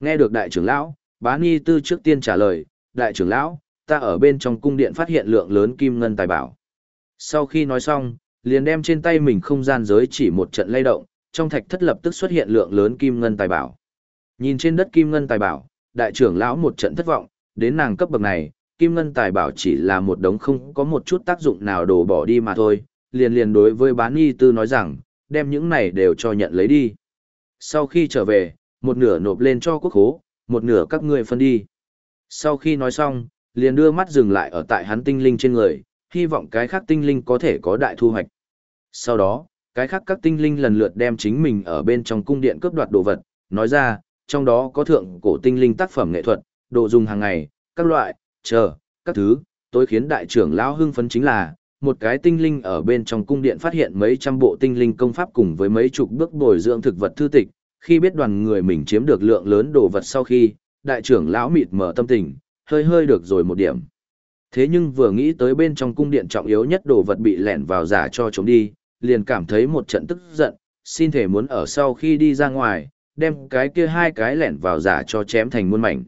Nghe được đại trưởng lão, bá ni tư trước tiên trả lời, đại trưởng lão, ta ở bên trong cung điện phát hiện lượng lớn kim ngân tài bảo. Sau khi nói xong, liền đem trên tay mình không gian giới chỉ một trận lay động, trong thạch thất lập tức xuất hiện lượng lớn kim ngân tài bảo. Nhìn trên đất kim ngân tài bảo, đại trưởng lão một trận thất vọng, đến nàng cấp bậc này, kim ngân tài bảo chỉ là một đống không có một chút tác dụng nào đổ bỏ đi mà thôi, liền liền đối với bán y tư nói rằng, đem những này đều cho nhận lấy đi. Sau khi trở về, một nửa nộp lên cho quốc khố, một nửa các ngươi phân đi. Sau khi nói xong, liền đưa mắt dừng lại ở tại hắn tinh linh trên người, hy vọng cái khác tinh linh có thể có đại thu hoạch. Sau đó, cái khác các tinh linh lần lượt đem chính mình ở bên trong cung điện cướp đoạt đồ vật, nói ra, trong đó có thượng cổ tinh linh tác phẩm nghệ thuật, đồ dùng hàng ngày, các loại, chờ, các thứ, tối khiến đại trưởng lão hưng phấn chính là, một cái tinh linh ở bên trong cung điện phát hiện mấy trăm bộ tinh linh công pháp cùng với mấy chục bước bồi dưỡng thực vật thư tịch, khi biết đoàn người mình chiếm được lượng lớn đồ vật sau khi, đại trưởng lão mịt mở tâm tình, hơi hơi được rồi một điểm. Thế nhưng vừa nghĩ tới bên trong cung điện trọng yếu nhất đồ vật bị lẻn vào giả cho chống đi, liền cảm thấy một trận tức giận, xin thể muốn ở sau khi đi ra ngoài, đem cái kia hai cái lẻn vào giả cho chém thành muôn mảnh.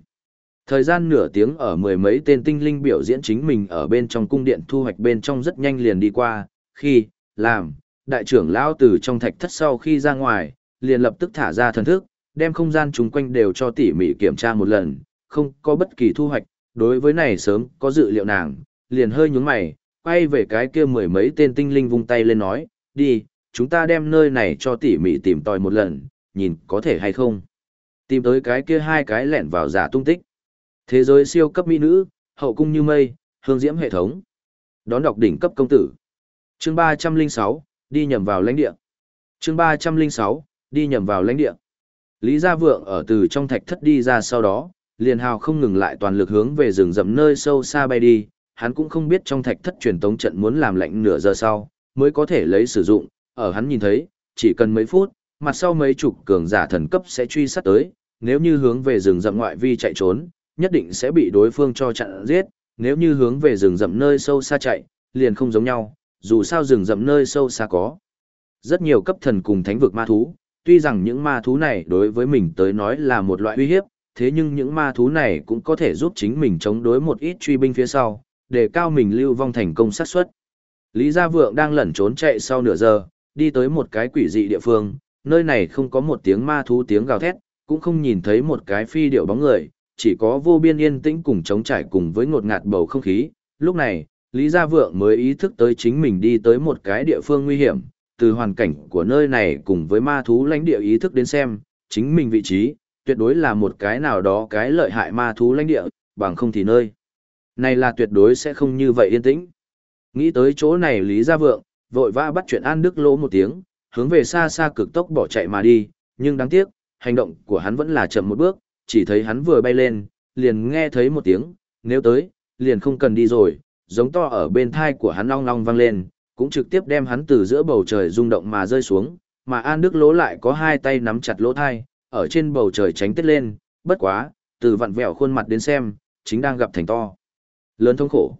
Thời gian nửa tiếng ở mười mấy tên tinh linh biểu diễn chính mình ở bên trong cung điện thu hoạch bên trong rất nhanh liền đi qua, khi, làm, đại trưởng lão từ trong thạch thất sau khi ra ngoài, liền lập tức thả ra thần thức, đem không gian chung quanh đều cho tỉ mỉ kiểm tra một lần, không có bất kỳ thu hoạch, đối với này sớm có dự liệu nàng, liền hơi nhúng mày, quay về cái kia mười mấy tên tinh linh vung tay lên nói, đi, chúng ta đem nơi này cho tỉ mỉ tìm tòi một lần, nhìn có thể hay không. Tìm tới cái kia hai cái lẻn vào giả tung tích. Thế giới siêu cấp mỹ nữ, hậu cung như mây, hương diễm hệ thống. Đón đọc đỉnh cấp công tử. Chương 306, đi nhầm vào lãnh địa. Chương 306, đi nhầm vào lãnh địa. Lý Gia Vượng ở từ trong thạch thất đi ra sau đó, liền hào không ngừng lại toàn lực hướng về rừng rậm nơi sâu xa bay đi, hắn cũng không biết trong thạch thất truyền tống trận muốn làm lạnh nửa giờ sau, mới có thể lấy sử dụng, ở hắn nhìn thấy, chỉ cần mấy phút, mặt sau mấy chục cường giả thần cấp sẽ truy sát tới, nếu như hướng về rừng rậm ngoại vi chạy trốn, nhất định sẽ bị đối phương cho chặn giết, nếu như hướng về rừng rậm nơi sâu xa chạy, liền không giống nhau, dù sao rừng rậm nơi sâu xa có. Rất nhiều cấp thần cùng thánh vực ma thú, tuy rằng những ma thú này đối với mình tới nói là một loại uy hiếp, thế nhưng những ma thú này cũng có thể giúp chính mình chống đối một ít truy binh phía sau, để cao mình lưu vong thành công xác suất. Lý Gia Vượng đang lẩn trốn chạy sau nửa giờ, đi tới một cái quỷ dị địa phương, nơi này không có một tiếng ma thú tiếng gào thét, cũng không nhìn thấy một cái phi điệu bóng người, chỉ có vô biên yên tĩnh cùng chống trải cùng với ngột ngạt bầu không khí. Lúc này, Lý Gia Vượng mới ý thức tới chính mình đi tới một cái địa phương nguy hiểm, từ hoàn cảnh của nơi này cùng với ma thú lãnh địa ý thức đến xem, chính mình vị trí, tuyệt đối là một cái nào đó cái lợi hại ma thú lãnh địa, bằng không thì nơi. Này là tuyệt đối sẽ không như vậy yên tĩnh. Nghĩ tới chỗ này Lý Gia Vượng, vội vã bắt chuyện An Đức Lỗ một tiếng, hướng về xa xa cực tốc bỏ chạy mà đi, nhưng đáng tiếc, hành động của hắn vẫn là chậm một bước, chỉ thấy hắn vừa bay lên, liền nghe thấy một tiếng, nếu tới, liền không cần đi rồi, giống to ở bên thai của hắn long long vang lên, cũng trực tiếp đem hắn từ giữa bầu trời rung động mà rơi xuống, mà An Đức Lỗ lại có hai tay nắm chặt lỗ thai, ở trên bầu trời tránh tết lên, bất quá, từ vặn vẹo khuôn mặt đến xem, chính đang gặp thành to. Lớn thống khổ.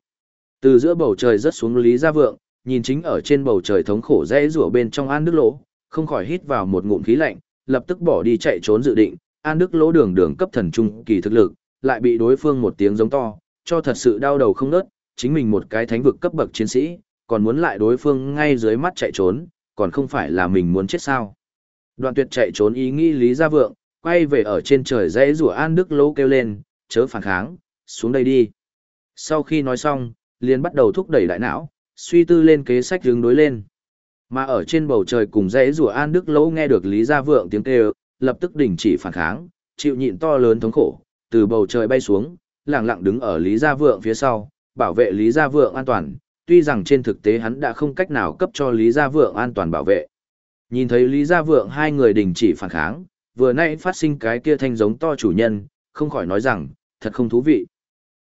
Từ giữa bầu trời rớt xuống Lý Gia Vượng, nhìn chính ở trên bầu trời thống khổ rẽ rủa bên trong An Đức Lỗ, không khỏi hít vào một ngụm khí lạnh, lập tức bỏ đi chạy trốn dự định, An Đức Lỗ đường đường cấp thần trung kỳ thực lực, lại bị đối phương một tiếng giống to, cho thật sự đau đầu không nớt, chính mình một cái thánh vực cấp bậc chiến sĩ, còn muốn lại đối phương ngay dưới mắt chạy trốn, còn không phải là mình muốn chết sao. Đoạn tuyệt chạy trốn ý nghĩ Lý Gia Vượng, quay về ở trên trời dãy rủa An Đức Lô kêu lên, chớ phản kháng, xuống đây đi. Sau khi nói xong, liền bắt đầu thúc đẩy đại não, suy tư lên kế sách hướng đối lên. Mà ở trên bầu trời cùng dãy rủa An Đức Lô nghe được Lý Gia Vượng tiếng kêu, lập tức đình chỉ phản kháng, chịu nhịn to lớn thống khổ, từ bầu trời bay xuống, lặng lặng đứng ở Lý Gia Vượng phía sau, bảo vệ Lý Gia Vượng an toàn, tuy rằng trên thực tế hắn đã không cách nào cấp cho Lý Gia Vượng an toàn bảo vệ. Nhìn thấy Lý Gia Vượng hai người đình chỉ phản kháng, vừa nãy phát sinh cái kia thanh giống to chủ nhân, không khỏi nói rằng, thật không thú vị.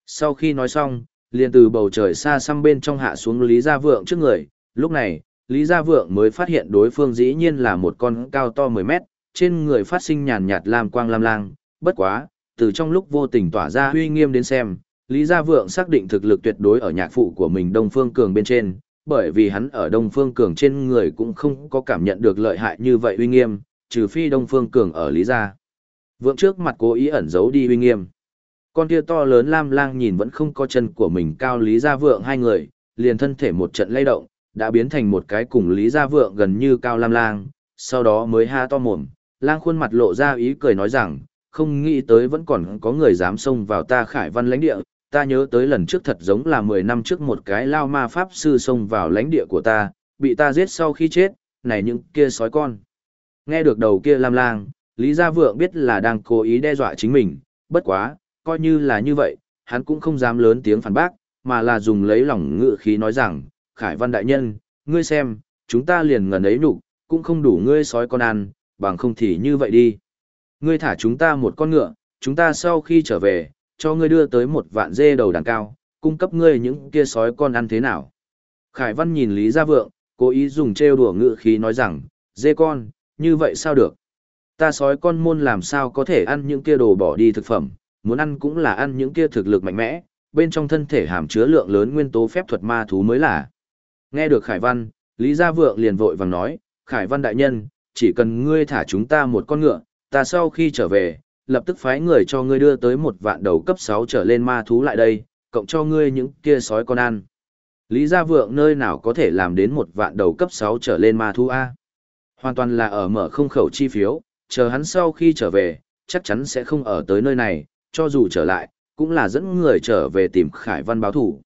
Sau khi nói xong, liền từ bầu trời xa xăm bên trong hạ xuống Lý Gia Vượng trước người, lúc này, Lý Gia Vượng mới phát hiện đối phương dĩ nhiên là một con cao to 10 mét, trên người phát sinh nhàn nhạt lam quang lam lang, bất quá, từ trong lúc vô tình tỏa ra uy nghiêm đến xem, Lý Gia Vượng xác định thực lực tuyệt đối ở nhạc phụ của mình Đông Phương Cường bên trên, bởi vì hắn ở Đông Phương Cường trên người cũng không có cảm nhận được lợi hại như vậy uy nghiêm, trừ phi Đông Phương Cường ở Lý Gia. Vượng trước mặt cố ý ẩn giấu đi uy nghiêm. Con kia to lớn lam lang nhìn vẫn không có chân của mình cao Lý Gia Vượng hai người, liền thân thể một trận lay động, đã biến thành một cái cùng Lý Gia Vượng gần như cao lam lang, sau đó mới ha to mồm, lang khuôn mặt lộ ra ý cười nói rằng, không nghĩ tới vẫn còn có người dám xông vào ta khải văn lãnh địa, ta nhớ tới lần trước thật giống là 10 năm trước một cái lao ma pháp sư xông vào lãnh địa của ta, bị ta giết sau khi chết, này những kia sói con. Nghe được đầu kia lam lang, Lý Gia Vượng biết là đang cố ý đe dọa chính mình, bất quá, coi như là như vậy, hắn cũng không dám lớn tiếng phản bác, mà là dùng lấy lòng ngự khí nói rằng, Khải Văn Đại Nhân, ngươi xem, chúng ta liền ngần ấy nụ, cũng không đủ ngươi sói con ăn, bằng không thì như vậy đi. Ngươi thả chúng ta một con ngựa, chúng ta sau khi trở về, cho ngươi đưa tới một vạn dê đầu đàn cao, cung cấp ngươi những kia sói con ăn thế nào. Khải Văn nhìn Lý Gia Vượng, cố ý dùng trêu đùa ngữ khí nói rằng, dê con, như vậy sao được? Ta sói con môn làm sao có thể ăn những kia đồ bỏ đi thực phẩm, muốn ăn cũng là ăn những kia thực lực mạnh mẽ, bên trong thân thể hàm chứa lượng lớn nguyên tố phép thuật ma thú mới là. Nghe được Khải Văn, Lý Gia Vượng liền vội vàng nói, Khải Văn đại nhân, chỉ cần ngươi thả chúng ta một con ngựa, ta sau khi trở về, lập tức phái người cho ngươi đưa tới một vạn đầu cấp 6 trở lên ma thú lại đây, cộng cho ngươi những kia sói con ăn. Lý Gia Vượng nơi nào có thể làm đến một vạn đầu cấp 6 trở lên ma thú A? Hoàn toàn là ở mở không khẩu chi phiếu, chờ hắn sau khi trở về, chắc chắn sẽ không ở tới nơi này, cho dù trở lại, cũng là dẫn người trở về tìm Khải Văn báo thủ.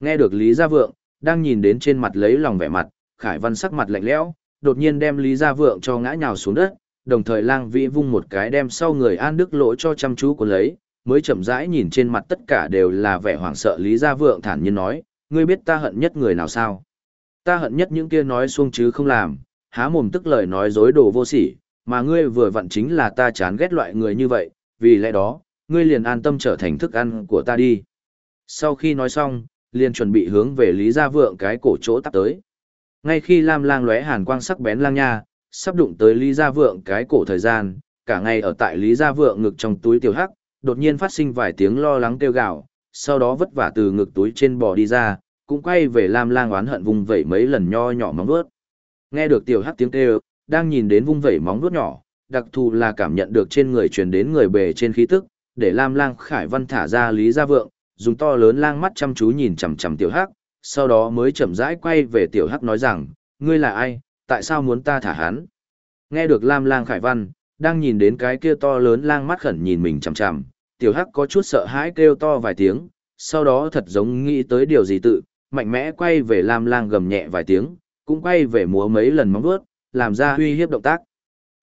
Nghe được Lý Gia Vượng, đang nhìn đến trên mặt lấy lòng vẻ mặt, Khải Văn sắc mặt lạnh lẽo, đột nhiên đem Lý Gia Vượng cho ngã nhào xuống đất, đồng thời lang vĩ vung một cái đem sau người An Đức lỗ cho chăm chú của lấy, mới chậm rãi nhìn trên mặt tất cả đều là vẻ hoảng sợ Lý Gia Vượng thản nhiên nói, ngươi biết ta hận nhất người nào sao? Ta hận nhất những kia nói xuông chứ không làm, há mồm tức lời nói dối đồ vô sỉ, mà ngươi vừa vặn chính là ta chán ghét loại người như vậy, vì lẽ đó, ngươi liền an tâm trở thành thức ăn của ta đi. Sau khi nói xong, liền chuẩn bị hướng về Lý Gia Vượng cái cổ chỗ tắt tới. Ngay khi Lam Lang lóe hàn quang sắc bén lang nha, sắp đụng tới Lý Gia Vượng cái cổ thời gian, cả ngày ở tại Lý Gia Vượng ngực trong túi tiểu hắc, đột nhiên phát sinh vài tiếng lo lắng kêu gào, sau đó vất vả từ ngực túi trên bò đi ra, cũng quay về Lam Lang oán hận vùng vẩy mấy lần nho nhỏ móng vuốt. Nghe được tiểu hắc tiếng kêu, đang nhìn đến vung vẩy móng vuốt nhỏ, đặc thù là cảm nhận được trên người truyền đến người bề trên khí tức, để Lam Lang Khải Văn thả ra Lý Gia Vượng, dùng to lớn lang mắt chăm chú nhìn chằm chằm tiểu hắc, sau đó mới chậm rãi quay về tiểu hắc nói rằng, ngươi là ai, tại sao muốn ta thả hắn? Nghe được Lam Lang Khải Văn, đang nhìn đến cái kia to lớn lang mắt khẩn nhìn mình chằm chằm, tiểu hắc có chút sợ hãi kêu to vài tiếng, sau đó thật giống nghĩ tới điều gì tự, mạnh mẽ quay về Lam Lang gầm nhẹ vài tiếng, cũng quay về múa mấy lần móng vuốt, làm ra uy hiếp động tác.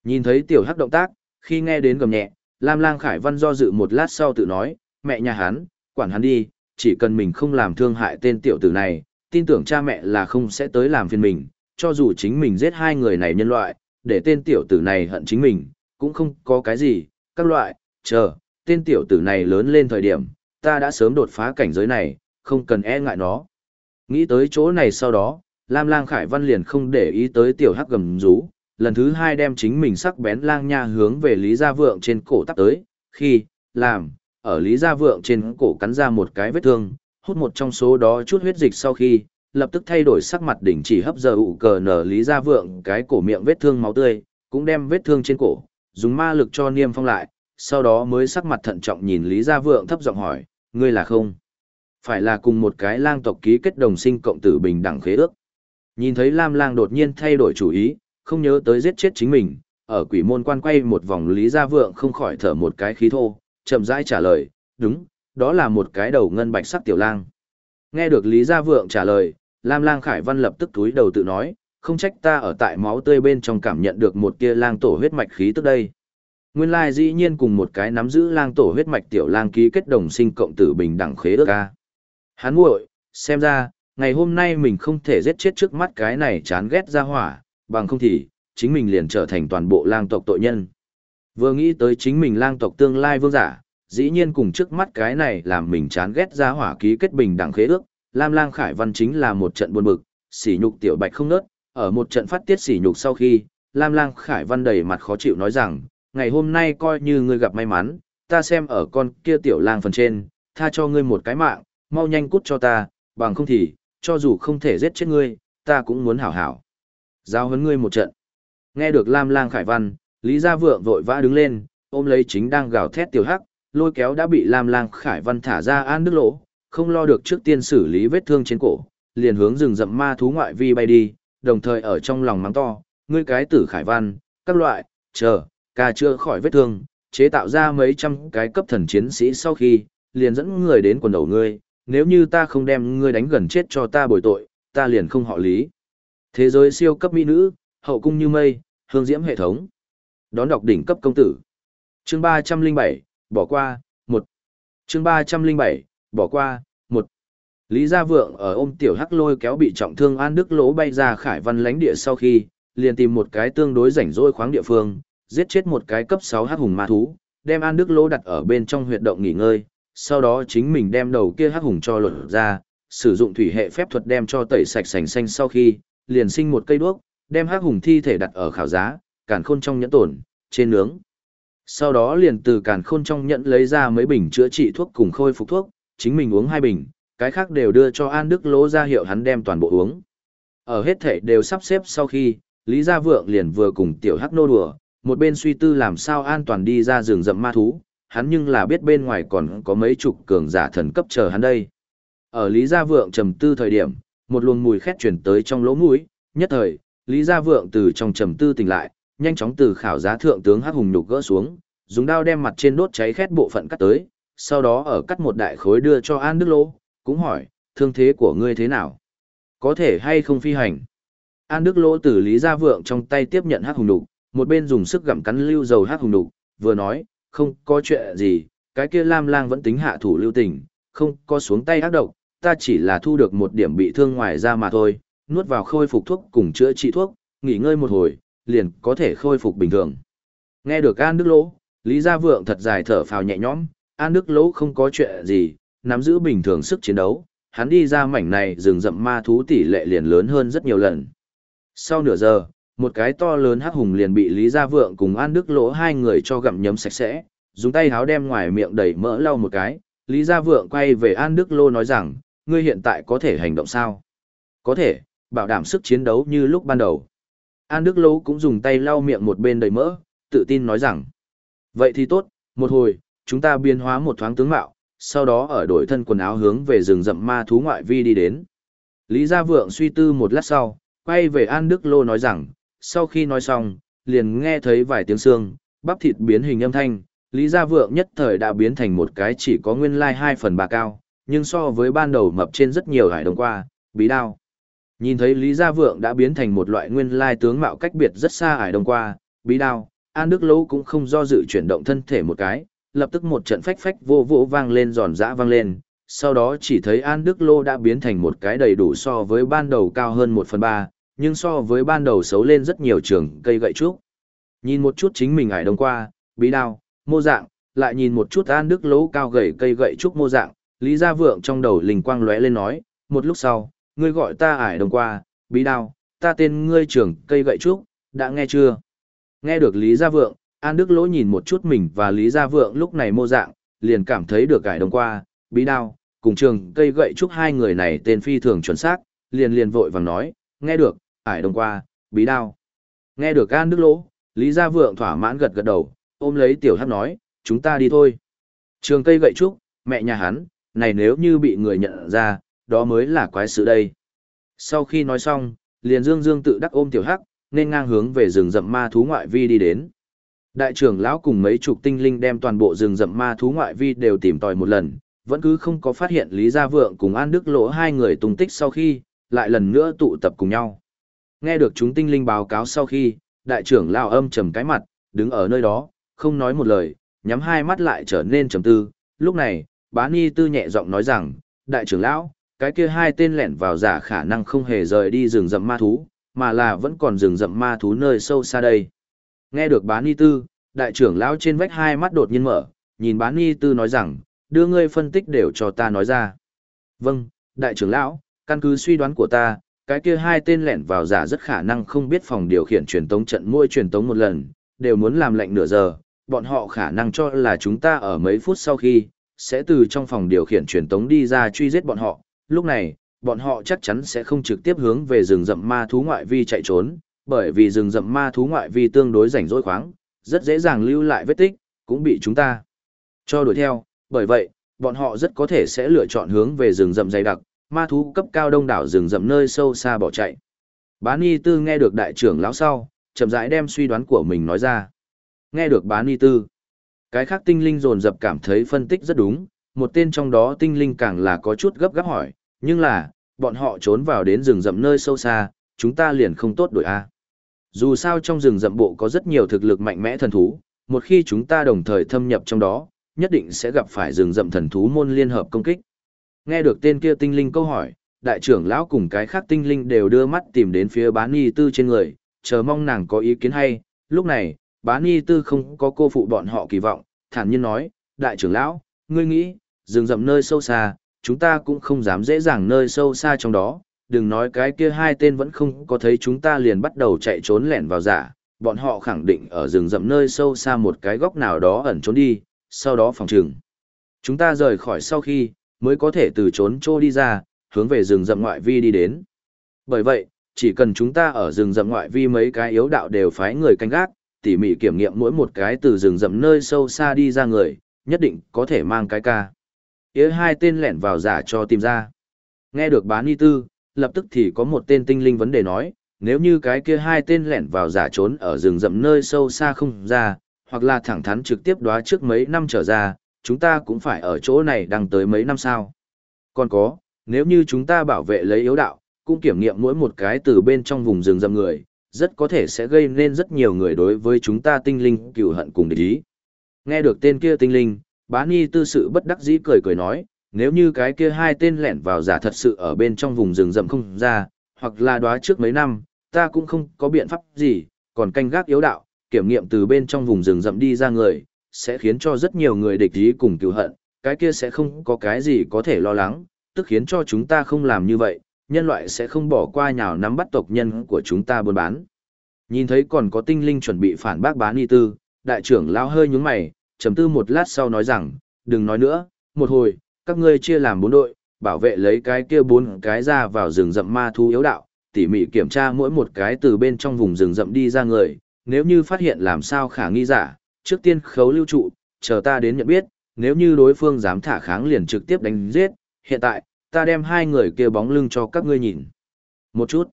Nhìn thấy tiểu hắc động tác, khi nghe đến gầm nhẹ, Lam Lang Khải Văn do dự một lát sau tự nói, mẹ nhà hắn, quản hắn đi, chỉ cần mình không làm thương hại tên tiểu tử này, tin tưởng cha mẹ là không sẽ tới làm phiền mình, cho dù chính mình giết hai người này nhân loại, để tên tiểu tử này hận chính mình, cũng không có cái gì, các loại, chờ, tên tiểu tử này lớn lên thời điểm, ta đã sớm đột phá cảnh giới này, không cần e ngại nó. Nghĩ tới chỗ này sau đó, Lam Lang Khải Văn liền không để ý tới tiểu hắc gầm rú, lần thứ hai đem chính mình sắc bén lang nha hướng về Lý Gia Vượng trên cổ tắp tới, khi, làm, ở Lý Gia Vượng trên cổ cắn ra một cái vết thương, hút một trong số đó chút huyết dịch sau khi, lập tức thay đổi sắc mặt đỉnh chỉ hấp giờ ụ cờ nở Lý Gia Vượng cái cổ miệng vết thương máu tươi, cũng đem vết thương trên cổ, dùng ma lực cho niêm phong lại, sau đó mới sắc mặt thận trọng nhìn Lý Gia Vượng thấp giọng hỏi, ngươi là không? Phải là cùng một cái lang tộc ký kết đồng sinh cộng tử bình đẳng khế ước. Nhìn thấy Lam Lang đột nhiên thay đổi chủ ý, không nhớ tới giết chết chính mình, ở quỷ môn quan quay một vòng Lý Gia Vượng không khỏi thở một cái khí thô, chậm rãi trả lời, đúng, đó là một cái đầu ngân bạch sắc tiểu lang. Nghe được Lý Gia Vượng trả lời, Lam Lang Khải Văn lập tức túi đầu tự nói, không trách ta ở tại máu tươi bên trong cảm nhận được một kia lang tổ huyết mạch khí tức đây. Nguyên lai dĩ nhiên cùng một cái nắm giữ lang tổ huyết mạch tiểu lang ký kết đồng sinh cộng tử bình đẳng khế ước ca. Hắn muội, xem ra, ngày hôm nay mình không thể giết chết trước mắt cái này chán ghét ra hỏa, bằng không thì, chính mình liền trở thành toàn bộ lang tộc tội nhân. Vừa nghĩ tới chính mình lang tộc tương lai vương giả, dĩ nhiên cùng trước mắt cái này làm mình chán ghét ra hỏa ký kết bình đẳng khế ước, Lam Lang Khải Văn chính là một trận buồn bực, sỉ nhục tiểu bạch không nớt, ở một trận phát tiết sỉ nhục sau khi, Lam Lang Khải Văn đầy mặt khó chịu nói rằng, ngày hôm nay coi như ngươi gặp may mắn, ta xem ở con kia tiểu lang phần trên, tha cho ngươi một cái mạng, mau nhanh cút cho ta, bằng không thì, cho dù không thể giết chết ngươi, ta cũng muốn hảo hảo. Giao hấn ngươi một trận. Nghe được Lam Lang Khải Văn, Lý Gia Vượng vội vã đứng lên, ôm lấy chính đang gào thét tiểu hắc, lôi kéo đã bị Lam Lang Khải Văn thả ra an đức lỗ, không lo được trước tiên xử lý vết thương trên cổ, liền hướng rừng rậm ma thú ngoại vi bay đi, đồng thời ở trong lòng mắng to, ngươi cái tử Khải Văn, các loại, chờ, ca chưa khỏi vết thương, chế tạo ra mấy trăm cái cấp thần chiến sĩ sau khi, liền dẫn người đến quần đầu ngươi, nếu như ta không đem ngươi đánh gần chết cho ta bồi tội, ta liền không họ lý. Thế giới siêu cấp mỹ nữ, hậu cung như mây, hương diễm hệ thống. Đón đọc đỉnh cấp công tử. Chương 307, bỏ qua, một. Chương 307, bỏ qua, một. Lý Gia Vượng ở ôm tiểu hắc lôi kéo bị trọng thương An Đức Lỗ bay ra khải văn lãnh địa sau khi, liền tìm một cái tương đối rảnh rỗi khoáng địa phương, giết chết một cái cấp 6 hắc hùng ma thú, đem An Đức Lỗ đặt ở bên trong huyệt động nghỉ ngơi, sau đó chính mình đem đầu kia hắc hùng cho lột ra, sử dụng thủy hệ phép thuật đem cho tẩy sạch sành xanh sau khi, liền sinh một cây đuốc, đem hắc hùng thi thể đặt ở khảo giá, càn khôn trong nhẫn tổn, trên nướng. Sau đó liền từ càn khôn trong nhẫn lấy ra mấy bình chữa trị thuốc cùng khôi phục thuốc, chính mình uống hai bình, cái khác đều đưa cho An Đức Lỗ ra hiệu hắn đem toàn bộ uống. Ở hết thể đều sắp xếp sau khi, Lý Gia Vượng liền vừa cùng tiểu hắc nô đùa, một bên suy tư làm sao an toàn đi ra rừng rậm ma thú, hắn nhưng là biết bên ngoài còn có mấy chục cường giả thần cấp chờ hắn đây. Ở Lý Gia Vượng trầm tư thời điểm, một luồng mùi khét chuyển tới trong lỗ mũi, nhất thời, Lý Gia Vượng từ trong trầm tư tỉnh lại, nhanh chóng từ khảo giá thượng tướng hắc hùng nhục gỡ xuống, dùng đao đem mặt trên đốt cháy khét bộ phận cắt tới, sau đó ở cắt một đại khối đưa cho An Đức Lỗ, cũng hỏi, thương thế của ngươi thế nào? Có thể hay không phi hành? An Đức Lỗ từ Lý Gia Vượng trong tay tiếp nhận hắc hùng nhục, một bên dùng sức gặm cắn lưu dầu hắc hùng nhục, vừa nói, không có chuyện gì, cái kia Lam Lang vẫn tính hạ thủ lưu tình, không có xuống tay ác độc, ta chỉ là thu được một điểm bị thương ngoài ra mà thôi, nuốt vào khôi phục thuốc cùng chữa trị thuốc, nghỉ ngơi một hồi, liền có thể khôi phục bình thường. Nghe được An Đức Lỗ, Lý Gia Vượng thật dài thở phào nhẹ nhõm, An Đức Lỗ không có chuyện gì, nắm giữ bình thường sức chiến đấu, hắn đi ra mảnh này rừng rậm ma thú tỷ lệ liền lớn hơn rất nhiều lần. Sau nửa giờ, một cái to lớn hắc hùng liền bị Lý Gia Vượng cùng An Đức Lỗ hai người cho gặm nhấm sạch sẽ, dùng tay háo đem ngoài miệng đầy mỡ lau một cái, Lý Gia Vượng quay về An Đức Lô nói rằng, ngươi hiện tại có thể hành động sao? Có thể, bảo đảm sức chiến đấu như lúc ban đầu. An Đức Lô cũng dùng tay lau miệng một bên đầy mỡ, tự tin nói rằng, vậy thì tốt, một hồi, chúng ta biến hóa một thoáng tướng mạo, sau đó ở đổi thân quần áo hướng về rừng rậm ma thú ngoại vi đi đến. Lý Gia Vượng suy tư một lát sau, quay về An Đức Lô nói rằng, sau khi nói xong, liền nghe thấy vài tiếng xương, bắp thịt biến hình âm thanh, Lý Gia Vượng nhất thời đã biến thành một cái chỉ có nguyên lai 2 phần 3 cao, nhưng so với ban đầu mập trên rất nhiều hải đồng qua, bí đao. Nhìn thấy Lý Gia Vượng đã biến thành một loại nguyên lai tướng mạo cách biệt rất xa hải đồng qua, bí đao, An Đức Lỗ cũng không do dự chuyển động thân thể một cái, lập tức một trận phách phách vô vô vang lên giòn giã vang lên, sau đó chỉ thấy An Đức Lô đã biến thành một cái đầy đủ so với ban đầu cao hơn 1 phần 3, nhưng so với ban đầu xấu lên rất nhiều trường cây gậy trúc. Nhìn một chút chính mình ải đông qua, bí đao, mô dạng, lại nhìn một chút An Đức Lỗ cao gầy cây gậy trúc mô dạng, Lý Gia Vượng trong đầu linh quang lóe lên nói, một lúc sau, ngươi gọi ta ải đông qua, bí đao, ta tên ngươi trưởng cây gậy trúc, đã nghe chưa? Nghe được Lý Gia Vượng, An Đức Lỗ nhìn một chút mình và Lý Gia Vượng lúc này mô dạng, liền cảm thấy được ải đông qua, bí đao, cùng trường cây gậy trúc hai người này tên phi thường chuẩn xác, liền liền vội vàng nói, nghe được, ải đông qua, bí đao. Nghe được An Đức Lỗ, Lý Gia Vượng thỏa mãn gật gật đầu, ôm lấy tiểu hát nói, chúng ta đi thôi. Trường cây gậy trúc, mẹ nhà hắn, này nếu như bị người nhận ra, đó mới là quái sự đây. Sau khi nói xong, liền dương dương tự đắc ôm tiểu hắc, nên ngang hướng về rừng rậm ma thú ngoại vi đi đến. Đại trưởng lão cùng mấy chục tinh linh đem toàn bộ rừng rậm ma thú ngoại vi đều tìm tòi một lần, vẫn cứ không có phát hiện Lý Gia Vượng cùng An Đức Lỗ hai người tung tích sau khi, lại lần nữa tụ tập cùng nhau. Nghe được chúng tinh linh báo cáo sau khi, đại trưởng lão âm trầm cái mặt, đứng ở nơi đó, không nói một lời, nhắm hai mắt lại trở nên trầm tư. Lúc này, bá ni tư nhẹ giọng nói rằng, đại trưởng lão, cái kia hai tên lẻn vào giả khả năng không hề rời đi rừng rậm ma thú, mà là vẫn còn rừng rậm ma thú nơi sâu xa đây. Nghe được bá ni tư, đại trưởng lão trên vách hai mắt đột nhiên mở, nhìn bá ni tư nói rằng, đưa ngươi phân tích đều cho ta nói ra. Vâng, đại trưởng lão, căn cứ suy đoán của ta, cái kia hai tên lẻn vào giả rất khả năng không biết phòng điều khiển truyền tống trận môi truyền tống một lần, đều muốn làm lệnh nửa giờ, bọn họ khả năng cho là chúng ta ở mấy phút sau khi, sẽ từ trong phòng điều khiển truyền tống đi ra truy giết bọn họ, lúc này, bọn họ chắc chắn sẽ không trực tiếp hướng về rừng rậm ma thú ngoại vi chạy trốn, bởi vì rừng rậm ma thú ngoại vi tương đối rảnh rỗi khoáng, rất dễ dàng lưu lại vết tích, cũng bị chúng ta cho đuổi theo, bởi vậy, bọn họ rất có thể sẽ lựa chọn hướng về rừng rậm dày đặc, ma thú cấp cao đông đảo rừng rậm nơi sâu xa bỏ chạy. Bán y tư nghe được đại trưởng lão sau, chậm rãi đem suy đoán của mình nói ra. Nghe được bán y tư, cái khác tinh linh dồn dập cảm thấy phân tích rất đúng, một tên trong đó tinh linh càng là có chút gấp gáp hỏi, nhưng là, bọn họ trốn vào đến rừng rậm nơi sâu xa, chúng ta liền không tốt đổi A. Dù sao trong rừng rậm bộ có rất nhiều thực lực mạnh mẽ thần thú, một khi chúng ta đồng thời thâm nhập trong đó, nhất định sẽ gặp phải rừng rậm thần thú môn liên hợp công kích. Nghe được tên kia tinh linh câu hỏi, đại trưởng lão cùng cái khác tinh linh đều đưa mắt tìm đến phía bán y tư trên người, chờ mong nàng có ý kiến hay. Lúc này, bán y tư không có cô phụ bọn họ kỳ vọng, thản nhiên nói, đại trưởng lão, ngươi nghĩ, rừng rậm nơi sâu xa, chúng ta cũng không dám dễ dàng nơi sâu xa trong đó, đừng nói cái kia hai tên vẫn không có thấy chúng ta liền bắt đầu chạy trốn lẻn vào giả, bọn họ khẳng định ở rừng rậm nơi sâu xa một cái góc nào đó ẩn trốn đi, sau đó phòng trừng. Chúng ta rời khỏi sau khi, mới có thể từ trốn trô đi ra, hướng về rừng rậm ngoại vi đi đến. Bởi vậy, chỉ cần chúng ta ở rừng rậm ngoại vi mấy cái yếu đạo đều phái người canh gác, tỉ mỉ kiểm nghiệm mỗi một cái từ rừng rậm nơi sâu xa đi ra người, nhất định có thể mang cái ca. Yế hai tên lẻn vào giả cho tìm ra. Nghe được bán y tư, lập tức thì có một tên tinh linh vấn đề nói, nếu như cái kia hai tên lẻn vào giả trốn ở rừng rậm nơi sâu xa không ra, hoặc là thẳng thắn trực tiếp đoá trước mấy năm trở ra, chúng ta cũng phải ở chỗ này đăng tới mấy năm sau. Còn có, nếu như chúng ta bảo vệ lấy yếu đạo, cũng kiểm nghiệm mỗi một cái từ bên trong vùng rừng rậm người, rất có thể sẽ gây nên rất nhiều người đối với chúng ta tinh linh cựu hận cùng địch ý. Nghe được tên kia tinh linh, bá Nhi tư sự bất đắc dĩ cười cười nói, nếu như cái kia hai tên lẻn vào giả thật sự ở bên trong vùng rừng rậm không ra, hoặc là đoá trước mấy năm, ta cũng không có biện pháp gì, còn canh gác yếu đạo, kiểm nghiệm từ bên trong vùng rừng rậm đi ra người, sẽ khiến cho rất nhiều người địch ý cùng cứu hận, cái kia sẽ không có cái gì có thể lo lắng, tức khiến cho chúng ta không làm như vậy, nhân loại sẽ không bỏ qua nhào nắm bắt tộc nhân của chúng ta buôn bán. Nhìn thấy còn có tinh linh chuẩn bị phản bác bán y tư, đại trưởng lao hơi nhúng mày, trầm tư một lát sau nói rằng, đừng nói nữa, một hồi, các ngươi chia làm bốn đội, bảo vệ lấy cái kia bốn cái ra vào rừng rậm ma thú yếu đạo, tỉ mỉ kiểm tra mỗi một cái từ bên trong vùng rừng rậm đi ra người, nếu như phát hiện làm sao khả nghi giả, trước tiên khấu lưu trụ, chờ ta đến nhận biết, nếu như đối phương dám thả kháng liền trực tiếp đánh giết, hiện tại, ta đem hai người kia bóng lưng cho các ngươi nhìn. Một chút.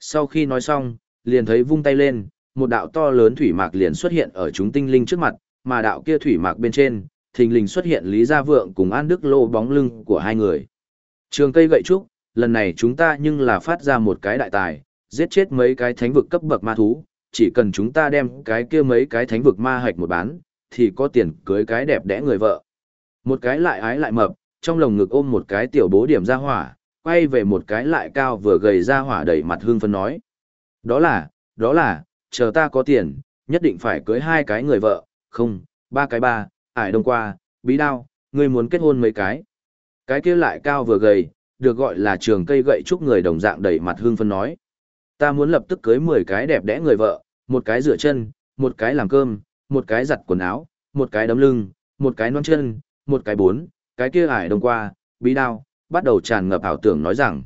Sau khi nói xong, liền thấy vung tay lên, một đạo to lớn thủy mạc liền xuất hiện ở chúng tinh linh trước mặt, mà đạo kia thủy mạc bên trên, thình lình xuất hiện Lý Gia Vượng cùng An Đức Lô bóng lưng của hai người. Trường cây gậy trúc, lần này chúng ta nhưng là phát ra một cái đại tài, giết chết mấy cái thánh vực cấp bậc ma thú, chỉ cần chúng ta đem cái kia mấy cái thánh vực ma hạch một bán, thì có tiền cưới cái đẹp đẽ người vợ. Một cái lại ái lại mập, trong lồng ngực ôm một cái tiểu bố điểm ra hỏa, quay về một cái lại cao vừa gầy ra hỏa đầy mặt hương phân nói. Đó là, đó là, chờ ta có tiền, nhất định phải cưới hai cái người vợ, không, ba cái ba, ải đông qua, bí đao, ngươi muốn kết hôn mấy cái. Cái kia lại cao vừa gầy, được gọi là trường cây gậy trúc người đồng dạng đầy mặt hương phân nói. Ta muốn lập tức cưới 10 cái đẹp đẽ người vợ, một cái rửa chân, một cái làm cơm, một cái giặt quần áo, một cái đấm lưng, một cái non chân, một cái bốn, cái kia ải đông qua, bí đao, bắt đầu tràn ngập ảo tưởng nói rằng.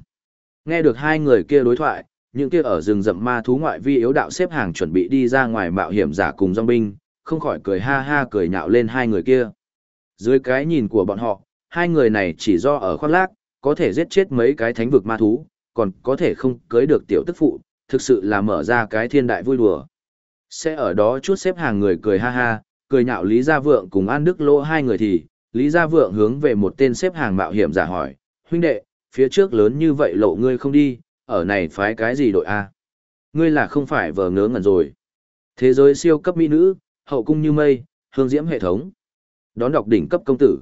Nghe được hai người kia đối thoại, những kia ở rừng rậm ma thú ngoại vi yếu đạo xếp hàng chuẩn bị đi ra ngoài mạo hiểm giả cùng dòng binh, không khỏi cười ha ha cười nhạo lên hai người kia. Dưới cái nhìn của bọn họ, hai người này chỉ do ở khoác lác, có thể giết chết mấy cái thánh vực ma thú, còn có thể không cưới được tiểu tức phụ, thực sự là mở ra cái thiên đại vui đùa. Sẽ ở đó chút xếp hàng người cười ha ha, cười nhạo Lý Gia Vượng cùng An Đức Lô hai người thì, Lý Gia Vượng hướng về một tên xếp hàng mạo hiểm giả hỏi, huynh đệ, phía trước lớn như vậy lộ ngươi không đi, ở này phái cái gì đội A? Ngươi là không phải vờ ngớ ngẩn rồi. Thế giới siêu cấp mỹ nữ, hậu cung như mây, hương diễm hệ thống. Đón đọc đỉnh cấp công tử.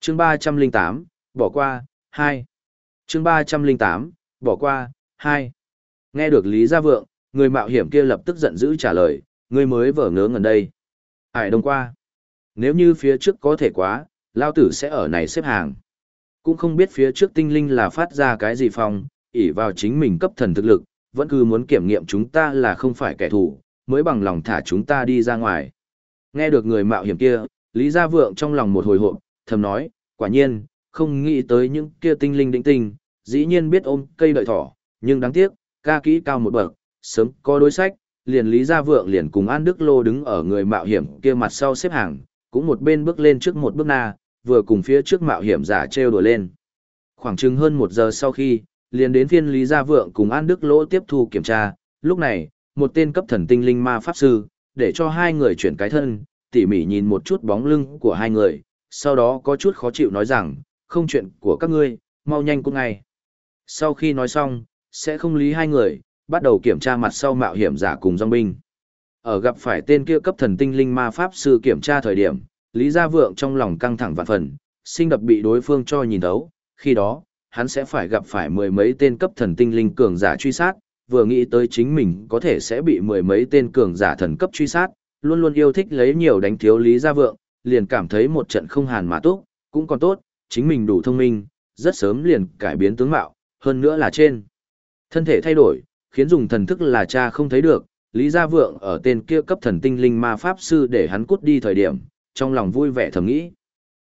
Chương 308, bỏ qua, 2. Chương 308, bỏ qua, 2. Nghe được Lý Gia Vượng, người mạo hiểm kia lập tức giận dữ trả lời, ngươi mới vở ngớ ngẩn đây. Hải đông qua. Nếu như phía trước có thể quá, lao tử sẽ ở này xếp hàng. Cũng không biết phía trước tinh linh là phát ra cái gì phong, ỷ vào chính mình cấp thần thực lực, vẫn cứ muốn kiểm nghiệm chúng ta là không phải kẻ thù, mới bằng lòng thả chúng ta đi ra ngoài. Nghe được người mạo hiểm kia, Lý Gia Vượng trong lòng một hồi hộp, thầm nói, quả nhiên, không nghĩ tới những kia tinh linh đỉnh tinh, dĩ nhiên biết ôm cây đợi thỏ, nhưng đáng tiếc, ca kỹ cao một bậc, sớm có đối sách, liền Lý Gia Vượng liền cùng An Đức Lô đứng ở người mạo hiểm kia mặt sau xếp hàng, cũng một bên bước lên trước một bước na, vừa cùng phía trước mạo hiểm giả treo đùa lên. Khoảng chừng hơn một giờ sau khi, liền đến phiên Lý Gia Vượng cùng An Đức Lô tiếp thu kiểm tra, lúc này, một tên cấp thần tinh linh ma pháp sư, để cho hai người chuyển cái thân, tỉ mỉ nhìn một chút bóng lưng của hai người, sau đó có chút khó chịu nói rằng, không chuyện của các ngươi, mau nhanh cũng ngay. Sau khi nói xong, sẽ không lý hai người, bắt đầu kiểm tra mặt sau mạo hiểm giả cùng dòng binh. Ở gặp phải tên kia cấp thần tinh linh ma pháp sư kiểm tra thời điểm, Lý Gia Vượng trong lòng căng thẳng vạn phần, sinh đập bị đối phương cho nhìn thấu, khi đó, hắn sẽ phải gặp phải mười mấy tên cấp thần tinh linh cường giả truy sát, vừa nghĩ tới chính mình có thể sẽ bị mười mấy tên cường giả thần cấp truy sát, luôn luôn yêu thích lấy nhiều đánh thiếu Lý Gia Vượng, liền cảm thấy một trận không hàn mà tốt cũng còn tốt, chính mình đủ thông minh, rất sớm liền cải biến tướng mạo, hơn nữa là trên. Thân thể thay đổi, khiến dùng thần thức là cha không thấy được, Lý Gia Vượng ở tên kia cấp thần tinh linh ma pháp sư để hắn cút đi thời điểm, trong lòng vui vẻ thầm nghĩ.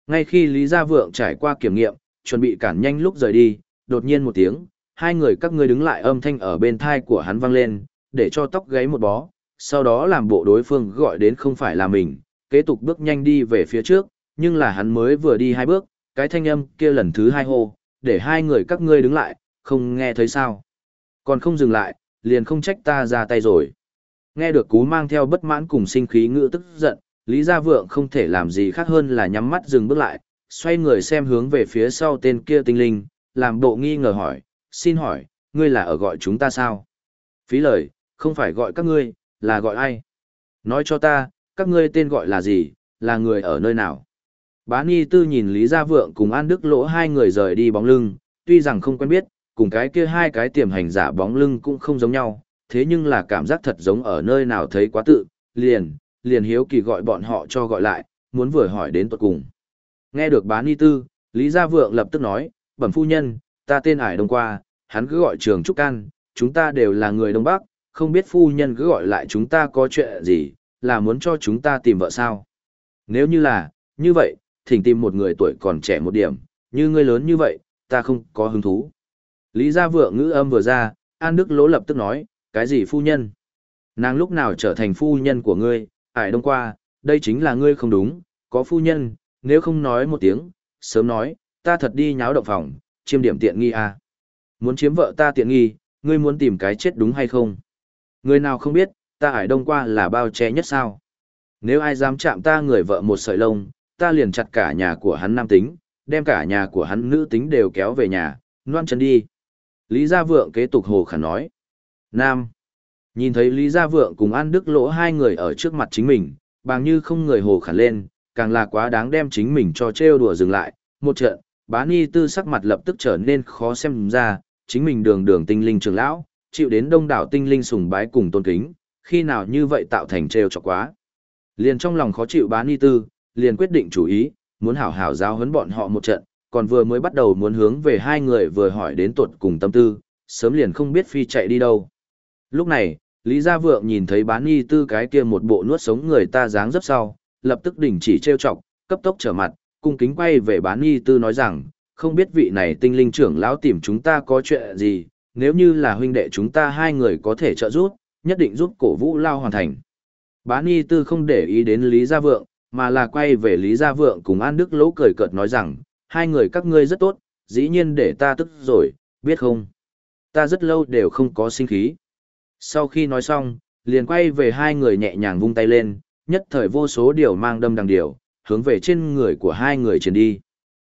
Ngay khi Lý Gia Vượng trải qua kiểm nghiệm, chuẩn bị cản nhanh lúc rời đi, đột nhiên một tiếng, hai người các ngươi đứng lại âm thanh ở bên thai của hắn vang lên, để cho tóc gáy một bó, sau đó làm bộ đối phương gọi đến không phải là mình, kế tục bước nhanh đi về phía trước, nhưng là hắn mới vừa đi hai bước, cái thanh âm kia lần thứ hai hô, để hai người các ngươi đứng lại, không nghe thấy sao. Còn không dừng lại, liền không trách ta ra tay rồi. Nghe được cú mang theo bất mãn cùng sinh khí ngữ tức giận, Lý Gia Vượng không thể làm gì khác hơn là nhắm mắt dừng bước lại, xoay người xem hướng về phía sau tên kia tinh linh, làm bộ nghi ngờ hỏi, xin hỏi, ngươi là ở gọi chúng ta sao? Phí lời, không phải gọi các ngươi, là gọi ai? Nói cho ta, các ngươi tên gọi là gì, là người ở nơi nào? Bá Ni Tư nhìn Lý Gia Vượng cùng An Đức Lỗ hai người rời đi bóng lưng, tuy rằng không quen biết, cùng cái kia hai cái tiềm hành giả bóng lưng cũng không giống nhau, thế nhưng là cảm giác thật giống ở nơi nào thấy quá tự, liền, liền hiếu kỳ gọi bọn họ cho gọi lại, muốn vừa hỏi đến tuật cùng. Nghe được bá ni tư, Lý Gia Vượng lập tức nói, bẩm phu nhân, ta tên Ải Đông Qua, hắn cứ gọi trường Trúc Can, chúng ta đều là người Đông Bắc, không biết phu nhân cứ gọi lại chúng ta có chuyện gì, là muốn cho chúng ta tìm vợ sao. Nếu như là, như vậy, thỉnh tìm một người tuổi còn trẻ một điểm, như ngươi lớn như vậy, ta không có hứng thú. Lý Gia Vượng ngữ âm vừa ra, An Đức Lỗ lập tức nói, cái gì phu nhân? Nàng lúc nào trở thành phu nhân của ngươi, ải đông qua, đây chính là ngươi không đúng, có phu nhân, nếu không nói một tiếng, sớm nói, ta thật đi nháo động phòng, chiêm điểm tiện nghi à. Muốn chiếm vợ ta tiện nghi, ngươi muốn tìm cái chết đúng hay không? Người nào không biết, ta hải đông qua là bao che nhất sao? Nếu ai dám chạm ta người vợ một sợi lông, ta liền chặt cả nhà của hắn nam tính, đem cả nhà của hắn nữ tính đều kéo về nhà, noan chân đi. Lý Gia Vượng kế tục hồ khả nói. Nam. Nhìn thấy Lý Gia Vượng cùng An Đức Lỗ hai người ở trước mặt chính mình, bằng như không người hồ khả lên, càng là quá đáng đem chính mình cho trêu đùa dừng lại. Một trận, bá ni tư sắc mặt lập tức trở nên khó xem ra, chính mình đường đường tinh linh trường lão, chịu đến đông đảo tinh linh sùng bái cùng tôn kính, khi nào như vậy tạo thành trêu chọc quá. Liền trong lòng khó chịu bá ni tư, liền quyết định chủ ý, muốn hảo hảo giáo huấn bọn họ một trận, còn vừa mới bắt đầu muốn hướng về hai người vừa hỏi đến tuột cùng tâm tư, sớm liền không biết phi chạy đi đâu. Lúc này, Lý Gia Vượng nhìn thấy bán y tư cái kia một bộ nuốt sống người ta dáng dấp sau, lập tức đình chỉ trêu chọc, cấp tốc trở mặt, cung kính quay về bán nghi tư nói rằng, không biết vị này tinh linh trưởng lão tìm chúng ta có chuyện gì, nếu như là huynh đệ chúng ta hai người có thể trợ giúp, nhất định giúp cổ vũ lao hoàn thành. Bán nghi tư không để ý đến Lý Gia Vượng, mà là quay về Lý Gia Vượng cùng An Đức Lỗ cười cợt nói rằng, hai người các ngươi rất tốt, dĩ nhiên để ta tức rồi, biết không? Ta rất lâu đều không có sinh khí. Sau khi nói xong, liền quay về hai người nhẹ nhàng vung tay lên, nhất thời vô số điều mang đâm đằng điều, hướng về trên người của hai người chuyển đi.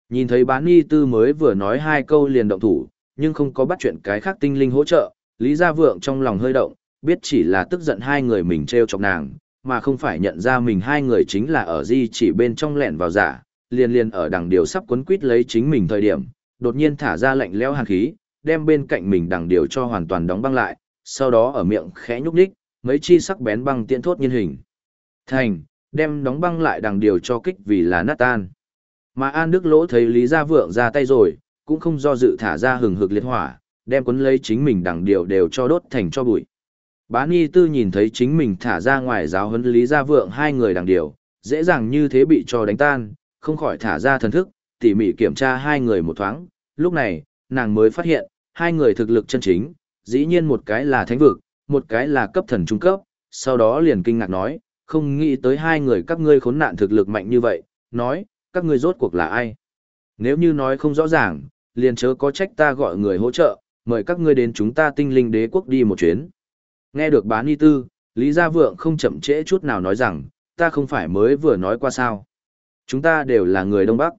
Nhìn thấy bán y tư mới vừa nói hai câu liền động thủ, nhưng không có bắt chuyện cái khác tinh linh hỗ trợ, Lý Gia Vượng trong lòng hơi động, biết chỉ là tức giận hai người mình treo chọc nàng, mà không phải nhận ra mình hai người chính là ở di chỉ bên trong lẹn vào giả, liền liền ở đằng điều sắp quấn quýt lấy chính mình thời điểm, đột nhiên thả ra lạnh lẽo hàn khí, đem bên cạnh mình đằng điều cho hoàn toàn đóng băng lại, sau đó ở miệng khẽ nhúc nhích, mấy chi sắc bén băng tiện thốt nhân hình. Thành, đem đóng băng lại đằng điều cho kích vì là nát tan. Mà An Đức Lỗ thấy Lý Gia Vượng ra tay rồi, cũng không do dự thả ra hừng hực liệt hỏa, đem cuốn lấy chính mình đằng điều đều cho đốt thành cho bụi. Bá Ni Tư nhìn thấy chính mình thả ra ngoài giáo huấn Lý Gia Vượng hai người đằng điều, dễ dàng như thế bị cho đánh tan, không khỏi thả ra thần thức, tỉ mỉ kiểm tra hai người một thoáng. Lúc này, nàng mới phát hiện, hai người thực lực chân chính, dĩ nhiên một cái là thánh vực, một cái là cấp thần trung cấp, sau đó liền kinh ngạc nói, không nghĩ tới hai người các ngươi khốn nạn thực lực mạnh như vậy, nói, các ngươi rốt cuộc là ai? Nếu như nói không rõ ràng, liền chớ có trách ta gọi người hỗ trợ, mời các ngươi đến chúng ta tinh linh đế quốc đi một chuyến. Nghe được bán y tư, Lý Gia Vượng không chậm trễ chút nào nói rằng, ta không phải mới vừa nói qua sao. Chúng ta đều là người Đông Bắc.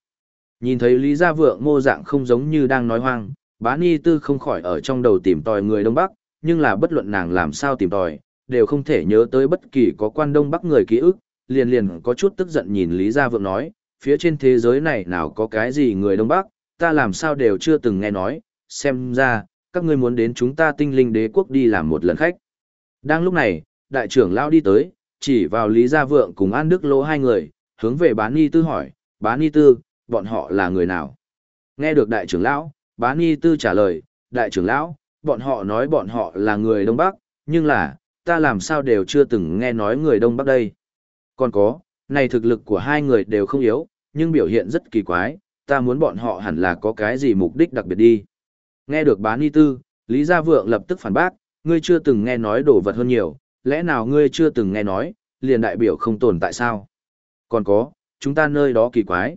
Nhìn thấy Lý Gia Vượng mô dạng không giống như đang nói hoang, bán y tư không khỏi ở trong đầu tìm tòi người Đông Bắc, nhưng là bất luận nàng làm sao tìm tòi, đều không thể nhớ tới bất kỳ có quan Đông Bắc người ký ức, liền liền có chút tức giận nhìn Lý Gia Vượng nói, phía trên thế giới này nào có cái gì người Đông Bắc, ta làm sao đều chưa từng nghe nói, xem ra, các ngươi muốn đến chúng ta tinh linh đế quốc đi làm một lần khách. Đang lúc này, đại trưởng lao đi tới, chỉ vào Lý Gia Vượng cùng An Đức Lỗ hai người, hướng về bán ni tư hỏi, bán ni tư, bọn họ là người nào? Nghe được đại trưởng lão, bán ni tư trả lời, đại trưởng lão, bọn họ nói bọn họ là người Đông Bắc, nhưng là, ta làm sao đều chưa từng nghe nói người Đông Bắc đây. Còn có, này thực lực của hai người đều không yếu, nhưng biểu hiện rất kỳ quái, ta muốn bọn họ hẳn là có cái gì mục đích đặc biệt đi. Nghe được bán y tư, Lý Gia Vượng lập tức phản bác, ngươi chưa từng nghe nói đồ vật hơn nhiều, lẽ nào ngươi chưa từng nghe nói, liền đại biểu không tồn tại sao? Còn có, chúng ta nơi đó kỳ quái.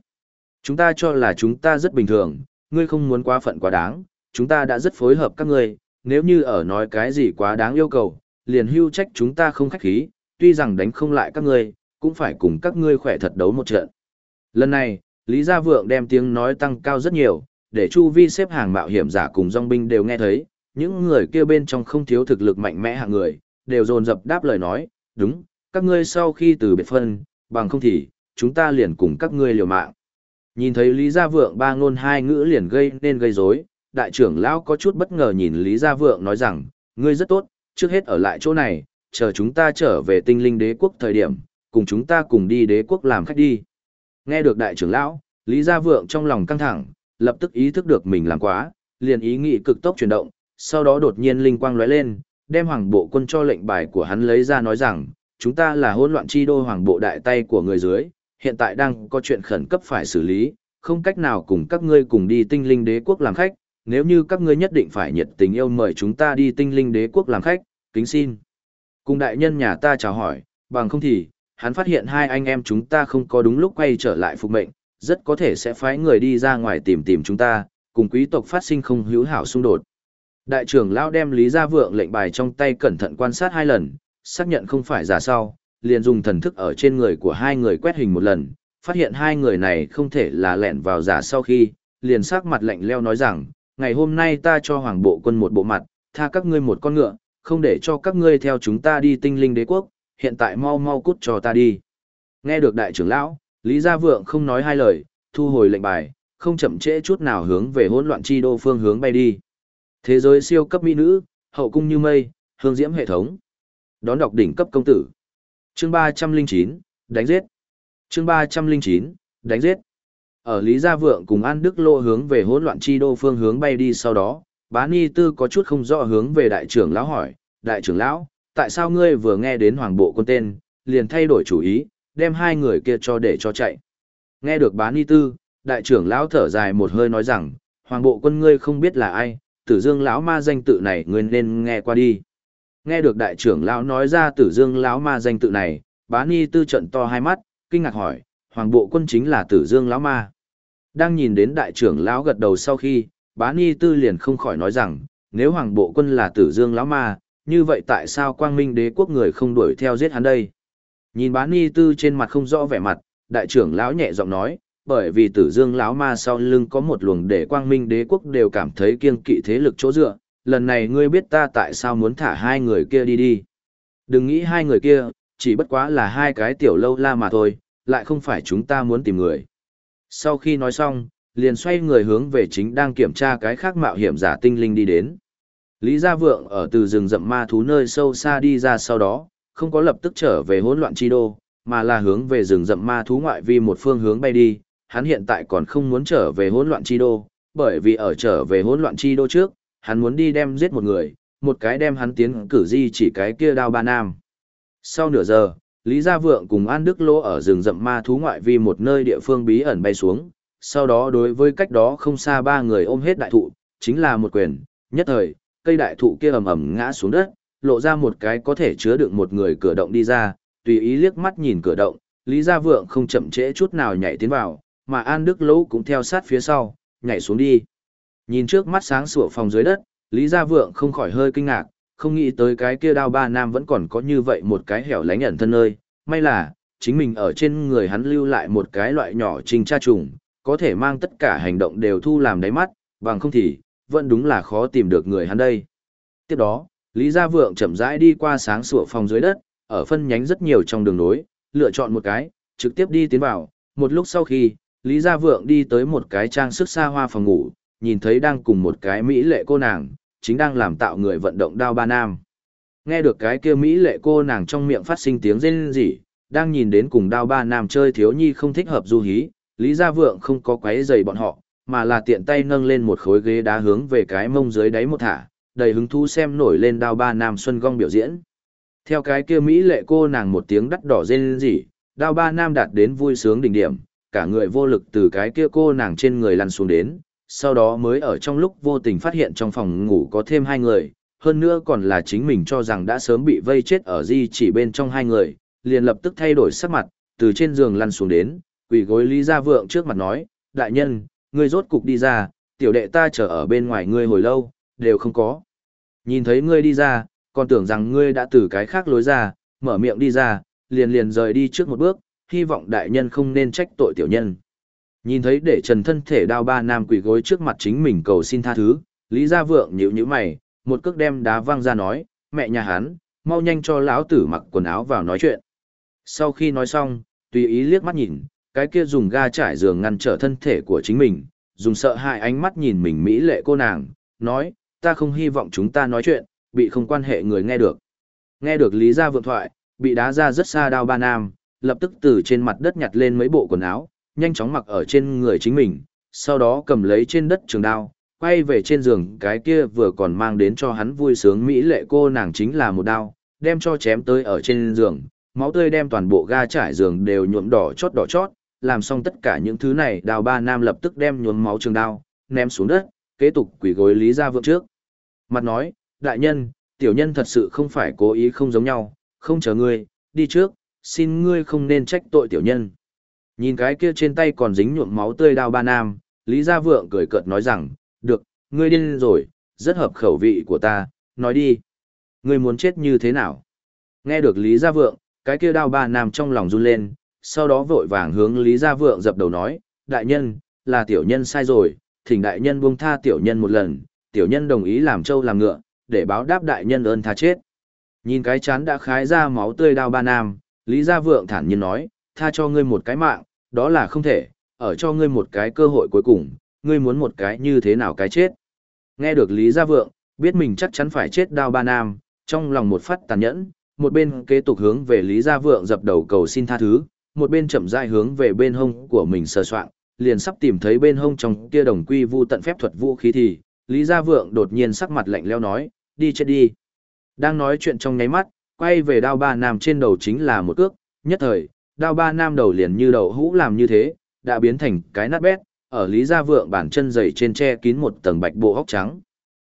Chúng ta cho là chúng ta rất bình thường, ngươi không muốn quá phận quá đáng, chúng ta đã rất phối hợp các ngươi, nếu như ở nói cái gì quá đáng yêu cầu, liền hưu trách chúng ta không khách khí, tuy rằng đánh không lại các ngươi, cũng phải cùng các ngươi khỏe thật đấu một trận. Lần này, Lý Gia Vượng đem tiếng nói tăng cao rất nhiều, để chu vi xếp hàng mạo hiểm giả cùng dòng binh đều nghe thấy, những người kia bên trong không thiếu thực lực mạnh mẽ hạng người, đều dồn dập đáp lời nói, đúng, các ngươi sau khi từ biệt phân, bằng không thì, chúng ta liền cùng các ngươi liều mạng. Nhìn thấy Lý Gia Vượng ba ngôn hai ngữ liền gây nên gây rối, đại trưởng lão có chút bất ngờ nhìn Lý Gia Vượng nói rằng, ngươi rất tốt, trước hết ở lại chỗ này, chờ chúng ta trở về tinh linh đế quốc thời điểm, cùng chúng ta cùng đi đế quốc làm khách đi. Nghe được đại trưởng lão, Lý Gia Vượng trong lòng căng thẳng, lập tức ý thức được mình làm quá, liền ý nghĩ cực tốc chuyển động, sau đó đột nhiên linh quang lóe lên, đem hoàng bộ quân cho lệnh bài của hắn lấy ra nói rằng, chúng ta là hỗn loạn chi đô hoàng bộ đại tay của người dưới, hiện tại đang có chuyện khẩn cấp phải xử lý, không cách nào cùng các ngươi cùng đi tinh linh đế quốc làm khách, nếu như các ngươi nhất định phải nhiệt tình yêu mời chúng ta đi tinh linh đế quốc làm khách, kính xin. Cùng đại nhân nhà ta chào hỏi, bằng không thì, hắn phát hiện hai anh em chúng ta không có đúng lúc quay trở lại phục mệnh, rất có thể sẽ phái người đi ra ngoài tìm tìm chúng ta, cùng quý tộc phát sinh không hữu hảo xung đột. Đại trưởng lão đem Lý Gia Vượng lệnh bài trong tay cẩn thận quan sát hai lần, xác nhận không phải giả sau, liền dùng thần thức ở trên người của hai người quét hình một lần, phát hiện hai người này không thể là lẻn vào giả sau khi, liền sắc mặt lạnh leo nói rằng, ngày hôm nay ta cho hoàng bộ quân một bộ mặt, tha các ngươi một con ngựa, không để cho các ngươi theo chúng ta đi tinh linh đế quốc, hiện tại mau mau cút cho ta đi. Nghe được đại trưởng lão, Lý Gia Vượng không nói hai lời, thu hồi lệnh bài, không chậm trễ chút nào hướng về hỗn loạn chi đô phương hướng bay đi. Thế giới siêu cấp mỹ nữ, hậu cung như mây, hương diễm hệ thống. Đón đọc đỉnh cấp công tử. Chương 309, đánh giết. Chương 309, đánh giết. Ở Lý Gia Vượng cùng An Đức Lô hướng về hỗn loạn chi đô phương hướng bay đi sau đó, bá Ni Tư có chút không rõ hướng về đại trưởng lão hỏi, đại trưởng lão, tại sao ngươi vừa nghe đến hoàng bộ quân tên, liền thay đổi chủ ý, đem hai người kia cho để cho chạy. Nghe được bá Ni Tư, đại trưởng lão thở dài một hơi nói rằng, hoàng bộ quân ngươi không biết là ai, tử dương lão ma danh tự này ngươi nên nghe qua đi. Nghe được đại trưởng lão nói ra tử dương lão ma danh tự này, bá Ni Tư trận to hai mắt, kinh ngạc hỏi, hoàng bộ quân chính là tử dương lão ma. Đang nhìn đến đại trưởng lão gật đầu sau khi, bá Ni Tư liền không khỏi nói rằng, nếu hoàng bộ quân là tử dương lão ma, như vậy tại sao quang minh đế quốc người không đuổi theo giết hắn đây? Nhìn bá Ni Tư trên mặt không rõ vẻ mặt, đại trưởng lão nhẹ giọng nói, bởi vì tử dương lão ma sau lưng có một luồng để quang minh đế quốc đều cảm thấy kiêng kỵ thế lực chỗ dựa, lần này ngươi biết ta tại sao muốn thả hai người kia đi đi. Đừng nghĩ hai người kia, chỉ bất quá là hai cái tiểu lâu la mà thôi, lại không phải chúng ta muốn tìm người. Sau khi nói xong, liền xoay người hướng về chính đang kiểm tra cái khác mạo hiểm giả tinh linh đi đến. Lý Gia Vượng ở từ rừng rậm ma thú nơi sâu xa đi ra sau đó, không có lập tức trở về hỗn loạn chi đô, mà là hướng về rừng rậm ma thú ngoại vi một phương hướng bay đi. Hắn hiện tại còn không muốn trở về hỗn loạn chi đô, bởi vì ở trở về hỗn loạn chi đô trước, hắn muốn đi đem giết một người, một cái đem hắn tiến cử di chỉ cái kia đao ba nam. Sau nửa giờ, Lý Gia Vượng cùng An Đức Lô ở rừng rậm ma thú ngoại vi một nơi địa phương bí ẩn bay xuống, sau đó đối với cách đó không xa ba người ôm hết đại thụ, chính là một quyền, nhất thời, cây đại thụ kia ầm ầm ngã xuống đất, lộ ra một cái có thể chứa đựng một người cửa động đi ra, tùy ý liếc mắt nhìn cửa động, Lý Gia Vượng không chậm trễ chút nào nhảy tiến vào, mà An Đức Lỗ cũng theo sát phía sau, nhảy xuống đi. Nhìn trước mắt sáng sủa phòng dưới đất, Lý Gia Vượng không khỏi hơi kinh ngạc, không nghĩ tới cái kia đao ba nam vẫn còn có như vậy một cái hẻo lánh ẩn thân nơi, may là, chính mình ở trên người hắn lưu lại một cái loại nhỏ trình tra trùng, có thể mang tất cả hành động đều thu làm đáy mắt, bằng không thì, vẫn đúng là khó tìm được người hắn đây. Tiếp đó, Lý Gia Vượng chậm rãi đi qua sáng sủa phòng dưới đất, ở phân nhánh rất nhiều trong đường nối, lựa chọn một cái, trực tiếp đi tiến vào, một lúc sau khi, Lý Gia Vượng đi tới một cái trang sức xa hoa phòng ngủ, nhìn thấy đang cùng một cái mỹ lệ cô nàng, chính đang làm tạo người vận động đao ba nam. Nghe được cái kia mỹ lệ cô nàng trong miệng phát sinh tiếng rên rỉ, đang nhìn đến cùng đao ba nam chơi thiếu nhi không thích hợp du hí, Lý Gia Vượng không có quấy giày bọn họ, mà là tiện tay nâng lên một khối ghế đá hướng về cái mông dưới đáy một thả, đầy hứng thú xem nổi lên đao ba nam xuân gong biểu diễn. Theo cái kia mỹ lệ cô nàng một tiếng đắt đỏ rên rỉ, đao ba nam đạt đến vui sướng đỉnh điểm, cả người vô lực từ cái kia cô nàng trên người lăn xuống đến, sau đó mới ở trong lúc vô tình phát hiện trong phòng ngủ có thêm hai người, hơn nữa còn là chính mình cho rằng đã sớm bị vây chết ở di chỉ bên trong hai người, liền lập tức thay đổi sắc mặt, từ trên giường lăn xuống đến, quỳ gối Lý Gia Vượng trước mặt nói, đại nhân, ngươi rốt cục đi ra, tiểu đệ ta chờ ở bên ngoài ngươi hồi lâu, đều không có. Nhìn thấy ngươi đi ra, còn tưởng rằng ngươi đã từ cái khác lối ra, mở miệng đi ra, liền liền rời đi trước một bước, hy vọng đại nhân không nên trách tội tiểu nhân. Nhìn thấy để trần thân thể đao ba nam quỷ gối trước mặt chính mình cầu xin tha thứ, Lý Gia Vượng nhíu nhíu mày, một cước đem đá văng ra nói, mẹ nhà hắn, mau nhanh cho lão tử mặc quần áo vào nói chuyện. Sau khi nói xong, tùy ý liếc mắt nhìn, cái kia dùng ga trải giường ngăn trở thân thể của chính mình, dùng sợ hãi ánh mắt nhìn mình mỹ lệ cô nàng, nói, ta không hy vọng chúng ta nói chuyện, bị không quan hệ người nghe được. Nghe được Lý Gia Vượng thoại, bị đá ra rất xa đao ba nam, lập tức từ trên mặt đất nhặt lên mấy bộ quần áo, nhanh chóng mặc ở trên người chính mình, sau đó cầm lấy trên đất trường đao, quay về trên giường cái kia vừa còn mang đến cho hắn vui sướng mỹ lệ cô nàng chính là một đao, đem cho chém tới ở trên giường, máu tươi đem toàn bộ ga trải giường đều nhuộm đỏ chót đỏ chót, làm xong tất cả những thứ này đào ba nam lập tức đem nhuốm máu trường đao, ném xuống đất, kế tục quỷ gối Lý Gia Vượng trước. Mặt nói, đại nhân, tiểu nhân thật sự không phải cố ý không giống nhau, không chờ ngươi, đi trước, xin ngươi không nên trách tội tiểu nhân. Nhìn cái kia trên tay còn dính nhuộm máu tươi đao ba nam, Lý Gia Vượng cười cợt nói rằng, được, ngươi điên rồi, rất hợp khẩu vị của ta, nói đi. Ngươi muốn chết như thế nào? Nghe được Lý Gia Vượng, cái kia đao ba nam trong lòng run lên, sau đó vội vàng hướng Lý Gia Vượng dập đầu nói, đại nhân, là tiểu nhân sai rồi, thỉnh đại nhân buông tha tiểu nhân một lần, tiểu nhân đồng ý làm trâu làm ngựa, để báo đáp đại nhân ơn tha chết. Nhìn cái chán đã khái ra máu tươi đao ba nam, Lý Gia Vượng thản nhiên nói, tha cho ngươi một cái mạng, đó là không thể, ở cho ngươi một cái cơ hội cuối cùng, ngươi muốn một cái như thế nào cái chết. Nghe được Lý Gia Vượng, biết mình chắc chắn phải chết đao ba nam, trong lòng một phát tàn nhẫn, một bên kế tục hướng về Lý Gia Vượng dập đầu cầu xin tha thứ, một bên chậm rãi hướng về bên hông của mình sờ soạn, liền sắp tìm thấy bên hông trong kia đồng quy vu tận phép thuật vũ khí thì, Lý Gia Vượng đột nhiên sắc mặt lạnh lẽo nói, đi chết đi. Đang nói chuyện trong nháy mắt, quay về đao ba nam trên đầu chính là một cước, nhất thời, đao ba nam đầu liền như đầu hũ làm như thế, đã biến thành cái nát bét, ở Lý Gia Vượng bản chân dày trên che kín một tầng bạch bộ hóc trắng.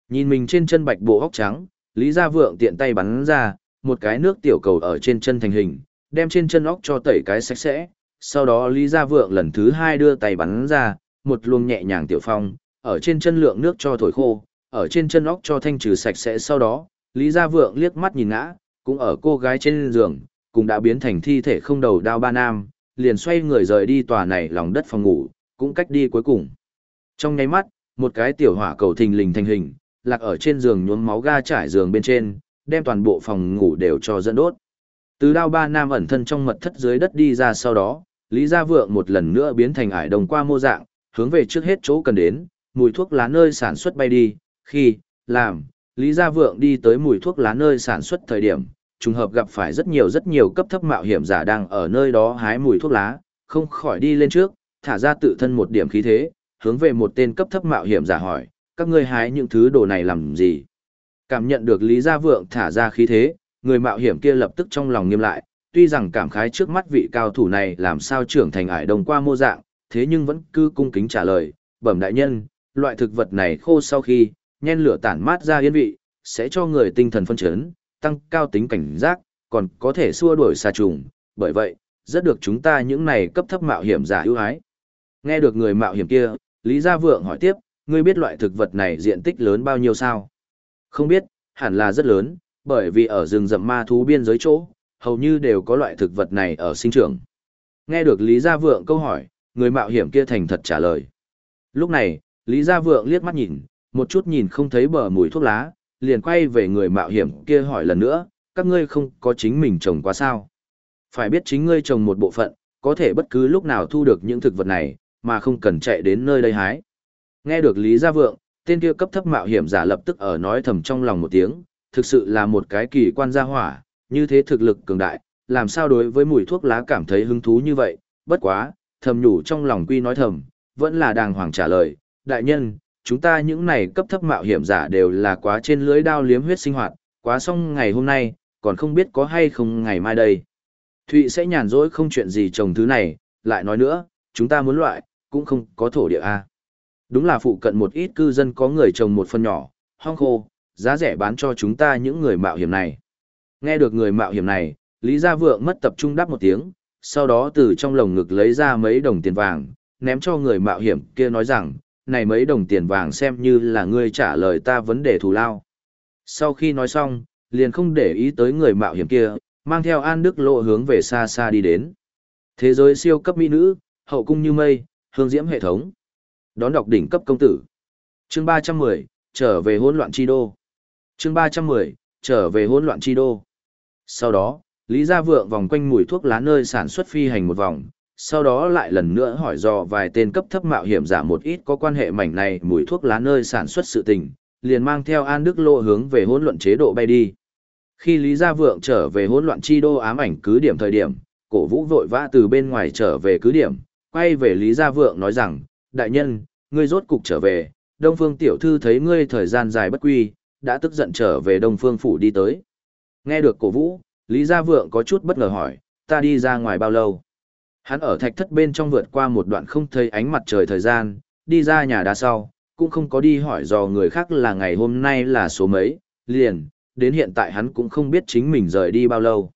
Nhìn mình trên chân bạch bộ hóc trắng, Lý Gia Vượng tiện tay bắn ra, một cái nước tiểu cầu ở trên chân thành hình, đem trên chân óc cho tẩy cái sạch sẽ. Sau đó Lý Gia Vượng lần thứ hai đưa tay bắn ra, một luồng nhẹ nhàng tiểu phong, ở trên chân lượng nước cho thổi khô, ở trên chân óc cho thanh trừ sạch sẽ sau đó, Lý Gia Vượng liếc mắt nhìn ngã, cũng ở cô gái trên giường, cũng đã biến thành thi thể không đầu đao ba nam, liền xoay người rời đi tòa này lòng đất phòng ngủ, cũng cách đi cuối cùng. Trong nháy mắt, một cái tiểu hỏa cầu thình lình thành hình, lạc ở trên giường nhuốm máu ga trải giường bên trên, đem toàn bộ phòng ngủ đều cho dẫn đốt. Từ đao ba nam ẩn thân trong mật thất dưới đất đi ra sau đó, Lý Gia Vượng một lần nữa biến thành ải đồng qua mô dạng, hướng về trước hết chỗ cần đến, mùi thuốc lá nơi sản xuất bay đi, khi, làm, Lý Gia Vượng đi tới mùi thuốc lá nơi sản xuất thời điểm, trùng hợp gặp phải rất nhiều rất nhiều cấp thấp mạo hiểm giả đang ở nơi đó hái mùi thuốc lá, không khỏi đi lên trước, thả ra tự thân một điểm khí thế, hướng về một tên cấp thấp mạo hiểm giả hỏi, các ngươi hái những thứ đồ này làm gì? Cảm nhận được Lý Gia Vượng thả ra khí thế, người mạo hiểm kia lập tức trong lòng nghiêm lại, tuy rằng cảm khái trước mắt vị cao thủ này làm sao trưởng thành ải đồng qua mô dạng, thế nhưng vẫn cứ cung kính trả lời, bẩm đại nhân, loại thực vật này khô sau khi, nhen lửa tản mát ra yên vị, sẽ cho người tinh thần phân chấn, tăng cao tính cảnh giác, còn có thể xua đuổi xà trùng, bởi vậy, rất được chúng ta những này cấp thấp mạo hiểm giả ưu ái. Nghe được người mạo hiểm kia, Lý Gia Vượng hỏi tiếp, ngươi biết loại thực vật này diện tích lớn bao nhiêu sao? Không biết, hẳn là rất lớn, bởi vì ở rừng rậm ma thú biên giới chỗ, hầu như đều có loại thực vật này ở sinh trưởng. Nghe được Lý Gia Vượng câu hỏi, người mạo hiểm kia thành thật trả lời. Lúc này, Lý Gia Vượng liếc mắt nhìn, một chút nhìn không thấy bờ mùi thuốc lá, liền quay về người mạo hiểm kia hỏi lần nữa, các ngươi không có chính mình trồng quá sao? Phải biết chính ngươi trồng một bộ phận, có thể bất cứ lúc nào thu được những thực vật này, mà không cần chạy đến nơi đây hái. Nghe được Lý Gia Vượng, tên kia cấp thấp mạo hiểm giả lập tức ở nói thầm trong lòng một tiếng, thực sự là một cái kỳ quan gia hỏa, như thế thực lực cường đại, làm sao đối với mùi thuốc lá cảm thấy hứng thú như vậy, bất quá, thầm nhủ trong lòng quy nói thầm, vẫn là đàng hoàng trả lời, đại nhân, chúng ta những này cấp thấp mạo hiểm giả đều là quá trên lưới đao liếm huyết sinh hoạt, quá xong ngày hôm nay, còn không biết có hay không ngày mai đây. Thụy sẽ nhàn rỗi không chuyện gì trồng thứ này, lại nói nữa, chúng ta muốn loại, cũng không có thổ địa A. Đúng là phụ cận một ít cư dân có người trồng một phần nhỏ, hong khô, giá rẻ bán cho chúng ta những người mạo hiểm này. Nghe được người mạo hiểm này, Lý Gia Vượng mất tập trung đáp một tiếng, sau đó từ trong lồng ngực lấy ra mấy đồng tiền vàng, ném cho người mạo hiểm kia nói rằng, này mấy đồng tiền vàng xem như là ngươi trả lời ta vấn đề thù lao. Sau khi nói xong, liền không để ý tới người mạo hiểm kia, mang theo An Đức Lộ hướng về xa xa đi đến. Thế giới siêu cấp mỹ nữ, hậu cung như mây, hương diễm hệ thống. Đón đọc đỉnh cấp công tử. Chương 310, trở về hỗn loạn chi đô. Chương 310, trở về hỗn loạn chi đô. Sau đó, Lý Gia Vượng vòng quanh mùi thuốc lá nơi sản xuất phi hành một vòng, sau đó lại lần nữa hỏi dò vài tên cấp thấp mạo hiểm giả một ít có quan hệ mảnh này mùi thuốc lá nơi sản xuất sự tình, liền mang theo An Đức Lô hướng về hỗn loạn chế độ bay đi. Khi Lý Gia Vượng trở về hỗn loạn chi đô ám ảnh cứ điểm thời điểm, cổ vũ vội vã từ bên ngoài trở về cứ điểm, quay về Lý Gia Vượng nói rằng, đại nhân, ngươi rốt cục trở về, Đông Phương Tiểu Thư thấy ngươi thời gian dài bất quy, đã tức giận trở về Đông Phương Phủ đi tới. Nghe được cổ vũ, Lý Gia Vượng có chút bất ngờ hỏi, ta đi ra ngoài bao lâu? Hắn ở thạch thất bên trong vượt qua một đoạn không thấy ánh mặt trời thời gian, đi ra nhà đá sau, cũng không có đi hỏi dò người khác là ngày hôm nay là số mấy, liền, đến hiện tại hắn cũng không biết chính mình rời đi bao lâu.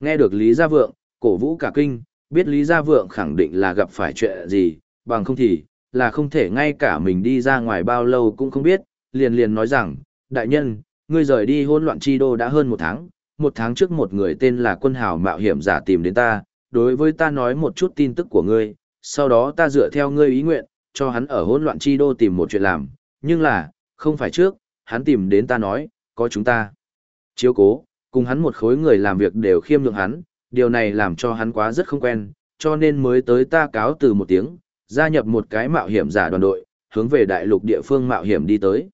Nghe được Lý Gia Vượng, cổ vũ cả kinh, biết Lý Gia Vượng khẳng định là gặp phải chuyện gì, bằng không thì, là không thể ngay cả mình đi ra ngoài bao lâu cũng không biết, liền liền nói rằng, đại nhân, ngươi rời đi hỗn loạn chi đô đã hơn một tháng, một tháng trước một người tên là quân hào mạo hiểm giả tìm đến ta, đối với ta nói một chút tin tức của ngươi, sau đó ta dựa theo ngươi ý nguyện, cho hắn ở hỗn loạn chi đô tìm một chuyện làm, nhưng là, không phải trước, hắn tìm đến ta nói, có chúng ta. Chiếu cố, cùng hắn một khối người làm việc đều khiêm nhượng hắn, điều này làm cho hắn quá rất không quen, cho nên mới tới ta cáo từ một tiếng, gia nhập một cái mạo hiểm giả đoàn đội, hướng về đại lục địa phương mạo hiểm đi tới.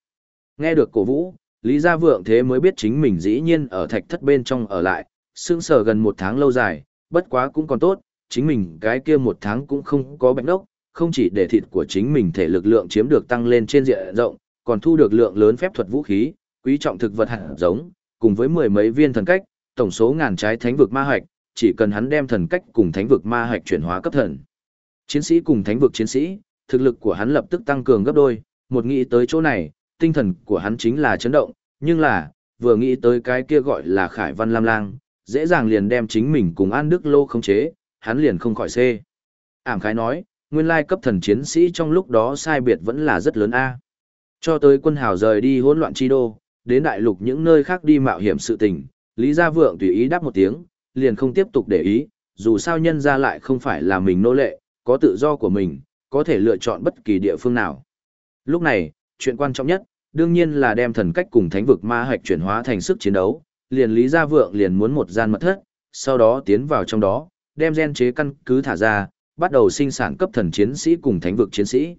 Nghe được cổ vũ, Lý Gia Vượng thế mới biết chính mình dĩ nhiên ở thạch thất bên trong ở lại, sương sờ gần một tháng lâu dài, bất quá cũng còn tốt, chính mình cái kia một tháng cũng không có bệnh đốc, không chỉ để thịt của chính mình thể lực lượng chiếm được tăng lên trên diện rộng, còn thu được lượng lớn phép thuật vũ khí, quý trọng thực vật hạt giống, cùng với mười mấy viên thần cách, tổng số ngàn trái thánh vực ma hạch, chỉ cần hắn đem thần cách cùng thánh vực ma hạch chuyển hóa cấp thần. Chiến sĩ cùng thánh vực chiến sĩ, thực lực của hắn lập tức tăng cường gấp đôi, một nghĩ tới chỗ này, tinh thần của hắn chính là chấn động, nhưng là, vừa nghĩ tới cái kia gọi là Khải Văn Lam Lang, dễ dàng liền đem chính mình cùng An Đức Lô khống chế, hắn liền không khỏi xê. Ảm khái nói, nguyên lai cấp thần chiến sĩ trong lúc đó sai biệt vẫn là rất lớn a. Cho tới quân hào rời đi hỗn loạn chi đô, đến đại lục những nơi khác đi mạo hiểm sự tình, Lý Gia Vượng tùy ý đáp một tiếng, liền không tiếp tục để ý, dù sao nhân ra lại không phải là mình nô lệ, có tự do của mình, có thể lựa chọn bất kỳ địa phương nào. Lúc này, chuyện quan trọng nhất, đương nhiên là đem thần cách cùng thánh vực ma hạch chuyển hóa thành sức chiến đấu, liền Lý Gia Vượng liền muốn một gian mật thất, sau đó tiến vào trong đó, đem gen chế căn cứ thả ra, bắt đầu sinh sản cấp thần chiến sĩ cùng thánh vực chiến sĩ.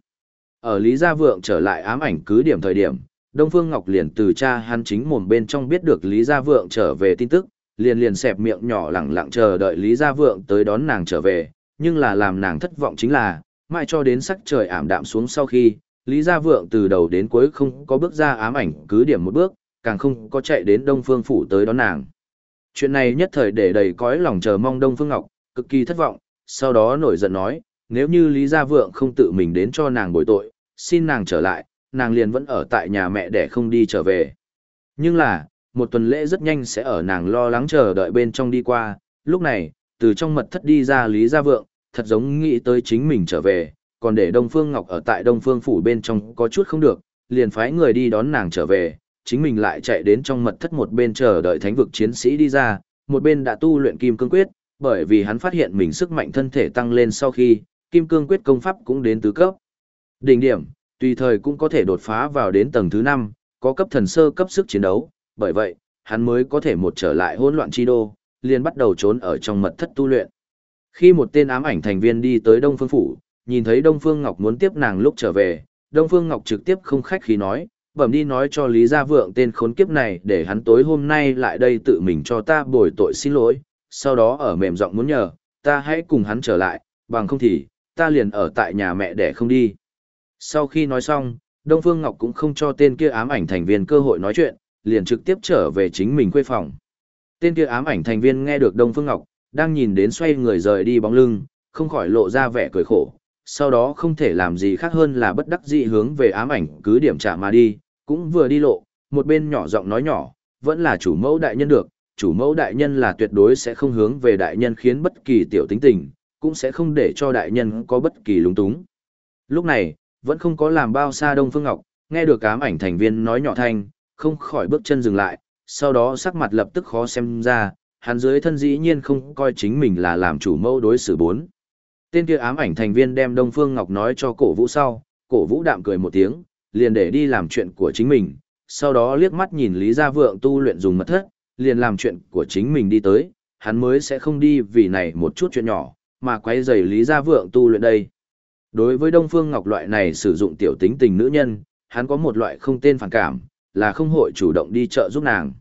Ở Lý Gia Vượng trở lại ám ảnh cứ điểm thời điểm, Đông Phương Ngọc liền từ cha hắn chính mồm bên trong biết được Lý Gia Vượng trở về tin tức, liền liền xẹp miệng nhỏ lẳng lặng chờ đợi Lý Gia Vượng tới đón nàng trở về, nhưng là làm nàng thất vọng chính là, mãi cho đến sắc trời ảm đạm xuống sau khi, Lý Gia Vượng từ đầu đến cuối không có bước ra ám ảnh cứ điểm một bước, càng không có chạy đến Đông Phương Phủ tới đón nàng. Chuyện này nhất thời để đầy cõi lòng chờ mong Đông Phương Ngọc, cực kỳ thất vọng, sau đó nổi giận nói, nếu như Lý Gia Vượng không tự mình đến cho nàng bồi tội, xin nàng trở lại, nàng liền vẫn ở tại nhà mẹ để không đi trở về. Nhưng là, một tuần lễ rất nhanh sẽ ở nàng lo lắng chờ đợi bên trong đi qua, lúc này, từ trong mật thất đi ra Lý Gia Vượng, thật giống nghĩ tới chính mình trở về, còn để Đông Phương Ngọc ở tại Đông Phương Phủ bên trong có chút không được, liền phái người đi đón nàng trở về, chính mình lại chạy đến trong mật thất một bên chờ đợi thánh vực chiến sĩ đi ra, một bên đã tu luyện kim cương quyết, bởi vì hắn phát hiện mình sức mạnh thân thể tăng lên sau khi, kim cương quyết công pháp cũng đến tứ cấp. Đỉnh điểm, tùy thời cũng có thể đột phá vào đến tầng thứ 5, có cấp thần sơ cấp sức chiến đấu, bởi vậy, hắn mới có thể một trở lại hỗn loạn chi đô, liền bắt đầu trốn ở trong mật thất tu luyện. Khi một tên ám ảnh thành viên đi tới Đông Phương Phủ, nhìn thấy Đông Phương Ngọc muốn tiếp nàng lúc trở về, Đông Phương Ngọc trực tiếp không khách khí nói, bẩm đi nói cho Lý Gia Vượng tên khốn kiếp này để hắn tối hôm nay lại đây tự mình cho ta bồi tội xin lỗi, sau đó ở mềm giọng muốn nhờ, ta hãy cùng hắn trở lại, bằng không thì, ta liền ở tại nhà mẹ để không đi. Sau khi nói xong, Đông Phương Ngọc cũng không cho tên kia ám ảnh thành viên cơ hội nói chuyện, liền trực tiếp trở về chính mình quê phòng. Tên kia ám ảnh thành viên nghe được Đông Phương Ngọc, đang nhìn đến xoay người rời đi bóng lưng, không khỏi lộ ra vẻ cười khổ, sau đó không thể làm gì khác hơn là bất đắc dĩ hướng về ám ảnh cứ điểm trả mà đi, cũng vừa đi lộ, một bên nhỏ giọng nói nhỏ, vẫn là chủ mẫu đại nhân được, chủ mẫu đại nhân là tuyệt đối sẽ không hướng về đại nhân khiến bất kỳ tiểu tính tình, cũng sẽ không để cho đại nhân có bất kỳ lúng túng. Lúc này, vẫn không có làm bao xa Đông Phương Ngọc, nghe được ám ảnh thành viên nói nhỏ thanh, không khỏi bước chân dừng lại, sau đó sắc mặt lập tức khó xem ra, hắn dưới thân dĩ nhiên không coi chính mình là làm chủ mẫu đối xử bốn. Tên kia ám ảnh thành viên đem Đông Phương Ngọc nói cho cổ vũ sau, cổ vũ đạm cười một tiếng, liền để đi làm chuyện của chính mình, sau đó liếc mắt nhìn Lý Gia Vượng tu luyện dùng mật thất, liền làm chuyện của chính mình đi tới, hắn mới sẽ không đi vì này một chút chuyện nhỏ, mà quay rầy Lý Gia Vượng tu luyện đây. Đối với Đông Phương Ngọc loại này sử dụng tiểu tính tình nữ nhân, hắn có một loại không tên phản cảm, là không hội chủ động đi chợ giúp nàng.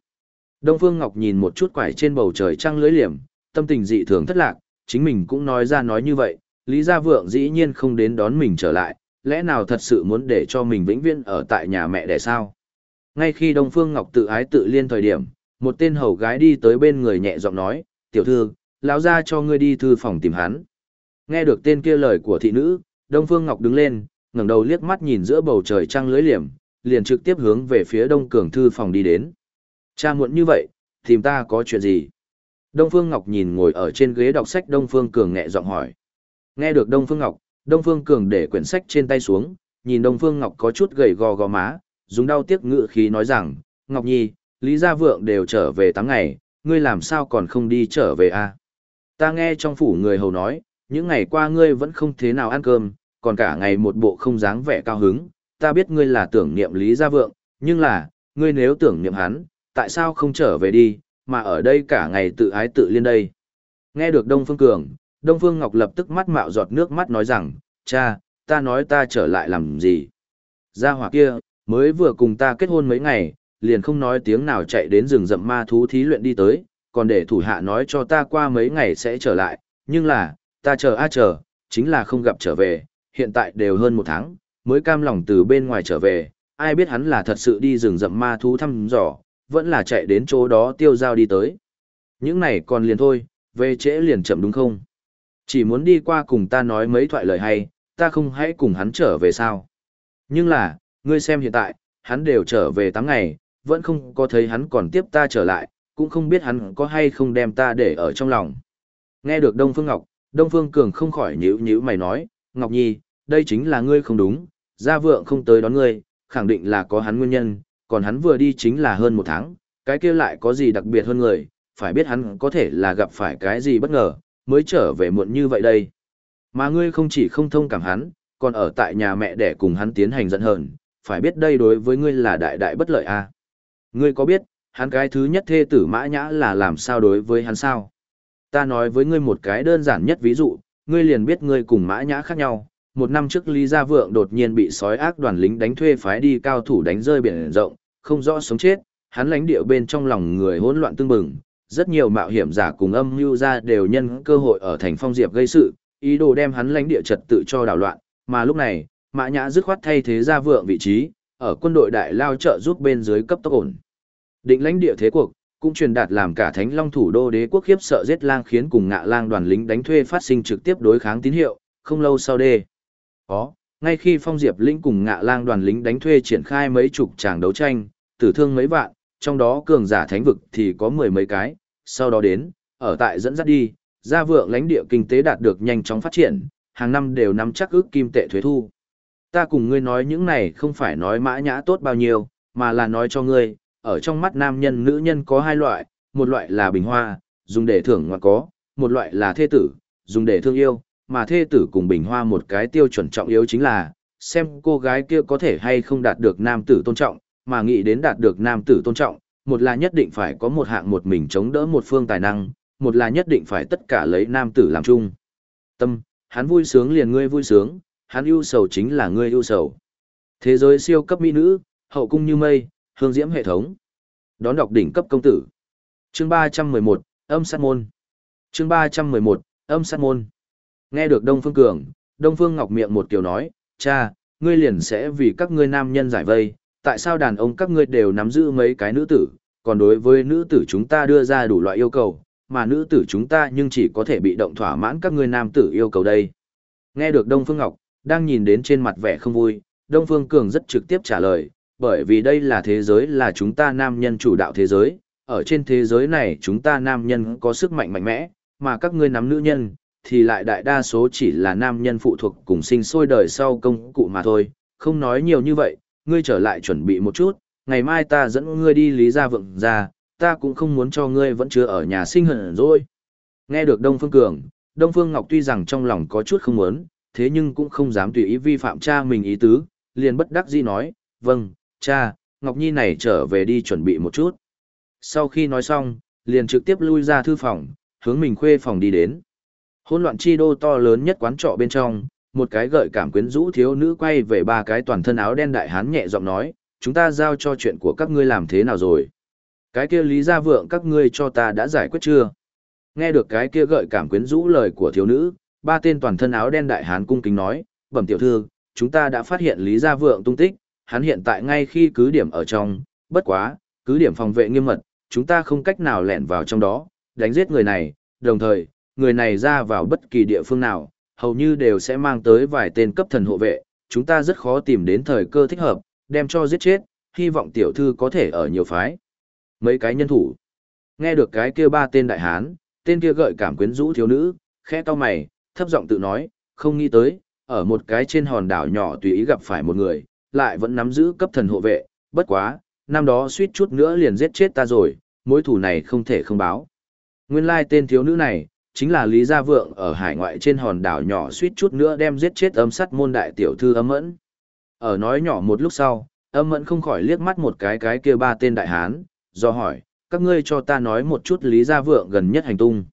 Đông Phương Ngọc nhìn một chút quải trên bầu trời trăng lưới liềm, tâm tình dị thường thất lạc, chính mình cũng nói ra nói như vậy, Lý Gia Vượng dĩ nhiên không đến đón mình trở lại, lẽ nào thật sự muốn để cho mình vĩnh viễn ở tại nhà mẹ đẻ sao? Ngay khi Đông Phương Ngọc tự ái tự liên thời điểm, một tên hầu gái đi tới bên người nhẹ giọng nói, tiểu thư, lão ra cho ngươi đi thư phòng tìm hắn. Nghe được tên kia lời của thị nữ, Đông Phương Ngọc đứng lên, ngẩng đầu liếc mắt nhìn giữa bầu trời trăng lưới liềm, liền trực tiếp hướng về phía Đông Cường thư phòng đi đến. Cha muộn như vậy, tìm ta có chuyện gì? Đông Phương Ngọc nhìn ngồi ở trên ghế đọc sách Đông Phương Cường nhẹ giọng hỏi. Nghe được Đông Phương Ngọc, Đông Phương Cường để quyển sách trên tay xuống, nhìn Đông Phương Ngọc có chút gầy gò gò má, dùng đau tiếc ngự khí nói rằng, Ngọc Nhi, Lý Gia Vượng đều trở về 8 ngày, ngươi làm sao còn không đi trở về a? À? Ta nghe trong phủ người hầu nói, những ngày qua ngươi vẫn không thế nào ăn cơm, còn cả ngày một bộ không dáng vẻ cao hứng, ta biết ngươi là tưởng niệm Lý Gia Vượng, nhưng là, ngươi nếu tưởng niệm hắn, tại sao không trở về đi, mà ở đây cả ngày tự ái tự liên đây. Nghe được Đông Phương Cường, Đông Phương Ngọc lập tức mắt mạo giọt nước mắt nói rằng, cha, ta nói ta trở lại làm gì. Gia hỏa kia, mới vừa cùng ta kết hôn mấy ngày, liền không nói tiếng nào chạy đến rừng rậm ma thú thí luyện đi tới, còn để thủ hạ nói cho ta qua mấy ngày sẽ trở lại, nhưng là, ta chờ a chờ, chính là không gặp trở về, hiện tại đều hơn một tháng, mới cam lòng từ bên ngoài trở về, ai biết hắn là thật sự đi rừng rậm ma thú thăm dò, vẫn là chạy đến chỗ đó tiêu giao đi tới. Những này còn liền thôi, về trễ liền chậm đúng không? Chỉ muốn đi qua cùng ta nói mấy thoại lời hay, ta không hãy cùng hắn trở về sao? Nhưng là, ngươi xem hiện tại, hắn đều trở về 8 ngày, vẫn không có thấy hắn còn tiếp ta trở lại, cũng không biết hắn có hay không đem ta để ở trong lòng. Nghe được Đông Phương Ngọc, Đông Phương Cường không khỏi nhíu nhíu mày nói, Ngọc Nhi, đây chính là ngươi không đúng, gia vượng không tới đón ngươi, khẳng định là có hắn nguyên nhân, còn hắn vừa đi chính là hơn một tháng, cái kia lại có gì đặc biệt hơn người, phải biết hắn có thể là gặp phải cái gì bất ngờ, mới trở về muộn như vậy đây. Mà ngươi không chỉ không thông cảm hắn, còn ở tại nhà mẹ để cùng hắn tiến hành giận hờn, phải biết đây đối với ngươi là đại đại bất lợi a. À? Ngươi có biết, hắn cái thứ nhất thê tử mã nhã là làm sao đối với hắn sao? Ta nói với ngươi một cái đơn giản nhất ví dụ, ngươi liền biết ngươi cùng mã nhã khác nhau. Một năm trước Lý Gia Vượng đột nhiên bị sói ác đoàn lính đánh thuê phái đi cao thủ đánh rơi biển rộng, không rõ sống chết, hắn lãnh địa bên trong lòng người hỗn loạn tương bừng, rất nhiều mạo hiểm giả cùng âm mưu ra đều nhân cơ hội ở thành phong diệp gây sự, ý đồ đem hắn lãnh địa trật tự cho đảo loạn, mà lúc này, Mã Nhã dứt khoát thay thế Gia Vượng vị trí, ở quân đội đại lao trợ giúp bên dưới cấp tốc ổn. Định lãnh địa thế cuộc, cũng truyền đạt làm cả Thánh Long thủ đô đế quốc khiếp sợ giết lang khiến cùng ngạ lang đoàn lính đánh thuê phát sinh trực tiếp đối kháng tín hiệu, không lâu sau đê. Có, ngay khi Phong Diệp Linh cùng ngạ lang đoàn lính đánh thuê triển khai mấy chục tràng đấu tranh, tử thương mấy vạn, trong đó cường giả thánh vực thì có mười mấy cái, sau đó đến, ở tại dẫn dắt đi, gia vượng lãnh địa kinh tế đạt được nhanh chóng phát triển, hàng năm đều nắm chắc ước kim tệ thuế thu. Ta cùng ngươi nói những này không phải nói mã nhã tốt bao nhiêu, mà là nói cho ngươi, ở trong mắt nam nhân nữ nhân có hai loại, một loại là bình hoa, dùng để thưởng ngoạn có, một loại là thê tử, dùng để thương yêu, mà thê tử cùng bình hoa một cái tiêu chuẩn trọng yếu chính là, xem cô gái kia có thể hay không đạt được nam tử tôn trọng, mà nghĩ đến đạt được nam tử tôn trọng, một là nhất định phải có một hạng một mình chống đỡ một phương tài năng, một là nhất định phải tất cả lấy nam tử làm chung. Tâm, hắn vui sướng liền ngươi vui sướng, hắn ưu sầu chính là ngươi ưu sầu. Thế giới siêu cấp mỹ nữ, hậu cung như mây, hương diễm hệ thống. Đón đọc đỉnh cấp công tử. Chương 311, âm sát môn. Chương 311, âm sát môn. Nghe được Đông Phương Cường, Đông Phương Ngọc miệng một kiểu nói, cha, ngươi liền sẽ vì các ngươi nam nhân giải vây, tại sao đàn ông các ngươi đều nắm giữ mấy cái nữ tử, còn đối với nữ tử chúng ta đưa ra đủ loại yêu cầu, mà nữ tử chúng ta nhưng chỉ có thể bị động thỏa mãn các ngươi nam tử yêu cầu đây. Nghe được Đông Phương Ngọc, đang nhìn đến trên mặt vẻ không vui, Đông Phương Cường rất trực tiếp trả lời, bởi vì đây là thế giới là chúng ta nam nhân chủ đạo thế giới, ở trên thế giới này chúng ta nam nhân có sức mạnh mạnh mẽ, mà các ngươi nắm nữ nhân, thì lại đại đa số chỉ là nam nhân phụ thuộc cùng sinh sôi đời sau công cụ mà thôi, không nói nhiều như vậy, ngươi trở lại chuẩn bị một chút, ngày mai ta dẫn ngươi đi lý gia vượng ra, ta cũng không muốn cho ngươi vẫn chưa ở nhà sinh hận rồi. Nghe được Đông Phương Cường, Đông Phương Ngọc tuy rằng trong lòng có chút không muốn, thế nhưng cũng không dám tùy ý vi phạm cha mình ý tứ, liền bất đắc dĩ nói, vâng, cha, Ngọc Nhi này trở về đi chuẩn bị một chút. Sau khi nói xong, liền trực tiếp lui ra thư phòng, hướng mình khuê phòng đi đến hỗn loạn chi đô to lớn nhất quán trọ bên trong, một cái gợi cảm quyến rũ thiếu nữ quay về ba cái toàn thân áo đen đại hán nhẹ giọng nói, chúng ta giao cho chuyện của các ngươi làm thế nào rồi. Cái kia lý gia vượng các ngươi cho ta đã giải quyết chưa? Nghe được cái kia gợi cảm quyến rũ lời của thiếu nữ, ba tên toàn thân áo đen đại hán cung kính nói, bẩm tiểu thư, chúng ta đã phát hiện lý gia vượng tung tích, hắn hiện tại ngay khi cứ điểm ở trong, bất quá, cứ điểm phòng vệ nghiêm mật, chúng ta không cách nào lẻn vào trong đó, đánh giết người này, đồng thời, người này ra vào bất kỳ địa phương nào, hầu như đều sẽ mang tới vài tên cấp thần hộ vệ, chúng ta rất khó tìm đến thời cơ thích hợp, đem cho giết chết, hy vọng tiểu thư có thể ở nhiều phái. Mấy cái nhân thủ. Nghe được cái kia ba tên đại hán, tên kia gợi cảm quyến rũ thiếu nữ, khẽ cau mày, thấp giọng tự nói, không nghĩ tới, ở một cái trên hòn đảo nhỏ tùy ý gặp phải một người, lại vẫn nắm giữ cấp thần hộ vệ, bất quá, năm đó suýt chút nữa liền giết chết ta rồi, mối thù này không thể không báo. Nguyên lai tên thiếu nữ này, chính là Lý Gia Vượng ở hải ngoại trên hòn đảo nhỏ suýt chút nữa đem giết chết âm sắt môn đại tiểu thư âm mẫn. Ở nói nhỏ một lúc sau, âm mẫn không khỏi liếc mắt một cái cái kia ba tên đại hán, do hỏi, các ngươi cho ta nói một chút Lý Gia Vượng gần nhất hành tung.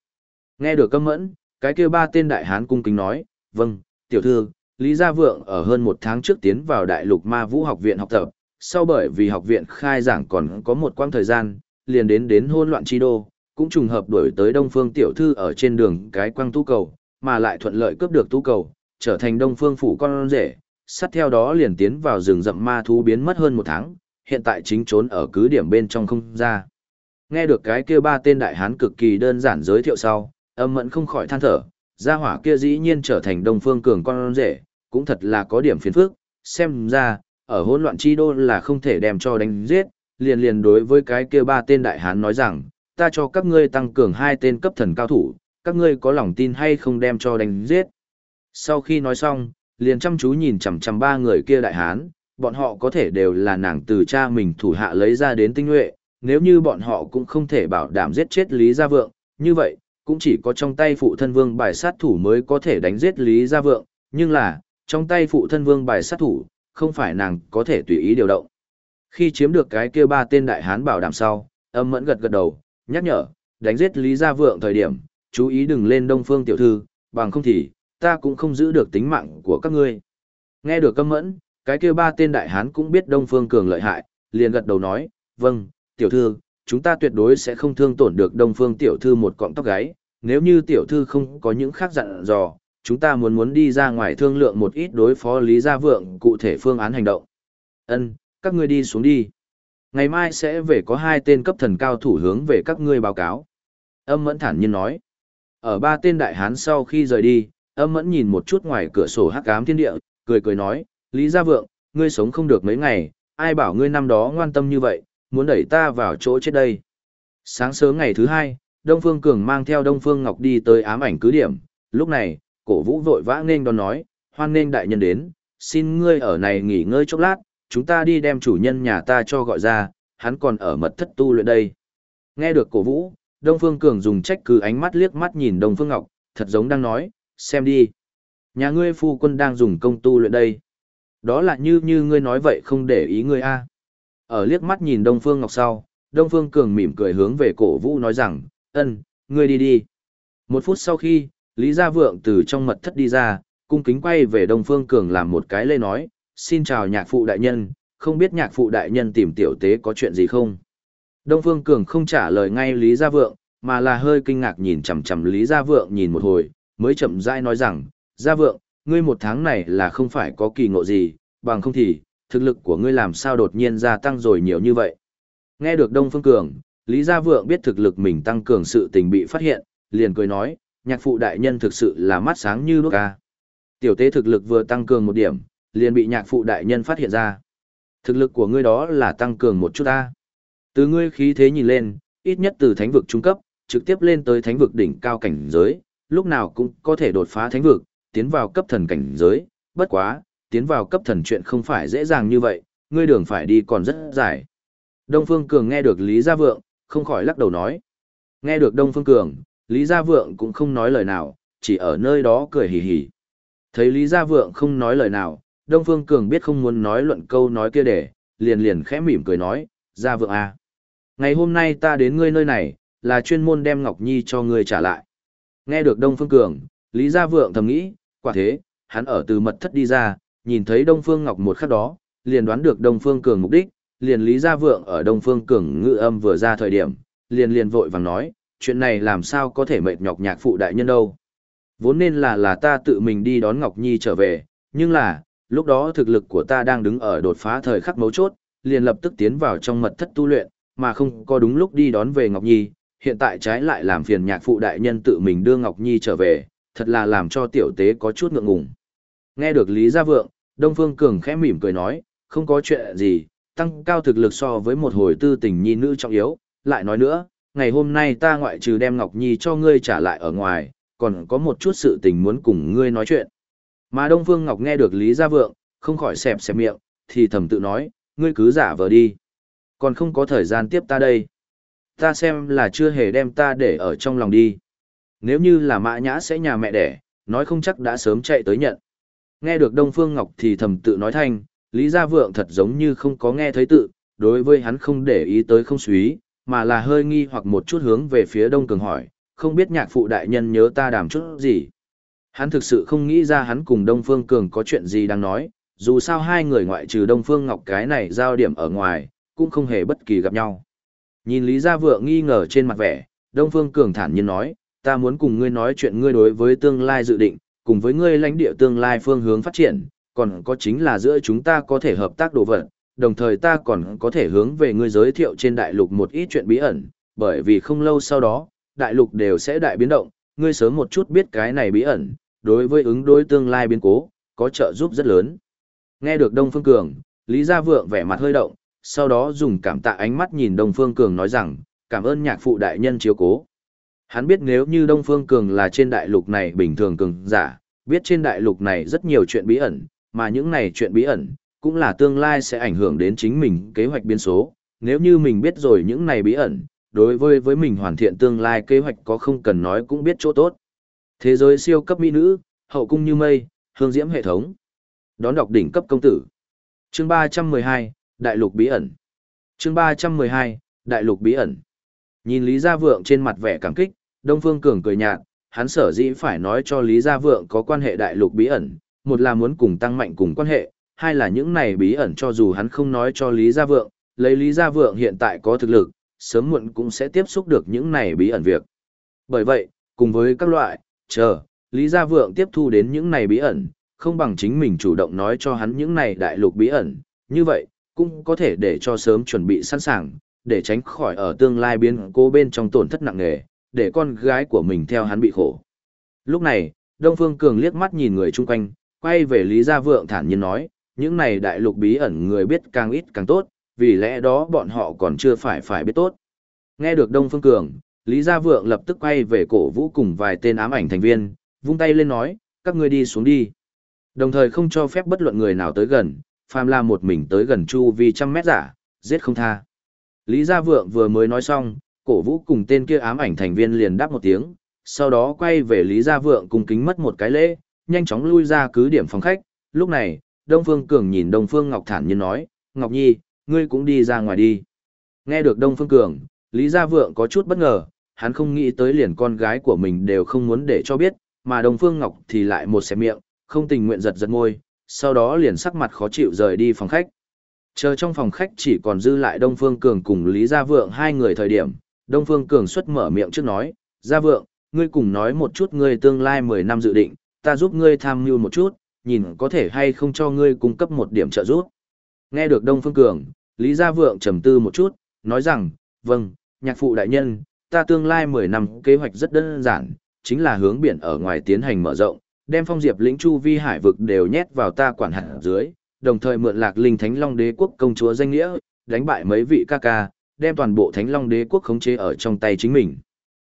Nghe được âm mẫn, cái kia ba tên đại hán cung kính nói, vâng, tiểu thư, Lý Gia Vượng ở hơn một tháng trước tiến vào Đại lục Ma Vũ học viện học tập, sau bởi vì học viện khai giảng còn có một quãng thời gian, liền đến đến hôn loạn chi đô, cũng trùng hợp đuổi tới Đông Phương tiểu thư ở trên đường cái quăng tu cầu, mà lại thuận lợi cướp được tu cầu, trở thành Đông Phương phủ con rể, sát theo đó liền tiến vào rừng rậm ma thú biến mất hơn một tháng, hiện tại chính trốn ở cứ điểm bên trong không ra. Nghe được cái kia ba tên đại hán cực kỳ đơn giản giới thiệu sau, âm mẫn không khỏi than thở, gia hỏa kia dĩ nhiên trở thành Đông Phương cường con rể, cũng thật là có điểm phiền phức, xem ra, ở hỗn loạn chi đô là không thể đem cho đánh giết, liền liền đối với cái kia ba tên đại hán nói rằng, ta cho các ngươi tăng cường hai tên cấp thần cao thủ, các ngươi có lòng tin hay không đem cho đánh giết. Sau khi nói xong, liền chăm chú nhìn chằm chằm ba người kia đại hán, bọn họ có thể đều là nàng từ cha mình thủ hạ lấy ra đến tinh nhuệ, nếu như bọn họ cũng không thể bảo đảm giết chết Lý Gia Vượng, như vậy, cũng chỉ có trong tay phụ thân vương bài sát thủ mới có thể đánh giết Lý Gia Vượng, nhưng là, trong tay phụ thân vương bài sát thủ, không phải nàng có thể tùy ý điều động. Khi chiếm được cái kia ba tên đại hán bảo đảm sau, âm mẫn gật gật đầu, nhắc nhở, đánh giết Lý Gia Vượng thời điểm, chú ý đừng lên Đông Phương tiểu thư, bằng không thì, ta cũng không giữ được tính mạng của các ngươi. Nghe được câm mẫn, cái kia ba tên đại hán cũng biết Đông Phương cường lợi hại, liền gật đầu nói, vâng, tiểu thư, chúng ta tuyệt đối sẽ không thương tổn được Đông Phương tiểu thư một cọng tóc gáy, nếu như tiểu thư không có những khác dặn dò, chúng ta muốn muốn đi ra ngoài thương lượng một ít đối phó Lý Gia Vượng cụ thể phương án hành động. Ân, các ngươi đi xuống đi. Ngày mai sẽ về có hai tên cấp thần cao thủ hướng về các ngươi báo cáo. Âm mẫn thản nhiên nói. Ở ba tên đại hán sau khi rời đi, âm mẫn nhìn một chút ngoài cửa sổ hắc ám thiên địa, cười cười nói, Lý Gia Vượng, ngươi sống không được mấy ngày, ai bảo ngươi năm đó ngoan tâm như vậy, muốn đẩy ta vào chỗ chết đây. Sáng sớm ngày thứ hai, Đông Phương Cường mang theo Đông Phương Ngọc đi tới ám ảnh cứ điểm, lúc này, cổ vũ vội vã nên đón nói, hoan nên đại nhân đến, xin ngươi ở này nghỉ ngơi chốc lát, chúng ta đi đem chủ nhân nhà ta cho gọi ra, hắn còn ở mật thất tu luyện đây. Nghe được cổ vũ, Đông Phương Cường dùng trách cứ ánh mắt liếc mắt nhìn Đông Phương Ngọc, thật giống đang nói, xem đi. Nhà ngươi phu quân đang dùng công tu luyện đây. Đó là như như ngươi nói vậy không để ý ngươi a. Ở liếc mắt nhìn Đông Phương Ngọc sau, Đông Phương Cường mỉm cười hướng về cổ vũ nói rằng, ân, ngươi đi đi. Một phút sau khi, Lý Gia Vượng từ trong mật thất đi ra, cung kính quay về Đông Phương Cường làm một cái lê nói, xin chào nhạc phụ đại nhân, không biết nhạc phụ đại nhân tìm tiểu tế có chuyện gì không? Đông Phương Cường không trả lời ngay Lý Gia Vượng, mà là hơi kinh ngạc nhìn chằm chằm Lý Gia Vượng nhìn một hồi, mới chậm rãi nói rằng, Gia Vượng, ngươi một tháng này là không phải có kỳ ngộ gì, bằng không thì, thực lực của ngươi làm sao đột nhiên gia tăng rồi nhiều như vậy. Nghe được Đông Phương Cường, Lý Gia Vượng biết thực lực mình tăng cường sự tình bị phát hiện, liền cười nói, nhạc phụ đại nhân thực sự là mắt sáng như đuốc ca. Tiểu tế thực lực vừa tăng cường một điểm, liền bị nhạc phụ đại nhân phát hiện ra. Thực lực của ngươi đó là tăng cường một chút ta. Từ ngươi khí thế nhìn lên, ít nhất từ thánh vực trung cấp, trực tiếp lên tới thánh vực đỉnh cao cảnh giới, lúc nào cũng có thể đột phá thánh vực, tiến vào cấp thần cảnh giới, bất quá, tiến vào cấp thần chuyện không phải dễ dàng như vậy, ngươi đường phải đi còn rất dài. Đông Phương Cường nghe được Lý Gia Vượng, không khỏi lắc đầu nói. Nghe được Đông Phương Cường, Lý Gia Vượng cũng không nói lời nào, chỉ ở nơi đó cười hì hì. Thấy Lý Gia Vượng không nói lời nào, Đông Phương Cường biết không muốn nói luận câu nói kia để, liền liền khẽ mỉm cười nói, Gia Vượng à. Ngày hôm nay ta đến ngươi nơi này, là chuyên môn đem Ngọc Nhi cho ngươi trả lại. Nghe được Đông Phương Cường, Lý Gia Vượng thầm nghĩ, quả thế, hắn ở từ mật thất đi ra, nhìn thấy Đông Phương Ngọc một khắc đó, liền đoán được Đông Phương Cường mục đích, liền Lý Gia Vượng ở Đông Phương Cường ngự âm vừa ra thời điểm, liền liền vội vàng nói, chuyện này làm sao có thể mệt nhọc nhạc phụ đại nhân đâu. Vốn nên là là ta tự mình đi đón Ngọc Nhi trở về, nhưng là, lúc đó thực lực của ta đang đứng ở đột phá thời khắc mấu chốt, liền lập tức tiến vào trong mật thất tu luyện, mà không có đúng lúc đi đón về Ngọc Nhi, hiện tại trái lại làm phiền nhạc phụ đại nhân tự mình đưa Ngọc Nhi trở về, thật là làm cho tiểu tế có chút ngượng ngùng. Nghe được Lý Gia Vượng, Đông Phương Cường khẽ mỉm cười nói, không có chuyện gì, tăng cao thực lực so với một hồi tư tình nhi nữ trọng yếu, lại nói nữa, ngày hôm nay ta ngoại trừ đem Ngọc Nhi cho ngươi trả lại ở ngoài, còn có một chút sự tình muốn cùng ngươi nói chuyện. Mà Đông Phương Ngọc nghe được Lý Gia Vượng, không khỏi xẹp xẹp miệng, thì thầm tự nói, ngươi cứ giả vờ đi. Còn không có thời gian tiếp ta đây. Ta xem là chưa hề đem ta để ở trong lòng đi. Nếu như là mã nhã sẽ nhà mẹ đẻ, nói không chắc đã sớm chạy tới nhận. Nghe được Đông Phương Ngọc thì thầm tự nói thanh, Lý Gia Vượng thật giống như không có nghe thấy tự, đối với hắn không để ý tới không suý, mà là hơi nghi hoặc một chút hướng về phía Đông Cường hỏi, không biết nhạc phụ đại nhân nhớ ta đàm chút gì. Hắn thực sự không nghĩ ra hắn cùng Đông Phương Cường có chuyện gì đang nói, dù sao hai người ngoại trừ Đông Phương Ngọc cái này giao điểm ở ngoài, cũng không hề bất kỳ gặp nhau. Nhìn Lý Gia Vượng nghi ngờ trên mặt vẻ, Đông Phương Cường thản nhiên nói, ta muốn cùng ngươi nói chuyện ngươi đối với tương lai dự định, cùng với ngươi lãnh địa tương lai phương hướng phát triển, còn có chính là giữa chúng ta có thể hợp tác đồ vật, đồng thời ta còn có thể hướng về ngươi giới thiệu trên đại lục một ít chuyện bí ẩn, bởi vì không lâu sau đó, đại lục đều sẽ đại biến động, ngươi sớm một chút biết cái này bí ẩn, đối với ứng đối tương lai biến cố, có trợ giúp rất lớn. Nghe được Đông Phương Cường, Lý Gia Vượng vẻ mặt hơi động, sau đó dùng cảm tạ ánh mắt nhìn Đông Phương Cường nói rằng, cảm ơn nhạc phụ đại nhân chiếu cố. Hắn biết nếu như Đông Phương Cường là trên đại lục này bình thường cường giả, biết trên đại lục này rất nhiều chuyện bí ẩn, mà những này chuyện bí ẩn, cũng là tương lai sẽ ảnh hưởng đến chính mình kế hoạch biến số. Nếu như mình biết rồi những này bí ẩn, đối với với mình hoàn thiện tương lai kế hoạch có không cần nói cũng biết chỗ tốt. Thế giới siêu cấp mỹ nữ, hậu cung như mây, hương diễm hệ thống. Đón đọc đỉnh cấp công tử. Chương 312, Đại lục bí ẩn. Chương 312, Đại lục bí ẩn. Nhìn Lý Gia Vượng trên mặt vẻ cảm kích, Đông Phương Cường cười nhạt, hắn sở dĩ phải nói cho Lý Gia Vượng có quan hệ đại lục bí ẩn, một là muốn cùng tăng mạnh cùng quan hệ, hai là những này bí ẩn cho dù hắn không nói cho Lý Gia Vượng, lấy Lý Gia Vượng hiện tại có thực lực, sớm muộn cũng sẽ tiếp xúc được những này bí ẩn việc. Bởi vậy, cùng với các loại, chờ, Lý Gia Vượng tiếp thu đến những này bí ẩn, không bằng chính mình chủ động nói cho hắn những này đại lục bí ẩn, như vậy, cũng có thể để cho sớm chuẩn bị sẵn sàng, để tránh khỏi ở tương lai biến cố bên trong tổn thất nặng nề, để con gái của mình theo hắn bị khổ. Lúc này, Đông Phương Cường liếc mắt nhìn người chung quanh, quay về Lý Gia Vượng thản nhiên nói, những này đại lục bí ẩn người biết càng ít càng tốt, vì lẽ đó bọn họ còn chưa phải phải biết tốt. Nghe được Đông Phương Cường, Lý Gia Vượng lập tức quay về cổ vũ cùng vài tên ám ảnh thành viên, vung tay lên nói, các ngươi đi xuống đi. Đồng thời không cho phép bất luận người nào tới gần, phàm là một mình tới gần chu vi trăm mét giả, giết không tha. Lý Gia Vượng vừa mới nói xong, cổ vũ cùng tên kia ám ảnh thành viên liền đáp một tiếng, sau đó quay về Lý Gia Vượng cùng kính mất một cái lễ, nhanh chóng lui ra cứ điểm phòng khách. Lúc này, Đông Phương Cường nhìn Đông Phương Ngọc thản nhiên nói, Ngọc Nhi, ngươi cũng đi ra ngoài đi. Nghe được Đông Phương Cường, Lý Gia Vượng có chút bất ngờ, hắn không nghĩ tới liền con gái của mình đều không muốn để cho biết, mà Đông Phương Ngọc thì lại một xẻ miệng, không tình nguyện giật giật môi, sau đó liền sắc mặt khó chịu rời đi phòng khách. Chờ trong phòng khách chỉ còn dư lại Đông Phương Cường cùng Lý Gia Vượng hai người thời điểm, Đông Phương Cường xuất mở miệng trước nói, Gia Vượng, ngươi cùng nói một chút ngươi tương lai 10 năm dự định, ta giúp ngươi tham mưu một chút, nhìn có thể hay không cho ngươi cung cấp một điểm trợ giúp. Nghe được Đông Phương Cường, Lý Gia Vượng trầm tư một chút, nói rằng, vâng, nhạc phụ đại nhân, ta tương lai 10 năm kế hoạch rất đơn giản, chính là hướng biển ở ngoài tiến hành mở rộng, đem phong diệp lĩnh chu vi hải vực đều nhét vào ta quản hạt dưới, đồng thời mượn lạc linh thánh long đế quốc công chúa danh nghĩa, đánh bại mấy vị ca ca, đem toàn bộ thánh long đế quốc khống chế ở trong tay chính mình.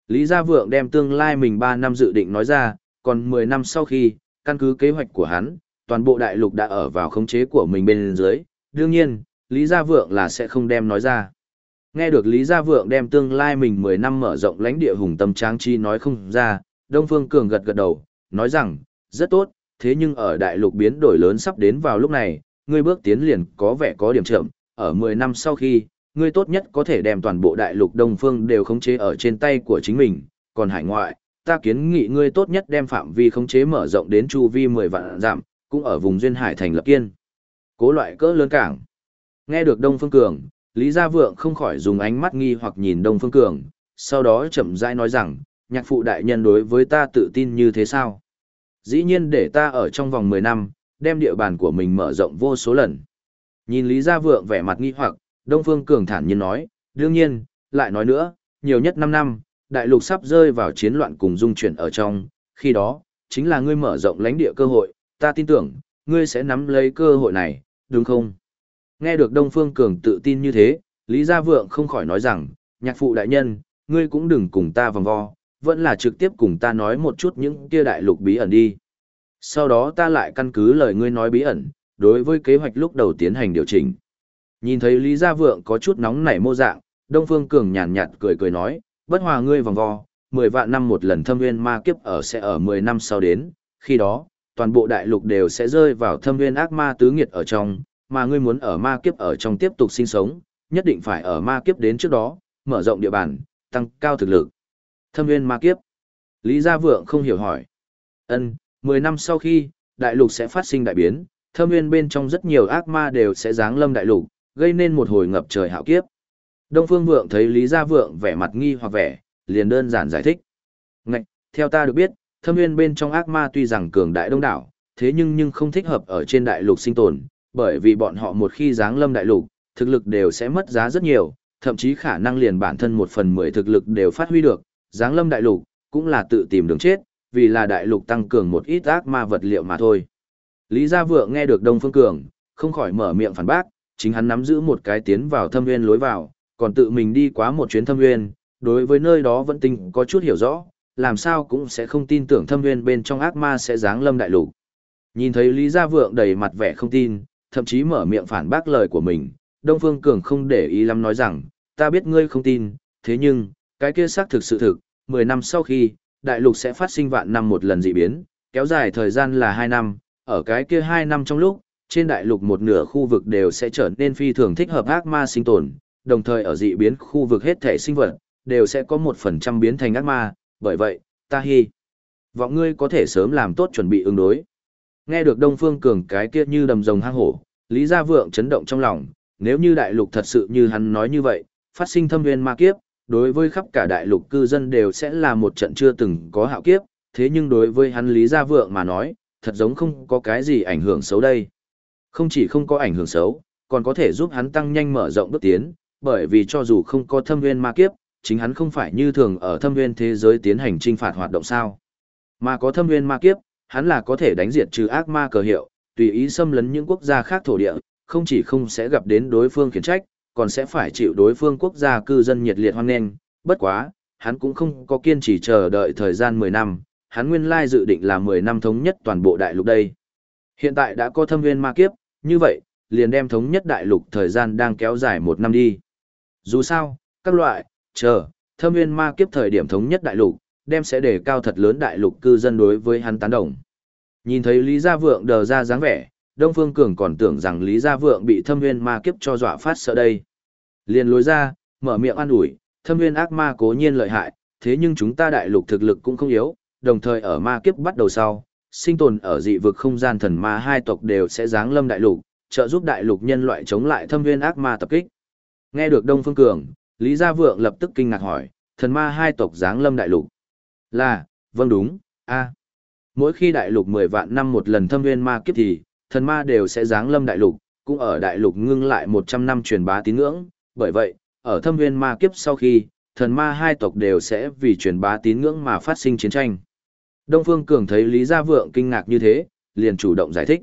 Lý Gia Vượng đem tương lai mình 3 năm dự định nói ra, còn 10 năm sau khi, căn cứ kế hoạch của hắn, toàn bộ đại lục đã ở vào khống chế của mình bên dưới, đương nhiên, Lý Gia Vượng là sẽ không đem nói ra. Nghe được Lý Gia Vượng đem tương lai mình 10 năm mở rộng lãnh địa hùng tâm tráng chi nói không ra, Đông Phương Cường gật gật đầu, nói rằng, rất tốt, thế nhưng ở đại lục biến đổi lớn sắp đến vào lúc này, ngươi bước tiến liền có vẻ có điểm chậm, ở 10 năm sau khi, ngươi tốt nhất có thể đem toàn bộ đại lục Đông Phương đều khống chế ở trên tay của chính mình, còn hải ngoại, ta kiến nghị ngươi tốt nhất đem phạm vi khống chế mở rộng đến chu vi 10 vạn dặm, cũng ở vùng duyên hải thành lập kiên. Cố loại cỡ lớn cảng. Nghe được Đông Phương Cường, Lý Gia Vượng không khỏi dùng ánh mắt nghi hoặc nhìn Đông Phương Cường, sau đó chậm rãi nói rằng, nhạc phụ đại nhân đối với ta tự tin như thế sao? Dĩ nhiên để ta ở trong vòng 10 năm, đem địa bàn của mình mở rộng vô số lần. Nhìn Lý Gia Vượng vẻ mặt nghi hoặc, Đông Phương Cường thản nhiên nói, đương nhiên, lại nói nữa, nhiều nhất 5 năm, đại lục sắp rơi vào chiến loạn cùng dung chuyển ở trong, khi đó, chính là ngươi mở rộng lãnh địa cơ hội, ta tin tưởng, ngươi sẽ nắm lấy cơ hội này, đúng không? Nghe được Đông Phương Cường tự tin như thế, Lý Gia Vượng không khỏi nói rằng, nhạc phụ đại nhân, ngươi cũng đừng cùng ta vòng vo, vẫn là trực tiếp cùng ta nói một chút những kia đại lục bí ẩn đi. Sau đó ta lại căn cứ lời ngươi nói bí ẩn, đối với kế hoạch lúc đầu tiến hành điều chỉnh. Nhìn thấy Lý Gia Vượng có chút nóng nảy mô dạng, Đông Phương Cường nhàn nhạt cười cười nói, bất hòa ngươi vòng vo, 10 vạn năm một lần thâm nguyên ma kiếp ở sẽ ở 10 năm sau đến, khi đó, toàn bộ đại lục đều sẽ rơi vào thâm nguyên ác ma tứ nghiệt ở trong, mà ngươi muốn ở ma kiếp ở trong tiếp tục sinh sống, nhất định phải ở ma kiếp đến trước đó, mở rộng địa bàn, tăng cao thực lực. Thâm nguyên ma kiếp. Lý Gia Vượng không hiểu hỏi. Ân, 10 năm sau khi, đại lục sẽ phát sinh đại biến, thâm nguyên bên trong rất nhiều ác ma đều sẽ giáng lâm đại lục, gây nên một hồi ngập trời hạo kiếp. Đông Phương Vượng thấy Lý Gia Vượng vẻ mặt nghi hoặc vẻ, liền đơn giản giải thích. Ngạch, theo ta được biết, thâm nguyên bên trong ác ma tuy rằng cường đại đông đảo, thế nhưng nhưng không thích hợp ở trên đại lục sinh tồn, bởi vì bọn họ một khi giáng lâm đại lục, thực lực đều sẽ mất giá rất nhiều, thậm chí khả năng liền bản thân một phần mười thực lực đều phát huy được, giáng lâm đại lục, cũng là tự tìm đường chết, vì là đại lục tăng cường một ít ác ma vật liệu mà thôi. Lý Gia Vượng nghe được Đông Phương Cường, không khỏi mở miệng phản bác, chính hắn nắm giữ một cái tiến vào thâm nguyên lối vào, còn tự mình đi quá một chuyến thâm nguyên, đối với nơi đó vẫn tinh có chút hiểu rõ, làm sao cũng sẽ không tin tưởng thâm nguyên bên trong ác ma sẽ giáng lâm đại lục. Nhìn thấy Lý Gia Vượng đầy mặt vẻ không tin, thậm chí mở miệng phản bác lời của mình, Đông Phương Cường không để ý lắm nói rằng, ta biết ngươi không tin, thế nhưng, cái kia xác thực sự thực, 10 năm sau khi, đại lục sẽ phát sinh vạn năm một lần dị biến, kéo dài thời gian là 2 năm, ở cái kia 2 năm trong lúc, trên đại lục một nửa khu vực đều sẽ trở nên phi thường thích hợp ác ma sinh tồn, đồng thời ở dị biến khu vực hết thể sinh vật, đều sẽ có 1% biến thành ác ma, bởi vậy, ta hy vọng ngươi có thể sớm làm tốt chuẩn bị ứng đối. Nghe được Đông Phương Cường cái kia như đầm rồng hang hổ, Lý Gia Vượng chấn động trong lòng, nếu như đại lục thật sự như hắn nói như vậy, phát sinh thâm viên ma kiếp, đối với khắp cả đại lục cư dân đều sẽ là một trận chưa từng có hạo kiếp, thế nhưng đối với hắn Lý Gia Vượng mà nói, thật giống không có cái gì ảnh hưởng xấu đây. Không chỉ không có ảnh hưởng xấu, còn có thể giúp hắn tăng nhanh mở rộng bước tiến, bởi vì cho dù không có thâm viên ma kiếp, chính hắn không phải như thường ở thâm viên thế giới tiến hành trinh phạt hoạt động sao. Mà có thâm viên ma kiếp, hắn là có thể đánh diệt trừ ác ma cờ hiệu, tùy ý xâm lấn những quốc gia khác thổ địa, không chỉ không sẽ gặp đến đối phương khiển trách, còn sẽ phải chịu đối phương quốc gia cư dân nhiệt liệt hoan nghênh, bất quá, hắn cũng không có kiên trì chờ đợi thời gian 10 năm, hắn nguyên lai dự định là 10 năm thống nhất toàn bộ đại lục đây. Hiện tại đã có thâm viên ma kiếp, như vậy, liền đem thống nhất đại lục thời gian đang kéo dài một năm đi. Dù sao, các loại, chờ, thâm viên ma kiếp thời điểm thống nhất đại lục, đem sẽ đề cao thật lớn đại lục cư dân đối với hắn tán đồng. Nhìn thấy Lý Gia Vượng đờ ra dáng vẻ, Đông Phương Cường còn tưởng rằng Lý Gia Vượng bị thâm viên ma kiếp cho dọa phát sợ đây. Liền lối ra, mở miệng an ủi, thâm viên ác ma cố nhiên lợi hại, thế nhưng chúng ta đại lục thực lực cũng không yếu, đồng thời ở ma kiếp bắt đầu sau, sinh tồn ở dị vực không gian thần ma hai tộc đều sẽ giáng lâm đại lục, trợ giúp đại lục nhân loại chống lại thâm viên ác ma tập kích. Nghe được Đông Phương Cường, Lý Gia Vượng lập tức kinh ngạc hỏi, thần ma hai tộc giáng lâm đại lục. Là, vâng đúng, a. Mỗi khi đại lục 10 vạn năm một lần thâm viên ma kiếp thì, thần ma đều sẽ giáng lâm đại lục, cũng ở đại lục ngưng lại 100 năm truyền bá tín ngưỡng, bởi vậy, ở thâm viên ma kiếp sau khi, thần ma hai tộc đều sẽ vì truyền bá tín ngưỡng mà phát sinh chiến tranh. Đông Phương Cường thấy Lý Gia Vượng kinh ngạc như thế, liền chủ động giải thích.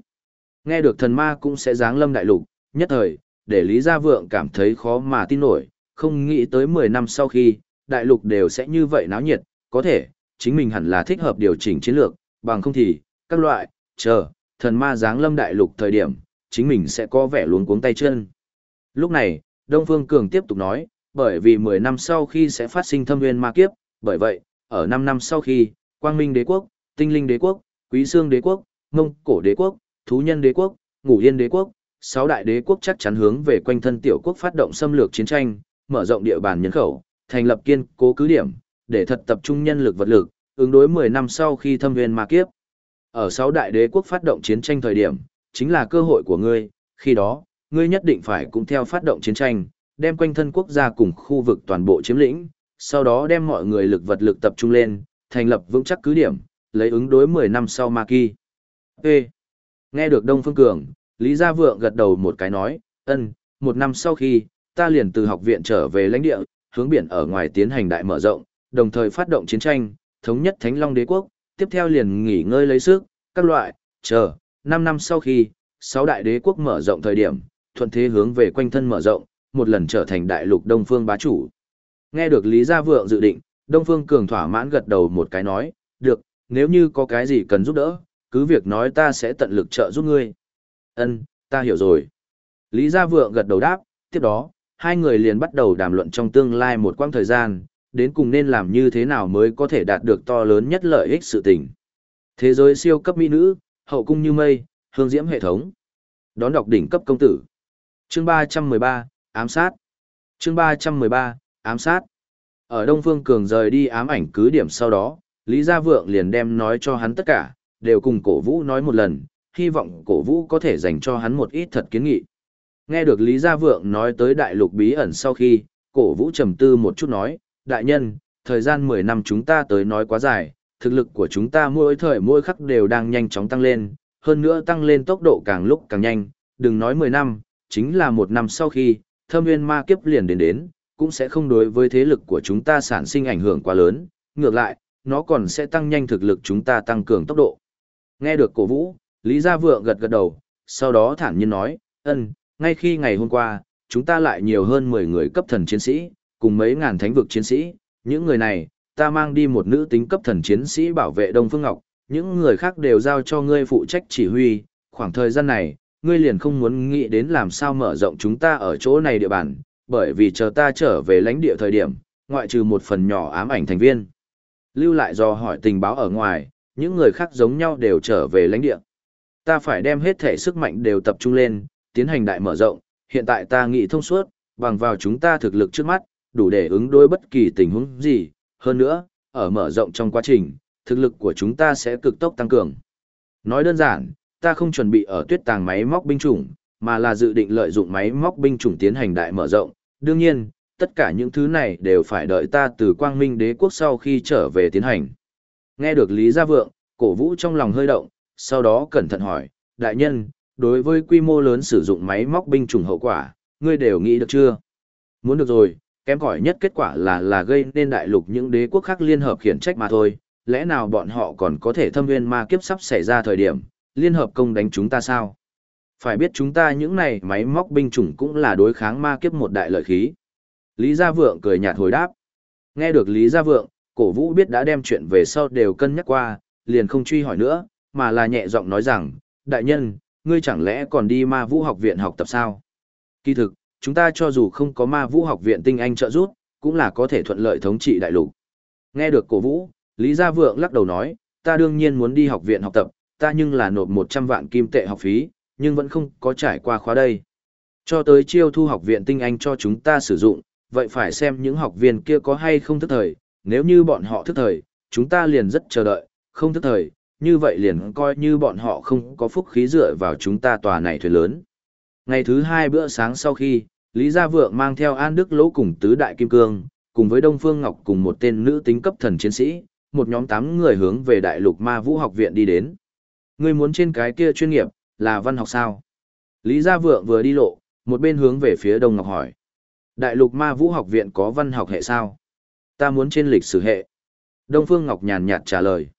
Nghe được thần ma cũng sẽ giáng lâm đại lục, nhất thời, để Lý Gia Vượng cảm thấy khó mà tin nổi, không nghĩ tới 10 năm sau khi, đại lục đều sẽ như vậy náo nhiệt, có thể, chính mình hẳn là thích hợp điều chỉnh chiến lược, bằng không thì, các loại, chờ, thần ma giáng lâm đại lục thời điểm, chính mình sẽ có vẻ luống cuống tay chân. Lúc này, Đông Phương Cường tiếp tục nói, bởi vì 10 năm sau khi sẽ phát sinh thâm nguyên ma kiếp, bởi vậy, ở 5 năm sau khi, Quang Minh đế quốc, Tinh Linh đế quốc, Quý xương đế quốc, Mông Cổ đế quốc, Thú Nhân đế quốc, Ngũ Yên đế quốc, sáu đại đế quốc chắc chắn hướng về quanh thân tiểu quốc phát động xâm lược chiến tranh, mở rộng địa bàn nhân khẩu, thành lập kiên cố cứ điểm, để thật tập trung nhân lực vật lực, ứng đối 10 năm sau khi thâm viên ma kiếp. Ở sáu đại đế quốc phát động chiến tranh thời điểm, chính là cơ hội của ngươi, khi đó, ngươi nhất định phải cũng theo phát động chiến tranh, đem quanh thân quốc gia cùng khu vực toàn bộ chiếm lĩnh, sau đó đem mọi người lực vật lực tập trung lên, thành lập vững chắc cứ điểm, lấy ứng đối 10 năm sau Ma Kỳ. Ê! Nghe được Đông Phương Cường, Lý Gia Vượng gật đầu một cái nói, ân, một năm sau khi, ta liền từ học viện trở về lãnh địa, hướng biển ở ngoài tiến hành đại mở rộng, đồng thời phát động chiến tranh, thống nhất Thánh Long Đế quốc, tiếp theo liền nghỉ ngơi lấy sức, các loại, chờ, 5 năm sau khi, sáu đại đế quốc mở rộng thời điểm, thuận thế hướng về quanh thân mở rộng, một lần trở thành đại lục Đông Phương bá chủ. Nghe được Lý Gia Vượng dự định, Đông Phương Cường thỏa mãn gật đầu một cái nói, được, nếu như có cái gì cần giúp đỡ, cứ việc nói ta sẽ tận lực trợ giúp ngươi. Ân, ta hiểu rồi. Lý Gia Vượng gật đầu đáp, tiếp đó, hai người liền bắt đầu đàm luận trong tương lai một quãng thời gian, đến cùng nên làm như thế nào mới có thể đạt được to lớn nhất lợi ích sự tình. Thế giới siêu cấp mỹ nữ, hậu cung như mây, hương diễm hệ thống. Đón đọc đỉnh cấp công tử. Chương 313, ám sát. Chương 313, ám sát. Ở Đông Phương Cường rời đi ám ảnh cứ điểm sau đó, Lý Gia Vượng liền đem nói cho hắn tất cả, đều cùng cổ vũ nói một lần, hy vọng cổ vũ có thể dành cho hắn một ít thật kiến nghị. Nghe được Lý Gia Vượng nói tới đại lục bí ẩn sau khi, cổ vũ trầm tư một chút nói, đại nhân, thời gian 10 năm chúng ta tới nói quá dài, thực lực của chúng ta mỗi thời mỗi khắc đều đang nhanh chóng tăng lên, hơn nữa tăng lên tốc độ càng lúc càng nhanh, đừng nói 10 năm, chính là một năm sau khi, thâm nguyên ma kiếp liền đến đến, cũng sẽ không đối với thế lực của chúng ta sản sinh ảnh hưởng quá lớn, ngược lại, nó còn sẽ tăng nhanh thực lực chúng ta tăng cường tốc độ. Nghe được cổ vũ, Lý Gia Vượng gật gật đầu, sau đó thản nhiên nói, ân, ngay khi ngày hôm qua, chúng ta lại nhiều hơn 10 người cấp thần chiến sĩ, cùng mấy ngàn thánh vực chiến sĩ, những người này, ta mang đi một nữ tính cấp thần chiến sĩ bảo vệ Đông Phương Ngọc, những người khác đều giao cho ngươi phụ trách chỉ huy, khoảng thời gian này, ngươi liền không muốn nghĩ đến làm sao mở rộng chúng ta ở chỗ này địa bàn, bởi vì chờ ta trở về lãnh địa thời điểm, ngoại trừ một phần nhỏ ám ảnh thành viên. Lưu lại do hỏi tình báo ở ngoài, những người khác giống nhau đều trở về lãnh địa. Ta phải đem hết thể sức mạnh đều tập trung lên, tiến hành đại mở rộng, hiện tại ta nghĩ thông suốt, bằng vào chúng ta thực lực trước mắt, đủ để ứng đối bất kỳ tình huống gì, hơn nữa, ở mở rộng trong quá trình, thực lực của chúng ta sẽ cực tốc tăng cường. Nói đơn giản, ta không chuẩn bị ở tuyết tàng máy móc binh chủng, mà là dự định lợi dụng máy móc binh chủng tiến hành đại mở rộng. Đương nhiên, tất cả những thứ này đều phải đợi ta từ quang minh đế quốc sau khi trở về tiến hành. Nghe được Lý Gia Vượng, cổ vũ trong lòng hơi động, sau đó cẩn thận hỏi, đại nhân, đối với quy mô lớn sử dụng máy móc binh chủng hậu quả, ngươi đều nghĩ được chưa? Muốn được rồi, kém cỏi nhất kết quả là là gây nên đại lục những đế quốc khác liên hợp khiển trách mà thôi, lẽ nào bọn họ còn có thể thâm viên ma kiếp sắp xảy ra thời điểm, liên hợp công đánh chúng ta sao? Phải biết chúng ta những này máy móc binh chủng cũng là đối kháng ma kiếp một đại lợi khí. Lý Gia Vượng cười nhạt hồi đáp. Nghe được Lý Gia Vượng, cổ vũ biết đã đem chuyện về sau đều cân nhắc qua, liền không truy hỏi nữa, mà là nhẹ giọng nói rằng, đại nhân, ngươi chẳng lẽ còn đi ma vũ học viện học tập sao? Kỳ thực, chúng ta cho dù không có ma vũ học viện tinh anh trợ giúp, cũng là có thể thuận lợi thống trị đại lục. Nghe được cổ vũ, Lý Gia Vượng lắc đầu nói, ta đương nhiên muốn đi học viện học tập, ta nhưng là nộp 100 vạn kim tệ học phí, nhưng vẫn không có trải qua khóa đây. Cho tới chiêu thu học viện tinh anh cho chúng ta sử dụng, vậy phải xem những học viên kia có hay không thức thời, nếu như bọn họ thức thời, chúng ta liền rất chờ đợi, không thức thời, như vậy liền coi như bọn họ không có phúc khí dựa vào chúng ta tòa này thuyền lớn. Ngày thứ hai bữa sáng sau khi, Lý Gia Vượng mang theo An Đức Lỗ cùng Tứ Đại Kim Cương, cùng với Đông Phương Ngọc cùng một tên nữ tính cấp thần chiến sĩ, một nhóm tám người hướng về Đại lục Ma Vũ học viện đi đến. Người muốn trên cái kia chuyên nghiệp, là văn học sao? Lý Gia Vượng vừa đi lộ, một bên hướng về phía Đông Ngọc hỏi. Đại lục Ma Vũ học viện có văn học hệ sao? Ta muốn trên lịch sử hệ. Đông Phương Ngọc nhàn nhạt trả lời.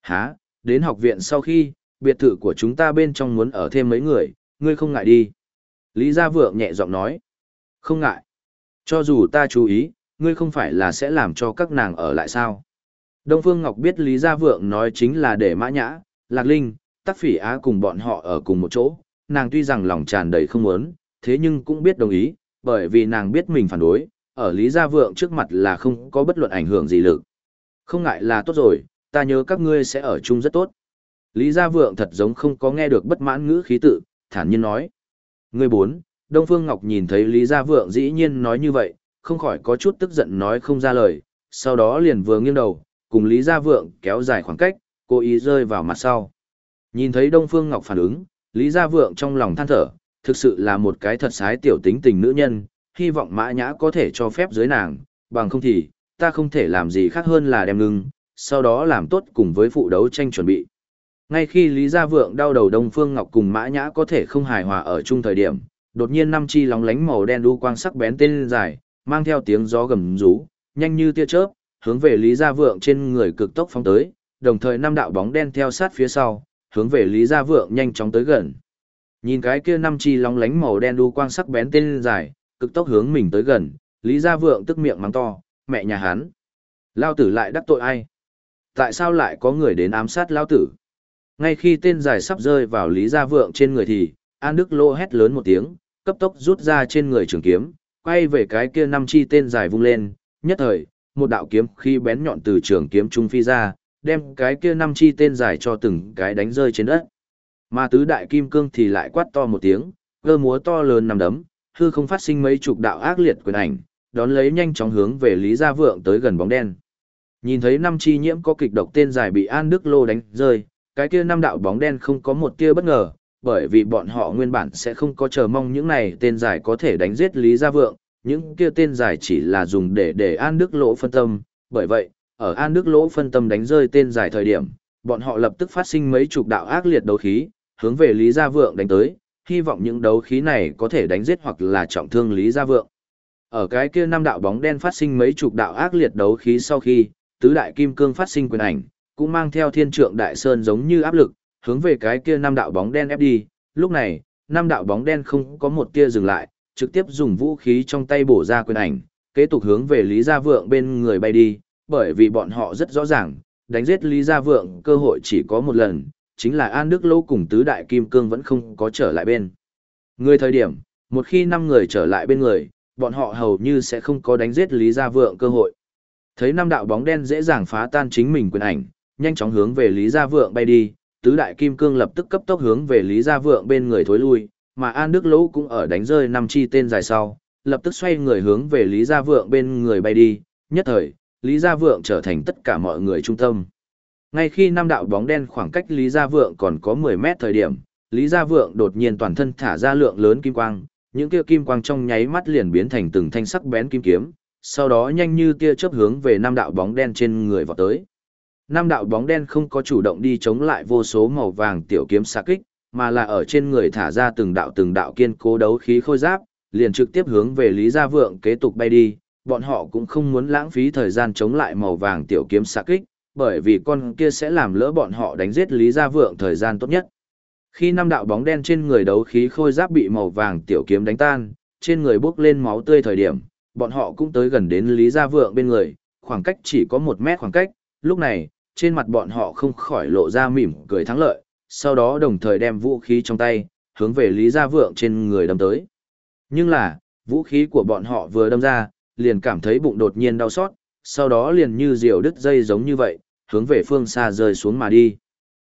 Hả, đến học viện sau khi, biệt thự của chúng ta bên trong muốn ở thêm mấy người, ngươi không ngại đi. Lý Gia Vượng nhẹ giọng nói. Không ngại. Cho dù ta chú ý, ngươi không phải là sẽ làm cho các nàng ở lại sao. Đông Phương Ngọc biết Lý Gia Vượng nói chính là để mã nhã, Lạc Linh, Tắc Phỉ Á cùng bọn họ ở cùng một chỗ. Nàng tuy rằng lòng tràn đầy không muốn, thế nhưng cũng biết đồng ý, bởi vì nàng biết mình phản đối, ở Lý Gia Vượng trước mặt là không có bất luận ảnh hưởng gì lực. Không ngại là tốt rồi, ta nhớ các ngươi sẽ ở chung rất tốt. Lý Gia Vượng thật giống không có nghe được bất mãn ngữ khí tự, thản nhiên nói. ngươi bốn, Đông Phương Ngọc nhìn thấy Lý Gia Vượng dĩ nhiên nói như vậy, không khỏi có chút tức giận nói không ra lời, sau đó liền vừa nghiêng đầu, cùng Lý Gia Vượng kéo dài khoảng cách, cố ý rơi vào mặt sau. Nhìn thấy Đông Phương Ngọc phản ứng, Lý Gia Vượng trong lòng than thở, thực sự là một cái thật sái tiểu tính tình nữ nhân, hy vọng mã nhã có thể cho phép dưới nàng, bằng không thì, ta không thể làm gì khác hơn là đem ngưng, sau đó làm tốt cùng với phụ đấu tranh chuẩn bị. Ngay khi Lý Gia Vượng đau đầu Đông Phương Ngọc cùng Mã Nhã có thể không hài hòa ở chung thời điểm, đột nhiên năm chi lóng lánh màu đen đu quang sắc bén tên dài, mang theo tiếng gió gầm rú, nhanh như tia chớp, hướng về Lý Gia Vượng trên người cực tốc phóng tới, đồng thời năm đạo bóng đen theo sát phía sau, hướng về Lý Gia Vượng nhanh chóng tới gần. Nhìn cái kia năm chi lóng lánh màu đen đu quang sắc bén tên dài, cực tốc hướng mình tới gần, Lý Gia Vượng tức miệng mắng to, mẹ nhà hắn. Lao tử lại đắc tội ai? Tại sao lại có người đến ám sát Lao tử? Ngay khi tên dài sắp rơi vào Lý Gia Vượng trên người thì, An Đức Lô hét lớn một tiếng, cấp tốc rút ra trên người trường kiếm, quay về cái kia năm chi tên dài vung lên, nhất thời, một đạo kiếm khi bén nhọn từ trường kiếm trung phi ra, đem cái kia năm chi tên dài cho từng cái đánh rơi trên đất. Mà tứ đại kim cương thì lại quát to một tiếng, cơ múa to lớn nằm đấm, hư không phát sinh mấy chục đạo ác liệt quyền ảnh, đón lấy nhanh chóng hướng về Lý Gia Vượng tới gần bóng đen. Nhìn thấy năm chi nhiễm có kịch độc tên dài bị An Đức Lô đánh rơi, cái kia năm đạo bóng đen không có một tia bất ngờ, bởi vì bọn họ nguyên bản sẽ không có chờ mong những này tên giải có thể đánh giết Lý Gia Vượng, những kia tên giải chỉ là dùng để để An Đức Lỗ phân tâm, bởi vậy, ở An Đức Lỗ phân tâm đánh rơi tên giải thời điểm, bọn họ lập tức phát sinh mấy chục đạo ác liệt đấu khí, hướng về Lý Gia Vượng đánh tới, hy vọng những đấu khí này có thể đánh giết hoặc là trọng thương Lý Gia Vượng. Ở cái kia năm đạo bóng đen phát sinh mấy chục đạo ác liệt đấu khí sau khi, tứ đại kim cương phát sinh quyền ảnh, cũng mang theo thiên trượng đại sơn giống như áp lực, hướng về cái kia năm đạo bóng đen ép đi. Lúc này, năm đạo bóng đen không có một tia dừng lại, trực tiếp dùng vũ khí trong tay bổ ra quyền ảnh, kế tục hướng về Lý Gia Vượng bên người bay đi, bởi vì bọn họ rất rõ ràng, đánh giết Lý Gia Vượng cơ hội chỉ có một lần, chính là An Đức Lâu cùng tứ đại kim cương vẫn không có trở lại bên. Người thời điểm, một khi năm người trở lại bên người, bọn họ hầu như sẽ không có đánh giết Lý Gia Vượng cơ hội. Thấy năm đạo bóng đen dễ dàng phá tan chính mình quyền ảnh, nhanh chóng hướng về Lý Gia Vượng bay đi, tứ đại kim cương lập tức cấp tốc hướng về Lý Gia Vượng bên người thối lui, mà An Đức Lỗ cũng ở đánh rơi năm chi tên dài sau, lập tức xoay người hướng về Lý Gia Vượng bên người bay đi, nhất thời, Lý Gia Vượng trở thành tất cả mọi người trung tâm. Ngay khi năm đạo bóng đen khoảng cách Lý Gia Vượng còn có 10 mét thời điểm, Lý Gia Vượng đột nhiên toàn thân thả ra lượng lớn kim quang, những kia kim quang trong nháy mắt liền biến thành từng thanh sắc bén kim kiếm, sau đó nhanh như tia chớp hướng về năm đạo bóng đen trên người vọt tới. Năm đạo bóng đen không có chủ động đi chống lại vô số màu vàng tiểu kiếm xạ kích, mà là ở trên người thả ra từng đạo từng đạo kiên cố đấu khí khôi giáp, liền trực tiếp hướng về Lý Gia Vượng kế tục bay đi. Bọn họ cũng không muốn lãng phí thời gian chống lại màu vàng tiểu kiếm xạ kích, bởi vì con kia sẽ làm lỡ bọn họ đánh giết Lý Gia Vượng thời gian tốt nhất. Khi năm đạo bóng đen trên người đấu khí khôi giáp bị màu vàng tiểu kiếm đánh tan, trên người bốc lên máu tươi thời điểm, bọn họ cũng tới gần đến Lý Gia Vượng bên người, khoảng cách chỉ có một mét khoảng cách, lúc này, trên mặt bọn họ không khỏi lộ ra mỉm cười thắng lợi, sau đó đồng thời đem vũ khí trong tay, hướng về Lý Gia Vượng trên người đâm tới. Nhưng là, vũ khí của bọn họ vừa đâm ra, liền cảm thấy bụng đột nhiên đau xót, sau đó liền như diều đứt dây giống như vậy, hướng về phương xa rơi xuống mà đi.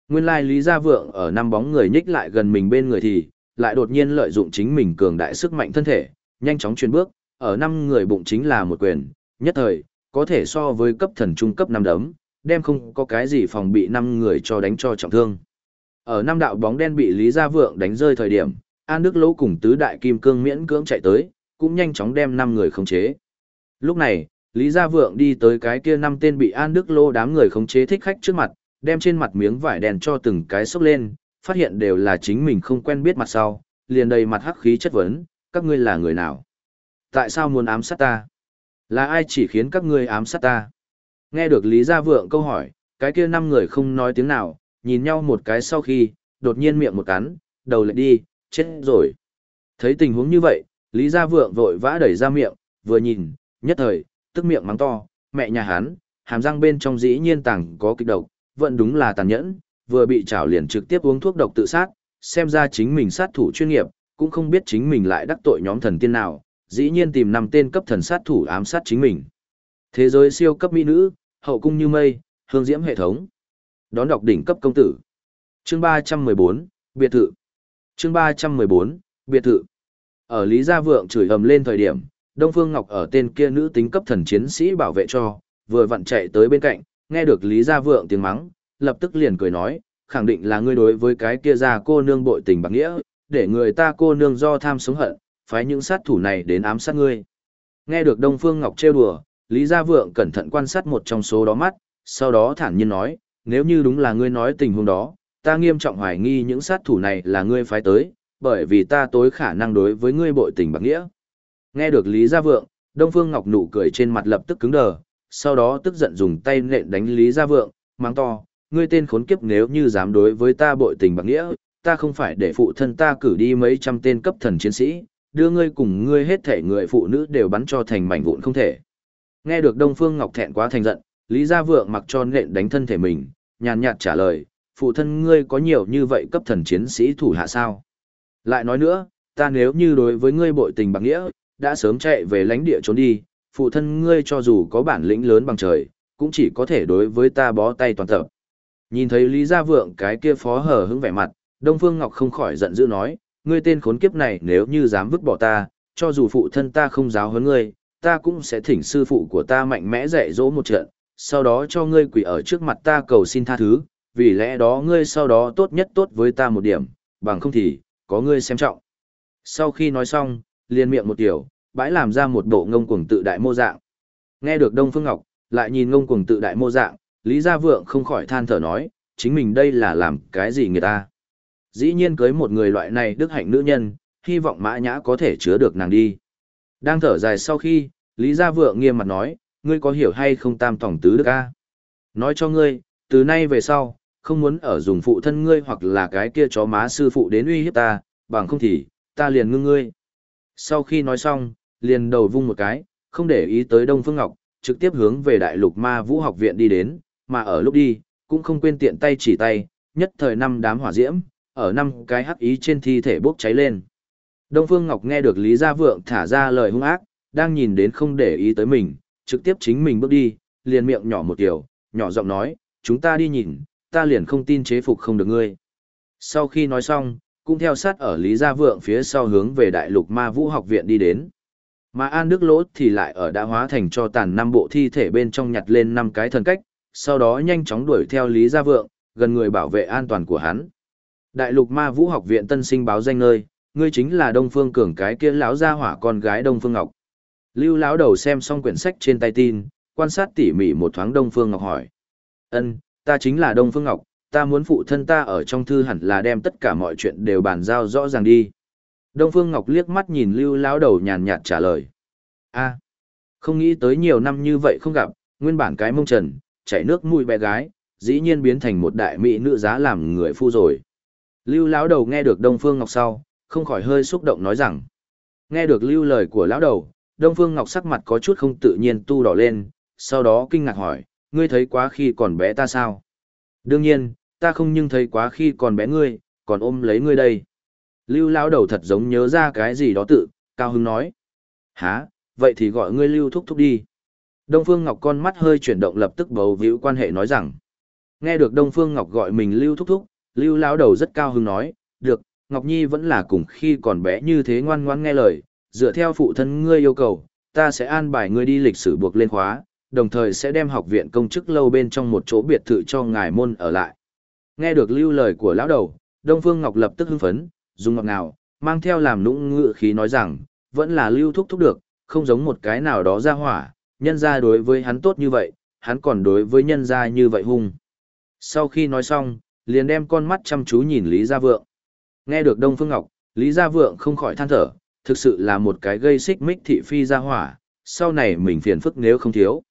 Nguyên lai Lý Gia Vượng ở năm bóng người nhích lại gần mình bên người thì, lại đột nhiên lợi dụng chính mình cường đại sức mạnh thân thể, nhanh chóng chuyển bước, ở năm người bụng chính là một quyền, nhất thời, có thể so với cấp thần trung cấp năm đấm, đem không có cái gì phòng bị năm người cho đánh cho trọng thương. Ở năm đạo bóng đen bị Lý Gia Vượng đánh rơi thời điểm, An Đức Lỗ cùng tứ đại kim cương miễn cưỡng chạy tới, cũng nhanh chóng đem năm người khống chế. Lúc này, Lý Gia Vượng đi tới cái kia năm tên bị An Đức Lô đám người khống chế thích khách trước mặt, đem trên mặt miếng vải đèn cho từng cái xốc lên, phát hiện đều là chính mình không quen biết mặt sau, liền đầy mặt hắc khí chất vấn, các ngươi là người nào? Tại sao muốn ám sát ta? Là ai chỉ khiến các ngươi ám sát ta? Nghe được Lý Gia Vượng câu hỏi, cái kia năm người không nói tiếng nào, nhìn nhau một cái sau khi, đột nhiên miệng một cắn, đầu lại đi, chết rồi. Thấy tình huống như vậy, Lý Gia Vượng vội vã đẩy ra miệng, vừa nhìn, nhất thời, tức miệng mắng to, mẹ nhà hắn, hàm răng bên trong dĩ nhiên tàng có kịch độc, vẫn đúng là tàn nhẫn, vừa bị trảo liền trực tiếp uống thuốc độc tự sát, xem ra chính mình sát thủ chuyên nghiệp, cũng không biết chính mình lại đắc tội nhóm thần tiên nào, dĩ nhiên tìm năm tên cấp thần sát thủ ám sát chính mình. Thế giới siêu cấp mỹ nữ, hậu cung như mây, hương diễm hệ thống. Đón đọc đỉnh cấp công tử. Chương 314, biệt thự. Chương 314, biệt thự. Ở Lý Gia Vượng chửi ầm lên thời điểm, Đông Phương Ngọc ở tên kia nữ tính cấp thần chiến sĩ bảo vệ cho, vừa vặn chạy tới bên cạnh, nghe được Lý Gia Vượng tiếng mắng, lập tức liền cười nói, khẳng định là ngươi đối với cái kia già cô nương bội tình bạc nghĩa, để người ta cô nương do tham sống hận, phái những sát thủ này đến ám sát ngươi. Nghe được Đông Phương Ngọc trêu đùa, Lý Gia Vượng cẩn thận quan sát một trong số đó mắt, sau đó thản nhiên nói, nếu như đúng là ngươi nói tình huống đó, ta nghiêm trọng hoài nghi những sát thủ này là ngươi phái tới, bởi vì ta tối khả năng đối với ngươi bội tình bạc nghĩa. Nghe được Lý Gia Vượng, Đông Phương Ngọc nụ cười trên mặt lập tức cứng đờ, sau đó tức giận dùng tay nện đánh Lý Gia Vượng, mang to, ngươi tên khốn kiếp nếu như dám đối với ta bội tình bạc nghĩa, ta không phải để phụ thân ta cử đi mấy trăm tên cấp thần chiến sĩ, đưa ngươi cùng ngươi hết thể người phụ nữ đều bắn cho thành mảnh vụn không thể. Nghe được Đông Phương Ngọc thẹn quá thành giận, Lý Gia Vượng mặc cho nện đánh thân thể mình, nhàn nhạt trả lời, phụ thân ngươi có nhiều như vậy cấp thần chiến sĩ thủ hạ sao? Lại nói nữa, ta nếu như đối với ngươi bội tình bạc nghĩa, đã sớm chạy về lãnh địa trốn đi, phụ thân ngươi cho dù có bản lĩnh lớn bằng trời, cũng chỉ có thể đối với ta bó tay toàn tập. Nhìn thấy Lý Gia Vượng cái kia phó hở hững vẻ mặt, Đông Phương Ngọc không khỏi giận dữ nói, ngươi tên khốn kiếp này nếu như dám vứt bỏ ta, cho dù phụ thân ta không giáo huấn ngươi, ta cũng sẽ thỉnh sư phụ của ta mạnh mẽ dạy dỗ một trận, sau đó cho ngươi quỳ ở trước mặt ta cầu xin tha thứ, vì lẽ đó ngươi sau đó tốt nhất tốt với ta một điểm, bằng không thì, có ngươi xem trọng. Sau khi nói xong, liền miệng một tiểu, bãi làm ra một bộ ngông cuồng tự đại mô dạng. Nghe được Đông Phương Ngọc, lại nhìn ngông cuồng tự đại mô dạng, Lý Gia Vượng không khỏi than thở nói, chính mình đây là làm cái gì người ta. Dĩ nhiên cưới một người loại này đức hạnh nữ nhân, hy vọng mã nhã có thể chứa được nàng đi. Đang thở dài sau khi, Lý Gia Vượng nghiêm mặt nói, ngươi có hiểu hay không tam tổng tứ đức a? Nói cho ngươi, từ nay về sau, không muốn ở dùng phụ thân ngươi hoặc là cái kia chó má sư phụ đến uy hiếp ta, bằng không thì, ta liền ngưng ngươi. Sau khi nói xong, liền đầu vung một cái, không để ý tới Đông Phương Ngọc, trực tiếp hướng về Đại Lục Ma Vũ học viện đi đến, mà ở lúc đi, cũng không quên tiện tay chỉ tay, nhất thời năm đám hỏa diễm, ở năm cái hắc ý trên thi thể bốc cháy lên. Đông Phương Ngọc nghe được Lý Gia Vượng thả ra lời hung ác, đang nhìn đến không để ý tới mình, trực tiếp chính mình bước đi, liền miệng nhỏ một tiểu, nhỏ giọng nói, chúng ta đi nhìn, ta liền không tin chế phục không được ngươi. Sau khi nói xong, cũng theo sát ở Lý Gia Vượng phía sau hướng về Đại Lục Ma Vũ học viện đi đến. Mà An Đức Lỗ thì lại ở đã hóa thành cho tàn năm bộ thi thể bên trong nhặt lên năm cái thần cách, sau đó nhanh chóng đuổi theo Lý Gia Vượng, gần người bảo vệ an toàn của hắn. Đại Lục Ma Vũ học viện tân sinh báo danh nơi, ngươi chính là Đông Phương Cường cái kia lão gia hỏa con gái Đông Phương Ngọc. Lưu lão đầu xem xong quyển sách trên tay tin, quan sát tỉ mỉ một thoáng Đông Phương Ngọc hỏi: "Ân, ta chính là Đông Phương Ngọc, ta muốn phụ thân ta ở trong thư hẳn là đem tất cả mọi chuyện đều bàn giao rõ ràng đi. Đông Phương Ngọc liếc mắt nhìn Lưu lão đầu nhàn nhạt trả lời. a không nghĩ tới nhiều năm như vậy không gặp, nguyên bản cái mông trần, chảy nước mũi bé gái, dĩ nhiên biến thành một đại mỹ nữ giá làm người phu rồi. Lưu lão đầu nghe được Đông Phương Ngọc sau, không khỏi hơi xúc động nói rằng. Nghe được lưu lời của lão đầu, Đông Phương Ngọc sắc mặt có chút không tự nhiên tu đỏ lên, sau đó kinh ngạc hỏi, ngươi thấy quá khi còn bé ta sao? Đương nhiên, ta không nhưng thấy quá khi còn bé ngươi, còn ôm lấy ngươi đây. Lưu lão đầu thật giống nhớ ra cái gì đó tự, cao hứng nói. Hả, vậy thì gọi ngươi lưu thúc thúc đi. Đông Phương Ngọc con mắt hơi chuyển động lập tức bầu víu quan hệ nói rằng. Nghe được Đông Phương Ngọc gọi mình lưu thúc thúc, lưu lão đầu rất cao hứng nói, được, Ngọc Nhi vẫn là cùng khi còn bé như thế ngoan ngoãn nghe lời, dựa theo phụ thân ngươi yêu cầu, ta sẽ an bài ngươi đi lịch sử buộc lên khóa, đồng thời sẽ đem học viện công chức lâu bên trong một chỗ biệt thự cho ngài môn ở lại. Nghe được lưu lời của lão đầu, Đông Phương Ngọc lập tức hưng phấn, dùng ngọc nào, mang theo làm nũng ngựa khí nói rằng, vẫn là lưu thúc thúc được, không giống một cái nào đó ra hỏa, nhân ra đối với hắn tốt như vậy, hắn còn đối với nhân ra như vậy hung. Sau khi nói xong, liền đem con mắt chăm chú nhìn Lý Gia Vượng. Nghe được Đông Phương Ngọc, Lý Gia Vượng không khỏi than thở, thực sự là một cái gây xích mích thị phi gia hỏa, sau này mình phiền phức nếu không thiếu.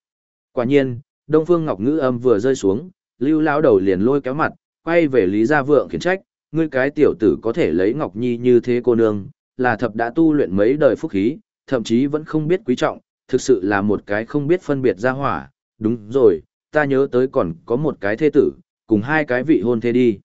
Quả nhiên, Đông Phương Ngọc ngữ âm vừa rơi xuống, Lưu lão đầu liền lôi kéo mặt, quay về Lý Gia Vượng khiển trách, ngươi cái tiểu tử có thể lấy Ngọc Nhi như thế cô nương, là thập đã tu luyện mấy đời phúc khí, thậm chí vẫn không biết quý trọng, thực sự là một cái không biết phân biệt gia hỏa, đúng rồi, ta nhớ tới còn có một cái thê tử, cùng hai cái vị hôn thê đi.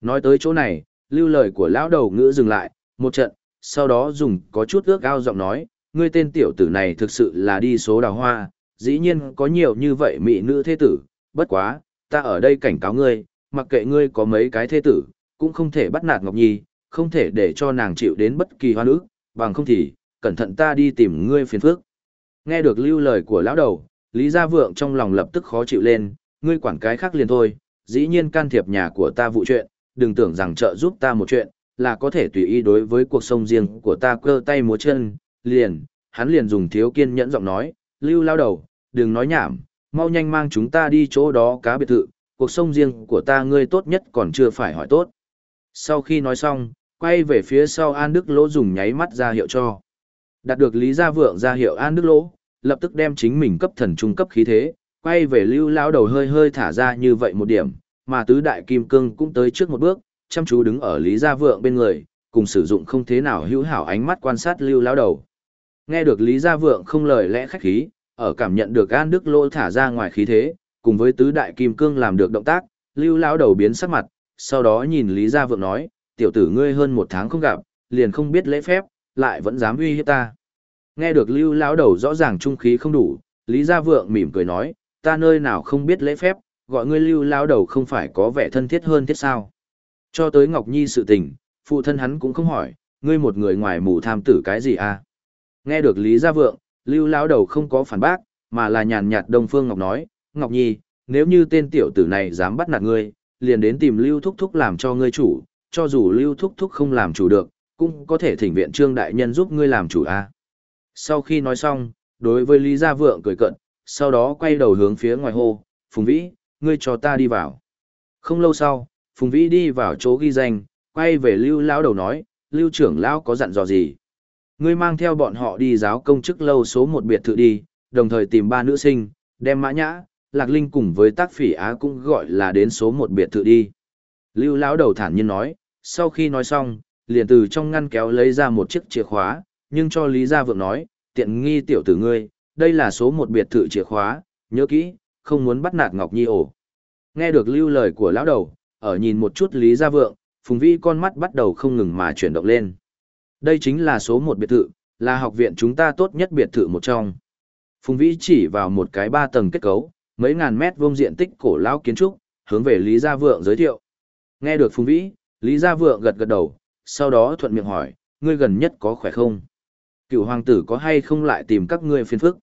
Nói tới chỗ này, lưu lời của lão đầu ngữ dừng lại, một trận, sau đó dùng có chút ước ao giọng nói, ngươi tên tiểu tử này thực sự là đi số đào hoa, dĩ nhiên có nhiều như vậy mỹ nữ thế tử, bất quá, ta ở đây cảnh cáo ngươi, mặc kệ ngươi có mấy cái thế tử, cũng không thể bắt nạt Ngọc Nhi, không thể để cho nàng chịu đến bất kỳ hoa nữ, bằng không thì, cẩn thận ta đi tìm ngươi phiền phức. Nghe được lưu lời của lão đầu, Lý Gia Vượng trong lòng lập tức khó chịu lên, ngươi quản cái khác liền thôi, dĩ nhiên can thiệp nhà của ta vụ chuyện, đừng tưởng rằng trợ giúp ta một chuyện, là có thể tùy ý đối với cuộc sống riêng của ta cơ tay múa chân, liền, hắn liền dùng thiếu kiên nhẫn giọng nói, lưu lao đầu, đừng nói nhảm, mau nhanh mang chúng ta đi chỗ đó cá biệt thự, cuộc sống riêng của ta ngươi tốt nhất còn chưa phải hỏi tốt. Sau khi nói xong, quay về phía sau An Đức Lỗ dùng nháy mắt ra hiệu cho. Đạt được Lý Gia Vượng ra hiệu An Đức Lỗ, lập tức đem chính mình cấp thần trung cấp khí thế, quay về lưu lao đầu hơi hơi thả ra như vậy một điểm, mà tứ đại kim cương cũng tới trước một bước, chăm chú đứng ở Lý Gia Vượng bên người, cùng sử dụng không thế nào hữu hảo ánh mắt quan sát lưu lão đầu. Nghe được Lý Gia Vượng không lời lẽ khách khí, ở cảm nhận được An Đức Lô thả ra ngoài khí thế, cùng với tứ đại kim cương làm được động tác, lưu lão đầu biến sắc mặt, sau đó nhìn Lý Gia Vượng nói, tiểu tử ngươi hơn một tháng không gặp, liền không biết lễ phép, lại vẫn dám uy hiếp ta. Nghe được lưu lão đầu rõ ràng trung khí không đủ, Lý Gia Vượng mỉm cười nói, ta nơi nào không biết lễ phép, gọi ngươi lưu lão đầu không phải có vẻ thân thiết hơn thiết sao. Cho tới Ngọc Nhi sự tình, phụ thân hắn cũng không hỏi, ngươi một người ngoài mù tham tử cái gì à? Nghe được Lý Gia Vượng, Lưu lão đầu không có phản bác, mà là nhàn nhạt Đông Phương Ngọc nói, Ngọc Nhi, nếu như tên tiểu tử này dám bắt nạt ngươi, liền đến tìm Lưu Thúc Thúc làm cho ngươi chủ, cho dù Lưu Thúc Thúc không làm chủ được, cũng có thể thỉnh viện trương đại nhân giúp ngươi làm chủ a. À? Sau khi nói xong, đối với Lý Gia Vượng cười cận, sau đó quay đầu hướng phía ngoài hô, Phùng Vĩ, ngươi cho ta đi vào. Không lâu sau, Phùng Vĩ đi vào chỗ ghi danh, quay về Lưu lão đầu nói, Lưu trưởng lão có dặn dò gì? Ngươi mang theo bọn họ đi giáo công chức lâu số một biệt thự đi, đồng thời tìm ba nữ sinh, đem Mã Nhã, Lạc Linh cùng với Tác Phỉ Á cũng gọi là đến số một biệt thự đi. Lưu lão đầu thản nhiên nói, sau khi nói xong, liền từ trong ngăn kéo lấy ra một chiếc chìa khóa, nhưng cho Lý Gia Vượng nói, tiện nghi tiểu tử ngươi, đây là số một biệt thự chìa khóa, nhớ kỹ, không muốn bắt nạt Ngọc Nhi ổ. Nghe được lưu lời của lão đầu, ở nhìn một chút Lý Gia Vượng, Phùng Vĩ con mắt bắt đầu không ngừng mà chuyển động lên. Đây chính là số một biệt thự, là học viện chúng ta tốt nhất biệt thự một trong. Phùng Vĩ chỉ vào một cái ba tầng kết cấu, mấy ngàn mét vuông diện tích cổ lão kiến trúc, hướng về Lý Gia Vượng giới thiệu. Nghe được Phùng Vĩ, Lý Gia Vượng gật gật đầu, sau đó thuận miệng hỏi, ngươi gần nhất có khỏe không? Cựu hoàng tử có hay không lại tìm các ngươi phiền phức?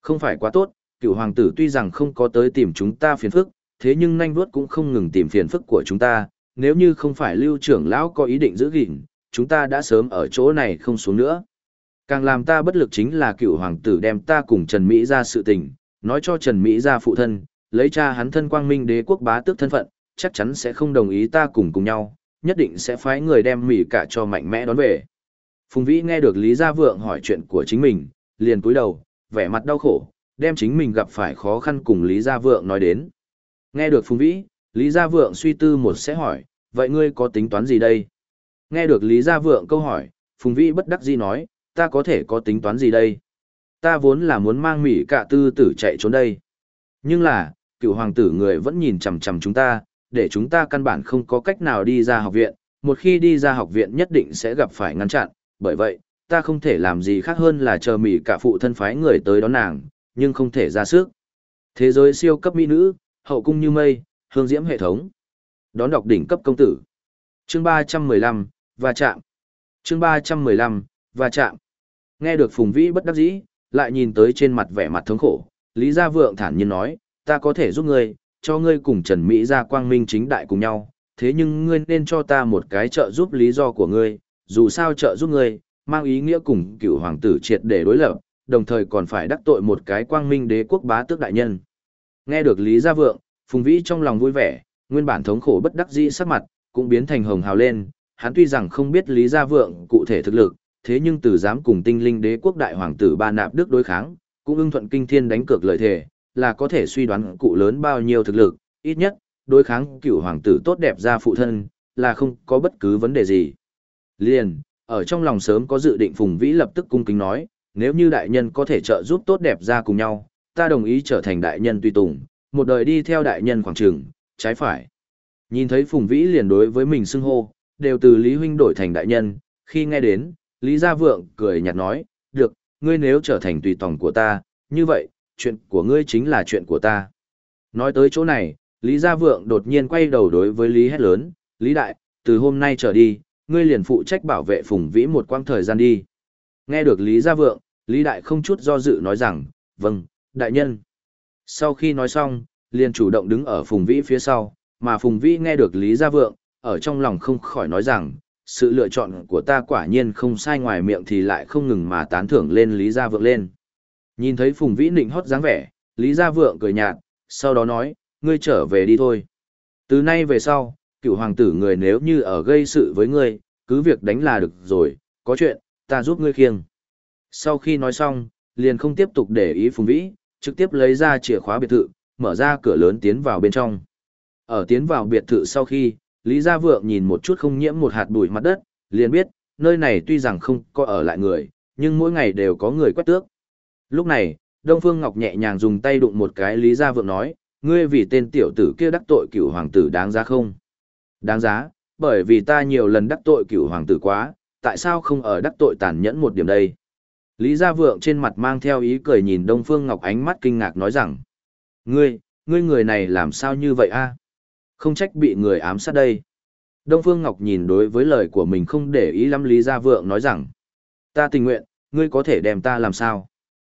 Không phải quá tốt, cựu hoàng tử tuy rằng không có tới tìm chúng ta phiền phức, thế nhưng nanh vuốt cũng không ngừng tìm phiền phức của chúng ta, nếu như không phải lưu trưởng lão có ý định giữ gìn, chúng ta đã sớm ở chỗ này không xuống nữa. Càng làm ta bất lực chính là cựu hoàng tử đem ta cùng Trần Mỹ ra sự tình, nói cho Trần Mỹ ra phụ thân, lấy cha hắn thân quang minh đế quốc bá tước thân phận, chắc chắn sẽ không đồng ý ta cùng cùng nhau, nhất định sẽ phái người đem mỉ cả cho mạnh mẽ đón về. Phùng Vĩ nghe được Lý Gia Vượng hỏi chuyện của chính mình, liền cúi đầu, vẻ mặt đau khổ, đem chính mình gặp phải khó khăn cùng Lý Gia Vượng nói đến. Nghe được Phùng Vĩ, Lý Gia Vượng suy tư một sẽ hỏi, vậy ngươi có tính toán gì đây? Nghe được Lý Gia Vượng câu hỏi, Phùng Vĩ bất đắc dĩ nói, ta có thể có tính toán gì đây? Ta vốn là muốn mang Mỹ cả tư tử chạy trốn đây. Nhưng là, cựu hoàng tử người vẫn nhìn chằm chằm chúng ta, để chúng ta căn bản không có cách nào đi ra học viện, một khi đi ra học viện nhất định sẽ gặp phải ngăn chặn, bởi vậy, ta không thể làm gì khác hơn là chờ Mỹ cả phụ thân phái người tới đón nàng, nhưng không thể ra sức. Thế giới siêu cấp mỹ nữ, hậu cung như mây, hương diễm hệ thống. Đón đọc đỉnh cấp công tử. Chương 315, và chạm. Chương 315, và chạm. Nghe được Phùng Vĩ bất đắc dĩ, lại nhìn tới trên mặt vẻ mặt thống khổ, Lý Gia Vượng thản nhiên nói, ta có thể giúp ngươi, cho ngươi cùng Trần Mỹ ra quang minh chính đại cùng nhau, thế nhưng ngươi nên cho ta một cái trợ giúp lý do của ngươi, dù sao trợ giúp ngươi, mang ý nghĩa cùng cựu hoàng tử triệt để đối lập, đồng thời còn phải đắc tội một cái quang minh đế quốc bá tước đại nhân. Nghe được Lý Gia Vượng, Phùng Vĩ trong lòng vui vẻ, nguyên bản thống khổ bất đắc dĩ sắc mặt, cũng biến thành hồng hào lên, hắn tuy rằng không biết Lý Gia Vượng cụ thể thực lực, thế nhưng từ dám cùng tinh linh đế quốc đại hoàng tử ba nạp đức đối kháng, cũng ưng thuận kinh thiên đánh cược lợi thể, là có thể suy đoán cụ lớn bao nhiêu thực lực, ít nhất, đối kháng cựu hoàng tử tốt đẹp ra phụ thân, là không có bất cứ vấn đề gì. Liền, ở trong lòng sớm có dự định Phùng Vĩ lập tức cung kính nói, nếu như đại nhân có thể trợ giúp tốt đẹp ra cùng nhau, ta đồng ý trở thành đại nhân tùy tùng, một đời đi theo đại nhân khoảng trường, trái phải. Nhìn thấy Phùng Vĩ liền đối với mình xưng hô, đều từ Lý Huynh đổi thành đại nhân, khi nghe đến, Lý Gia Vượng cười nhạt nói, được, ngươi nếu trở thành tùy tòng của ta, như vậy, chuyện của ngươi chính là chuyện của ta. Nói tới chỗ này, Lý Gia Vượng đột nhiên quay đầu đối với Lý hét lớn, Lý Đại, từ hôm nay trở đi, ngươi liền phụ trách bảo vệ Phùng Vĩ một quãng thời gian đi. Nghe được Lý Gia Vượng, Lý Đại không chút do dự nói rằng, vâng, đại nhân. Sau khi nói xong, liền chủ động đứng ở Phùng Vĩ phía sau, mà Phùng Vĩ nghe được Lý Gia Vượng, ở trong lòng không khỏi nói rằng, sự lựa chọn của ta quả nhiên không sai ngoài miệng thì lại không ngừng mà tán thưởng lên Lý Gia Vượng lên. Nhìn thấy Phùng Vĩ nịnh hót dáng vẻ, Lý Gia Vượng cười nhạt, sau đó nói, ngươi trở về đi thôi. Từ nay về sau, cựu hoàng tử người nếu như ở gây sự với ngươi, cứ việc đánh là được rồi, có chuyện, ta giúp ngươi khiêng. Sau khi nói xong, liền không tiếp tục để ý Phùng Vĩ, trực tiếp lấy ra chìa khóa biệt thự, mở ra cửa lớn tiến vào bên trong. Ở tiến vào biệt thự sau khi, Lý Gia Vượng nhìn một chút không nhiễm một hạt bụi mặt đất, liền biết, nơi này tuy rằng không có ở lại người, nhưng mỗi ngày đều có người quét tước. Lúc này, Đông Phương Ngọc nhẹ nhàng dùng tay đụng một cái Lý Gia Vượng nói, ngươi vì tên tiểu tử kia đắc tội cửu hoàng tử đáng giá không? Đáng giá, bởi vì ta nhiều lần đắc tội cửu hoàng tử quá, tại sao không ở đắc tội tàn nhẫn một điểm đây? Lý Gia Vượng trên mặt mang theo ý cười nhìn Đông Phương Ngọc ánh mắt kinh ngạc nói rằng, ngươi, ngươi người này làm sao như vậy a? Không trách bị người ám sát đây. Đông Phương Ngọc nhìn đối với lời của mình không để ý lắm Lý Gia Vượng nói rằng, ta tình nguyện, ngươi có thể đem ta làm sao?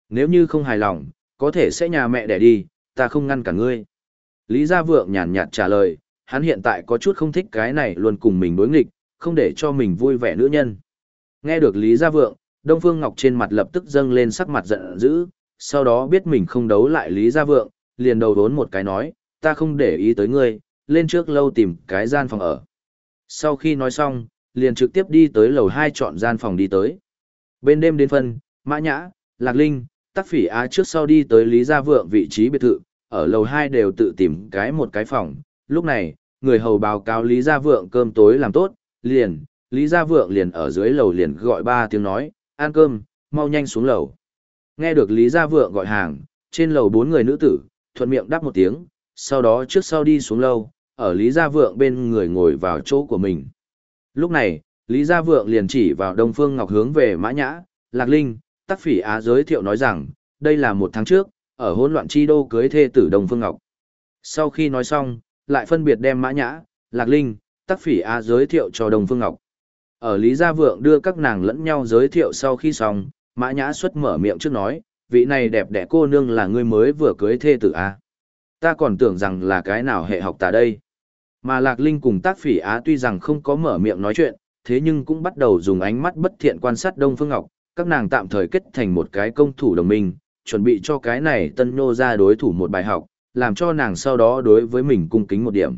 Nếu như không hài lòng, có thể sẽ nhà mẹ đẻ đi, ta không ngăn cả ngươi. Lý Gia Vượng nhàn nhạt trả lời, hắn hiện tại có chút không thích cái này luôn cùng mình đối nghịch, không để cho mình vui vẻ nữ nhân. Nghe được Lý Gia Vượng, Đông Phương Ngọc trên mặt lập tức dâng lên sắc mặt giận dữ, sau đó biết mình không đấu lại Lý Gia Vượng, liền đầu đốn một cái nói, ta không để ý tới ngươi, lên trước lâu tìm cái gian phòng ở. Sau khi nói xong, liền trực tiếp đi tới lầu 2 chọn gian phòng đi tới. Bên đêm đến phân, Mã Nhã, Lạc Linh, Tắc Phỉ Á trước sau đi tới Lý Gia Vượng vị trí biệt thự, ở lầu 2 đều tự tìm cái một cái phòng. Lúc này, người hầu báo cáo Lý Gia Vượng cơm tối làm tốt, liền, Lý Gia Vượng liền ở dưới lầu liền gọi ba tiếng nói, ăn cơm, mau nhanh xuống lầu. Nghe được Lý Gia Vượng gọi hàng, trên lầu bốn người nữ tử, thuận miệng đáp một tiếng, sau đó trước sau đi xuống lầu, ở Lý Gia Vượng bên người ngồi vào chỗ của mình. Lúc này, Lý Gia Vượng liền chỉ vào Đông Phương Ngọc hướng về Mã Nhã, Lạc Linh, Tắc Phỉ Á giới thiệu nói rằng, đây là một tháng trước, ở hỗn loạn chi đô cưới thê tử Đông Phương Ngọc. Sau khi nói xong, lại phân biệt đem Mã Nhã, Lạc Linh, Tác Phỉ Á giới thiệu cho Đông Phương Ngọc. Ở Lý Gia Vượng đưa các nàng lẫn nhau giới thiệu sau khi xong, Mã Nhã xuất mở miệng trước nói, vị này đẹp đẽ cô nương là người mới vừa cưới thê tử A. Ta còn tưởng rằng là cái nào hệ học tại đây. Mà Lạc Linh cùng tác phỉ Á tuy rằng không có mở miệng nói chuyện, thế nhưng cũng bắt đầu dùng ánh mắt bất thiện quan sát Đông Phương Ngọc, các nàng tạm thời kết thành một cái công thủ đồng minh, chuẩn bị cho cái này tân nô ra đối thủ một bài học, làm cho nàng sau đó đối với mình cung kính một điểm.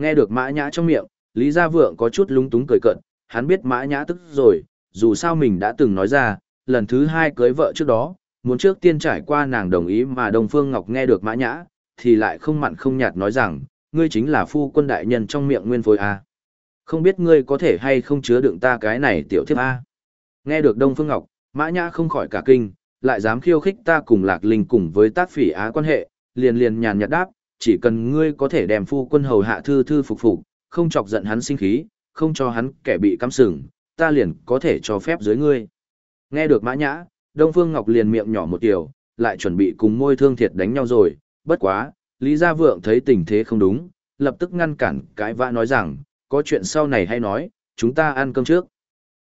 Nghe được mã nhã trong miệng, Lý Gia Vượng có chút lúng túng cười cận, hắn biết mã nhã tức rồi, dù sao mình đã từng nói ra, lần thứ hai cưới vợ trước đó, muốn trước tiên trải qua nàng đồng ý mà Đông Phương Ngọc nghe được mã nhã, thì lại không mặn không nhạt nói rằng, ngươi chính là phu quân đại nhân trong miệng nguyên phối A. Không biết ngươi có thể hay không chứa đựng ta cái này tiểu thiếp A. Nghe được Đông Phương Ngọc, Mã Nhã không khỏi cả kinh, lại dám khiêu khích ta cùng Lạc Linh cùng với tác phỉ á quan hệ, liền liền nhàn nhạt đáp, chỉ cần ngươi có thể đem phu quân hầu hạ thư thư phục phục, không chọc giận hắn sinh khí, không cho hắn kẻ bị cắm sừng, ta liền có thể cho phép dưới ngươi. Nghe được Mã Nhã, Đông Phương Ngọc liền miệng nhỏ một điều, lại chuẩn bị cùng môi thương thiệt đánh nhau rồi, bất quá, Lý Gia Vượng thấy tình thế không đúng, lập tức ngăn cản cái vã nói rằng, có chuyện sau này hay nói, chúng ta ăn cơm trước.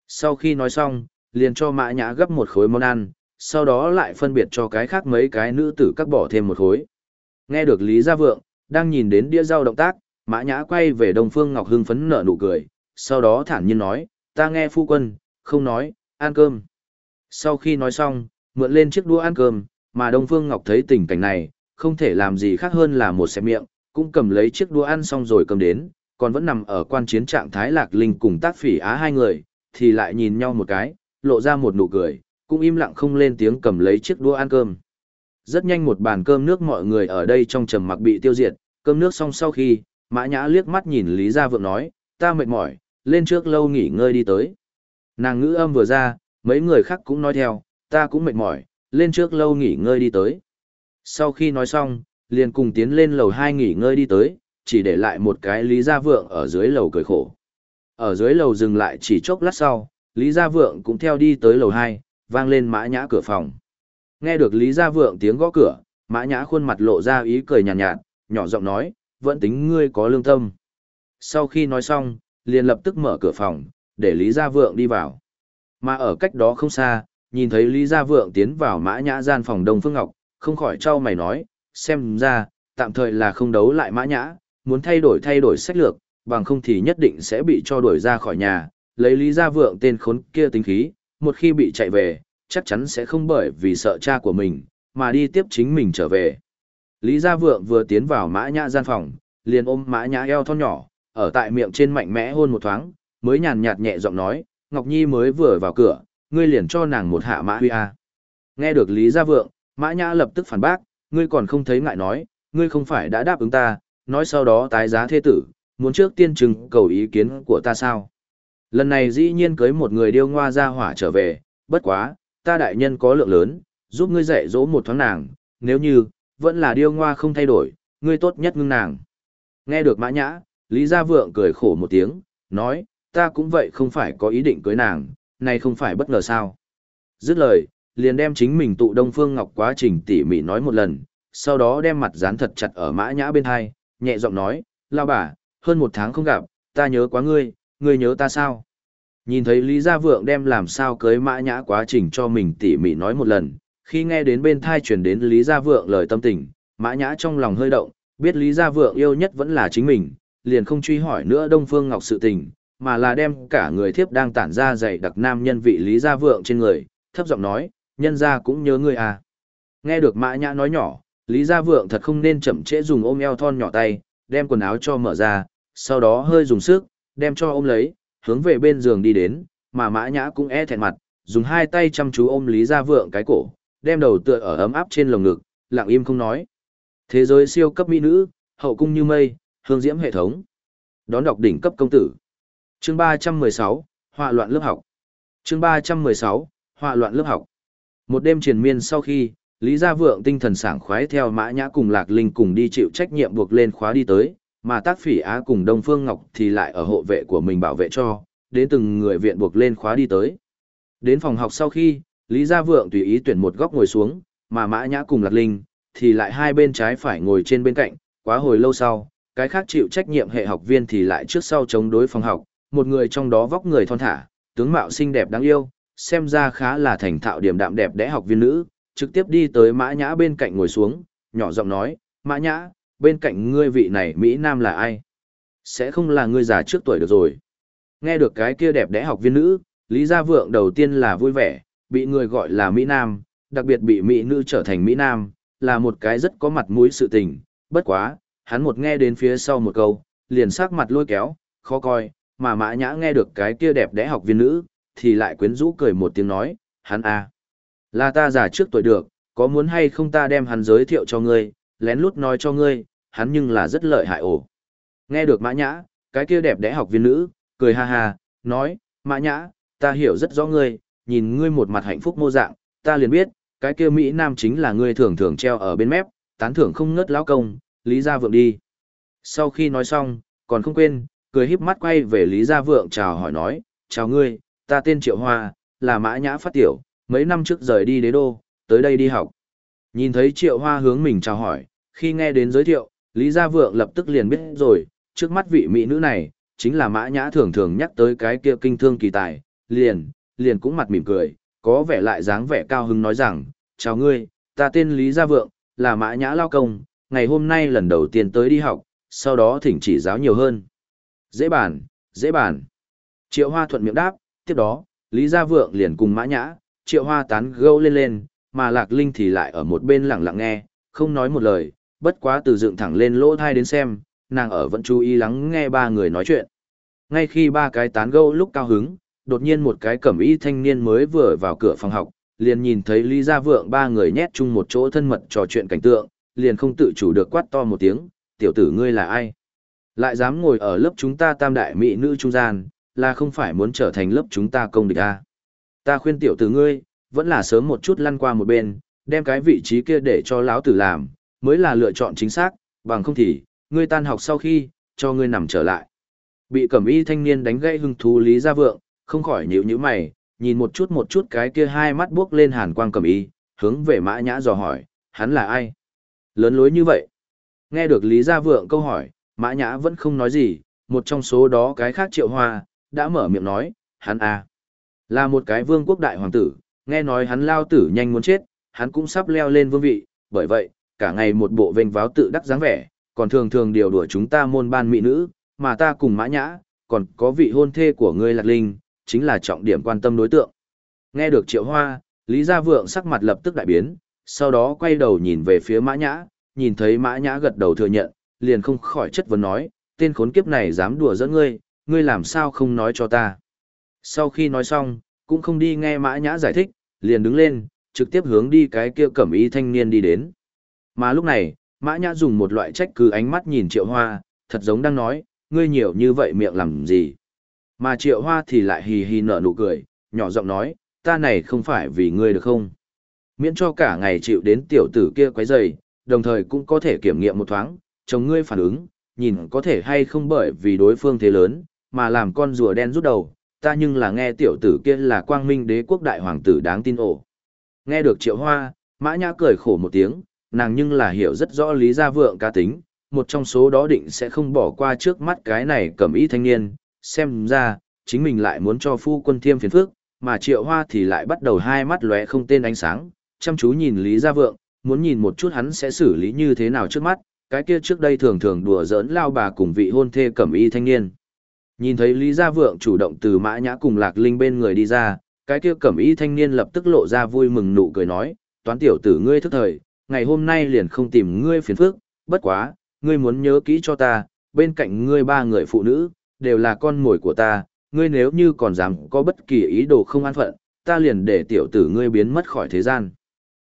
Sau khi nói xong, liền cho Mã Nhã gấp một khối món ăn, sau đó lại phân biệt cho cái khác mấy cái nữ tử các bỏ thêm một khối. Nghe được Lý Gia Vượng, đang nhìn đến đĩa rau động tác, Mã Nhã quay về Đông Phương Ngọc hưng phấn nở nụ cười, sau đó thản nhiên nói, ta nghe phu quân, không nói, ăn cơm. Sau khi nói xong, mượn lên chiếc đũa ăn cơm, mà Đông Phương Ngọc thấy tình cảnh này, không thể làm gì khác hơn là một xẹp miệng, cũng cầm lấy chiếc đũa ăn xong rồi cầm đến, còn vẫn nằm ở quan chiến trạng thái lạc linh cùng tác phỉ á hai người, thì lại nhìn nhau một cái, lộ ra một nụ cười, cũng im lặng không lên tiếng cầm lấy chiếc đũa ăn cơm. Rất nhanh một bàn cơm nước mọi người ở đây trong trầm mặc bị tiêu diệt, cơm nước xong sau khi, Mã Nhã liếc mắt nhìn Lý Gia Vượng nói, ta mệt mỏi, lên trước lâu nghỉ ngơi đi tới. Nàng ngữ âm vừa ra, mấy người khác cũng nói theo, ta cũng mệt mỏi, lên trước lâu nghỉ ngơi đi tới. Sau khi nói xong, liền cùng tiến lên lầu hai nghỉ ngơi đi tới, chỉ để lại một cái Lý Gia Vượng ở dưới lầu cười khổ. Ở dưới lầu dừng lại chỉ chốc lát sau, Lý Gia Vượng cũng theo đi tới lầu hai, vang lên mã nhã cửa phòng. Nghe được Lý Gia Vượng tiếng gõ cửa, mã nhã khuôn mặt lộ ra ý cười nhàn nhạt, nhạt, nhỏ giọng nói, vẫn tính ngươi có lương tâm. Sau khi nói xong, liền lập tức mở cửa phòng, để Lý Gia Vượng đi vào. Mà ở cách đó không xa, nhìn thấy Lý Gia Vượng tiến vào mã nhã gian phòng Đông Phương Ngọc, không khỏi trao mày nói, xem ra, tạm thời là không đấu lại mã nhã, muốn thay đổi thay đổi sách lược, bằng không thì nhất định sẽ bị cho đuổi ra khỏi nhà, lấy Lý Gia Vượng tên khốn kia tính khí, một khi bị chạy về, chắc chắn sẽ không bởi vì sợ cha của mình, mà đi tiếp chính mình trở về. Lý Gia Vượng vừa tiến vào mã nhã gian phòng, liền ôm mã nhã eo thon nhỏ, ở tại miệng trên mạnh mẽ hôn một thoáng, mới nhàn nhạt nhẹ giọng nói, Ngọc Nhi mới vừa vào cửa, ngươi liền cho nàng một hạ mã huy a. Nghe được Lý Gia Vượng, mã nhã lập tức phản bác, ngươi còn không thấy ngại nói, ngươi không phải đã đáp ứng ta, nói sau đó tái giá thế tử, muốn trước tiên trừng cầu ý kiến của ta sao. Lần này dĩ nhiên cưới một người điêu ngoa ra hỏa trở về, bất quá, ta đại nhân có lượng lớn, giúp ngươi dạy dỗ một thoáng nàng, nếu như, vẫn là điêu ngoa không thay đổi, ngươi tốt nhất ngưng nàng. Nghe được mã nhã, Lý Gia Vượng cười khổ một tiếng, nói, ta cũng vậy không phải có ý định cưới nàng, này không phải bất ngờ sao. Dứt lời, liền đem chính mình tụ Đông Phương Ngọc quá trình tỉ mỉ nói một lần, sau đó đem mặt dán thật chặt ở mã nhã bên hai, nhẹ giọng nói, lao bà, hơn một tháng không gặp, ta nhớ quá ngươi, ngươi nhớ ta sao? Nhìn thấy Lý Gia Vượng đem làm sao cưới mã nhã quá trình cho mình tỉ mỉ nói một lần, khi nghe đến bên thai truyền đến Lý Gia Vượng lời tâm tình, mã nhã trong lòng hơi động, biết Lý Gia Vượng yêu nhất vẫn là chính mình, liền không truy hỏi nữa Đông Phương Ngọc sự tình, mà là đem cả người thiếp đang tản ra dày đặc nam nhân vị Lý Gia Vượng trên người, thấp giọng nói, nhân gia cũng nhớ ngươi à. Nghe được mã nhã nói nhỏ, Lý Gia Vượng thật không nên chậm trễ dùng ôm eo thon nhỏ tay, đem quần áo cho mở ra, sau đó hơi dùng sức, đem cho ôm lấy, hướng về bên giường đi đến, mà mã nhã cũng e thẹn mặt, dùng hai tay chăm chú ôm Lý Gia Vượng cái cổ, đem đầu tựa ở ấm áp trên lồng ngực, lặng im không nói. Thế giới siêu cấp mỹ nữ, hậu cung như mây, hương diễm hệ thống. Đón đọc đỉnh cấp công tử. Chương 316, họa loạn lớp học. Chương 316, họa loạn lớp học. Một đêm triền miên sau khi, Lý Gia Vượng tinh thần sảng khoái theo Mã Nhã cùng Lạc Linh cùng đi chịu trách nhiệm buộc lên khóa đi tới, mà Tác Phỉ Á cùng Đông Phương Ngọc thì lại ở hộ vệ của mình bảo vệ cho, đến từng người viện buộc lên khóa đi tới. Đến phòng học sau khi, Lý Gia Vượng tùy ý tuyển một góc ngồi xuống, mà Mã Nhã cùng Lạc Linh thì lại hai bên trái phải ngồi trên bên cạnh, quá hồi lâu sau, cái khác chịu trách nhiệm hệ học viên thì lại trước sau chống đối phòng học, một người trong đó vóc người thon thả, tướng mạo xinh đẹp đáng yêu, xem ra khá là thành thạo điểm đạm đẹp đẽ học viên nữ, trực tiếp đi tới Mã Nhã bên cạnh ngồi xuống, nhỏ giọng nói, Mã Nhã, bên cạnh ngươi vị này Mỹ Nam là ai? Sẽ không là ngươi già trước tuổi được rồi. Nghe được cái kia đẹp đẽ học viên nữ, Lý Gia Vượng đầu tiên là vui vẻ, bị người gọi là Mỹ Nam, đặc biệt bị Mỹ nữ trở thành Mỹ Nam, là một cái rất có mặt mũi sự tình, bất quá, hắn một nghe đến phía sau một câu, liền sắc mặt lôi kéo, khó coi, mà Mã Nhã nghe được cái kia đẹp đẽ học viên nữ, thì lại quyến rũ cười một tiếng nói, hắn a là ta già trước tuổi được, có muốn hay không ta đem hắn giới thiệu cho ngươi, lén lút nói cho ngươi, hắn nhưng là rất lợi hại ổ. Nghe được mã nhã, cái kia đẹp đẽ học viên nữ, cười ha ha, nói, Mã Nhã, ta hiểu rất rõ ngươi, nhìn ngươi một mặt hạnh phúc mô dạng, ta liền biết, cái kia Mỹ Nam chính là ngươi thường thường treo ở bên mép, tán thưởng không ngớt lão công, Lý Gia Vượng đi. Sau khi nói xong, còn không quên, cười híp mắt quay về Lý Gia Vượng chào hỏi nói, chào ngươi, ta tên Triệu Hoa, là Mã Nhã Phát Tiểu, mấy năm trước rời đi đế đô, tới đây đi học. Nhìn thấy Triệu Hoa hướng mình chào hỏi, khi nghe đến giới thiệu, Lý Gia Vượng lập tức liền biết rồi, trước mắt vị mỹ nữ này, chính là Mã Nhã thường thường nhắc tới cái kia kinh thương kỳ tài, liền, liền cũng mặt mỉm cười, có vẻ lại dáng vẻ cao hứng nói rằng, chào ngươi, ta tên Lý Gia Vượng, là Mã Nhã Lao Công, ngày hôm nay lần đầu tiên tới đi học, sau đó thỉnh chỉ giáo nhiều hơn. Dễ bàn, dễ bàn. Triệu Hoa thuận miệng đáp, tiếp đó, Lý Gia Vượng liền cùng Mã Nhã, Triệu Hoa tán gâu lên lên, mà Lạc Linh thì lại ở một bên lặng lặng nghe, không nói một lời, bất quá từ dựng thẳng lên lỗ thai đến xem, nàng ở vẫn chú ý lắng nghe ba người nói chuyện. Ngay khi ba cái tán gâu lúc cao hứng, đột nhiên một cái cẩm y thanh niên mới vừa vào cửa phòng học, liền nhìn thấy Lý Gia Vượng ba người nhét chung một chỗ thân mật trò chuyện cảnh tượng, liền không tự chủ được quát to một tiếng, tiểu tử ngươi là ai? Lại dám ngồi ở lớp chúng ta tam đại mỹ nữ trung gian, là không phải muốn trở thành lớp chúng ta công địch à? Ta khuyên tiểu tử ngươi, vẫn là sớm một chút lăn qua một bên, đem cái vị trí kia để cho lão tử làm, mới là lựa chọn chính xác, bằng không thì, ngươi tan học sau khi, cho ngươi nằm trở lại. Bị cẩm y thanh niên đánh gãy hưng thú Lý Gia Vượng, không khỏi nhíu nhíu mày, nhìn một chút một chút cái kia hai mắt buốc lên hàn quang cẩm y, hướng về mã nhã dò hỏi, hắn là ai? Lớn lối như vậy. Nghe được Lý Gia Vượng câu hỏi, mã nhã vẫn không nói gì, một trong số đó cái khác triệu hoa, đã mở miệng nói, hắn à. Là một cái vương quốc đại hoàng tử, nghe nói hắn lao tử nhanh muốn chết, hắn cũng sắp leo lên vương vị, bởi vậy, cả ngày một bộ vênh váo tự đắc dáng vẻ, còn thường thường điều đuổi chúng ta môn ban mỹ nữ, mà ta cùng mã nhã, còn có vị hôn thê của ngươi lạc linh, chính là trọng điểm quan tâm đối tượng. Nghe được triệu hoa, Lý Gia Vượng sắc mặt lập tức đại biến, sau đó quay đầu nhìn về phía mã nhã, nhìn thấy mã nhã gật đầu thừa nhận, liền không khỏi chất vấn nói, tên khốn kiếp này dám đùa giỡn ngươi, ngươi làm sao không nói cho ta. Sau khi nói xong, cũng không đi nghe mã nhã giải thích, liền đứng lên, trực tiếp hướng đi cái kia cẩm y thanh niên đi đến. Mà lúc này, mã nhã dùng một loại trách cứ ánh mắt nhìn triệu hoa, thật giống đang nói, ngươi nhiều như vậy miệng làm gì. Mà triệu hoa thì lại hì hì nở nụ cười, nhỏ giọng nói, ta này không phải vì ngươi được không? Miễn cho cả ngày chịu đến tiểu tử kia quấy rầy, đồng thời cũng có thể kiểm nghiệm một thoáng, chồng ngươi phản ứng, nhìn có thể hay không bởi vì đối phương thế lớn, mà làm con rùa đen rút đầu, ta nhưng là nghe tiểu tử kia là quang minh đế quốc đại hoàng tử đáng tin ổ. Nghe được triệu hoa, mã nhã cười khổ một tiếng, nàng nhưng là hiểu rất rõ lý gia vượng cá tính, một trong số đó định sẽ không bỏ qua trước mắt cái này cầm ý thanh niên, xem ra, chính mình lại muốn cho phu quân thiêm phiền phước, mà triệu hoa thì lại bắt đầu hai mắt lóe không tên ánh sáng, chăm chú nhìn lý gia vượng, muốn nhìn một chút hắn sẽ xử lý như thế nào trước mắt, cái kia trước đây thường thường đùa giỡn lao bà cùng vị hôn thê cẩm y thanh niên. Nhìn thấy Lý Gia Vượng chủ động từ mã nhã cùng Lạc Linh bên người đi ra, cái kia cẩm y thanh niên lập tức lộ ra vui mừng nụ cười nói, toán tiểu tử ngươi thức thời, ngày hôm nay liền không tìm ngươi phiền phức, bất quá, ngươi muốn nhớ kỹ cho ta, bên cạnh ngươi ba người phụ nữ, đều là con mồi của ta, ngươi nếu như còn dám có bất kỳ ý đồ không an phận, ta liền để tiểu tử ngươi biến mất khỏi thế gian.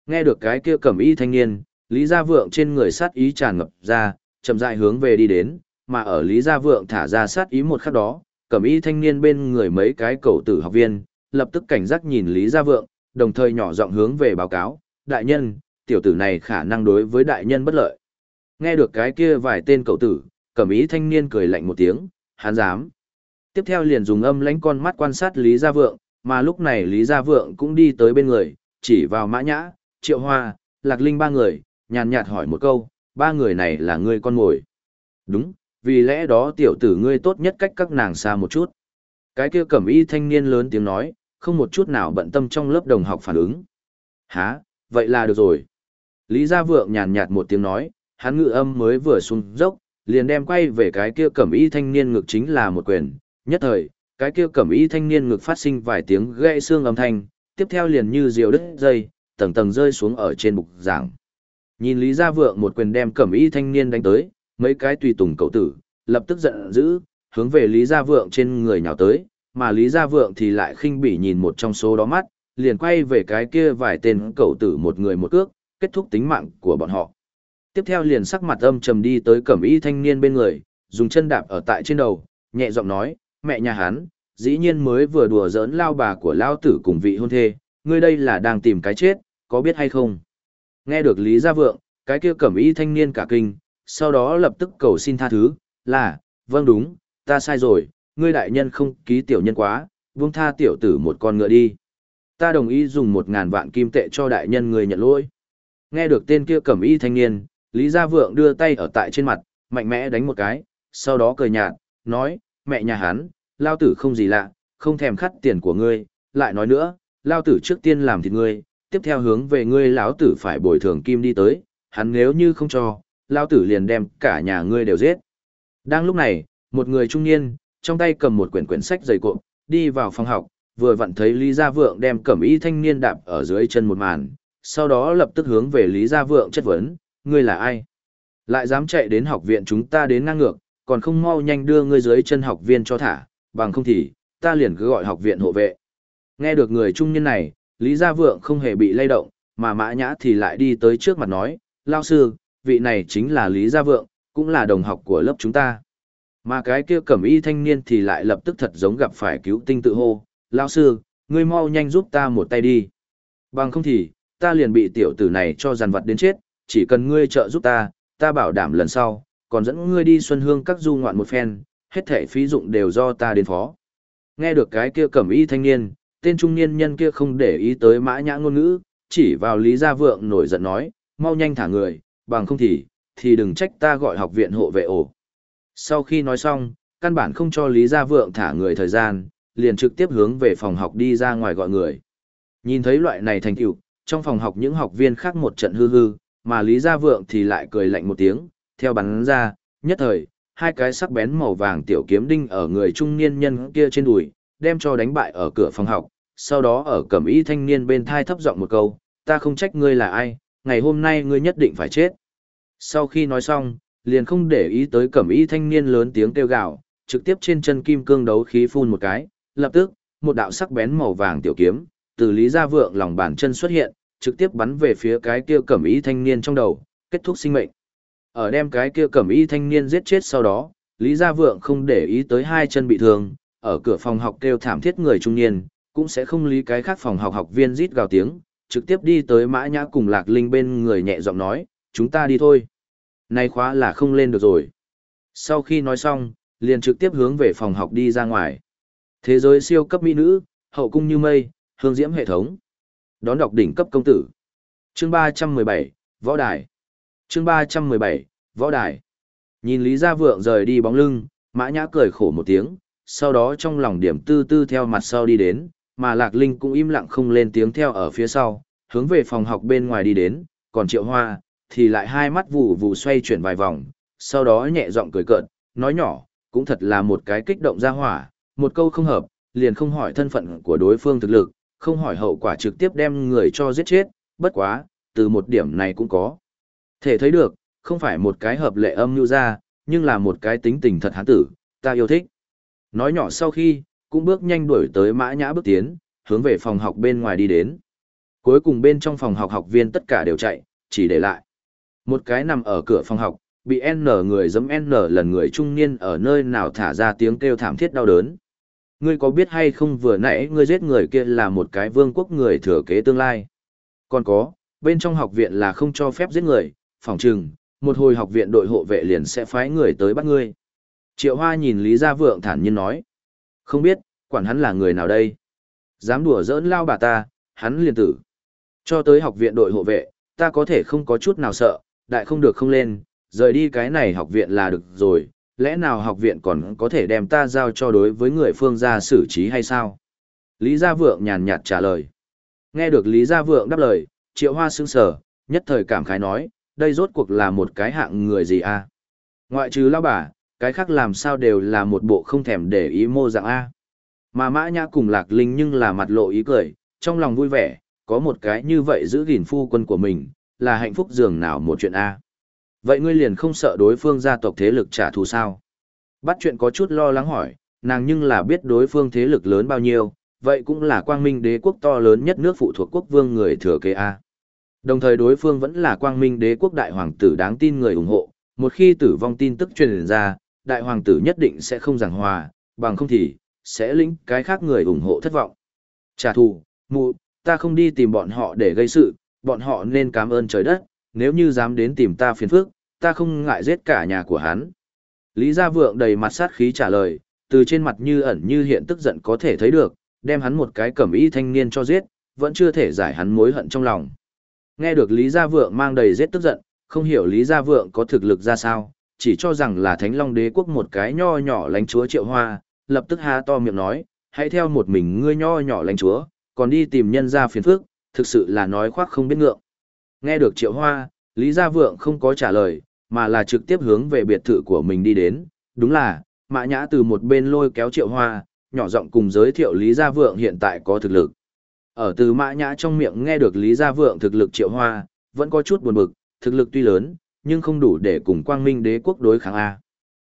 Nghe được cái kia cẩm y thanh niên, Lý Gia Vượng trên người sát ý tràn ngập ra, chậm rãi hướng về đi đến, mà ở Lý Gia Vượng thả ra sát ý một khắc đó, cẩm y thanh niên bên người mấy cái cầu tử học viên, lập tức cảnh giác nhìn Lý Gia Vượng, đồng thời nhỏ giọng hướng về báo cáo, đại nhân, tiểu tử này khả năng đối với đại nhân bất lợi. Nghe được cái kia vài tên cậu tử, cẩm ý thanh niên cười lạnh một tiếng, hắn dám. Tiếp theo liền dùng âm lãnh con mắt quan sát Lý Gia Vượng, mà lúc này Lý Gia Vượng cũng đi tới bên người, chỉ vào mã nhã, triệu hoa, lạc linh ba người, nhàn nhạt hỏi một câu, ba người này là ngươi con ngồi. Đúng, vì lẽ đó tiểu tử ngươi tốt nhất cách các nàng xa một chút. Cái kia cẩm y thanh niên lớn tiếng nói, không một chút nào bận tâm trong lớp đồng học phản ứng. Hả, vậy là được rồi. Lý Gia Vượng nhàn nhạt một tiếng nói, hắn ngự âm mới vừa xuống dốc, liền đem quay về cái kia cẩm y thanh niên ngực chính là một quyền. Nhất thời, cái kia cẩm y thanh niên ngực phát sinh vài tiếng gãy xương âm thanh, tiếp theo liền như diều đứt dây, tầng tầng rơi xuống ở trên bục giảng. Nhìn Lý Gia Vượng một quyền đem cẩm y thanh niên đánh tới, mấy cái tùy tùng cậu tử, lập tức giận dữ, hướng về Lý Gia Vượng trên người nhào tới, mà Lý Gia Vượng thì lại khinh bỉ nhìn một trong số đó mắt, liền quay về cái kia vài tên cậu tử một người một cước, kết thúc tính mạng của bọn họ. Tiếp theo liền sắc mặt âm trầm đi tới cẩm y thanh niên bên người, dùng chân đạp ở tại trên đầu, nhẹ giọng nói, mẹ nhà hắn, dĩ nhiên mới vừa đùa giỡn lao bà của lao tử cùng vị hôn thê, ngươi đây là đang tìm cái chết, có biết hay không? Nghe được Lý Gia Vượng, cái kia cẩm y thanh niên cả kinh, sau đó lập tức cầu xin tha thứ, là, vâng đúng, ta sai rồi, ngươi đại nhân không ký tiểu nhân quá, buông tha tiểu tử một con ngựa đi. Ta đồng ý dùng một ngàn vạn kim tệ cho đại nhân người nhận lỗi. Nghe được tên kia cẩm y thanh niên, Lý Gia Vượng đưa tay ở tại trên mặt, mạnh mẽ đánh một cái, sau đó cười nhạt, nói, mẹ nhà hắn, lao tử không gì lạ, không thèm khắt tiền của ngươi, lại nói nữa, lao tử trước tiên làm thịt ngươi, tiếp theo hướng về ngươi lão tử phải bồi thường kim đi tới, hắn nếu như không cho, lao tử liền đem cả nhà ngươi đều giết. Đang lúc này, một người trung niên, trong tay cầm một quyển quyển sách dày cộm, đi vào phòng học, vừa vặn thấy Lý Gia Vượng đem cẩm y thanh niên đạp ở dưới chân một màn, sau đó lập tức hướng về Lý Gia Vượng chất vấn, ngươi là ai? Lại dám chạy đến học viện chúng ta đến ngang ngược, còn không mau nhanh đưa ngươi dưới chân học viên cho thả, bằng không thì, ta liền cứ gọi học viện hộ vệ. Nghe được người trung niên này, Lý Gia Vượng không hề bị lay động, mà Mã Nhã thì lại đi tới trước mặt nói, lao sư, vị này chính là Lý Gia Vượng, cũng là đồng học của lớp chúng ta. Mà cái kia cẩm y thanh niên thì lại lập tức thật giống gặp phải cứu tinh tự hô, lao sư, ngươi mau nhanh giúp ta một tay đi. Bằng không thì, ta liền bị tiểu tử này cho giàn vật đến chết, chỉ cần ngươi trợ giúp ta, ta bảo đảm lần sau, còn dẫn ngươi đi xuân hương các du ngoạn một phen, hết thảy phí dụng đều do ta đến phó. Nghe được cái kia cẩm y thanh niên, tên trung niên nhân kia không để ý tới mã nhã ngôn ngữ, chỉ vào Lý Gia Vượng nổi giận nói, mau nhanh thả người, bằng không thì, thì đừng trách ta gọi học viện hộ vệ ổ. Sau khi nói xong, căn bản không cho Lý Gia Vượng thả người thời gian, liền trực tiếp hướng về phòng học đi ra ngoài gọi người. Nhìn thấy loại này thành tựu, trong phòng học những học viên khác một trận hư hư, mà Lý Gia Vượng thì lại cười lạnh một tiếng, theo bắn ra, nhất thời, hai cái sắc bén màu vàng tiểu kiếm đinh ở người trung niên nhân kia trên đùi, đem cho đánh bại ở cửa phòng học, sau đó ở cẩm y thanh niên bên thai thấp giọng một câu, ta không trách ngươi là ai, ngày hôm nay ngươi nhất định phải chết. Sau khi nói xong, liền không để ý tới cẩm y thanh niên lớn tiếng kêu gào, trực tiếp trên chân kim cương đấu khí phun một cái, lập tức, một đạo sắc bén màu vàng tiểu kiếm, từ Lý Gia Vượng lòng bàn chân xuất hiện, trực tiếp bắn về phía cái kia cẩm y thanh niên trong đầu, kết thúc sinh mệnh. Ở đem cái kia cẩm y thanh niên giết chết sau đó, Lý Gia Vượng không để ý tới hai chân bị thương, ở cửa phòng học kêu thảm thiết người trung niên, cũng sẽ không lý cái khác phòng học học viên rít gào tiếng, trực tiếp đi tới Mã Nhã cùng Lạc Linh bên người nhẹ giọng nói, chúng ta đi thôi. Nay khóa là không lên được rồi. Sau khi nói xong, liền trực tiếp hướng về phòng học đi ra ngoài. Thế giới siêu cấp mỹ nữ, hậu cung như mây, hương diễm hệ thống. Đón đọc đỉnh cấp công tử. Chương 317, Võ Đài. Chương 317, Võ Đài. Nhìn Lý Gia Vượng rời đi bóng lưng, Mã Nhã cười khổ một tiếng, sau đó trong lòng điểm tư tư theo mặt sau đi đến, mà Lạc Linh cũng im lặng không lên tiếng theo ở phía sau, hướng về phòng học bên ngoài đi đến, còn Triệu Hoa, thì lại hai mắt vụ vụ xoay chuyển vài vòng, sau đó nhẹ giọng cười cợt, nói nhỏ, cũng thật là một cái kích động ra hỏa, một câu không hợp, liền không hỏi thân phận của đối phương thực lực, không hỏi hậu quả trực tiếp đem người cho giết chết, bất quá, từ một điểm này cũng có. Thể thấy được, không phải một cái hợp lệ âm như ra, nhưng là một cái tính tình thật hán tử, ta yêu thích. Nói nhỏ sau khi, cũng bước nhanh đuổi tới mã nhã bước tiến, hướng về phòng học bên ngoài đi đến. Cuối cùng bên trong phòng học học viên tất cả đều chạy, chỉ để lại. Một cái nằm ở cửa phòng học, bị N người giấm N lần người trung niên ở nơi nào thả ra tiếng kêu thảm thiết đau đớn. Ngươi có biết hay không vừa nãy ngươi giết người kia là một cái vương quốc người thừa kế tương lai. Còn có, bên trong học viện là không cho phép giết người, phòng trừng, một hồi học viện đội hộ vệ liền sẽ phái người tới bắt ngươi. Triệu Hoa nhìn Lý Gia Vượng thản nhiên nói. Không biết, quản hắn là người nào đây? Dám đùa giỡn lao bà ta, hắn liền tử. Cho tới học viện đội hộ vệ, ta có thể không có chút nào sợ, đại không được không lên, rời đi cái này học viện là được rồi, lẽ nào học viện còn có thể đem ta giao cho đối với người phương gia xử trí hay sao? Lý Gia Vượng nhàn nhạt trả lời. Nghe được Lý Gia Vượng đáp lời, Triệu Hoa sững sờ, nhất thời cảm khái nói, đây rốt cuộc là một cái hạng người gì a? Ngoại trừ lão bà, cái khác làm sao đều là một bộ không thèm để ý mô dạng a. Mà Mã Nhã cùng Lạc Linh nhưng là mặt lộ ý cười, trong lòng vui vẻ, có một cái như vậy giữ gìn phu quân của mình, là hạnh phúc dường nào một chuyện a. Vậy ngươi liền không sợ đối phương gia tộc thế lực trả thù sao? Bắt chuyện có chút lo lắng hỏi, nàng nhưng là biết đối phương thế lực lớn bao nhiêu, vậy cũng là quang minh đế quốc to lớn nhất nước phụ thuộc quốc vương người thừa kế A. Đồng thời đối phương vẫn là quang minh đế quốc đại hoàng tử đáng tin người ủng hộ, một khi tử vong tin tức truyền ra, đại hoàng tử nhất định sẽ không giảng hòa, bằng không thì, sẽ lĩnh cái khác người ủng hộ thất vọng. Trả thù, mụ, ta không đi tìm bọn họ để gây sự, bọn họ nên cảm ơn trời đất, nếu như dám đến tìm ta phiền phức, ta không ngại giết cả nhà của hắn. Lý Gia Vượng đầy mặt sát khí trả lời, từ trên mặt như ẩn như hiện tức giận có thể thấy được, đem hắn một cái cẩm y thanh niên cho giết, vẫn chưa thể giải hắn mối hận trong lòng. Nghe được Lý Gia Vượng mang đầy giết tức giận, không hiểu Lý Gia Vượng có thực lực ra sao, chỉ cho rằng là Thánh Long Đế quốc một cái nho nhỏ lãnh chúa Triệu Hoa, lập tức há to miệng nói, hãy theo một mình ngươi nho nhỏ lãnh chúa, còn đi tìm nhân gia phiền phức, thực sự là nói khoác không biết ngượng. Nghe được Triệu Hoa, Lý Gia Vượng không có trả lời, mà là trực tiếp hướng về biệt thự của mình đi đến, đúng là, Mã Nhã từ một bên lôi kéo Triệu Hoa, nhỏ giọng cùng giới thiệu Lý Gia Vượng hiện tại có thực lực. Ở từ Mã Nhã trong miệng nghe được Lý Gia Vượng thực lực Triệu Hoa, vẫn có chút buồn bực, thực lực tuy lớn, nhưng không đủ để cùng Quang Minh Đế quốc đối kháng a.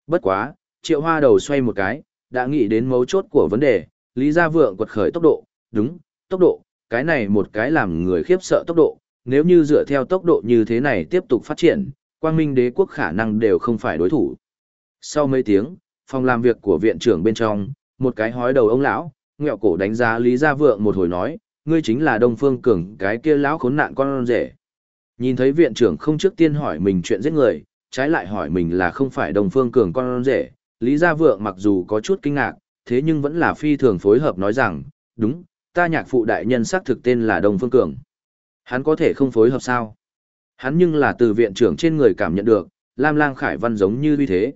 Bất quá, Triệu Hoa đầu xoay một cái, đã nghĩ đến mấu chốt của vấn đề, Lý Gia Vượng quật khởi tốc độ, đúng, tốc độ, cái này một cái làm người khiếp sợ tốc độ, nếu như dựa theo tốc độ như thế này tiếp tục phát triển, Quang Minh Đế quốc khả năng đều không phải đối thủ. Sau mấy tiếng, phòng làm việc của viện trưởng bên trong, một cái hói đầu ông lão, ngẹo cổ đánh giá Lý Gia Vượng một hồi nói, ngươi chính là Đông Phương Cường cái kia lão khốn nạn con rể. Nhìn thấy viện trưởng không trước tiên hỏi mình chuyện giết người, trái lại hỏi mình là không phải Đông Phương Cường con rể, Lý Gia Vượng mặc dù có chút kinh ngạc, thế nhưng vẫn là phi thường phối hợp nói rằng, đúng, ta nhạc phụ đại nhân xác thực tên là Đông Phương Cường. Hắn có thể không phối hợp sao? Hắn nhưng là từ viện trưởng trên người cảm nhận được, Lam Lang Khải Văn giống như uy thế.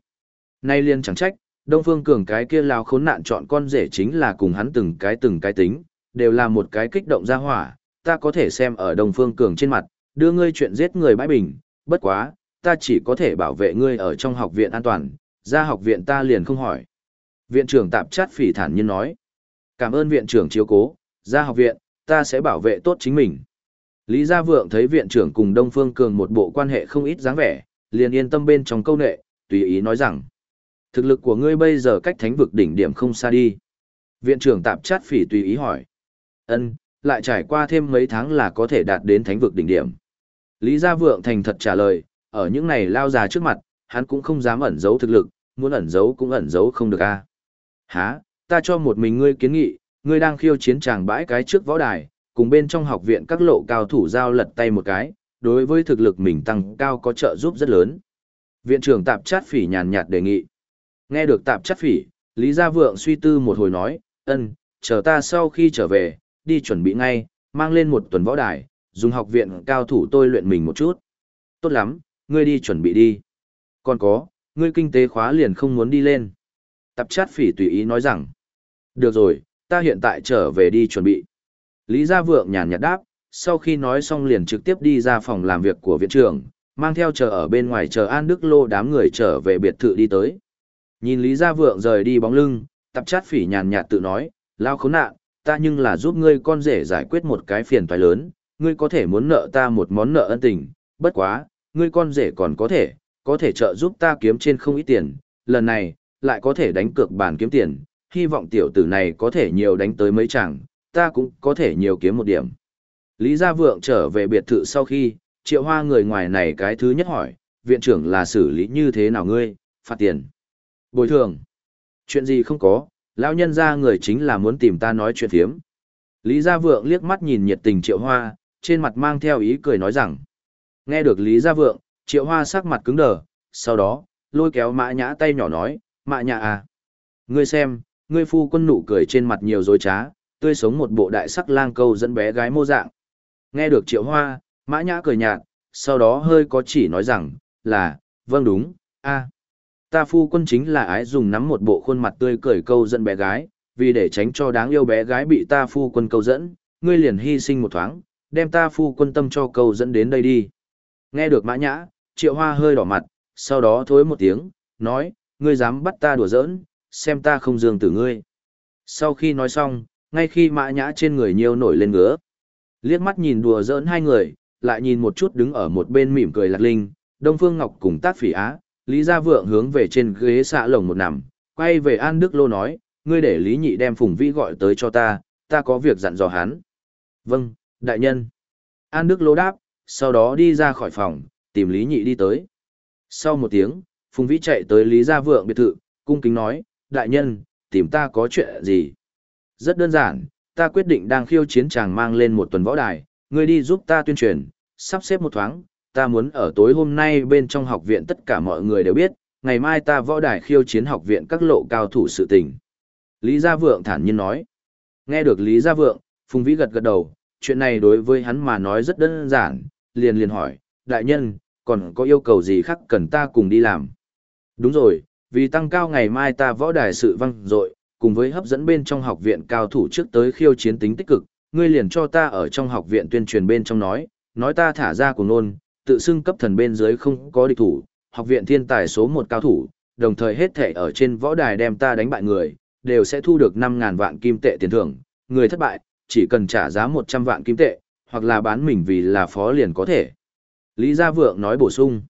Nay liên chẳng trách, Đông Phương Cường cái kia lao khốn nạn chọn con rể chính là cùng hắn từng cái từng cái tính, đều là một cái kích động ra hỏa, ta có thể xem ở Đông Phương Cường trên mặt, đưa ngươi chuyện giết người bãi bình, bất quá, ta chỉ có thể bảo vệ ngươi ở trong học viện an toàn, ra học viện ta liền không hỏi. Viện trưởng tạp chát phỉ thản nhiên nói, cảm ơn viện trưởng chiếu cố, ra học viện, ta sẽ bảo vệ tốt chính mình. Lý Gia Vượng thấy viện trưởng cùng Đông Phương Cường một bộ quan hệ không ít dáng vẻ, liền yên tâm bên trong câu nệ, tùy ý nói rằng, thực lực của ngươi bây giờ cách thánh vực đỉnh điểm không xa đi. Viện trưởng tạp chát phỉ tùy ý hỏi, ân, lại trải qua thêm mấy tháng là có thể đạt đến thánh vực đỉnh điểm. Lý Gia Vượng thành thật trả lời, ở những này lao già trước mặt, hắn cũng không dám ẩn giấu thực lực, muốn ẩn giấu cũng ẩn giấu không được a. À. Hả, ta cho một mình ngươi kiến nghị, ngươi đang khiêu chiến tràng bãi cái trước võ đài, cùng bên trong học viện các lộ cao thủ giao lật tay một cái, đối với thực lực mình tăng cao có trợ giúp rất lớn. Viện trưởng tạp chát phỉ nhàn nhạt đề nghị. Nghe được tạp chát phỉ, Lý Gia Vượng suy tư một hồi nói, ân, chờ ta sau khi trở về, đi chuẩn bị ngay, mang lên một tuần võ đài, dùng học viện cao thủ tôi luyện mình một chút. Tốt lắm, ngươi đi chuẩn bị đi. Còn có, ngươi kinh tế khóa liền không muốn đi lên. Tạp chát phỉ tùy ý nói rằng, được rồi, ta hiện tại trở về đi chuẩn bị. Lý Gia Vượng nhàn nhạt đáp, sau khi nói xong liền trực tiếp đi ra phòng làm việc của viện trưởng, mang theo chờ ở bên ngoài chờ An Đức Lô đám người trở về biệt thự đi tới. Nhìn Lý Gia Vượng rời đi bóng lưng, tập chát phỉ nhàn nhạt tự nói, lao khốn nạn, ta nhưng là giúp ngươi con rể giải quyết một cái phiền toái lớn, ngươi có thể muốn nợ ta một món nợ ân tình, bất quá, ngươi con rể còn có thể, có thể trợ giúp ta kiếm trên không ít tiền, lần này, lại có thể đánh cược bàn kiếm tiền, hy vọng tiểu tử này có thể nhiều đánh tới mấy chàng, ta cũng có thể nhiều kiếm một điểm. Lý Gia Vượng trở về biệt thự sau khi, triệu hoa người ngoài này cái thứ nhất hỏi, viện trưởng là xử lý như thế nào ngươi, phạt tiền. Bồi thường. Chuyện gì không có, lão nhân ra người chính là muốn tìm ta nói chuyện thiếm. Lý Gia Vượng liếc mắt nhìn nhiệt tình triệu hoa, trên mặt mang theo ý cười nói rằng. Nghe được Lý Gia Vượng, triệu hoa sắc mặt cứng đờ, sau đó, lôi kéo mã nhã tay nhỏ nói, mã nhã à. Ngươi xem, ngươi phu quân nụ cười trên mặt nhiều dối trá, tươi sống một bộ đại sắc lang câu dẫn bé gái mô dạng. Nghe được triệu hoa, mã nhã cười nhạt, sau đó hơi có chỉ nói rằng, là, vâng đúng, a Ta phu quân chính là ái dùng nắm một bộ khuôn mặt tươi cười câu dẫn bé gái, vì để tránh cho đáng yêu bé gái bị ta phu quân câu dẫn, ngươi liền hy sinh một thoáng, đem ta phu quân tâm cho câu dẫn đến đây đi. Nghe được mã nhã, triệu hoa hơi đỏ mặt, sau đó thối một tiếng, nói, ngươi dám bắt ta đùa giỡn, xem ta không dường tử ngươi. Sau khi nói xong, ngay khi mã nhã trên người nhiều nổi lên ngứa. Liếc mắt nhìn đùa giỡn hai người, lại nhìn một chút đứng ở một bên mỉm cười lạc linh, Đông Phương Ngọc cùng tác phỉ á, Lý Gia Vượng hướng về trên ghế xạ lồng một nằm, quay về An Đức Lô nói, ngươi để Lý Nhị đem Phùng Vĩ gọi tới cho ta, ta có việc dặn dò hắn. Vâng, đại nhân. An Đức Lô đáp, sau đó đi ra khỏi phòng, tìm Lý Nhị đi tới. Sau một tiếng, Phùng Vĩ chạy tới Lý Gia Vượng biệt thự, cung kính nói, đại nhân, tìm ta có chuyện gì? Rất đơn giản, ta quyết định đang khiêu chiến chàng mang lên một tuần võ đài, ngươi đi giúp ta tuyên truyền, sắp xếp một thoáng, ta muốn ở tối hôm nay bên trong học viện tất cả mọi người đều biết, ngày mai ta võ đài khiêu chiến học viện các lộ cao thủ sự tình. Lý Gia Vượng thản nhiên nói. Nghe được Lý Gia Vượng, Phùng Vĩ gật gật đầu, chuyện này đối với hắn mà nói rất đơn giản, liền liền hỏi, đại nhân, còn có yêu cầu gì khác cần ta cùng đi làm? Đúng rồi, vì tăng cao ngày mai ta võ đài sự văng dội cùng với hấp dẫn bên trong học viện cao thủ trước tới khiêu chiến tính tích cực, ngươi liền cho ta ở trong học viện tuyên truyền bên trong nói, nói ta thả ra của nôn, tự xưng cấp thần bên dưới không có địch thủ, học viện thiên tài số một cao thủ, đồng thời hết thể ở trên võ đài đem ta đánh bại người, đều sẽ thu được 5.000 vạn kim tệ tiền thưởng, người thất bại, chỉ cần trả giá 100 vạn kim tệ, hoặc là bán mình vì là phó liền có thể. Lý Gia Vượng nói bổ sung.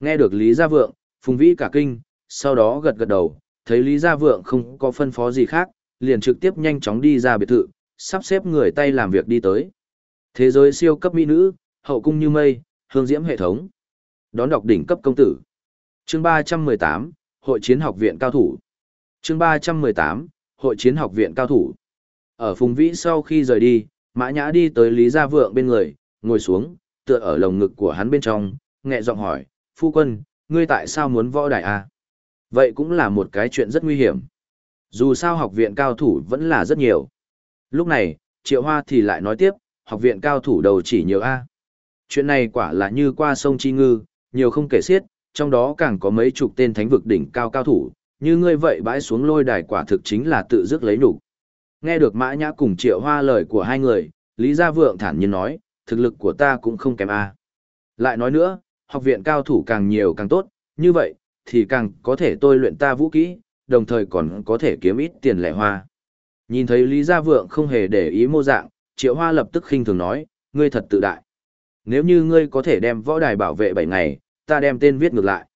Nghe được Lý Gia Vượng, Phùng Vĩ cả kinh, sau đó gật gật đầu, thấy Lý Gia Vượng không có phân phó gì khác, liền trực tiếp nhanh chóng đi ra biệt thự, sắp xếp người tay làm việc đi tới. Thế giới siêu cấp mỹ nữ, hậu cung như mây, hương diễm hệ thống. Đón đọc đỉnh cấp công tử. Chương 318, Hội chiến học viện cao thủ. Chương 318, Hội chiến học viện cao thủ. Ở Phùng Vĩ sau khi rời đi, Mã Nhã đi tới Lý Gia Vượng bên người, ngồi xuống, tựa ở lồng ngực của hắn bên trong, nhẹ giọng hỏi, Phu quân, ngươi tại sao muốn võ đài a? Vậy cũng là một cái chuyện rất nguy hiểm. Dù sao học viện cao thủ vẫn là rất nhiều. Lúc này, Triệu Hoa thì lại nói tiếp, học viện cao thủ đầu chỉ nhiều A. Chuyện này quả là như qua sông Chi Ngư, nhiều không kể xiết, trong đó càng có mấy chục tên thánh vực đỉnh cao cao thủ, như ngươi vậy bãi xuống lôi đài quả thực chính là tự dứt lấy nhục. Nghe được Mã Nhã cùng Triệu Hoa lời của hai người, Lý Gia Vượng thản nhiên nói, thực lực của ta cũng không kém A. Lại nói nữa, học viện cao thủ càng nhiều càng tốt, như vậy, thì càng có thể tôi luyện ta vũ kỹ, đồng thời còn có thể kiếm ít tiền lẻ hoa. Nhìn thấy Lý Gia Vượng không hề để ý mô dạng, Triệu Hoa lập tức khinh thường nói, ngươi thật tự đại. Nếu như ngươi có thể đem võ đài bảo vệ 7 ngày, ta đem tên viết ngược lại.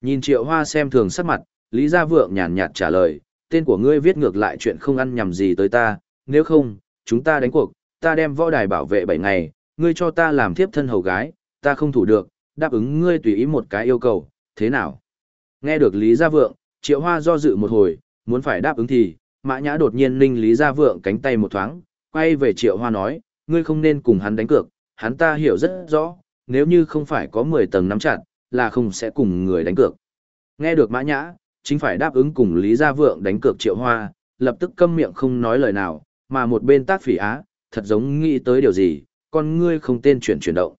Nhìn Triệu Hoa xem thường sắc mặt, Lý Gia Vượng nhàn nhạt trả lời, tên của ngươi viết ngược lại chuyện không ăn nhầm gì tới ta, nếu không, chúng ta đánh cuộc, ta đem võ đài bảo vệ 7 ngày, ngươi cho ta làm thiếp thân hầu gái, ta không thủ được, đáp ứng ngươi tùy ý một cái yêu cầu, thế nào? Nghe được Lý Gia Vượng, Triệu Hoa do dự một hồi, muốn phải đáp ứng thì, Mã Nhã đột nhiên ninh Lý Gia Vượng cánh tay một thoáng, quay về Triệu Hoa nói, ngươi không nên cùng hắn đánh cược, hắn ta hiểu rất rõ, nếu như không phải có 10 tầng nắm chặt, là không sẽ cùng người đánh cược. Nghe được Mã Nhã, chính phải đáp ứng cùng Lý Gia Vượng đánh cược Triệu Hoa, lập tức câm miệng không nói lời nào, mà một bên tác phỉ á, thật giống nghĩ tới điều gì, con ngươi không tên chuyển chuyển động.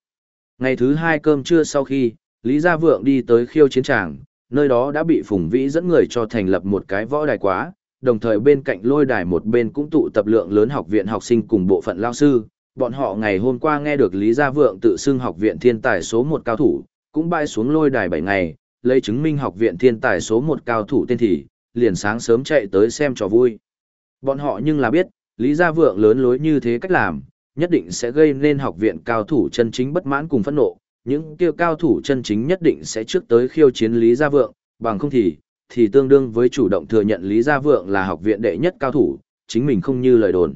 Ngày thứ hai cơm trưa sau khi, Lý Gia Vượng đi tới khiêu chiến tràng, nơi đó đã bị Phùng Vĩ dẫn người cho thành lập một cái võ đài quá, đồng thời bên cạnh lôi đài một bên cũng tụ tập lượng lớn học viện học sinh cùng bộ phận lao sư. Bọn họ ngày hôm qua nghe được Lý Gia Vượng tự xưng học viện thiên tài số một cao thủ, cũng bay xuống lôi đài 7 ngày, lấy chứng minh học viện thiên tài số một cao thủ tên thì, liền sáng sớm chạy tới xem trò vui. Bọn họ nhưng là biết, Lý Gia Vượng lớn lối như thế cách làm, nhất định sẽ gây nên học viện cao thủ chân chính bất mãn cùng phẫn nộ, những kia cao thủ chân chính nhất định sẽ trước tới khiêu chiến Lý Gia Vượng, bằng không thì, thì tương đương với chủ động thừa nhận Lý Gia Vượng là học viện đệ nhất cao thủ, chính mình không như lời đồn.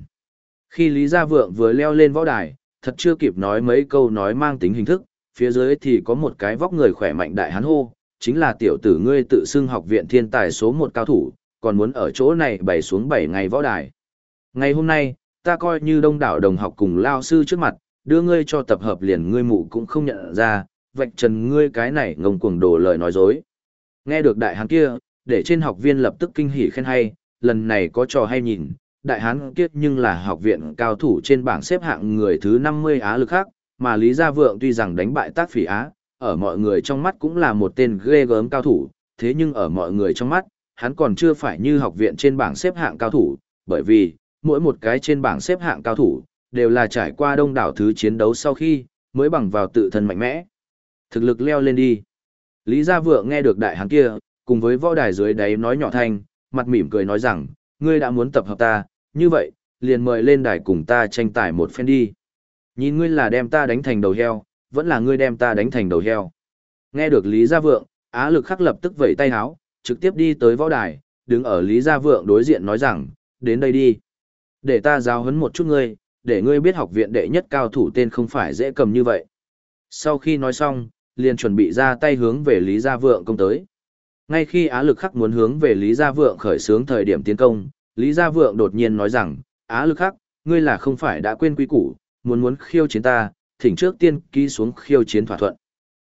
Khi Lý Gia Vượng vừa leo lên võ đài, thật chưa kịp nói mấy câu nói mang tính hình thức, phía dưới thì có một cái vóc người khỏe mạnh đại hán hô, chính là tiểu tử ngươi tự xưng học viện thiên tài số một cao thủ, còn muốn ở chỗ này bày xuống 7 ngày võ đài. Ngày hôm nay, ta coi như đông đảo đồng học cùng lao sư trước mặt, đưa ngươi cho tập hợp liền ngươi mụ cũng không nhận ra, vạch trần ngươi cái này ngông cuồng đồ lời nói dối. Nghe được đại hán kia, để trên học viên lập tức kinh hỉ khen hay, lần này có trò hay nhìn, đại hán kia nhưng là học viện cao thủ trên bảng xếp hạng người thứ 50 Á lực khác, mà Lý Gia Vượng tuy rằng đánh bại tác phỉ Á, ở mọi người trong mắt cũng là một tên ghê gớm cao thủ, thế nhưng ở mọi người trong mắt, hắn còn chưa phải như học viện trên bảng xếp hạng cao thủ, bởi vì, mỗi một cái trên bảng xếp hạng cao thủ, đều là trải qua đông đảo thứ chiến đấu sau khi, mới bằng vào tự thân mạnh mẽ. Thực lực leo lên đi. Lý Gia Vượng nghe được đại hán kia, cùng với võ đài dưới đáy nói nhỏ thanh, mặt mỉm cười nói rằng, ngươi đã muốn tập hợp ta, như vậy, liền mời lên đài cùng ta tranh tài một phen đi. Nhìn ngươi là đem ta đánh thành đầu heo, vẫn là ngươi đem ta đánh thành đầu heo. Nghe được Lý Gia Vượng, Á lực khắc lập tức vẩy tay háo, trực tiếp đi tới võ đài, đứng ở Lý Gia Vượng đối diện nói rằng, đến đây đi. Để ta giáo huấn một chút ngươi, để ngươi biết học viện đệ nhất cao thủ tên không phải dễ cầm như vậy. Sau khi nói xong, liền chuẩn bị ra tay hướng về Lý Gia Vượng công tới. Ngay khi Á Lực Khắc muốn hướng về Lý Gia Vượng khởi xướng thời điểm tiến công, Lý Gia Vượng đột nhiên nói rằng, Á Lực Khắc, ngươi là không phải đã quên quý củ, muốn muốn khiêu chiến ta, thỉnh trước tiên ký xuống khiêu chiến thỏa thuận.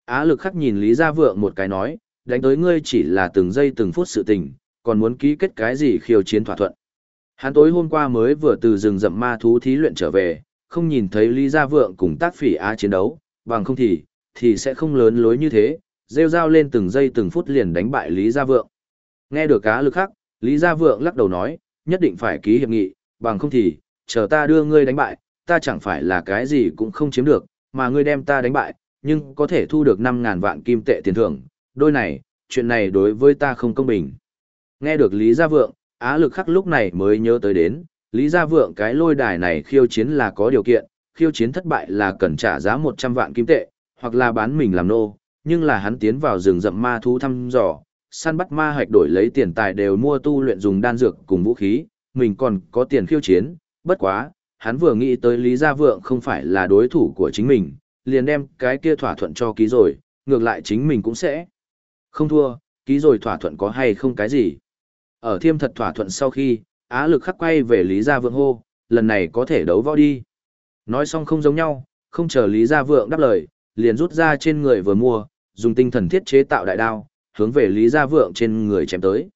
Á Lực Khắc nhìn Lý Gia Vượng một cái nói, đánh tới ngươi chỉ là từng giây từng phút sự tình, còn muốn ký kết cái gì khiêu chiến thỏa thuận. Hắn tối hôm qua mới vừa từ rừng rậm ma thú thí luyện trở về, không nhìn thấy Lý Gia Vượng cùng tác phỉ Á chiến đấu, bằng không thì, thì sẽ không lớn lối như thế, rêu rao lên từng giây từng phút liền đánh bại Lý Gia Vượng. Nghe được cá lực khắc, Lý Gia Vượng lắc đầu nói, nhất định phải ký hiệp nghị, bằng không thì, chờ ta đưa ngươi đánh bại, ta chẳng phải là cái gì cũng không chiếm được, mà ngươi đem ta đánh bại, nhưng có thể thu được 5.000 vạn kim tệ tiền thưởng, đôi này, chuyện này đối với ta không công bình. Nghe được Lý Gia Vượng, Á lực khắc lúc này mới nhớ tới đến, Lý Gia Vượng cái lôi đài này khiêu chiến là có điều kiện, khiêu chiến thất bại là cần trả giá 100 vạn kim tệ, hoặc là bán mình làm nô, nhưng là hắn tiến vào rừng rậm ma thú thăm dò, săn bắt ma hạch đổi lấy tiền tài đều mua tu luyện dùng đan dược cùng vũ khí, mình còn có tiền khiêu chiến, bất quá, hắn vừa nghĩ tới Lý Gia Vượng không phải là đối thủ của chính mình, liền đem cái kia thỏa thuận cho ký rồi, ngược lại chính mình cũng sẽ không thua, ký rồi thỏa thuận có hay không cái gì. Ở thiêm thật thỏa thuận sau khi, Á lực khắc quay về Lý Gia Vượng hô, lần này có thể đấu võ đi. Nói xong không giống nhau, không chờ Lý Gia Vượng đáp lời, liền rút ra trên người vừa mua, dùng tinh thần thiết chế tạo đại đao, hướng về Lý Gia Vượng trên người chém tới.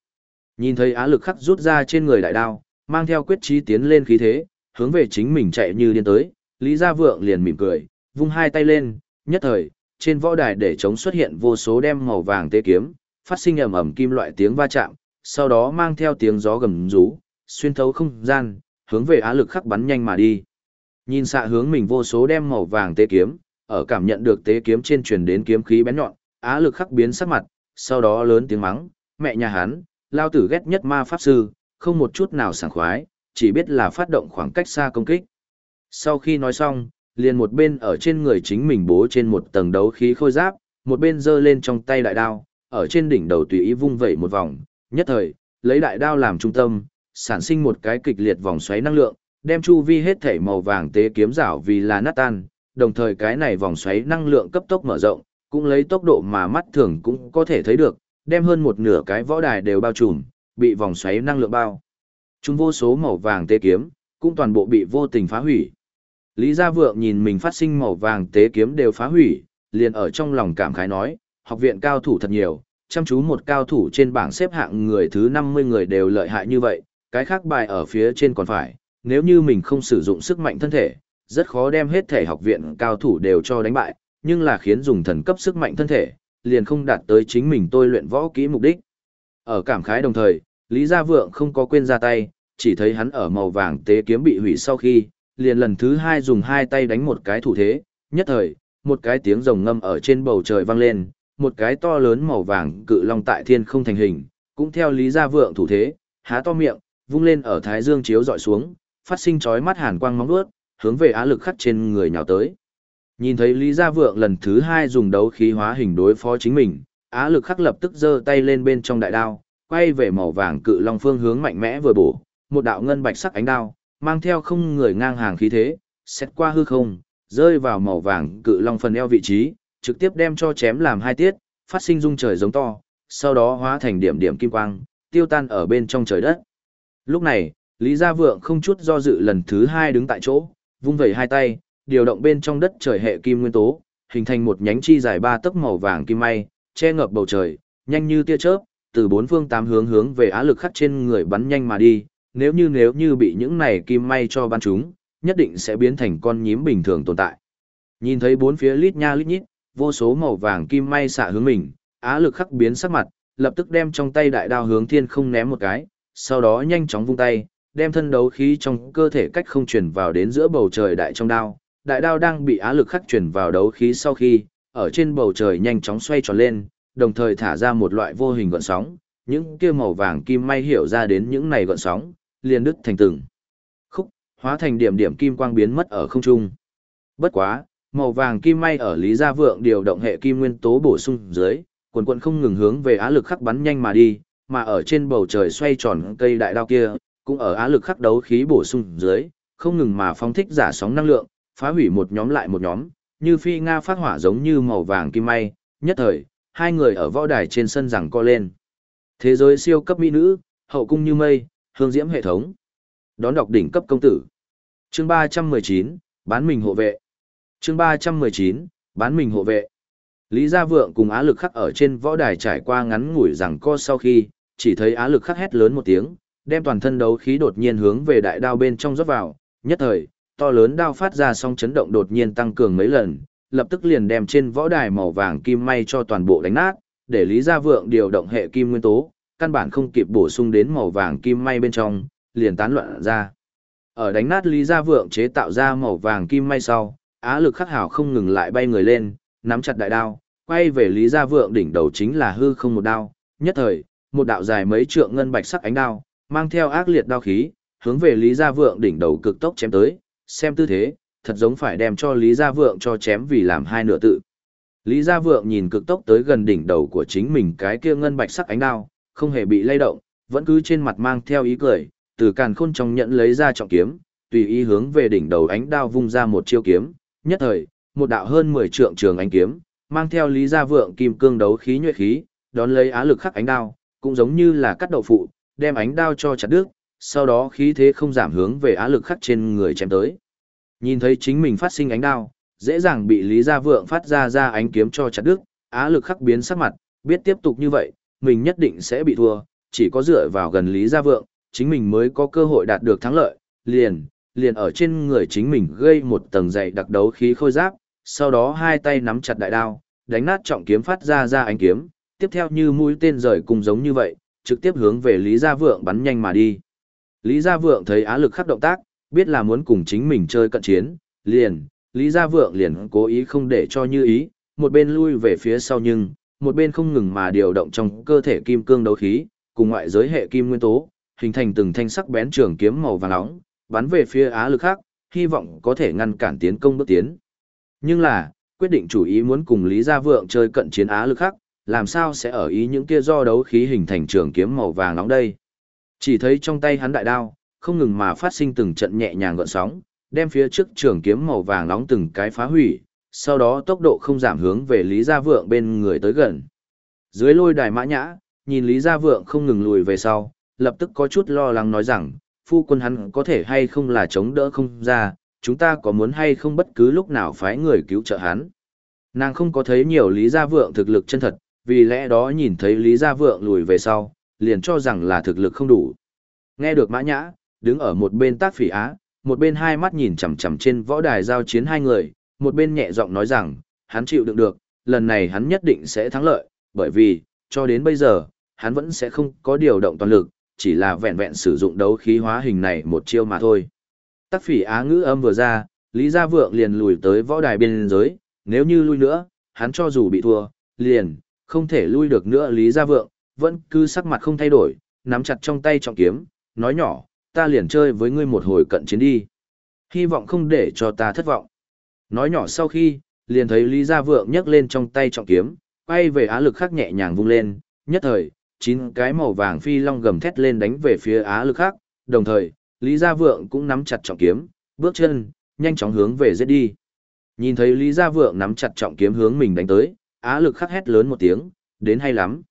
Nhìn thấy Á lực khắc rút ra trên người đại đao, mang theo quyết chí tiến lên khí thế, hướng về chính mình chạy như điên tới, Lý Gia Vượng liền mỉm cười, vung hai tay lên, nhất thời, trên võ đài để chống xuất hiện vô số đem màu vàng tê kiếm, phát sinh ầm ầm kim loại tiếng va chạm, sau đó mang theo tiếng gió gầm rú, xuyên thấu không gian, hướng về Á lực khắc bắn nhanh mà đi. Nhìn xạ hướng mình vô số đem màu vàng tế kiếm, ở cảm nhận được tế kiếm trên truyền đến kiếm khí bén nhọn, Á lực khắc biến sắc mặt, sau đó lớn tiếng mắng, mẹ nhà hắn, lao tử ghét nhất ma pháp sư, không một chút nào sảng khoái, chỉ biết là phát động khoảng cách xa công kích. Sau khi nói xong, liền một bên ở trên người chính mình bố trên một tầng đấu khí khôi giáp, một bên giơ lên trong tay đại đao, ở trên đỉnh đầu tùy ý vung vẩy một vòng, nhất thời, lấy đại đao làm trung tâm, sản sinh một cái kịch liệt vòng xoáy năng lượng, đem chu vi hết thể màu vàng tế kiếm rảo vì là nát tan, đồng thời cái này vòng xoáy năng lượng cấp tốc mở rộng, cũng lấy tốc độ mà mắt thường cũng có thể thấy được, đem hơn một nửa cái võ đài đều bao trùm, bị vòng xoáy năng lượng bao. Chúng vô số màu vàng tế kiếm, cũng toàn bộ bị vô tình phá hủy. Lý Gia Vượng nhìn mình phát sinh màu vàng tế kiếm đều phá hủy, liền ở trong lòng cảm khái nói, học viện cao thủ thật nhiều, chăm chú một cao thủ trên bảng xếp hạng người thứ 50 người đều lợi hại như vậy, cái khác bài ở phía trên còn phải, nếu như mình không sử dụng sức mạnh thân thể, rất khó đem hết thể học viện cao thủ đều cho đánh bại, nhưng là khiến dùng thần cấp sức mạnh thân thể, liền không đạt tới chính mình tôi luyện võ kỹ mục đích. Ở cảm khái đồng thời, Lý Gia Vượng không có quên ra tay, chỉ thấy hắn ở màu vàng tế kiếm bị hủy sau khi, liền lần thứ hai dùng hai tay đánh một cái thủ thế, nhất thời, một cái tiếng rồng ngâm ở trên bầu trời vang lên, một cái to lớn màu vàng cự long tại thiên không thành hình, cũng theo Lý Gia Vượng thủ thế, há to miệng, vung lên ở thái dương chiếu dọi xuống, phát sinh chói mắt hàn quang móng vuốt, hướng về á lực khắc trên người nhào tới. Nhìn thấy Lý Gia Vượng lần thứ hai dùng đấu khí hóa hình đối phó chính mình, á lực khắc lập tức giơ tay lên bên trong đại đao, quay về màu vàng cự long phương hướng mạnh mẽ vừa bổ, một đạo ngân bạch sắc ánh đao, mang theo không người ngang hàng khí thế, xét qua hư không, rơi vào màu vàng cự long phần eo vị trí, trực tiếp đem cho chém làm hai tiết, phát sinh rung trời giống to, sau đó hóa thành điểm điểm kim quang, tiêu tan ở bên trong trời đất. Lúc này, Lý Gia Vượng không chút do dự lần thứ hai đứng tại chỗ, vung vẩy hai tay, điều động bên trong đất trời hệ kim nguyên tố, hình thành một nhánh chi dài ba tấc màu vàng kim may, che ngập bầu trời, nhanh như tia chớp, từ bốn phương tám hướng hướng về á lực khắc trên người bắn nhanh mà đi, nếu như nếu như bị những này kim may cho bắn chúng, nhất định sẽ biến thành con nhím bình thường tồn tại. Nhìn thấy bốn phía lít nha lít nhít, vô số màu vàng kim may xạ hướng mình, á lực khắc biến sắc mặt, lập tức đem trong tay đại đao hướng thiên không ném một cái, sau đó nhanh chóng vung tay, đem thân đấu khí trong cơ thể cách không chuyển vào đến giữa bầu trời đại trong đao. Đại đao đang bị á lực khắc chuyển vào đấu khí sau khi, ở trên bầu trời nhanh chóng xoay tròn lên, đồng thời thả ra một loại vô hình gợn sóng, những kia màu vàng kim may hiểu ra đến những này gợn sóng, liền đứt thành từng khúc, hóa thành điểm điểm kim quang biến mất ở không trung. Bất quá, màu vàng kim may ở Lý Gia Vượng điều động hệ kim nguyên tố bổ sung dưới, quần quần không ngừng hướng về á lực khắc bắn nhanh mà đi, mà ở trên bầu trời xoay tròn cây đại đao kia, cũng ở á lực khắc đấu khí bổ sung dưới, không ngừng mà phóng thích giả sóng năng lượng, phá hủy một nhóm lại một nhóm, như phi nga phát hỏa giống như màu vàng kim may, nhất thời, hai người ở võ đài trên sân rằng co lên. Thế giới siêu cấp mỹ nữ, hậu cung như mây, hương diễm hệ thống. Đón đọc đỉnh cấp công tử. Chương 319, bán mình hộ vệ. Chương 319, bán mình hộ vệ. Lý Gia Vượng cùng Á Lực Khắc ở trên võ đài trải qua ngắn ngủi rằng co sau khi, chỉ thấy Á Lực Khắc hét lớn một tiếng, đem toàn thân đấu khí đột nhiên hướng về đại đao bên trong rót vào, nhất thời, to lớn đao phát ra song chấn động đột nhiên tăng cường mấy lần, lập tức liền đem trên võ đài màu vàng kim may cho toàn bộ đánh nát, để Lý Gia Vượng điều động hệ kim nguyên tố, căn bản không kịp bổ sung đến màu vàng kim may bên trong, liền tán loạn ra. Ở đánh nát Lý Gia Vượng chế tạo ra màu vàng kim may sau, Á lực khắc hảo không ngừng lại bay người lên, nắm chặt đại đao, quay về Lý Gia Vượng đỉnh đầu chính là hư không một đao, nhất thời, một đạo dài mấy trượng ngân bạch sắc ánh đao, mang theo ác liệt đao khí, hướng về Lý Gia Vượng đỉnh đầu cực tốc chém tới, xem tư thế, thật giống phải đem cho Lý Gia Vượng cho chém vì làm hai nửa tự. Lý Gia Vượng nhìn cực tốc tới gần đỉnh đầu của chính mình cái kia ngân bạch sắc ánh đao, không hề bị lay động, vẫn cứ trên mặt mang theo ý cười, từ càn khôn trong nhận lấy ra trọng kiếm, tùy ý hướng về đỉnh đầu ánh đao vung ra một chiêu kiếm, nhất thời, một đạo hơn 10 trượng trường ánh kiếm, mang theo Lý Gia Vượng kim cương đấu khí nhuệ khí, đón lấy á lực khắc ánh đao, cũng giống như là cắt đậu phụ, đem ánh đao cho chặt đứt, sau đó khí thế không giảm hướng về á lực khắc trên người chém tới. Nhìn thấy chính mình phát sinh ánh đao, dễ dàng bị Lý Gia Vượng phát ra ra ánh kiếm cho chặt đứt, á lực khắc biến sắc mặt, biết tiếp tục như vậy, mình nhất định sẽ bị thua, chỉ có dựa vào gần Lý Gia Vượng, chính mình mới có cơ hội đạt được thắng lợi, liền, liền ở trên người chính mình gây một tầng dày đặc đấu khí khôi giáp, sau đó hai tay nắm chặt đại đao, đánh nát trọng kiếm phát ra ra ánh kiếm, tiếp theo như mũi tên rời cùng giống như vậy, trực tiếp hướng về Lý Gia Vượng bắn nhanh mà đi. Lý Gia Vượng thấy á lực khắc động tác, biết là muốn cùng chính mình chơi cận chiến, liền, Lý Gia Vượng liền cố ý không để cho như ý, một bên lui về phía sau nhưng, một bên không ngừng mà điều động trong cơ thể kim cương đấu khí, cùng ngoại giới hệ kim nguyên tố, hình thành từng thanh sắc bén trường kiếm màu vàng nóng, bắn về phía Á lực khác, hy vọng có thể ngăn cản tiến công bước tiến. Nhưng là, quyết định chủ ý muốn cùng Lý Gia Vượng chơi cận chiến Á lực khác, làm sao sẽ ở ý những kia do đấu khí hình thành trường kiếm màu vàng nóng đây. Chỉ thấy trong tay hắn đại đao, không ngừng mà phát sinh từng trận nhẹ nhàng gợn sóng, đem phía trước trường kiếm màu vàng nóng từng cái phá hủy, sau đó tốc độ không giảm hướng về Lý Gia Vượng bên người tới gần. Dưới lôi đài mã nhã, nhìn Lý Gia Vượng không ngừng lùi về sau, lập tức có chút lo lắng nói rằng, phu quân hắn có thể hay không là chống đỡ không ra, chúng ta có muốn hay không bất cứ lúc nào phái người cứu trợ hắn. Nàng không có thấy nhiều Lý Gia Vượng thực lực chân thật, vì lẽ đó nhìn thấy Lý Gia Vượng lùi về sau, liền cho rằng là thực lực không đủ. Nghe được mã nhã, đứng ở một bên tác phỉ á, một bên hai mắt nhìn chằm chằm trên võ đài giao chiến hai người, một bên nhẹ giọng nói rằng, hắn chịu đựng được, lần này hắn nhất định sẽ thắng lợi, bởi vì, cho đến bây giờ, hắn vẫn sẽ không có điều động toàn lực, chỉ là vẹn vẹn sử dụng đấu khí hóa hình này một chiêu mà thôi. Tắc phỉ á ngữ âm vừa ra, Lý Gia Vượng liền lùi tới võ đài biên giới, nếu như lui nữa, hắn cho dù bị thua, liền, không thể lui được nữa Lý Gia Vượng, vẫn cứ sắc mặt không thay đổi, nắm chặt trong tay trọng kiếm, nói nhỏ, ta liền chơi với ngươi một hồi cận chiến đi. Hy vọng không để cho ta thất vọng. Nói nhỏ sau khi, liền thấy Lý Gia Vượng nhấc lên trong tay trọng kiếm, quay về á lực khác nhẹ nhàng vung lên, nhất thời, chín cái màu vàng phi long gầm thét lên đánh về phía á lực khác, đồng thời, Lý Gia Vượng cũng nắm chặt trọng kiếm, bước chân, nhanh chóng hướng về giết đi. Nhìn thấy Lý Gia Vượng nắm chặt trọng kiếm hướng mình đánh tới, á lực khắc hét lớn một tiếng, đến hay lắm.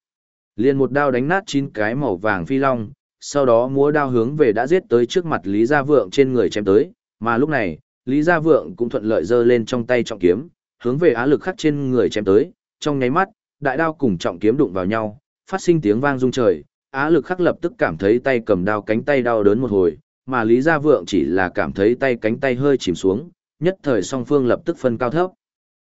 Liền một đao đánh nát chín cái màu vàng phi long, sau đó múa đao hướng về đã giết tới trước mặt Lý Gia Vượng trên người chém tới, mà lúc này, Lý Gia Vượng cũng thuận lợi giơ lên trong tay trọng kiếm, hướng về á lực khắc trên người chém tới, trong nháy mắt, đại đao cùng trọng kiếm đụng vào nhau, phát sinh tiếng vang rung trời, á lực khắc lập tức cảm thấy tay cầm đao cánh tay đau đớn một hồi, mà Lý Gia Vượng chỉ là cảm thấy tay cánh tay hơi chìm xuống, nhất thời song phương lập tức phân cao thấp.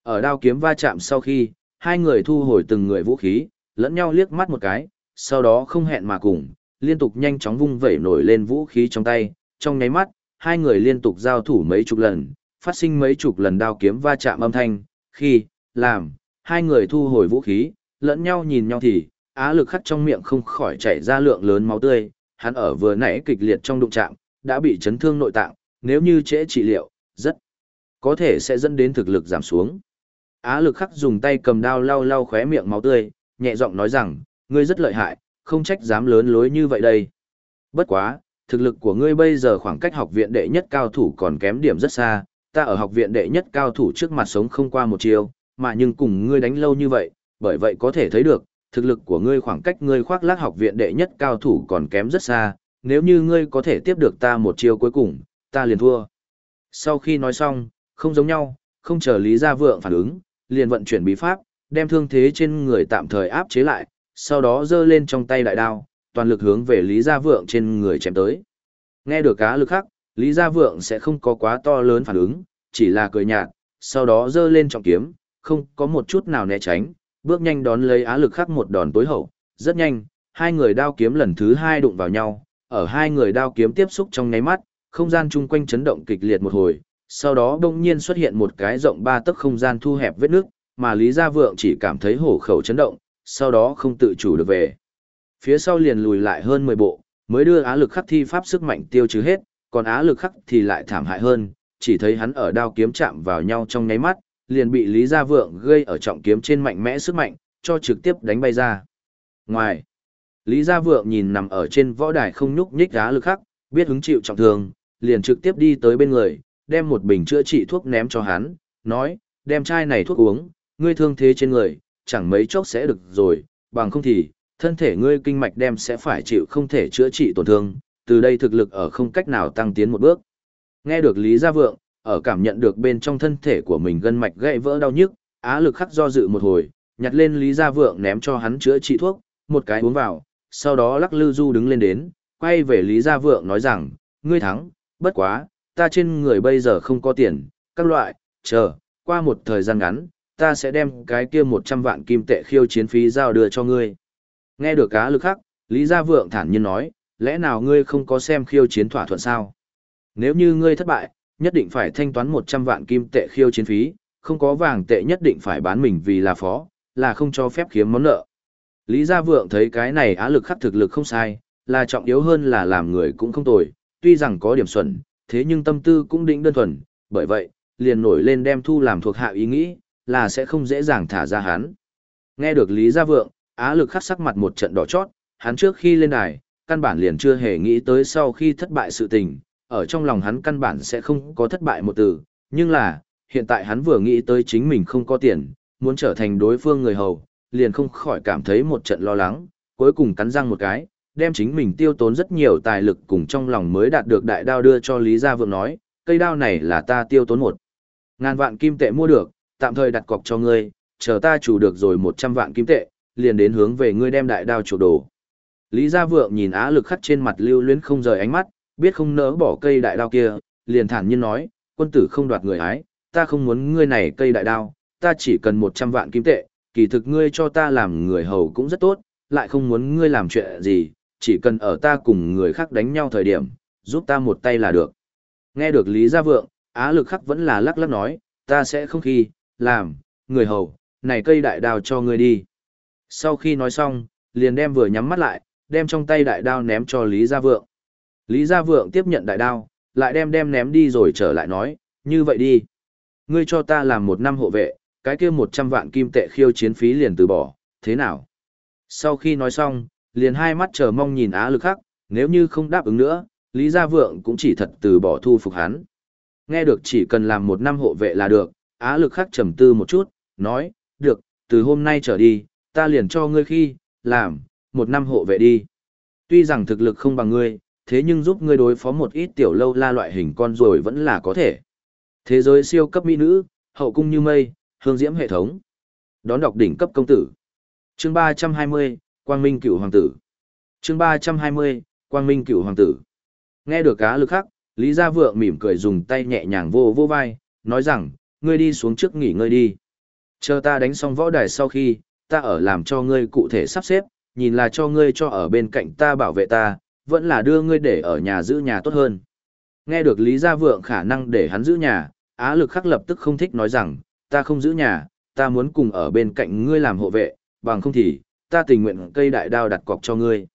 Ở đao kiếm va chạm sau khi, hai người thu hồi từng người vũ khí, lẫn nhau liếc mắt một cái, sau đó không hẹn mà cùng, liên tục nhanh chóng vung vẩy nổi lên vũ khí trong tay, trong nháy mắt, hai người liên tục giao thủ mấy chục lần, phát sinh mấy chục lần đao kiếm va chạm âm thanh, khi, làm, hai người thu hồi vũ khí, lẫn nhau nhìn nhau thì, á lực khắc trong miệng không khỏi chảy ra lượng lớn máu tươi, hắn ở vừa nãy kịch liệt trong đụng chạm, đã bị chấn thương nội tạng, nếu như trễ trị liệu, rất có thể sẽ dẫn đến thực lực giảm xuống. Á lực khắc dùng tay cầm đao lau lau khóe miệng máu tươi, nhẹ giọng nói rằng, ngươi rất lợi hại, không trách dám lớn lối như vậy đây. Bất quá, thực lực của ngươi bây giờ khoảng cách học viện đệ nhất cao thủ còn kém điểm rất xa, ta ở học viện đệ nhất cao thủ trước mặt sống không qua một chiều, mà nhưng cùng ngươi đánh lâu như vậy, bởi vậy có thể thấy được, thực lực của ngươi khoảng cách ngươi khoác lác học viện đệ nhất cao thủ còn kém rất xa, nếu như ngươi có thể tiếp được ta một chiêu cuối cùng, ta liền thua. Sau khi nói xong, không giống nhau, không chờ Lý Gia Vượng phản ứng, liền vận chuyển bí pháp, đem thương thế trên người tạm thời áp chế lại, sau đó giơ lên trong tay đại đao, toàn lực hướng về Lý Gia Vượng trên người chém tới. Nghe được cá lực khắc, Lý Gia Vượng sẽ không có quá to lớn phản ứng, chỉ là cười nhạt, sau đó giơ lên trọng kiếm, không có một chút nào né tránh, bước nhanh đón lấy á lực khắc một đòn tối hậu, rất nhanh, hai người đao kiếm lần thứ hai đụng vào nhau, ở hai người đao kiếm tiếp xúc trong nháy mắt, không gian chung quanh chấn động kịch liệt một hồi, sau đó đông nhiên xuất hiện một cái rộng ba tấc không gian thu hẹp vết nước, mà Lý Gia Vượng chỉ cảm thấy hổ khẩu chấn động, sau đó không tự chủ được về. Phía sau liền lùi lại hơn 10 bộ, mới đưa á lực khắc thi pháp sức mạnh tiêu trừ hết, còn á lực khắc thì lại thảm hại hơn, chỉ thấy hắn ở đao kiếm chạm vào nhau trong nháy mắt, liền bị Lý Gia Vượng gây ở trọng kiếm trên mạnh mẽ sức mạnh, cho trực tiếp đánh bay ra. Ngoài, Lý Gia Vượng nhìn nằm ở trên võ đài không nhúc nhích á lực khắc, biết hứng chịu trọng thương, liền trực tiếp đi tới bên người, đem một bình chữa trị thuốc ném cho hắn, nói, đem chai này thuốc uống, ngươi thương thế trên người, chẳng mấy chốc sẽ được rồi, bằng không thì, thân thể ngươi kinh mạch đem sẽ phải chịu không thể chữa trị tổn thương, từ đây thực lực ở không cách nào tăng tiến một bước. Nghe được Lý Gia Vượng, ở cảm nhận được bên trong thân thể của mình gân mạch gãy vỡ đau nhức, á lực khắc do dự một hồi, nhặt lên Lý Gia Vượng ném cho hắn chữa trị thuốc, một cái uống vào, sau đó lắc lư du đứng lên đến, quay về Lý Gia Vượng nói rằng, ngươi thắng, bất quá, ta trên người bây giờ không có tiền, các loại, chờ, qua một thời gian ngắn, ta sẽ đem cái kia 100 vạn kim tệ khiêu chiến phí giao đưa cho ngươi. Nghe được cá lực khắc, Lý Gia Vượng thản nhiên nói, lẽ nào ngươi không có xem khiêu chiến thỏa thuận sao? Nếu như ngươi thất bại, nhất định phải thanh toán 100 vạn kim tệ khiêu chiến phí, không có vàng tệ nhất định phải bán mình vì là phó, là không cho phép kiếm món nợ. Lý Gia Vượng thấy cái này á lực khắc thực lực không sai, là trọng yếu hơn là làm người cũng không tồi, tuy rằng có điểm xuẩn, thế nhưng tâm tư cũng định đơn thuần, bởi vậy, liền nổi lên đem thu làm thuộc hạ ý nghĩ, là sẽ không dễ dàng thả ra hắn. Nghe được Lý Gia Vượng, á lực khắc sắc mặt một trận đỏ chót, hắn trước khi lên đài, căn bản liền chưa hề nghĩ tới sau khi thất bại sự tình, ở trong lòng hắn căn bản sẽ không có thất bại một từ, nhưng là, hiện tại hắn vừa nghĩ tới chính mình không có tiền, muốn trở thành đối phương người hầu, liền không khỏi cảm thấy một trận lo lắng, cuối cùng cắn răng một cái, đem chính mình tiêu tốn rất nhiều tài lực cùng trong lòng mới đạt được đại đao đưa cho Lý Gia Vượng nói, cây đao này là ta tiêu tốn một. Ngàn vạn kim tệ mua được, tạm thời đặt cọc cho ngươi, chờ ta chủ được rồi 100 vạn kim tệ, liền đến hướng về ngươi đem đại đao chủ đồ. Lý Gia Vượng nhìn á lực khắc trên mặt lưu luyến không rời ánh mắt, biết không nỡ bỏ cây đại đao kia, liền thản nhiên nói, quân tử không đoạt người ái, ta không muốn ngươi này cây đại đao, ta chỉ cần 100 vạn kim tệ, kỳ thực ngươi cho ta làm người hầu cũng rất tốt, lại không muốn ngươi làm chuyện gì, chỉ cần ở ta cùng người khác đánh nhau thời điểm, giúp ta một tay là được. Nghe được Lý Gia Vượng, Á lực khắc vẫn là lắc lắc nói, ta sẽ không khi, làm, người hầu, này cây đại đao cho ngươi đi. Sau khi nói xong, liền đem vừa nhắm mắt lại, đem trong tay đại đao ném cho Lý Gia Vượng. Lý Gia Vượng tiếp nhận đại đao, lại đem đem ném đi rồi trở lại nói, như vậy đi. Ngươi cho ta làm một năm hộ vệ, cái kia một trăm vạn kim tệ khiêu chiến phí liền từ bỏ, thế nào? Sau khi nói xong, liền hai mắt chờ mong nhìn Á lực khắc, nếu như không đáp ứng nữa, Lý Gia Vượng cũng chỉ thật từ bỏ thu phục hắn. Nghe được chỉ cần làm một năm hộ vệ là được, Á lực khắc trầm tư một chút, nói, được, từ hôm nay trở đi, ta liền cho ngươi khi, làm, một năm hộ vệ đi. Tuy rằng thực lực không bằng ngươi, thế nhưng giúp ngươi đối phó một ít tiểu lâu la loại hình con rồi vẫn là có thể. Thế giới siêu cấp mỹ nữ, hậu cung như mây, hương diễm hệ thống. Đón đọc đỉnh cấp công tử. Chương 320, Quang Minh Cửu Hoàng tử. Chương 320, Quang Minh Cửu Hoàng tử. Nghe được cá lực khắc, Lý Gia Vượng mỉm cười dùng tay nhẹ nhàng vô vô vai, nói rằng, ngươi đi xuống trước nghỉ ngơi đi. Chờ ta đánh xong võ đài sau khi, ta ở làm cho ngươi cụ thể sắp xếp, nhìn là cho ngươi cho ở bên cạnh ta bảo vệ ta, vẫn là đưa ngươi để ở nhà giữ nhà tốt hơn. Nghe được Lý Gia Vượng khả năng để hắn giữ nhà, Á lực khắc lập tức không thích nói rằng, ta không giữ nhà, ta muốn cùng ở bên cạnh ngươi làm hộ vệ, bằng không thì, ta tình nguyện cây đại đao đặt cọc cho ngươi.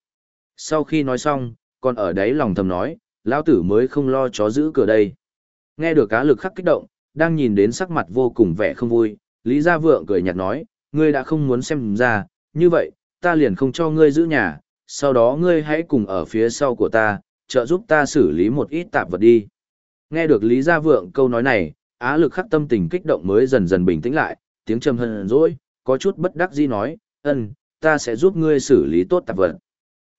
Sau khi nói xong, còn ở đấy lòng thầm nói, lão tử mới không lo chó giữ cửa đây. Nghe được cá lực khắc kích động, đang nhìn đến sắc mặt vô cùng vẻ không vui, Lý Gia Vượng cười nhạt nói, ngươi đã không muốn xem ra, như vậy, ta liền không cho ngươi giữ nhà, sau đó ngươi hãy cùng ở phía sau của ta, trợ giúp ta xử lý một ít tạp vật đi. Nghe được Lý Gia Vượng câu nói này, á lực khắc tâm tình kích động mới dần dần bình tĩnh lại, tiếng trầm hân rồi, có chút bất đắc dĩ nói, ân, ta sẽ giúp ngươi xử lý tốt tạp vật.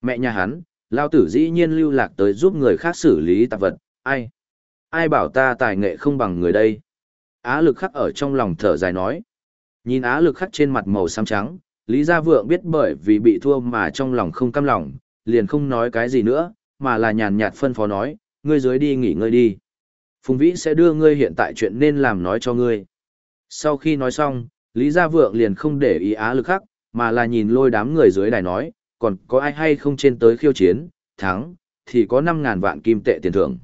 Mẹ nhà hắn, lao tử dĩ nhiên lưu lạc tới giúp người khác xử lý tạp vật, ai? Ai bảo ta tài nghệ không bằng người đây? Á lực khắc ở trong lòng thở dài nói. Nhìn á lực khắc trên mặt màu xám trắng, Lý Gia Vượng biết bởi vì bị thua mà trong lòng không cam lòng, liền không nói cái gì nữa, mà là nhàn nhạt phân phó nói, ngươi dưới đi nghỉ ngơi đi. Phùng Vĩ sẽ đưa ngươi hiện tại chuyện nên làm nói cho ngươi. Sau khi nói xong, Lý Gia Vượng liền không để ý á lực khắc, mà là nhìn lôi đám người dưới đài nói, còn có ai hay không trên tới khiêu chiến, thắng, thì có 5.000 vạn kim tệ tiền thưởng.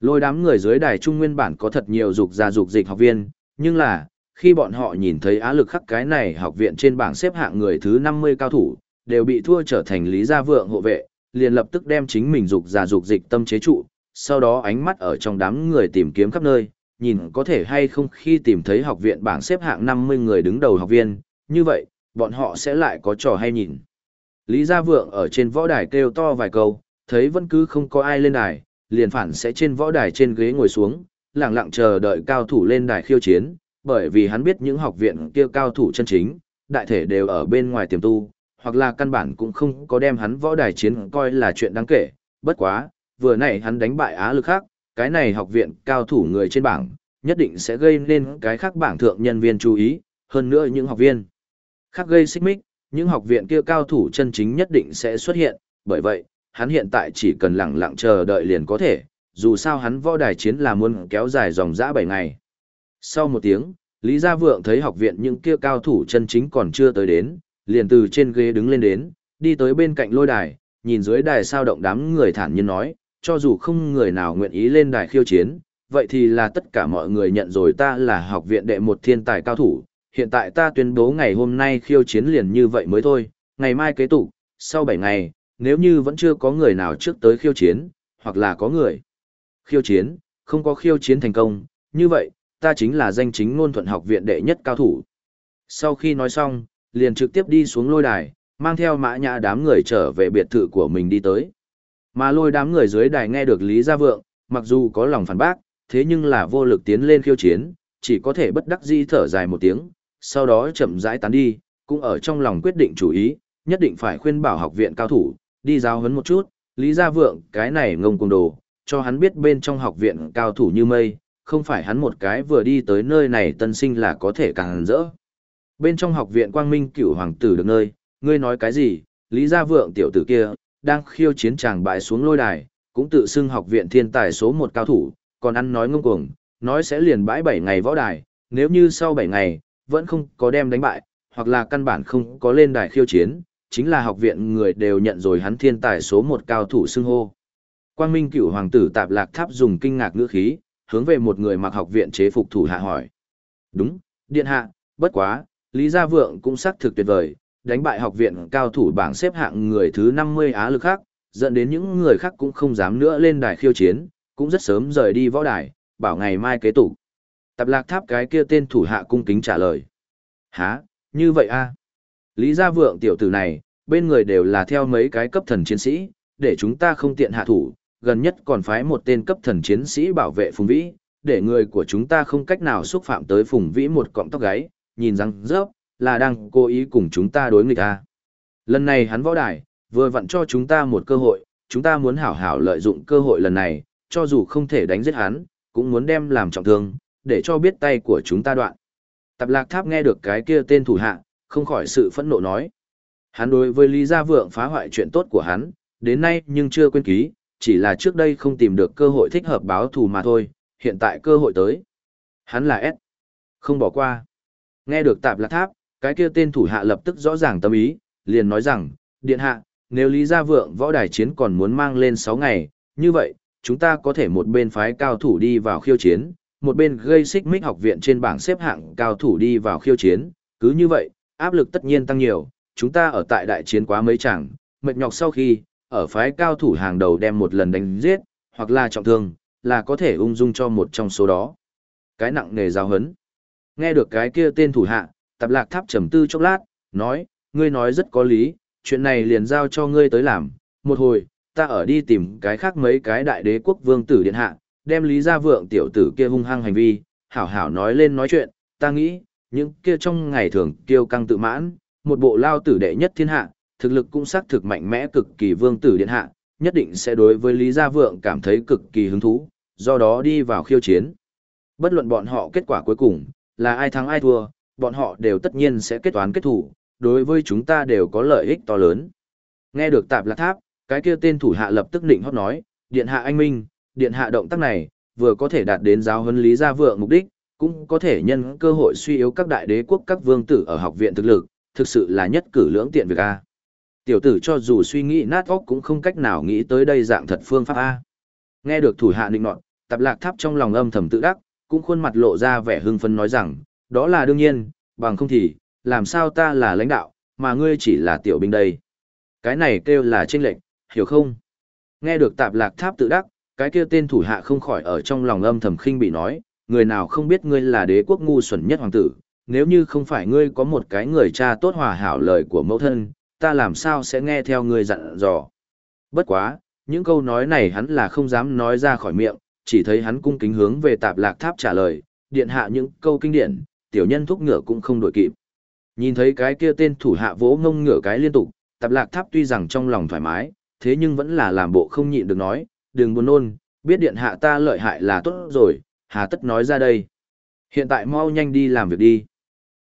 Lôi đám người dưới đài trung nguyên bản có thật nhiều dục gia dục dịch học viên, nhưng là, khi bọn họ nhìn thấy á lực khắc cái này học viện trên bảng xếp hạng người thứ 50 cao thủ, đều bị thua trở thành lý gia vượng hộ vệ, liền lập tức đem chính mình dục giả dục dịch tâm chế trụ, sau đó ánh mắt ở trong đám người tìm kiếm khắp nơi, nhìn có thể hay không khi tìm thấy học viện bảng xếp hạng 50 người đứng đầu học viên, như vậy, bọn họ sẽ lại có trò hay nhìn. Lý Gia Vượng ở trên võ đài kêu to vài câu, thấy vẫn cứ không có ai lên đài, liền phản sẽ trên võ đài trên ghế ngồi xuống, lặng lặng chờ đợi cao thủ lên đài khiêu chiến, bởi vì hắn biết những học viện kia cao thủ chân chính, đại thể đều ở bên ngoài tiềm tu, hoặc là căn bản cũng không có đem hắn võ đài chiến coi là chuyện đáng kể, bất quá, vừa nãy hắn đánh bại Á lực khác, cái này học viện cao thủ người trên bảng, nhất định sẽ gây nên cái khác bảng thượng nhân viên chú ý, hơn nữa những học viên khác gây xích mích, những học viện kia cao thủ chân chính nhất định sẽ xuất hiện, bởi vậy, hắn hiện tại chỉ cần lặng lặng chờ đợi liền có thể, dù sao hắn võ đài chiến là muốn kéo dài dòng dã 7 ngày. Sau một tiếng, Lý Gia Vượng thấy học viện những kia cao thủ chân chính còn chưa tới đến, liền từ trên ghế đứng lên đến, đi tới bên cạnh lôi đài, nhìn dưới đài sao động đám người thản nhiên nói, cho dù không người nào nguyện ý lên đài khiêu chiến, vậy thì là tất cả mọi người nhận rồi ta là học viện đệ một thiên tài cao thủ, hiện tại ta tuyên bố ngày hôm nay khiêu chiến liền như vậy mới thôi, ngày mai kế tục, sau 7 ngày, nếu như vẫn chưa có người nào trước tới khiêu chiến, hoặc là có người khiêu chiến, không có khiêu chiến thành công, như vậy, ta chính là danh chính ngôn thuận học viện đệ nhất cao thủ. Sau khi nói xong, liền trực tiếp đi xuống lôi đài, mang theo mã nhã đám người trở về biệt thự của mình đi tới. Mà lôi đám người dưới đài nghe được Lý Gia Vượng, mặc dù có lòng phản bác, thế nhưng là vô lực tiến lên khiêu chiến, chỉ có thể bất đắc di thở dài một tiếng, sau đó chậm rãi tán đi, cũng ở trong lòng quyết định chủ ý, nhất định phải khuyên bảo học viện cao thủ, đi giáo huấn một chút, Lý Gia Vượng cái này ngông cuồng đồ, cho hắn biết bên trong học viện cao thủ như mây, không phải hắn một cái vừa đi tới nơi này tân sinh là có thể càng rỡ. Bên trong học viện Quang Minh cửu hoàng tử được nơi, ngươi nói cái gì, Lý Gia Vượng tiểu tử kia, đang khiêu chiến chàng bại xuống lôi đài, cũng tự xưng học viện thiên tài số một cao thủ, còn ăn nói ngông cuồng, nói sẽ liền bãi 7 ngày võ đài, nếu như sau 7 ngày, vẫn không có đem đánh bại, hoặc là căn bản không có lên đài khiêu chiến, chính là học viện người đều nhận rồi hắn thiên tài số một cao thủ xưng hô. Quang Minh cửu hoàng tử tạp lạc tháp dùng kinh ngạc ngữ khí, hướng về một người mặc học viện chế phục thủ hạ hỏi. Đúng, điện hạ, bất quá, Lý Gia Vượng cũng xác thực tuyệt vời, đánh bại học viện cao thủ bảng xếp hạng người thứ 50 Á lực khác, dẫn đến những người khác cũng không dám nữa lên đài khiêu chiến, cũng rất sớm rời đi võ đài, bảo ngày mai kế tục. tập lạc tháp cái kia tên thủ hạ cung kính trả lời. Hả, như vậy a Lý Gia Vượng tiểu tử này, bên người đều là theo mấy cái cấp thần chiến sĩ, để chúng ta không tiện hạ thủ, gần nhất còn phái một tên cấp thần chiến sĩ bảo vệ Phùng Vĩ, để người của chúng ta không cách nào xúc phạm tới Phùng Vĩ một cọng tóc gáy, nhìn răng rớp, là đang cố ý cùng chúng ta đối nghịch a. Lần này hắn võ đài, vừa vặn cho chúng ta một cơ hội, chúng ta muốn hảo hảo lợi dụng cơ hội lần này, cho dù không thể đánh giết hắn, cũng muốn đem làm trọng thương, để cho biết tay của chúng ta đoạn. Tạp lạc tháp nghe được cái kia tên thủ hạ, không khỏi sự phẫn nộ nói. Hắn đối với Lý Gia Vượng phá hoại chuyện tốt của hắn, đến nay nhưng chưa quên ký, chỉ là trước đây không tìm được cơ hội thích hợp báo thù mà thôi, hiện tại cơ hội tới. Hắn là S. Không bỏ qua. Nghe được tạp lạc tháp, cái kia tên thủ hạ lập tức rõ ràng tâm ý, liền nói rằng, điện hạ, nếu Lý Gia Vượng võ đài chiến còn muốn mang lên 6 ngày, như vậy, chúng ta có thể một bên phái cao thủ đi vào khiêu chiến, một bên gây xích mích học viện trên bảng xếp hạng cao thủ đi vào khiêu chiến, cứ như vậy, áp lực tất nhiên tăng nhiều, chúng ta ở tại đại chiến quá mấy chẳng, mệt nhọc sau khi, ở phái cao thủ hàng đầu đem một lần đánh giết, hoặc là trọng thương, là có thể ung dung cho một trong số đó. Cái nặng nề giao hấn. Nghe được cái kia tên thủ hạ, tạp lạc tháp trầm tư chốc lát, nói, ngươi nói rất có lý, chuyện này liền giao cho ngươi tới làm, một hồi, ta ở đi tìm cái khác mấy cái đại đế quốc vương tử điện hạ, đem lý gia vượng tiểu tử kia hung hăng hành vi, hảo hảo nói lên nói chuyện, ta nghĩ, những kia trong ngày thường kiêu căng tự mãn, một bộ lao tử đệ nhất thiên hạ, thực lực cũng xác thực mạnh mẽ cực kỳ vương tử điện hạ, nhất định sẽ đối với Lý Gia Vượng cảm thấy cực kỳ hứng thú, do đó đi vào khiêu chiến. Bất luận bọn họ kết quả cuối cùng, là ai thắng ai thua, bọn họ đều tất nhiên sẽ kết toán kết thủ, đối với chúng ta đều có lợi ích to lớn. Nghe được tạp lạc tháp, cái kia tên thủ hạ lập tức định hót nói, điện hạ anh minh, điện hạ động tác này, vừa có thể đạt đến giáo huấn lý gia vượng mục đích, cũng có thể nhân cơ hội suy yếu các đại đế quốc các vương tử ở học viện thực lực, thực sự là nhất cử lưỡng tiện việc A. Tiểu tử cho dù suy nghĩ nát óc cũng không cách nào nghĩ tới đây dạng thật phương pháp A. Nghe được thủ hạ định nọt, tạp lạc tháp trong lòng âm thầm tự đắc, cũng khuôn mặt lộ ra vẻ hưng phấn nói rằng, đó là đương nhiên, bằng không thì, làm sao ta là lãnh đạo, mà ngươi chỉ là tiểu binh đây. Cái này kêu là tranh lệnh, hiểu không? Nghe được tạp lạc tháp tự đắc, cái kia tên thủ hạ không khỏi ở trong lòng âm thầm khinh bị nói, người nào không biết ngươi là đế quốc ngu xuẩn nhất hoàng tử, nếu như không phải ngươi có một cái người cha tốt hòa hảo lời của mẫu thân, ta làm sao sẽ nghe theo ngươi dặn dò. Bất quá, những câu nói này hắn là không dám nói ra khỏi miệng, chỉ thấy hắn cung kính hướng về tạp lạc tháp trả lời, điện hạ những câu kinh điển, tiểu nhân thúc ngựa cũng không đổi kịp. Nhìn thấy cái kia tên thủ hạ vỗ ngông ngựa cái liên tục, tạp lạc tháp tuy rằng trong lòng thoải mái, thế nhưng vẫn là làm bộ không nhịn được nói, đừng buồn nôn, biết điện hạ ta lợi hại là tốt rồi, hà tất nói ra đây. Hiện tại mau nhanh đi làm việc đi.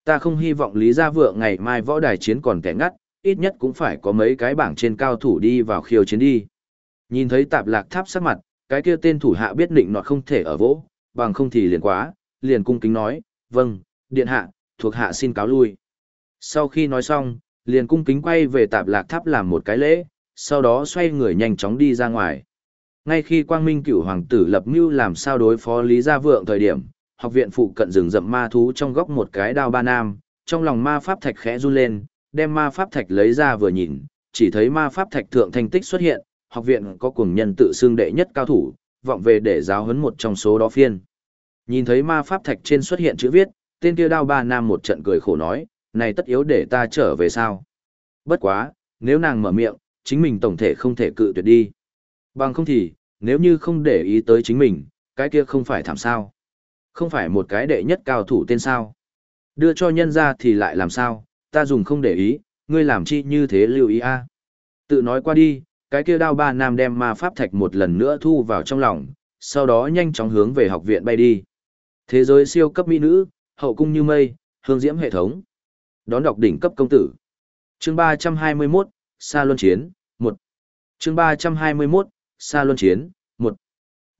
Ta không hy vọng Lý Gia Vượng ngày mai võ đài chiến còn kẻ ngắt, ít nhất cũng phải có mấy cái bảng trên cao thủ đi vào khiêu chiến đi. Nhìn thấy tạp lạc tháp sắc mặt, cái kia tên thủ hạ biết định nọt không thể ở vỗ, bằng không thì liền quá, liền cung kính nói, vâng, điện hạ, thuộc hạ xin cáo lui. Sau khi nói xong, liền cung kính quay về tạp lạc tháp làm một cái lễ, sau đó xoay người nhanh chóng đi ra ngoài. Ngay khi quang minh cửu hoàng tử lập mưu làm sao đối phó Lý Gia Vượng thời điểm, học viện phụ cận rừng rậm ma thú trong góc một cái đao ba nam, trong lòng ma pháp thạch khẽ run lên, đem ma pháp thạch lấy ra vừa nhìn, chỉ thấy ma pháp thạch thượng thành tích xuất hiện, học viện có cường nhân tự xưng đệ nhất cao thủ, vọng về để giáo huấn một trong số đó phiên. Nhìn thấy ma pháp thạch trên xuất hiện chữ viết, tên kia đao ba nam một trận cười khổ nói, này tất yếu để ta trở về sao? Bất quá, nếu nàng mở miệng, chính mình tổng thể không thể cự tuyệt đi. Bằng không thì, nếu như không để ý tới chính mình, cái kia không phải thảm sao. Không phải một cái đệ nhất cao thủ tên sao. Đưa cho nhân ra thì lại làm sao, ta dùng không để ý, ngươi làm chi như thế lưu ý a Tự nói qua đi, cái kia đao ba nam đem ma pháp thạch một lần nữa thu vào trong lòng, sau đó nhanh chóng hướng về học viện bay đi. Thế giới siêu cấp mỹ nữ, hậu cung như mây, hương diễm hệ thống. Đón đọc đỉnh cấp công tử. Chương 321, Sa Luân Chiến, 1. Chương 321, Sa Luân Chiến, 1.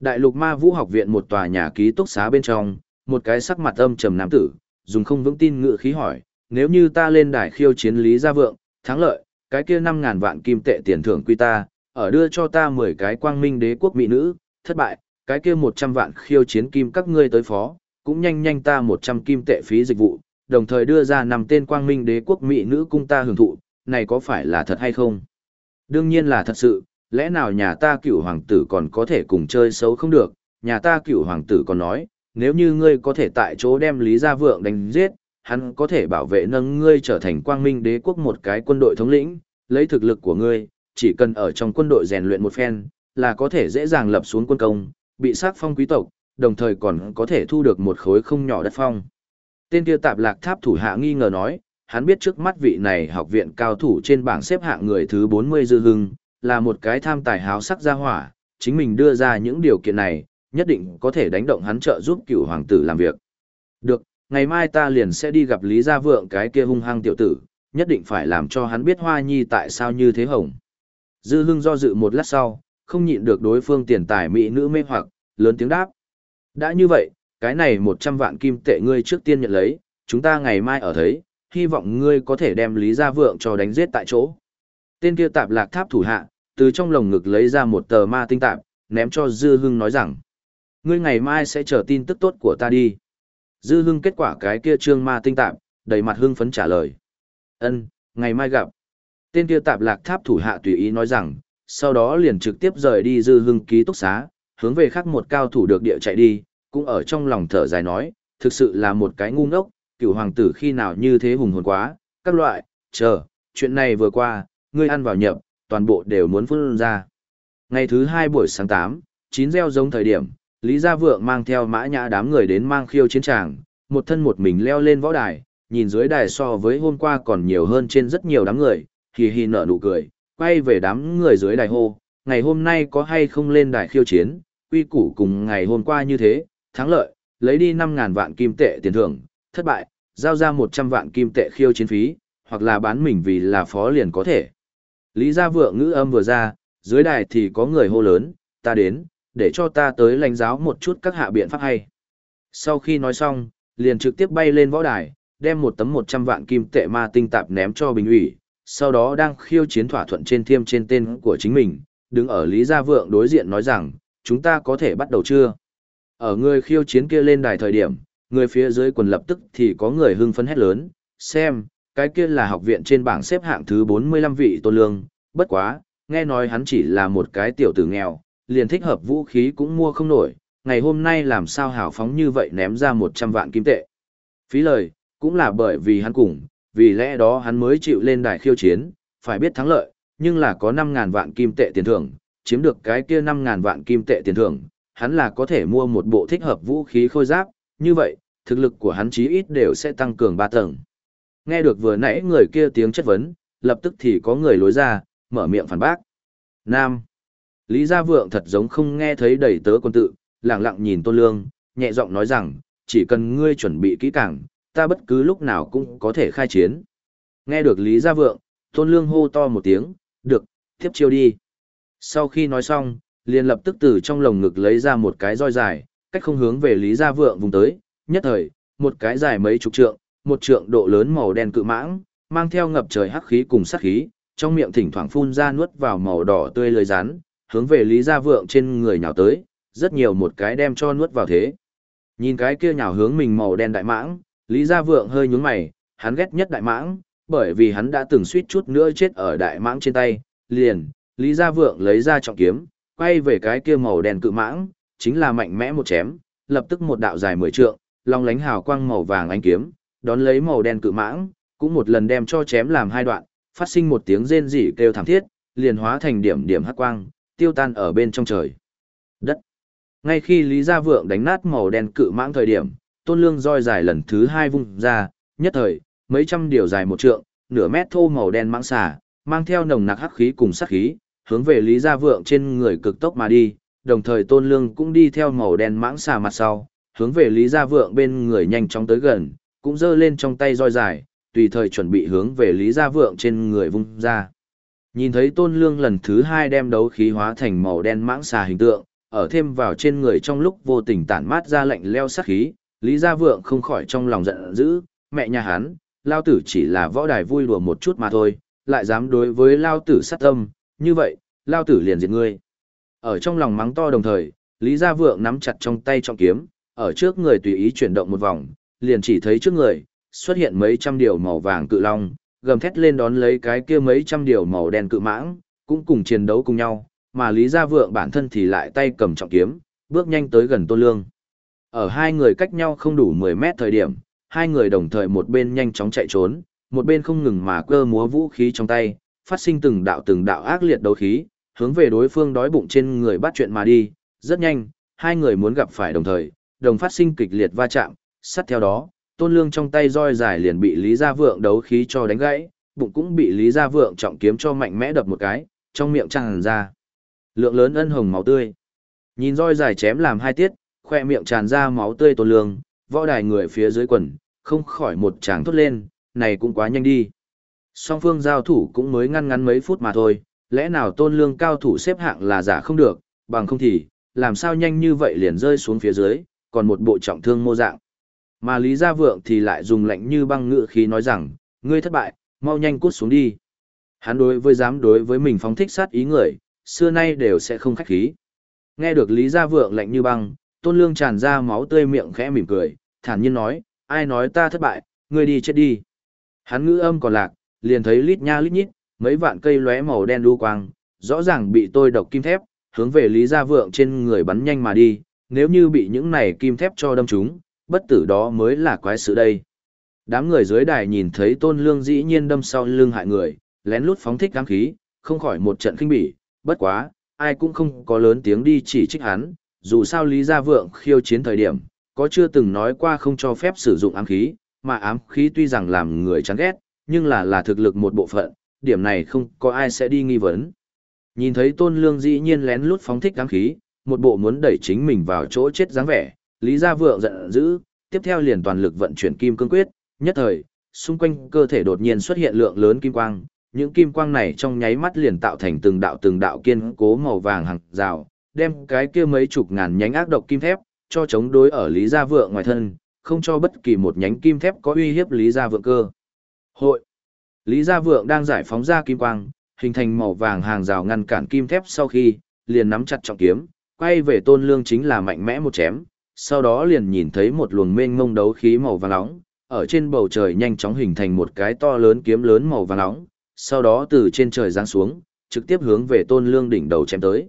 Đại lục ma vũ học viện một tòa nhà ký túc xá bên trong, một cái sắc mặt âm trầm nam tử, dùng không vững tin ngựa khí hỏi, nếu như ta lên đài khiêu chiến Lý Gia Vượng, thắng lợi, cái kia 5.000 vạn kim tệ tiền thưởng quy ta, ở đưa cho ta 10 cái quang minh đế quốc mỹ nữ, thất bại, cái kia 100 vạn khiêu chiến kim các ngươi tới phó, cũng nhanh nhanh ta 100 kim tệ phí dịch vụ, đồng thời đưa ra năm tên quang minh đế quốc mỹ nữ cung ta hưởng thụ, này có phải là thật hay không? Đương nhiên là thật sự, lẽ nào nhà ta cựu hoàng tử còn có thể cùng chơi xấu không được, nhà ta cựu hoàng tử còn nói, nếu như ngươi có thể tại chỗ đem Lý Gia Vượng đánh giết, hắn có thể bảo vệ nâng ngươi trở thành quang minh đế quốc một cái quân đội thống lĩnh, lấy thực lực của ngươi, chỉ cần ở trong quân đội rèn luyện một phen, là có thể dễ dàng lập xuống quân công, bị sát phong quý tộc, đồng thời còn có thể thu được một khối không nhỏ đất phong. Tên kia tạp lạc tháp thủ hạ nghi ngờ nói, hắn biết trước mắt vị này học viện cao thủ trên bảng xếp hạng người thứ 40 dư hưng, là một cái tham tài háo sắc gia hỏa, chính mình đưa ra những điều kiện này, nhất định có thể đánh động hắn trợ giúp cựu hoàng tử làm việc. Được, ngày mai ta liền sẽ đi gặp Lý Gia Vượng cái kia hung hăng tiểu tử, nhất định phải làm cho hắn biết Hoa Nhi tại sao như thế hồng. Dư hưng do dự một lát sau, không nhịn được đối phương tiền tài mỹ nữ mê hoặc, lớn tiếng đáp. Đã như vậy, cái này 100 vạn kim tệ ngươi trước tiên nhận lấy, chúng ta ngày mai ở thấy, hy vọng ngươi có thể đem Lý Gia Vượng cho đánh giết tại chỗ. Tên kia tạp lạc tháp thủ hạ, từ trong lồng ngực lấy ra một tờ ma tinh tạp, ném cho Dư Hưng nói rằng, ngươi ngày mai sẽ chờ tin tức tốt của ta đi. Dư Hưng kết quả cái kia trương ma tinh tạp, đầy mặt hưng phấn trả lời. Ân, ngày mai gặp. Tên kia tạp lạc tháp thủ hạ tùy ý nói rằng, sau đó liền trực tiếp rời đi Dư Hưng ký túc xá, hướng về khác một cao thủ được địa chạy đi, cũng ở trong lòng thở dài nói, thực sự là một cái ngu ngốc, cửu hoàng tử khi nào như thế hùng hồn quá, các loại, chờ, chuyện này vừa qua, ngươi ăn vào nhập, toàn bộ đều muốn phun ra. Ngày thứ hai buổi sáng 8, 9 gieo giống thời điểm, Lý Gia Vượng mang theo mã nhã đám người đến mang khiêu chiến tràng, một thân một mình leo lên võ đài, nhìn dưới đài so với hôm qua còn nhiều hơn trên rất nhiều đám người, hì hì nở nụ cười, quay về đám người dưới đài hô, ngày hôm nay có hay không lên đài khiêu chiến, quy củ cùng ngày hôm qua như thế, thắng lợi, lấy đi 5.000 vạn kim tệ tiền thưởng, thất bại, giao ra 100 vạn kim tệ khiêu chiến phí, hoặc là bán mình vì là phó liền có thể. Lý gia vượng ngữ âm vừa ra, dưới đài thì có người hô lớn, ta đến, để cho ta tới lãnh giáo một chút các hạ biện pháp hay. Sau khi nói xong, liền trực tiếp bay lên võ đài, đem một tấm 100 vạn kim tệ ma tinh tạp ném cho bình ủy, sau đó đang khiêu chiến thỏa thuận trên thiêm trên tên của chính mình, đứng ở Lý Gia Vượng đối diện nói rằng, chúng ta có thể bắt đầu chưa? Ở người khiêu chiến kia lên đài thời điểm, người phía dưới quần lập tức thì có người hưng phấn hét lớn, xem, cái kia là học viện trên bảng xếp hạng thứ 45 vị tôn lương, bất quá, nghe nói hắn chỉ là một cái tiểu tử nghèo, liền thích hợp vũ khí cũng mua không nổi, ngày hôm nay làm sao hào phóng như vậy ném ra 100 vạn kim tệ. Phí lời, cũng là bởi vì hắn cùng, vì lẽ đó hắn mới chịu lên đài khiêu chiến, phải biết thắng lợi, nhưng là có 5.000 vạn kim tệ tiền thưởng, chiếm được cái kia 5.000 vạn kim tệ tiền thưởng, hắn là có thể mua một bộ thích hợp vũ khí khôi giáp, như vậy, thực lực của hắn chí ít đều sẽ tăng cường 3 tầng. Nghe được vừa nãy người kia tiếng chất vấn, lập tức thì có người lối ra, mở miệng phản bác. Nam. Lý Gia Vượng thật giống không nghe thấy đầy tớ quân tự, lặng lặng nhìn Tôn Lương, nhẹ giọng nói rằng, chỉ cần ngươi chuẩn bị kỹ càng, ta bất cứ lúc nào cũng có thể khai chiến. Nghe được Lý Gia Vượng, Tôn Lương hô to một tiếng, được, tiếp chiêu đi. Sau khi nói xong, liền lập tức từ trong lồng ngực lấy ra một cái roi dài, cách không hướng về Lý Gia Vượng vùng tới, nhất thời, một cái dài mấy chục trượng, một trượng độ lớn màu đen cự mãng, mang theo ngập trời hắc khí cùng sát khí, trong miệng thỉnh thoảng phun ra nuốt vào màu đỏ tươi lưới rắn, hướng về Lý Gia Vượng trên người nhào tới, rất nhiều một cái đem cho nuốt vào thế. Nhìn cái kia nhào hướng mình màu đen đại mãng, Lý Gia Vượng hơi nhướng mày, hắn ghét nhất đại mãng, bởi vì hắn đã từng suýt chút nữa chết ở đại mãng trên tay, liền, Lý Gia Vượng lấy ra trọng kiếm, quay về cái kia màu đen cự mãng, chính là mạnh mẽ một chém, lập tức một đạo dài mười trượng, long lánh hào quang màu vàng ánh kiếm, đón lấy màu đen cự mãng, cũng một lần đem cho chém làm hai đoạn, phát sinh một tiếng rên rỉ kêu thảm thiết, liền hóa thành điểm điểm hắc quang, tiêu tan ở bên trong trời. Đất. Ngay khi Lý Gia Vượng đánh nát màu đen cự mãng thời điểm, tôn lương roi dài lần thứ hai vung ra, nhất thời, mấy trăm điều dài một trượng, nửa mét thô màu đen mãng xà, mang theo nồng nặc hắc khí cùng sát khí, hướng về Lý Gia Vượng trên người cực tốc mà đi, đồng thời tôn lương cũng đi theo màu đen mãng xà mặt sau, hướng về Lý Gia Vượng bên người nhanh chóng tới gần, cũng giơ lên trong tay roi dài, tùy thời chuẩn bị hướng về Lý Gia Vượng trên người vung ra. Nhìn thấy tôn lương lần thứ hai đem đấu khí hóa thành màu đen mãng xà hình tượng, ở thêm vào trên người trong lúc vô tình tản mát ra lạnh leo sát khí, Lý Gia Vượng không khỏi trong lòng giận dữ, mẹ nhà hắn, lao tử chỉ là võ đài vui đùa một chút mà thôi, lại dám đối với lao tử sát tâm, như vậy, lao tử liền diệt ngươi. Ở trong lòng mắng to đồng thời, Lý Gia Vượng nắm chặt trong tay trọng kiếm, ở trước người tùy ý chuyển động một vòng, liền chỉ thấy trước người, xuất hiện mấy trăm điều màu vàng cự long, gầm thét lên đón lấy cái kia mấy trăm điều màu đen cự mãng, cũng cùng chiến đấu cùng nhau, mà Lý Gia Vượng bản thân thì lại tay cầm trọng kiếm, bước nhanh tới gần Tôn Lương. Ở hai người cách nhau không đủ 10 mét thời điểm, hai người đồng thời một bên nhanh chóng chạy trốn, một bên không ngừng mà cơ múa vũ khí trong tay, phát sinh từng đạo từng đạo ác liệt đấu khí, hướng về đối phương đói bụng trên người bắt chuyện mà đi. Rất nhanh, hai người muốn gặp phải đồng thời, đồng phát sinh kịch liệt va chạm, sát theo đó, tôn lương trong tay roi dài liền bị Lý Gia Vượng đấu khí cho đánh gãy, bụng cũng bị Lý Gia Vượng trọng kiếm cho mạnh mẽ đập một cái, trong miệng tràn ra. Lượng lớn ân hồng máu tươi. Nhìn roi dài chém làm hai tiết, khoe miệng tràn ra máu tươi tôn lương, võ đài người phía dưới quần, không khỏi một tràng thốt lên, này cũng quá nhanh đi. Song phương giao thủ cũng mới ngăn ngắn mấy phút mà thôi, lẽ nào tôn lương cao thủ xếp hạng là giả không được, bằng không thì, làm sao nhanh như vậy liền rơi xuống phía dưới, còn một bộ trọng thương mô dạng. Mà Lý Gia Vượng thì lại dùng lạnh như băng ngựa khí nói rằng, ngươi thất bại, mau nhanh cút xuống đi. Hắn đối với dám đối với mình phóng thích sát ý người, xưa nay đều sẽ không khách khí. Nghe được Lý Gia Vượng lạnh như băng, Tôn Lương tràn ra máu tươi miệng khẽ mỉm cười, thản nhiên nói, ai nói ta thất bại, ngươi đi chết đi. Hắn ngữ âm còn lạc, liền thấy lít nha lít nhít, mấy vạn cây lóe màu đen đu quang, rõ ràng bị tôi độc kim thép, hướng về Lý Gia Vượng trên người bắn nhanh mà đi, nếu như bị những này kim thép cho đâm trúng, bất tử đó mới là quái sự đây. Đám người dưới đài nhìn thấy Tôn Lương dĩ nhiên đâm sau lưng hại người, lén lút phóng thích ám khí, không khỏi một trận kinh bỉ, bất quá, ai cũng không có lớn tiếng đi chỉ trích hắn, dù sao Lý Gia Vượng khiêu chiến thời điểm, có chưa từng nói qua không cho phép sử dụng ám khí, mà ám khí tuy rằng làm người chán ghét, nhưng là là thực lực một bộ phận, điểm này không có ai sẽ đi nghi vấn. Nhìn thấy Tôn Lương dĩ nhiên lén lút phóng thích ám khí, một bộ muốn đẩy chính mình vào chỗ chết dáng vẻ, Lý Gia Vượng giận dữ, tiếp theo liền toàn lực vận chuyển kim cương quyết, nhất thời, xung quanh cơ thể đột nhiên xuất hiện lượng lớn kim quang, những kim quang này trong nháy mắt liền tạo thành từng đạo từng đạo kiên cố màu vàng hàng rào, đem cái kia mấy chục ngàn nhánh ác độc kim thép cho chống đối ở Lý Gia Vượng ngoài thân, không cho bất kỳ một nhánh kim thép có uy hiếp Lý Gia Vượng cơ. Hội! Lý Gia Vượng đang giải phóng ra kim quang, hình thành màu vàng hàng rào ngăn cản kim thép sau khi, liền nắm chặt trọng kiếm, quay về Tôn Lương chính là mạnh mẽ một chém, sau đó liền nhìn thấy một luồng mênh mông đấu khí màu vàng nóng, ở trên bầu trời nhanh chóng hình thành một cái to lớn kiếm lớn màu vàng nóng, sau đó từ trên trời giáng xuống, trực tiếp hướng về Tôn Lương đỉnh đầu chém tới.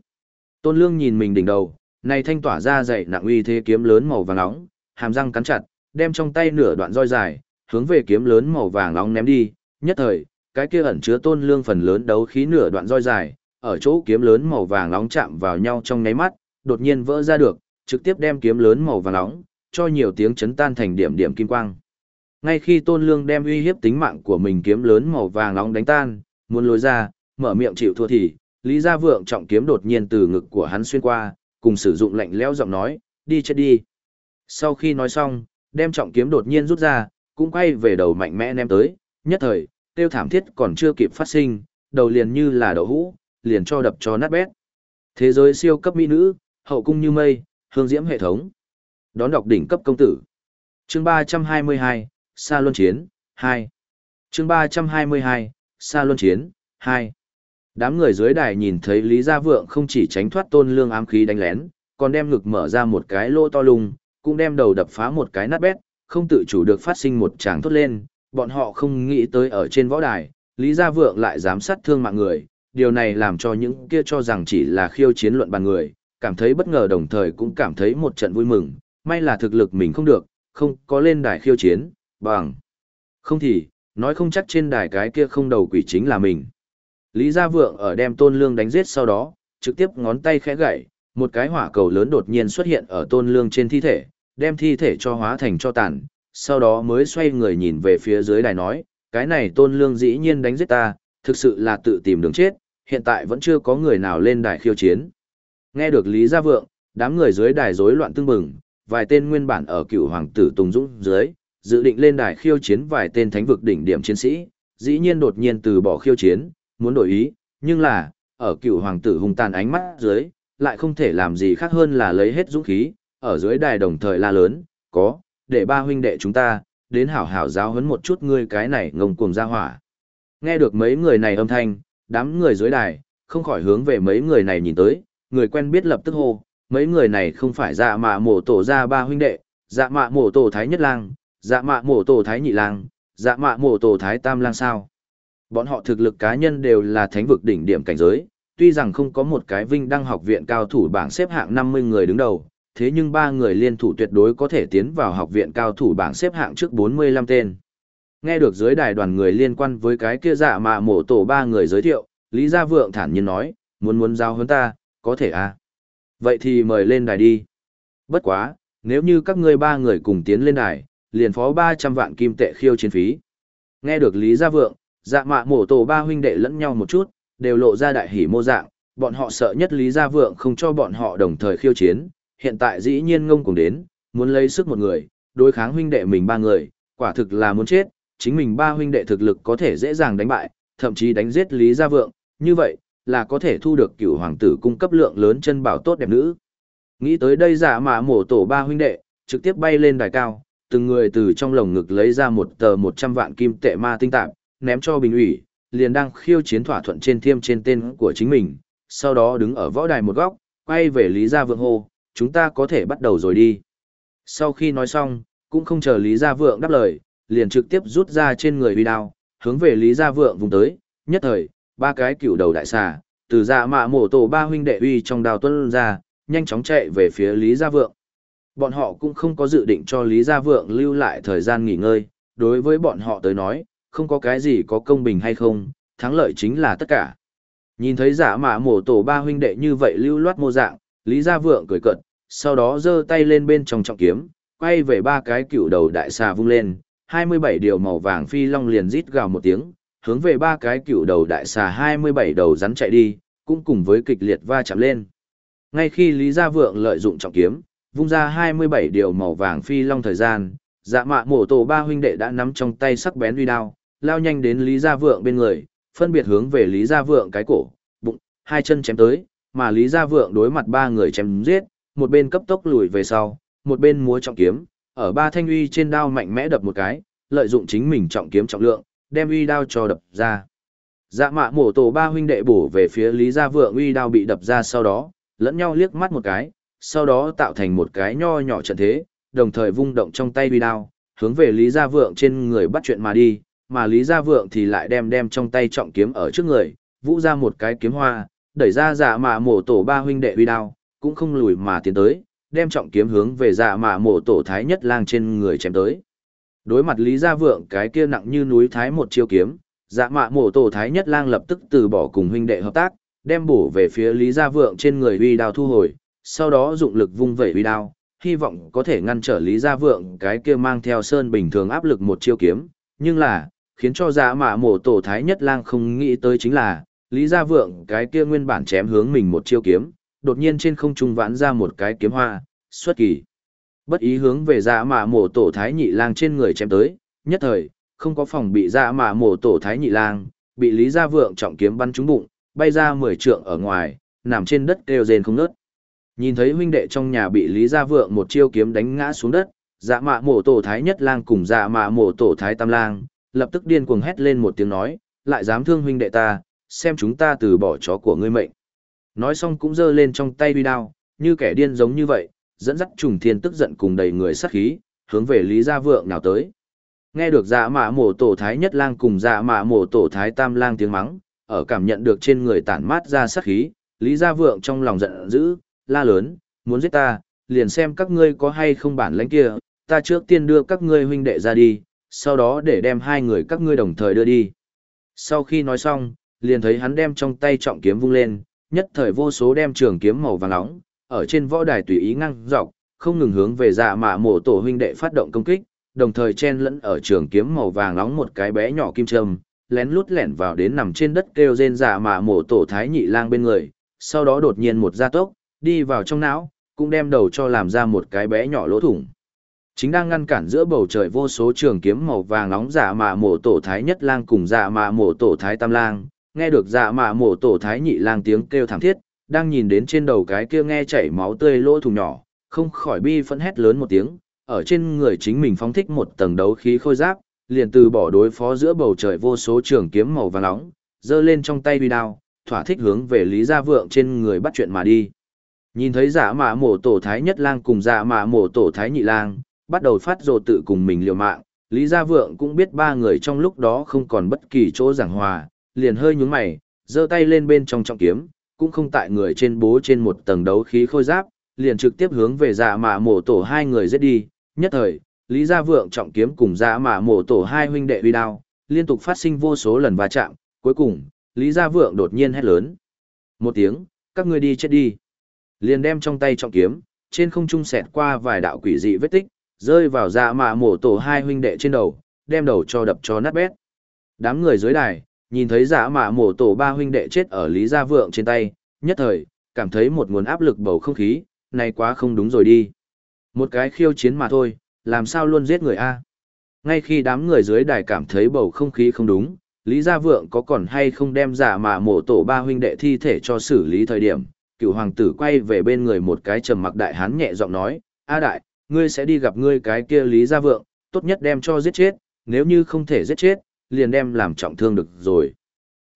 Tôn Lương nhìn mình đỉnh đầu, này thanh tỏa ra dậy nặng uy thế kiếm lớn màu vàng nóng, hàm răng cắn chặt, đem trong tay nửa đoạn roi dài, hướng về kiếm lớn màu vàng nóng ném đi, nhất thời, cái kia ẩn chứa Tôn Lương phần lớn đấu khí nửa đoạn roi dài, ở chỗ kiếm lớn màu vàng nóng chạm vào nhau trong nháy mắt, đột nhiên vỡ ra được, trực tiếp đem kiếm lớn màu vàng nóng, cho nhiều tiếng chấn tan thành điểm điểm kim quang. Ngay khi Tôn Lương đem uy hiếp tính mạng của mình kiếm lớn màu vàng nóng đánh tan, muốn lối ra, mở miệng chịu thua thì, Lý Gia Vượng trọng kiếm đột nhiên từ ngực của hắn xuyên qua, cùng sử dụng lạnh lẽo giọng nói, đi chết đi. Sau khi nói xong, đem trọng kiếm đột nhiên rút ra, cũng quay về đầu mạnh mẽ ném tới, nhất thời, tiêu thảm thiết còn chưa kịp phát sinh, đầu liền như là đậu hũ, liền cho đập cho nát bét. Thế giới siêu cấp mỹ nữ, hậu cung như mây, hương diễm hệ thống. Đón đọc đỉnh cấp công tử. Chương 322, Sa Luân Chiến, 2. Chương 322, Sa Luân Chiến, 2. Đám người dưới đài nhìn thấy Lý Gia Vượng không chỉ tránh thoát tôn lương ám khí đánh lén, còn đem ngực mở ra một cái lỗ to lung, cũng đem đầu đập phá một cái nát bét, không tự chủ được phát sinh một tràng thốt lên, bọn họ không nghĩ tới ở trên võ đài, Lý Gia Vượng lại dám sát thương mạng người, điều này làm cho những kia cho rằng chỉ là khiêu chiến luận bàn người, cảm thấy bất ngờ đồng thời cũng cảm thấy một trận vui mừng, may là thực lực mình không được, không có lên đài khiêu chiến, bằng. Không thì, nói không chắc trên đài cái kia không đầu quỷ chính là mình. Lý Gia Vượng ở đem Tôn Lương đánh giết sau đó, trực tiếp ngón tay khẽ gậy, một cái hỏa cầu lớn đột nhiên xuất hiện ở Tôn Lương trên thi thể, đem thi thể cho hóa thành cho tàn, sau đó mới xoay người nhìn về phía dưới đài nói, cái này Tôn Lương dĩ nhiên đánh giết ta, thực sự là tự tìm đường chết, hiện tại vẫn chưa có người nào lên đài khiêu chiến. Nghe được Lý Gia Vượng, đám người dưới đài rối loạn tương bừng, vài tên nguyên bản ở cựu hoàng tử Tùng Dũng dưới, dự định lên đài khiêu chiến vài tên thánh vực đỉnh điểm chiến sĩ, dĩ nhiên đột nhiên từ bỏ khiêu chiến, muốn đổi ý, nhưng là, ở cựu hoàng tử hung tàn ánh mắt dưới, lại không thể làm gì khác hơn là lấy hết dũng khí, ở dưới đài đồng thời la lớn, có, để ba huynh đệ chúng ta, đến hảo hảo giáo huấn một chút ngươi cái này ngông cuồng ra hỏa. Nghe được mấy người này âm thanh, đám người dưới đài, không khỏi hướng về mấy người này nhìn tới, người quen biết lập tức hô, mấy người này không phải dạ mạ mổ tổ ra ba huynh đệ, dạ mạ mổ tổ thái nhất lang, dạ mạ mổ tổ thái nhị lang, dạ mạ mổ tổ thái tam lang sao. Bọn họ thực lực cá nhân đều là thánh vực đỉnh điểm cảnh giới, tuy rằng không có một cái vinh đăng học viện cao thủ bảng xếp hạng 50 người đứng đầu, thế nhưng ba người liên thủ tuyệt đối có thể tiến vào học viện cao thủ bảng xếp hạng trước 45 tên. Nghe được dưới đài đoàn người liên quan với cái kia dạ mạ mổ tổ ba người giới thiệu, Lý Gia Vượng thản nhiên nói, muốn muốn giao hơn ta, có thể à? Vậy thì mời lên đài đi. Bất quá, nếu như các ngươi ba người cùng tiến lên đài, liền phó 300 vạn kim tệ khiêu chiến phí. Nghe được Lý Gia Vượng, dạ mạ mổ tổ ba huynh đệ lẫn nhau một chút, đều lộ ra đại hỉ mô dạng, bọn họ sợ nhất Lý Gia Vượng không cho bọn họ đồng thời khiêu chiến, hiện tại dĩ nhiên ngông cùng đến, muốn lấy sức một người, đối kháng huynh đệ mình ba người, quả thực là muốn chết, chính mình ba huynh đệ thực lực có thể dễ dàng đánh bại, thậm chí đánh giết Lý Gia Vượng, như vậy, là có thể thu được cửu hoàng tử cung cấp lượng lớn chân bảo tốt đẹp nữ. Nghĩ tới đây giả mạ mổ tổ ba huynh đệ, trực tiếp bay lên đài cao, từng người từ trong lồng ngực lấy ra một tờ 100 vạn kim tệ ma tinh tạp, ném cho bình ủy, liền đang khiêu chiến thỏa thuận trên thiêm trên tên của chính mình, sau đó đứng ở võ đài một góc, quay về Lý Gia Vượng hô, chúng ta có thể bắt đầu rồi đi. Sau khi nói xong, cũng không chờ Lý Gia Vượng đáp lời, liền trực tiếp rút ra trên người huy đao, hướng về Lý Gia Vượng vùng tới, nhất thời, ba cái cựu đầu đại xà, từ dạ mạ mổ tổ ba huynh đệ uy trong đào tuân ra, nhanh chóng chạy về phía Lý Gia Vượng. Bọn họ cũng không có dự định cho Lý Gia Vượng lưu lại thời gian nghỉ ngơi, đối với bọn họ tới nói, không có cái gì có công bình hay không, thắng lợi chính là tất cả. Nhìn thấy giả mạ mổ tổ ba huynh đệ như vậy lưu loát mô dạng, Lý Gia Vượng cười cợt, sau đó giơ tay lên bên trong trọng kiếm, quay về ba cái cựu đầu đại xà vung lên, 27 điều màu vàng phi long liền rít gào một tiếng, hướng về ba cái cựu đầu đại xà 27 đầu rắn chạy đi, cũng cùng với kịch liệt va chạm lên. Ngay khi Lý Gia Vượng lợi dụng trọng kiếm, vung ra 27 điều màu vàng phi long thời gian, dạ mạ mổ tổ ba huynh đệ đã nắm trong tay sắc bén uy đao, lao nhanh đến Lý Gia Vượng bên người, phân biệt hướng về Lý Gia Vượng cái cổ, bụng, hai chân chém tới, mà Lý Gia Vượng đối mặt ba người chém giết, một bên cấp tốc lùi về sau, một bên múa trọng kiếm, ở ba thanh uy trên đao mạnh mẽ đập một cái, lợi dụng chính mình trọng kiếm trọng lượng, đem uy đao cho đập ra. Dạ mạ mổ tổ ba huynh đệ bổ về phía Lý Gia Vượng uy đao bị đập ra sau đó, lẫn nhau liếc mắt một cái, sau đó tạo thành một cái nho nhỏ trận thế, đồng thời vung động trong tay uy đao, hướng về Lý Gia Vượng trên người bắt chuyện mà đi, mà Lý Gia Vượng thì lại đem đem trong tay trọng kiếm ở trước người, vũ ra một cái kiếm hoa, đẩy ra dạ mạ mổ tổ ba huynh đệ uy đao, cũng không lùi mà tiến tới, đem trọng kiếm hướng về dạ mạ mổ tổ thái nhất lang trên người chém tới. Đối mặt Lý Gia Vượng cái kia nặng như núi thái một chiêu kiếm, dạ mạ mổ tổ thái nhất lang lập tức từ bỏ cùng huynh đệ hợp tác, đem bổ về phía Lý Gia Vượng trên người uy đao thu hồi, sau đó dụng lực vung vẩy uy đao, hy vọng có thể ngăn trở Lý Gia Vượng cái kia mang theo sơn bình thường áp lực một chiêu kiếm, nhưng là, khiến cho dạ mạ mổ tổ thái nhất lang không nghĩ tới chính là, Lý Gia Vượng cái kia nguyên bản chém hướng mình một chiêu kiếm, đột nhiên trên không trung vãn ra một cái kiếm hoa, xuất kỳ. Bất ý hướng về dạ mạ mổ tổ thái nhị lang trên người chém tới, nhất thời, không có phòng bị dạ mạ mổ tổ thái nhị lang, bị Lý Gia Vượng trọng kiếm bắn trúng bụng, bay ra mười trượng ở ngoài, nằm trên đất kêu rên không ngớt. Nhìn thấy huynh đệ trong nhà bị Lý Gia Vượng một chiêu kiếm đánh ngã xuống đất, dạ mạ mổ tổ thái nhất lang cùng dạ mạ mổ tổ thái tam lang, lập tức điên cuồng hét lên một tiếng nói, lại dám thương huynh đệ ta, xem chúng ta từ bỏ chó của ngươi mệnh. Nói xong cũng giơ lên trong tay uy đao, như kẻ điên giống như vậy, dẫn dắt trùng thiên tức giận cùng đầy người sát khí, hướng về Lý Gia Vượng nào tới. Nghe được dạ mạ mổ tổ thái nhất lang cùng dạ mạ mổ tổ thái tam lang tiếng mắng, ở cảm nhận được trên người tản mát ra sát khí, Lý Gia Vượng trong lòng giận dữ, la lớn, muốn giết ta, liền xem các ngươi có hay không bản lãnh kia, ta trước tiên đưa các ngươi huynh đệ ra đi, sau đó để đem hai người các ngươi đồng thời đưa đi. Sau khi nói xong, liền thấy hắn đem trong tay trọng kiếm vung lên, nhất thời vô số đem trường kiếm màu vàng nóng, ở trên võ đài tùy ý ngăn dọc, không ngừng hướng về dạ mạ mổ tổ huynh đệ phát động công kích, đồng thời chen lẫn ở trường kiếm màu vàng nóng một cái bé nhỏ kim châm, lén lút lẻn vào đến nằm trên đất kêu rên dạ mạ mổ tổ thái nhị lang bên người, sau đó đột nhiên một gia tốc, đi vào trong não, cũng đem đầu cho làm ra một cái bé nhỏ lỗ thủng. Chính đang ngăn cản giữa bầu trời vô số trường kiếm màu vàng nóng dạ mạ mổ tổ thái nhất lang cùng dạ mạ mổ tổ thái tam lang, nghe được dạ mạ mổ tổ thái nhị lang tiếng kêu thảm thiết, đang nhìn đến trên đầu cái kia nghe chảy máu tươi lỗ thủng nhỏ, không khỏi bi phẫn hét lớn một tiếng, ở trên người chính mình phóng thích một tầng đấu khí khôi giáp, liền từ bỏ đối phó giữa bầu trời vô số trường kiếm màu vàng nóng, giơ lên trong tay bi đao, thỏa thích hướng về Lý Gia Vượng trên người bắt chuyện mà đi. Nhìn thấy giả mạ mổ tổ thái nhất lang cùng giả mạ mổ tổ thái nhị lang, bắt đầu phát rồ tự cùng mình liều mạng, Lý Gia Vượng cũng biết ba người trong lúc đó không còn bất kỳ chỗ giảng hòa, liền hơi nhúng mày, giơ tay lên bên trong trọng kiếm, cũng không tại người trên bố trên một tầng đấu khí khôi giáp, liền trực tiếp hướng về dạ mạ mổ tổ hai người giết đi, nhất thời, Lý Gia Vượng trọng kiếm cùng dạ mạ mổ tổ hai huynh đệ uy đao, liên tục phát sinh vô số lần va chạm, cuối cùng, Lý Gia Vượng đột nhiên hét lớn. Một tiếng, các ngươi đi chết đi. Liền đem trong tay trọng kiếm, trên không trung xẹt qua vài đạo quỷ dị vết tích, rơi vào dạ mạ mổ tổ hai huynh đệ trên đầu, đem đầu cho đập cho nát bét. Đám người dưới đài, nhìn thấy giả mạ mổ tổ ba huynh đệ chết ở Lý Gia Vượng trên tay, nhất thời, cảm thấy một nguồn áp lực bầu không khí, này quá không đúng rồi đi. Một cái khiêu chiến mà thôi, làm sao luôn giết người a? Ngay khi đám người dưới đài cảm thấy bầu không khí không đúng, Lý Gia Vượng có còn hay không đem giả mạ mổ tổ ba huynh đệ thi thể cho xử lý thời điểm, cựu hoàng tử quay về bên người một cái trầm mặc đại hán nhẹ giọng nói, A đại, ngươi sẽ đi gặp ngươi cái kia Lý Gia Vượng, tốt nhất đem cho giết chết, nếu như không thể giết chết, liền đem làm trọng thương được rồi.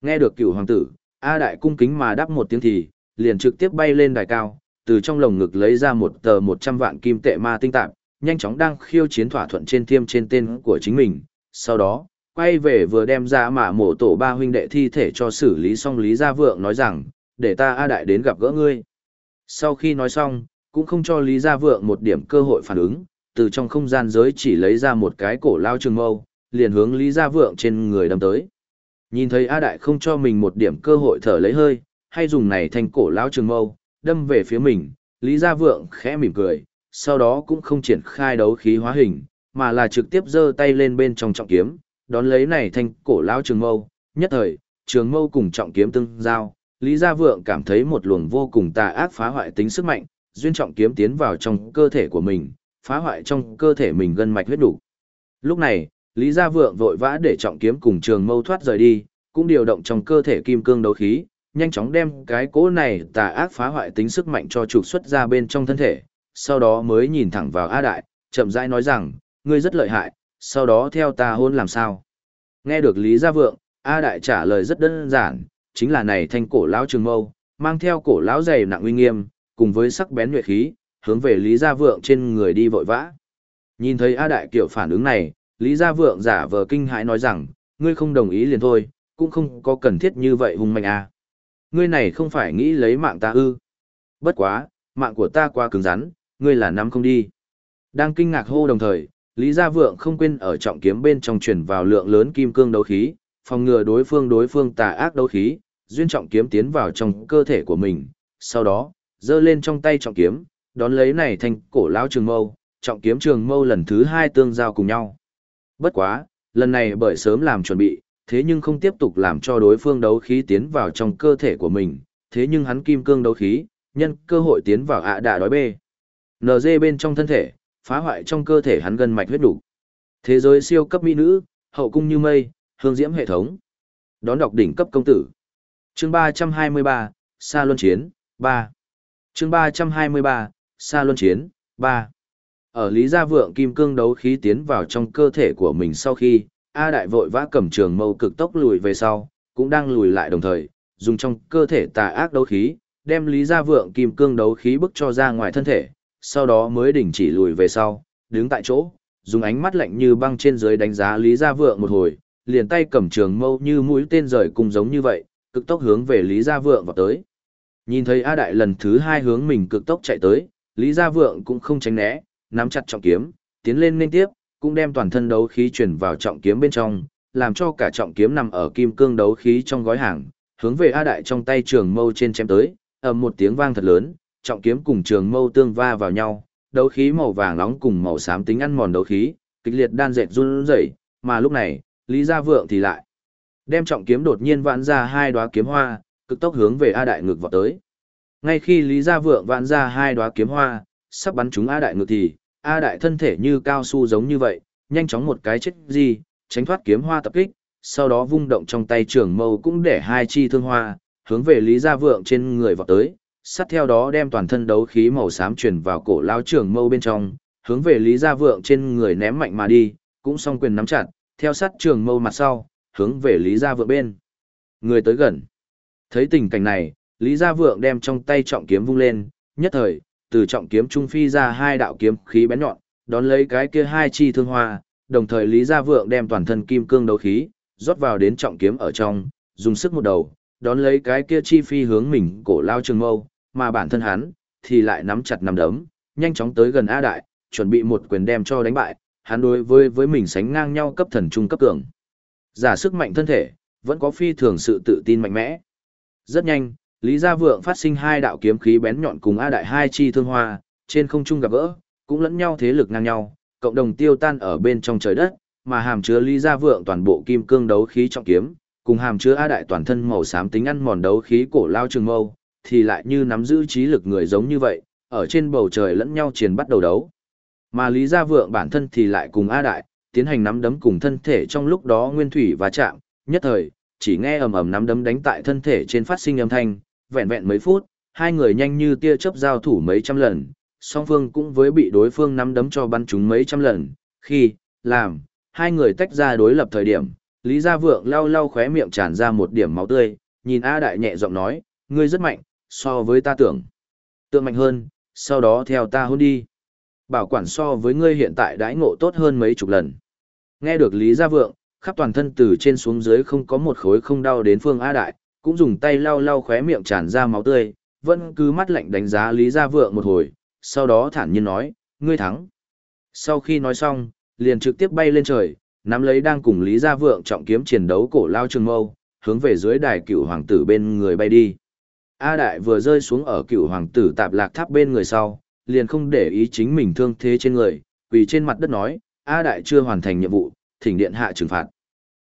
Nghe được cựu hoàng tử, A đại cung kính mà đáp một tiếng thì, liền trực tiếp bay lên đài cao, từ trong lồng ngực lấy ra một tờ 100 vạn kim tệ ma tinh tạp, nhanh chóng đang khiêu chiến thỏa thuận trên thiêm trên tên của chính mình. Sau đó, quay về vừa đem ra mà mổ tổ ba huynh đệ thi thể cho xử lý xong Lý Gia Vượng nói rằng, để ta A Đại đến gặp gỡ ngươi. Sau khi nói xong, cũng không cho Lý Gia Vượng một điểm cơ hội phản ứng, từ trong không gian giới chỉ lấy ra một cái cổ lao trường mâu, liền hướng Lý Gia Vượng trên người đâm tới. Nhìn thấy A Đại không cho mình một điểm cơ hội thở lấy hơi, hay dùng này thành cổ lão trường mâu, đâm về phía mình, Lý Gia Vượng khẽ mỉm cười, sau đó cũng không triển khai đấu khí hóa hình, mà là trực tiếp giơ tay lên bên trong trọng kiếm, đón lấy này thanh cổ lão trường mâu, nhất thời, trường mâu cùng trọng kiếm tương giao, Lý Gia Vượng cảm thấy một luồng vô cùng tà ác phá hoại tính sức mạnh, duyên trọng kiếm tiến vào trong cơ thể của mình, phá hoại trong cơ thể mình gân mạch huyết đủ. Lúc này, Lý Gia Vượng vội vã để trọng kiếm cùng trường mâu thoát rời đi, cũng điều động trong cơ thể kim cương đấu khí, nhanh chóng đem cái cỗ này tà ác phá hoại tính sức mạnh cho trục xuất ra bên trong thân thể, sau đó mới nhìn thẳng vào A Đại, chậm rãi nói rằng, ngươi rất lợi hại, sau đó theo ta hôn làm sao. Nghe được Lý Gia Vượng, A Đại trả lời rất đơn giản, chính là này thanh cổ lão trường mâu, mang theo cổ lão dày nặng uy nghiêm, cùng với sắc bén nhuệ khí, hướng về Lý Gia Vượng trên người đi vội vã. Nhìn thấy A Đại kiểu phản ứng này, Lý Gia Vượng giả vờ kinh hãi nói rằng, ngươi không đồng ý liền thôi, cũng không có cần thiết như vậy hung mạnh à. Ngươi này không phải nghĩ lấy mạng ta ư. Bất quá, mạng của ta quá cứng rắn, ngươi là nắm không đi. Đang kinh ngạc hô đồng thời, Lý Gia Vượng không quên ở trọng kiếm bên trong truyền vào lượng lớn kim cương đấu khí, phòng ngừa đối phương đối phương tà ác đấu khí, duyên trọng kiếm tiến vào trong cơ thể của mình. Sau đó, giơ lên trong tay trọng kiếm, đón lấy này thành cổ lão trường mâu, trọng kiếm trường mâu lần thứ hai tương giao cùng nhau. Bất quá, lần này bởi sớm làm chuẩn bị, thế nhưng không tiếp tục làm cho đối phương đấu khí tiến vào trong cơ thể của mình, thế nhưng hắn kim cương đấu khí, nhân cơ hội tiến vào ạ đà đói bê. NG bên trong thân thể, phá hoại trong cơ thể hắn gân mạch huyết đủ. Thế giới siêu cấp mỹ nữ, hậu cung như mây, hương diễm hệ thống. Đón đọc đỉnh cấp công tử. Chương 323, Sa Luân Chiến, 3. Chương 323, Sa Luân Chiến, 3. Ở Lý Gia Vượng kim cương đấu khí tiến vào trong cơ thể của mình sau khi, A Đại vội vã cầm trường mâu cực tốc lùi về sau, cũng đang lùi lại đồng thời, dùng trong cơ thể tà ác đấu khí, đem Lý Gia Vượng kim cương đấu khí bức cho ra ngoài thân thể, sau đó mới đình chỉ lùi về sau, đứng tại chỗ, dùng ánh mắt lạnh như băng trên dưới đánh giá Lý Gia Vượng một hồi, liền tay cầm trường mâu như mũi tên rời cùng giống như vậy, cực tốc hướng về Lý Gia Vượng vào tới. Nhìn thấy A Đại lần thứ hai hướng mình cực tốc chạy tới, Lý Gia Vượng cũng không tránh né, nắm chặt trọng kiếm, tiến lên nên tiếp, cũng đem toàn thân đấu khí chuyển vào trọng kiếm bên trong, làm cho cả trọng kiếm nằm ở kim cương đấu khí trong gói hàng, hướng về A Đại trong tay trường mâu trên chém tới, ầm một tiếng vang thật lớn, trọng kiếm cùng trường mâu tương va vào nhau, đấu khí màu vàng nóng cùng màu xám tính ăn mòn đấu khí, kịch liệt đan dệt run rẩy, mà lúc này, Lý Gia Vượng thì lại đem trọng kiếm đột nhiên vãn ra hai đóa kiếm hoa, cực tốc hướng về A Đại ngực vọt tới. Ngay khi Lý Gia Vượng vãn ra hai đóa kiếm hoa, sắp bắn chúng A Đại ngược thì, A Đại thân thể như cao su giống như vậy, nhanh chóng một cái chết gì, tránh thoát kiếm hoa tập kích, sau đó vung động trong tay trường mâu cũng để hai chi thương hoa, hướng về Lý Gia Vượng trên người vọt tới, sát theo đó đem toàn thân đấu khí màu xám truyền vào cổ lao trường mâu bên trong, hướng về Lý Gia Vượng trên người ném mạnh mà đi, cũng song quyền nắm chặt, theo sát trường mâu mặt sau, hướng về Lý Gia Vượng bên. Người tới gần. Thấy tình cảnh này, Lý Gia Vượng đem trong tay trọng kiếm vung lên, nhất thời, từ trọng kiếm trung phi ra hai đạo kiếm khí bén nhọn, đón lấy cái kia hai chi thương hoa, đồng thời Lý Gia Vượng đem toàn thân kim cương đấu khí, rót vào đến trọng kiếm ở trong, dùng sức một đầu, đón lấy cái kia chi phi hướng mình cổ lao trường mâu, mà bản thân hắn, thì lại nắm chặt nắm đấm, nhanh chóng tới gần A Đại, chuẩn bị một quyền đem cho đánh bại, hắn đối với với mình sánh ngang nhau cấp thần trung cấp cường. Giả sức mạnh thân thể, vẫn có phi thường sự tự tin mạnh mẽ. Rất nhanh, Lý Gia Vượng phát sinh hai đạo kiếm khí bén nhọn cùng A Đại hai chi thương hoa, trên không trung gặp gỡ, cũng lẫn nhau thế lực ngang nhau, cộng đồng tiêu tan ở bên trong trời đất, mà hàm chứa Lý Gia Vượng toàn bộ kim cương đấu khí trọng kiếm, cùng hàm chứa A Đại toàn thân màu xám tính ăn mòn đấu khí cổ lao trường mâu, thì lại như nắm giữ trí lực người giống như vậy, ở trên bầu trời lẫn nhau chiến bắt đầu đấu. Mà Lý Gia Vượng bản thân thì lại cùng A Đại, tiến hành nắm đấm cùng thân thể trong lúc đó nguyên thủy và chạm, nhất thời, chỉ nghe ầm ầm nắm đấm đánh tại thân thể trên phát sinh âm thanh, vẹn vẹn mấy phút, hai người nhanh như tia chớp giao thủ mấy trăm lần, song phương cũng với bị đối phương nắm đấm cho bắn chúng mấy trăm lần, khi, làm, hai người tách ra đối lập thời điểm, Lý Gia Vượng lau lau khóe miệng tràn ra một điểm máu tươi, nhìn A Đại nhẹ giọng nói, ngươi rất mạnh, so với ta tưởng. Tượng mạnh hơn, sau đó theo ta hôn đi. Bảo quản so với ngươi hiện tại đãi ngộ tốt hơn mấy chục lần. Nghe được Lý Gia Vượng, khắp toàn thân từ trên xuống dưới không có một khối không đau đến phương A Đại, cũng dùng tay lau lau khóe miệng tràn ra máu tươi, vẫn cứ mắt lạnh đánh giá Lý Gia Vượng một hồi, sau đó thản nhiên nói, ngươi thắng. Sau khi nói xong, liền trực tiếp bay lên trời, nắm lấy đang cùng Lý Gia Vượng trọng kiếm chiến đấu cổ lao trường mâu, hướng về dưới đài cựu hoàng tử bên người bay đi. A Đại vừa rơi xuống ở cựu hoàng tử tạp lạc tháp bên người sau, liền không để ý chính mình thương thế trên người, vì trên mặt đất nói, A Đại chưa hoàn thành nhiệm vụ, thỉnh điện hạ trừng phạt.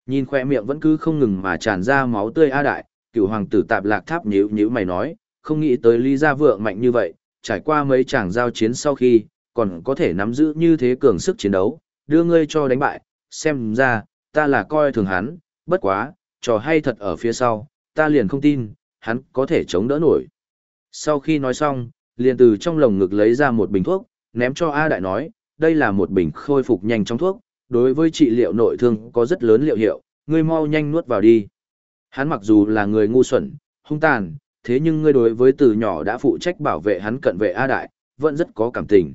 Nhìn khoe miệng vẫn cứ không ngừng mà tràn ra máu tươi A Đại, cựu hoàng tử tạp lạc tháp nhíu nhíu mày nói, không nghĩ tới Lý Gia Vượng mạnh như vậy, trải qua mấy tràng giao chiến sau khi, còn có thể nắm giữ như thế cường sức chiến đấu, đưa ngươi cho đánh bại, xem ra, ta là coi thường hắn, bất quá, trò hay thật ở phía sau, ta liền không tin, hắn có thể chống đỡ nổi. Sau khi nói xong, liền từ trong lồng ngực lấy ra một bình thuốc, ném cho A Đại nói, đây là một bình khôi phục nhanh trong thuốc, đối với trị liệu nội thương có rất lớn liệu hiệu, ngươi mau nhanh nuốt vào đi. Hắn mặc dù là người ngu xuẩn, hung tàn, thế nhưng ngươi đối với từ nhỏ đã phụ trách bảo vệ hắn cận vệ A Đại, vẫn rất có cảm tình.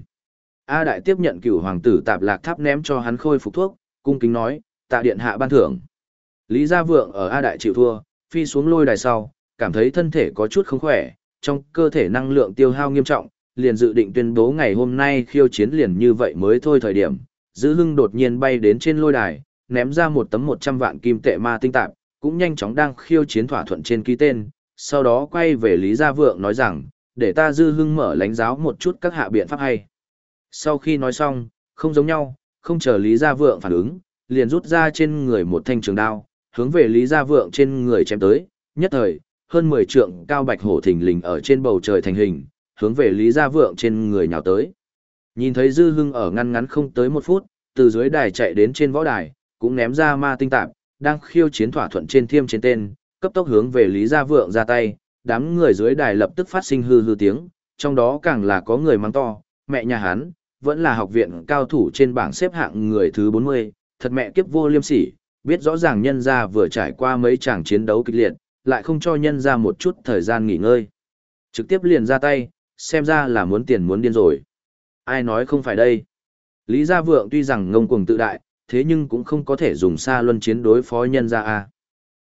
A Đại tiếp nhận cửu hoàng tử tạp lạc tháp ném cho hắn khôi phục thuốc, cung kính nói, tạ điện hạ ban thưởng. Lý Gia Vượng ở A Đại chịu thua, phi xuống lôi đài sau, cảm thấy thân thể có chút không khỏe, trong cơ thể năng lượng tiêu hao nghiêm trọng, liền dự định tuyên bố ngày hôm nay khiêu chiến liền như vậy mới thôi thời điểm. Dữ hưng đột nhiên bay đến trên lôi đài, ném ra một tấm 100 vạn kim tệ ma tinh tạp, cũng nhanh chóng đang khiêu chiến thỏa thuận trên ký tên, sau đó quay về Lý Gia Vượng nói rằng, để ta dư hưng mở lánh giáo một chút các hạ biện pháp hay. Sau khi nói xong, không giống nhau, không chờ Lý Gia Vượng phản ứng, liền rút ra trên người một thanh trường đao, hướng về Lý Gia Vượng trên người chém tới, nhất thời, hơn 10 trượng cao bạch hổ thình lình ở trên bầu trời thành hình, hướng về Lý Gia Vượng trên người nhào tới. Nhìn thấy Dư Hưng ở ngăn ngắn không tới một phút, từ dưới đài chạy đến trên võ đài, cũng ném ra ma tinh tạp, đang khiêu chiến thỏa thuận trên thiêm trên tên, cấp tốc hướng về Lý Gia Vượng ra tay, đám người dưới đài lập tức phát sinh hư hư tiếng, trong đó càng là có người mắng to, mẹ nhà hắn, vẫn là học viện cao thủ trên bảng xếp hạng người thứ 40, thật mẹ kiếp vô liêm sỉ, biết rõ ràng nhân gia vừa trải qua mấy tràng chiến đấu kịch liệt, lại không cho nhân gia một chút thời gian nghỉ ngơi. Trực tiếp liền ra tay, xem ra là muốn tiền muốn điên rồi. Ai nói không phải đây? Lý Gia Vượng tuy rằng ngông cuồng tự đại, thế nhưng cũng không có thể dùng xa luân chiến đối phó nhân gia A.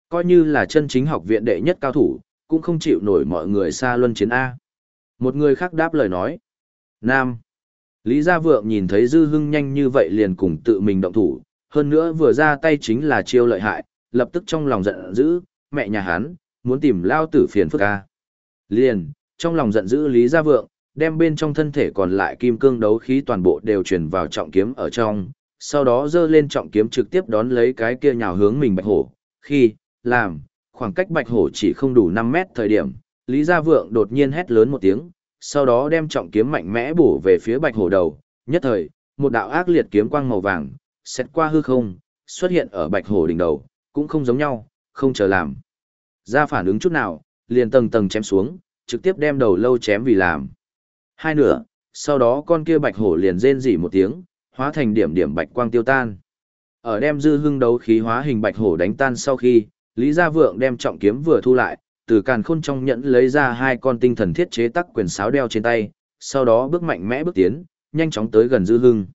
Coi như là chân chính học viện đệ nhất cao thủ, cũng không chịu nổi mọi người xa luân chiến A. Một người khác đáp lời nói. Nam. Lý Gia Vượng nhìn thấy Dư Hưng nhanh như vậy liền cùng tự mình động thủ, hơn nữa vừa ra tay chính là chiêu lợi hại, lập tức trong lòng giận dữ, mẹ nhà hắn, muốn tìm lao tử phiền phức A. Liền, trong lòng giận dữ Lý Gia Vượng, đem bên trong thân thể còn lại kim cương đấu khí toàn bộ đều truyền vào trọng kiếm ở trong, sau đó dơ lên trọng kiếm trực tiếp đón lấy cái kia nhào hướng mình bạch hổ. Khi, làm, khoảng cách bạch hổ chỉ không đủ 5 mét thời điểm, Lý Gia Vượng đột nhiên hét lớn một tiếng, sau đó đem trọng kiếm mạnh mẽ bổ về phía bạch hổ đầu, nhất thời, một đạo ác liệt kiếm quang màu vàng, xét qua hư không, xuất hiện ở bạch hổ đỉnh đầu, cũng không giống nhau, không chờ làm. Ra phản ứng chút nào, liền tầng tầng chém xuống, trực tiếp đem đầu lâu chém vì làm. Hai nửa, sau đó con kia bạch hổ liền rên rỉ một tiếng, hóa thành điểm điểm bạch quang tiêu tan. Ở đem dư hưng đấu khí hóa hình bạch hổ đánh tan sau khi, Lý Gia Vượng đem trọng kiếm vừa thu lại, từ càn khôn trong nhẫn lấy ra hai con tinh thần thiết chế tắc quyền sáo đeo trên tay, sau đó bước mạnh mẽ bước tiến, nhanh chóng tới gần dư hưng.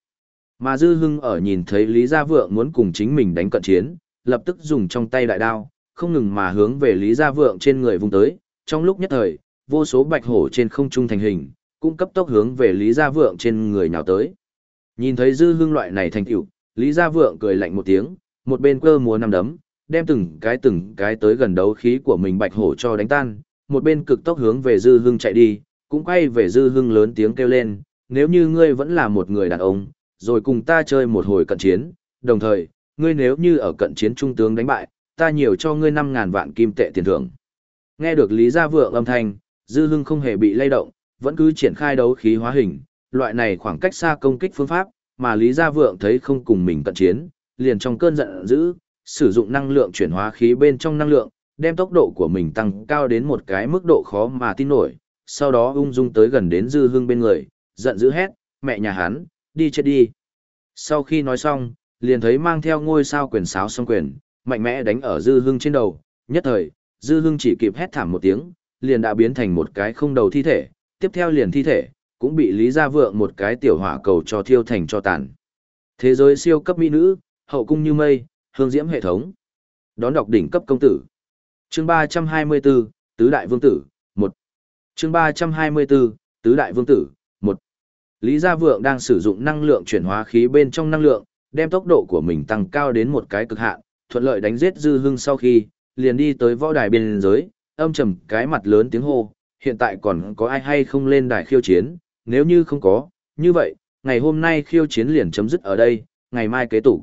Mà dư hưng ở nhìn thấy Lý Gia Vượng muốn cùng chính mình đánh cận chiến, lập tức dùng trong tay đại đao, không ngừng mà hướng về Lý Gia Vượng trên người vùng tới, trong lúc nhất thời, vô số bạch hổ trên không trung thành hình, cũng cấp tốc hướng về Lý Gia Vượng trên người nhào tới. Nhìn thấy dư hưng loại này thành tựu, Lý Gia Vượng cười lạnh một tiếng, một bên cơ múa năm đấm, đem từng cái từng cái tới gần đấu khí của mình bạch hổ cho đánh tan, một bên cực tốc hướng về dư hưng chạy đi, cũng quay về dư hưng lớn tiếng kêu lên, nếu như ngươi vẫn là một người đàn ông, rồi cùng ta chơi một hồi cận chiến, đồng thời, ngươi nếu như ở cận chiến trung tướng đánh bại, ta nhiều cho ngươi 5.000 vạn kim tệ tiền thưởng. Nghe được Lý Gia Vượng âm thanh, Dư Hưng không hề bị lay động, vẫn cứ triển khai đấu khí hóa hình, loại này khoảng cách xa công kích phương pháp, mà Lý Gia Vượng thấy không cùng mình cận chiến, liền trong cơn giận dữ, sử dụng năng lượng chuyển hóa khí bên trong năng lượng, đem tốc độ của mình tăng cao đến một cái mức độ khó mà tin nổi, sau đó ung dung tới gần đến Dư Hưng bên người, giận dữ hét, mẹ nhà hắn, đi chết đi. Sau khi nói xong, liền thấy mang theo ngôi sao quyền sáo song quyền, mạnh mẽ đánh ở Dư Hưng trên đầu, nhất thời, Dư Hưng chỉ kịp hét thảm một tiếng, liền đã biến thành một cái không đầu thi thể, tiếp theo liền thi thể, cũng bị Lý Gia Vượng một cái tiểu hỏa cầu cho thiêu thành cho tàn. Thế giới siêu cấp mỹ nữ, hậu cung như mây, hương diễm hệ thống. Đón đọc đỉnh cấp công tử. Chương 324, Tứ Đại Vương Tử, 1. Chương 324, Tứ Đại Vương Tử, 1. Lý Gia Vượng đang sử dụng năng lượng chuyển hóa khí bên trong năng lượng, đem tốc độ của mình tăng cao đến một cái cực hạn, thuận lợi đánh giết Dư Hưng sau khi, liền đi tới võ đài biên giới, âm trầm cái mặt lớn tiếng hô, hiện tại còn có ai hay không lên đài khiêu chiến, nếu như không có, như vậy, ngày hôm nay khiêu chiến liền chấm dứt ở đây, ngày mai kế tục.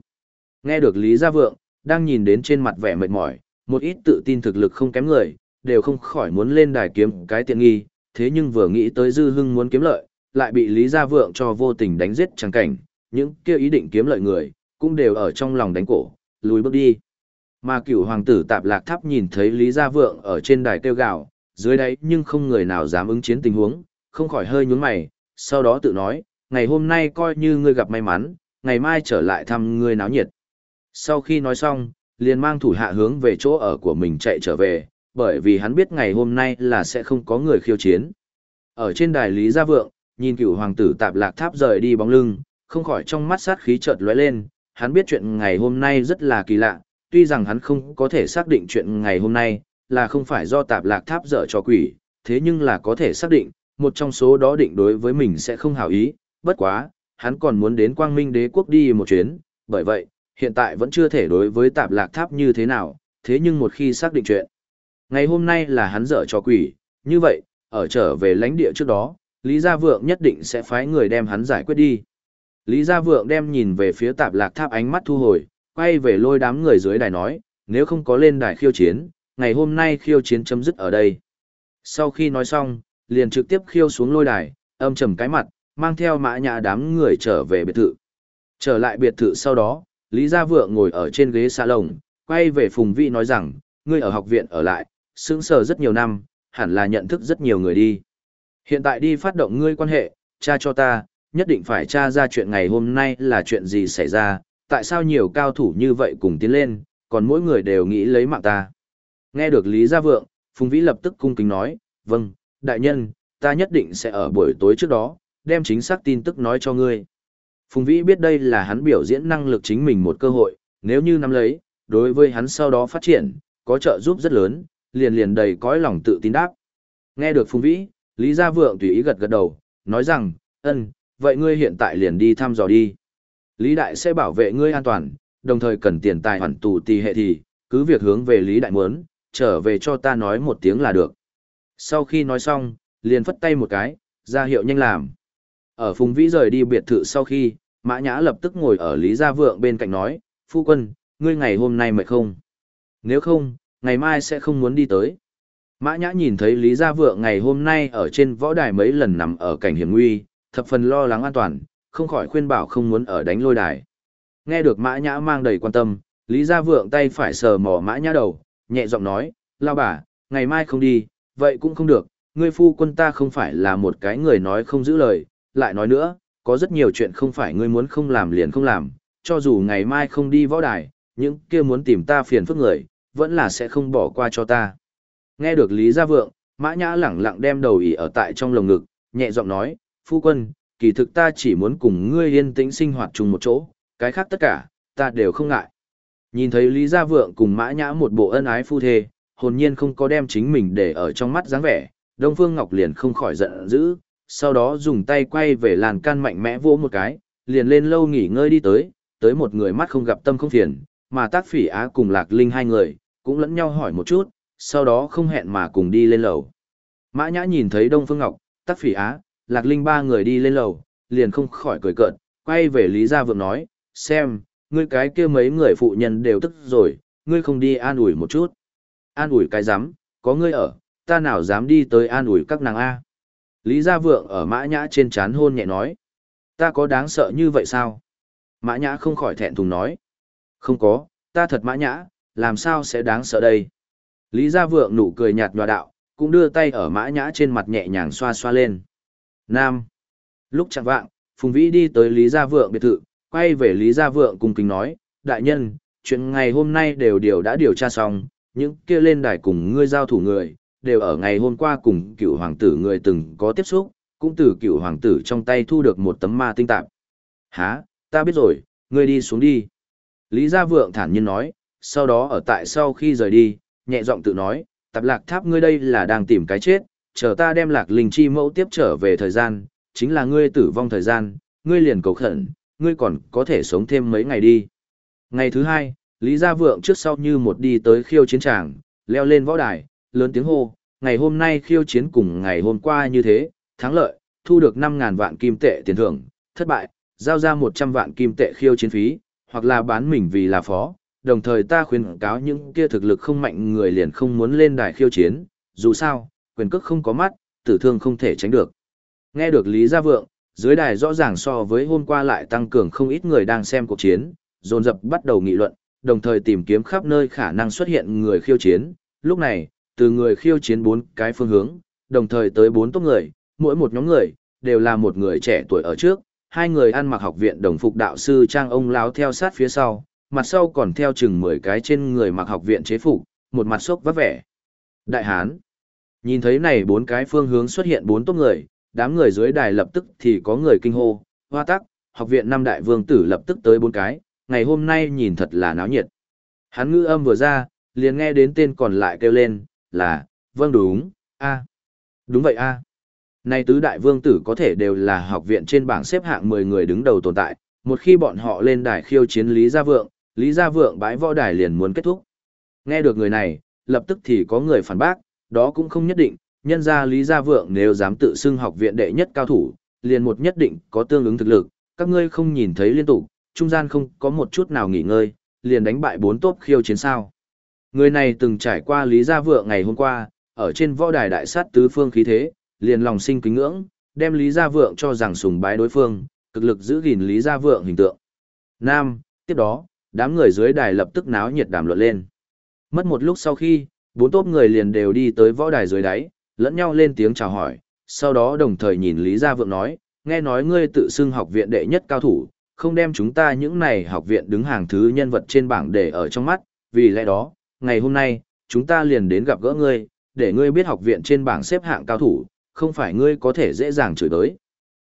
Nghe được Lý Gia Vượng, đang nhìn đến trên mặt vẻ mệt mỏi, một ít tự tin thực lực không kém người, đều không khỏi muốn lên đài kiếm cái tiện nghi, thế nhưng vừa nghĩ tới Dư Hưng muốn kiếm lợi, lại bị Lý Gia Vượng cho vô tình đánh giết chẳng cảnh, những kia ý định kiếm lợi người, cũng đều ở trong lòng đánh cổ, lùi bước đi. Mà cửu hoàng tử tạp lạc tháp nhìn thấy Lý Gia Vượng ở trên đài kêu gào, dưới đấy nhưng không người nào dám ứng chiến tình huống, không khỏi hơi nhún mày, sau đó tự nói, ngày hôm nay coi như ngươi gặp may mắn, ngày mai trở lại thăm ngươi náo nhiệt. Sau khi nói xong, liền mang thủ hạ hướng về chỗ ở của mình chạy trở về, bởi vì hắn biết ngày hôm nay là sẽ không có người khiêu chiến. Ở trên đài Lý Gia Vượng, nhìn cựu hoàng tử tạp lạc tháp rời đi bóng lưng, không khỏi trong mắt sát khí chợt lóe lên, hắn biết chuyện ngày hôm nay rất là kỳ lạ, tuy rằng hắn không có thể xác định chuyện ngày hôm nay là không phải do tạp lạc tháp dở cho quỷ, thế nhưng là có thể xác định, một trong số đó định đối với mình sẽ không hảo ý, bất quá, hắn còn muốn đến quang minh đế quốc đi một chuyến, bởi vậy, hiện tại vẫn chưa thể đối với tạp lạc tháp như thế nào, thế nhưng một khi xác định chuyện, ngày hôm nay là hắn dở cho quỷ, như vậy, ở trở về lãnh địa trước đó, Lý Gia Vượng nhất định sẽ phái người đem hắn giải quyết đi. Lý Gia Vượng đem nhìn về phía tạp lạc tháp ánh mắt thu hồi, quay về lôi đám người dưới đài nói, nếu không có lên đài khiêu chiến, ngày hôm nay khiêu chiến chấm dứt ở đây. Sau khi nói xong, liền trực tiếp khiêu xuống lôi đài, âm trầm cái mặt, mang theo mã nhã đám người trở về biệt thự. Trở lại biệt thự sau đó, Lý Gia Vượng ngồi ở trên ghế xa lồng, quay về Phùng Vĩ nói rằng, ngươi ở học viện ở lại, sững sờ rất nhiều năm, hẳn là nhận thức rất nhiều người đi. Hiện tại đi phát động ngươi quan hệ, cha cho ta, nhất định phải tra ra chuyện ngày hôm nay là chuyện gì xảy ra, tại sao nhiều cao thủ như vậy cùng tiến lên, còn mỗi người đều nghĩ lấy mạng ta. Nghe được Lý Gia Vượng, Phùng Vĩ lập tức cung kính nói, vâng, đại nhân, ta nhất định sẽ ở buổi tối trước đó, đem chính xác tin tức nói cho ngươi. Phùng Vĩ biết đây là hắn biểu diễn năng lực chính mình một cơ hội, nếu như nắm lấy, đối với hắn sau đó phát triển, có trợ giúp rất lớn, liền liền đầy cõi lòng tự tin đáp. Nghe được Phùng Vĩ, Lý Gia Vượng tùy ý gật gật đầu, nói rằng, ân, vậy ngươi hiện tại liền đi thăm dò đi. Lý Đại sẽ bảo vệ ngươi an toàn, đồng thời cần tiền tài hoàn tù tì hệ thì, cứ việc hướng về Lý Đại muốn, trở về cho ta nói một tiếng là được. Sau khi nói xong, liền phất tay một cái, ra hiệu nhanh làm. Ở Phùng Vĩ rời đi biệt thự sau khi, Mã Nhã lập tức ngồi ở Lý Gia Vượng bên cạnh nói, Phu quân, ngươi ngày hôm nay mệt không? Nếu không, ngày mai sẽ không muốn đi tới. Mã Nhã nhìn thấy Lý Gia Vượng ngày hôm nay ở trên võ đài mấy lần nằm ở cảnh hiểm nguy, thập phần lo lắng an toàn, không khỏi khuyên bảo không muốn ở đánh lôi đài. Nghe được Mã Nhã mang đầy quan tâm, Lý Gia Vượng tay phải sờ mỏ Mã Nhã đầu, nhẹ giọng nói, lao bà, ngày mai không đi, vậy cũng không được, ngươi phu quân ta không phải là một cái người nói không giữ lời, lại nói nữa, có rất nhiều chuyện không phải ngươi muốn không làm liền không làm, cho dù ngày mai không đi võ đài, những kia muốn tìm ta phiền phức người, vẫn là sẽ không bỏ qua cho ta. Nghe được Lý Gia Vượng, Mã Nhã lẳng lặng đem đầu ỉ ở tại trong lồng ngực, nhẹ giọng nói, phu quân, kỳ thực ta chỉ muốn cùng ngươi yên tĩnh sinh hoạt chung một chỗ, cái khác tất cả, ta đều không ngại. Nhìn thấy Lý Gia Vượng cùng Mã Nhã một bộ ân ái phu thê, hồn nhiên không có đem chính mình để ở trong mắt dáng vẻ, Đông Phương Ngọc liền không khỏi giận dữ, sau đó dùng tay quay về làn can mạnh mẽ vỗ một cái, liền lên lâu nghỉ ngơi đi tới, tới một người mắt không gặp tâm không phiền, mà tác phỉ á cùng lạc linh hai người, cũng lẫn nhau hỏi một chút, sau đó không hẹn mà cùng đi lên lầu. Mã Nhã nhìn thấy Đông Phương Ngọc, tác phỉ á, lạc linh ba người đi lên lầu, liền không khỏi cười cợt, quay về Lý Gia Vượng nói, xem, ngươi cái kia mấy người phụ nhân đều tức rồi, ngươi không đi an ủi một chút. An ủi cái rắm có ngươi ở, ta nào dám đi tới an ủi các nàng A. Lý Gia Vượng ở mã nhã trên chán hôn nhẹ nói. Ta có đáng sợ như vậy sao? Mã nhã không khỏi thẹn thùng nói. Không có, ta thật mã nhã, làm sao sẽ đáng sợ đây? Lý Gia Vượng nụ cười nhạt nhòa đạo, cũng đưa tay ở mã nhã trên mặt nhẹ nhàng xoa xoa lên. Nam. Lúc chẳng vạng, Phùng Vĩ đi tới Lý Gia Vượng biệt thự, quay về Lý Gia Vượng cùng kính nói, đại nhân, chuyện ngày hôm nay đều điều đã điều tra xong, những kia lên đài cùng ngươi giao thủ người, đều ở ngày hôm qua cùng cựu hoàng tử người từng có tiếp xúc, cũng từ cựu hoàng tử trong tay thu được một tấm ma tinh tạp. Hả, ta biết rồi, ngươi đi xuống đi. Lý Gia Vượng thản nhiên nói, sau đó ở tại sau khi rời đi, nhẹ giọng tự nói, tạp lạc tháp ngươi đây là đang tìm cái chết, chờ ta đem lạc linh chi mẫu tiếp trở về thời gian, chính là ngươi tử vong thời gian, ngươi liền cầu khẩn, ngươi còn có thể sống thêm mấy ngày đi. Ngày thứ hai, Lý Gia Vượng trước sau như một đi tới khiêu chiến tràng, leo lên võ đài, lớn tiếng hô, ngày hôm nay khiêu chiến cùng ngày hôm qua như thế, thắng lợi, thu được 5.000 vạn kim tệ tiền thưởng, thất bại, giao ra 100 vạn kim tệ khiêu chiến phí, hoặc là bán mình vì là phó, đồng thời ta khuyên cáo những kia thực lực không mạnh người liền không muốn lên đài khiêu chiến, dù sao, quyền cước không có mắt, tử thương không thể tránh được. Nghe được Lý Gia Vượng, dưới đài rõ ràng so với hôm qua lại tăng cường không ít người đang xem cuộc chiến, dồn dập bắt đầu nghị luận, đồng thời tìm kiếm khắp nơi khả năng xuất hiện người khiêu chiến. Lúc này, từ người khiêu chiến bốn cái phương hướng, đồng thời tới bốn tốt người, mỗi một nhóm người, đều là một người trẻ tuổi ở trước, hai người ăn mặc học viện đồng phục đạo sư trang ông láo theo sát phía sau, mặt sau còn theo chừng 10 cái trên người mặc học viện chế phục, một mặt sốc vắt vẻ. Đại Hán. Nhìn thấy này bốn cái phương hướng xuất hiện bốn tốt người, đám người dưới đài lập tức thì có người kinh hô, hoa tắc, học viện năm đại vương tử lập tức tới bốn cái, ngày hôm nay nhìn thật là náo nhiệt. Hắn ngữ âm vừa ra, liền nghe đến tên còn lại kêu lên, là, vâng đúng, a Đúng vậy a Này tứ đại vương tử có thể đều là học viện trên bảng xếp hạng 10 người đứng đầu tồn tại, một khi bọn họ lên đài khiêu chiến Lý Gia Vượng, Lý Gia Vượng bãi võ đài liền muốn kết thúc. Nghe được người này, lập tức thì có người phản bác, đó cũng không nhất định, nhân ra Lý Gia Vượng nếu dám tự xưng học viện đệ nhất cao thủ, liền một nhất định có tương ứng thực lực, các ngươi không nhìn thấy liên tục, trung gian không có một chút nào nghỉ ngơi, liền đánh bại bốn tốt khiêu chiến sao. Người này từng trải qua Lý Gia Vượng ngày hôm qua, ở trên võ đài đại sát tứ phương khí thế, liền lòng sinh kính ngưỡng, đem Lý Gia Vượng cho rằng sùng bái đối phương, cực lực giữ gìn Lý Gia Vượng hình tượng. Nam, tiếp đó, đám người dưới đài lập tức náo nhiệt đàm luận lên. Mất một lúc sau khi, bốn tốp người liền đều đi tới võ đài dưới đáy, lẫn nhau lên tiếng chào hỏi, sau đó đồng thời nhìn Lý Gia Vượng nói, nghe nói ngươi tự xưng học viện đệ nhất cao thủ, không đem chúng ta những này học viện đứng hàng thứ nhân vật trên bảng để ở trong mắt, vì lẽ đó, ngày hôm nay, chúng ta liền đến gặp gỡ ngươi, để ngươi biết học viện trên bảng xếp hạng cao thủ, không phải ngươi có thể dễ dàng chửi tới.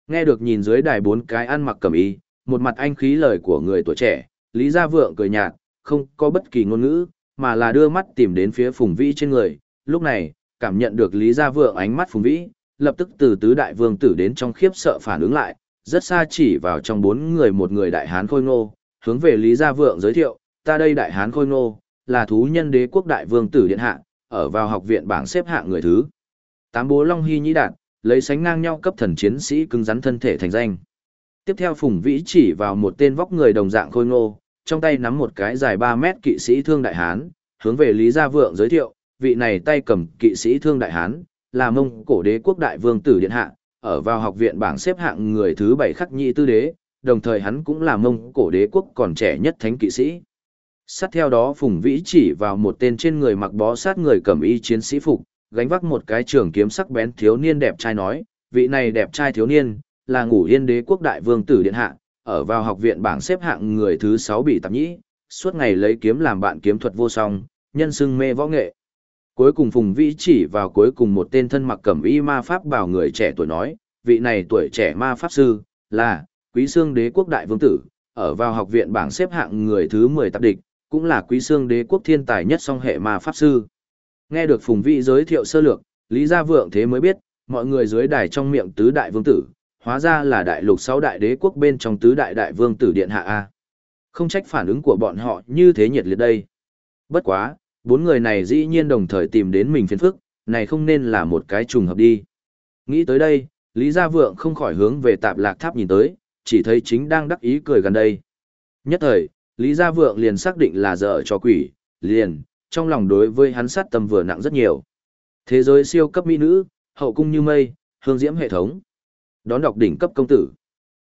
Nghe được nhìn dưới đài bốn cái ăn mặc cầm y, một mặt anh khí lời của người tuổi trẻ, Lý Gia Vượng cười nhạt, không có bất kỳ ngôn ngữ, mà là đưa mắt tìm đến phía Phùng Vĩ trên người. Lúc này, cảm nhận được Lý Gia Vượng ánh mắt Phùng Vĩ, lập tức từ tứ đại vương tử đến trong khiếp sợ phản ứng lại, rất xa chỉ vào trong bốn người một người đại hán khôi ngô, hướng về Lý Gia Vượng giới thiệu, ta đây đại hán khôi ngô, là thú nhân đế quốc đại vương tử điện hạ, ở vào học viện bảng xếp hạng người thứ. Tám bố Long Hy Nhĩ Đạt, lấy sánh ngang nhau cấp thần chiến sĩ cứng rắn thân thể thành danh. Tiếp theo Phùng Vĩ chỉ vào một tên vóc người đồng dạng khôi ngô, trong tay nắm một cái dài 3 mét kỵ sĩ thương đại hán, hướng về Lý Gia Vượng giới thiệu, vị này tay cầm kỵ sĩ thương đại hán, là mông cổ đế quốc đại vương tử điện hạ, ở vào học viện bảng xếp hạng người thứ bảy khắc nhị tư đế, đồng thời hắn cũng là mông cổ đế quốc còn trẻ nhất thánh kỵ sĩ. Sát theo đó Phùng Vĩ chỉ vào một tên trên người mặc bó sát người cầm y chiến sĩ phục, gánh vác một cái trường kiếm sắc bén thiếu niên đẹp trai nói, vị này đẹp trai thiếu niên, là ngủ yên đế quốc đại vương tử điện hạ, ở vào học viện bảng xếp hạng người thứ 6 bị tạp nhĩ, suốt ngày lấy kiếm làm bạn kiếm thuật vô song, nhân xưng mê võ nghệ. Cuối cùng Phùng Vĩ chỉ vào cuối cùng một tên thân mặc cẩm y ma pháp bảo người trẻ tuổi nói, vị này tuổi trẻ ma pháp sư, là, quý xương đế quốc đại vương tử, ở vào học viện bảng xếp hạng người thứ 10 tạp địch, cũng là quý xương đế quốc thiên tài nhất song hệ ma pháp sư. Nghe được Phùng Vĩ giới thiệu sơ lược, Lý Gia Vượng thế mới biết, mọi người dưới đài trong miệng tứ đại vương tử, hóa ra là đại lục sáu đại đế quốc bên trong tứ đại đại vương tử điện hạ A. Không trách phản ứng của bọn họ như thế nhiệt liệt đây. Bất quá, bốn người này dĩ nhiên đồng thời tìm đến mình phiền phức, này không nên là một cái trùng hợp đi. Nghĩ tới đây, Lý Gia Vượng không khỏi hướng về tạp lạc tháp nhìn tới, chỉ thấy chính đang đắc ý cười gần đây. Nhất thời, Lý Gia Vượng liền xác định là dở cho quỷ, liền, trong lòng đối với hắn sát tâm vừa nặng rất nhiều. Thế giới siêu cấp mỹ nữ, hậu cung như mây, hương diễm hệ thống. Đón đọc đỉnh cấp công tử.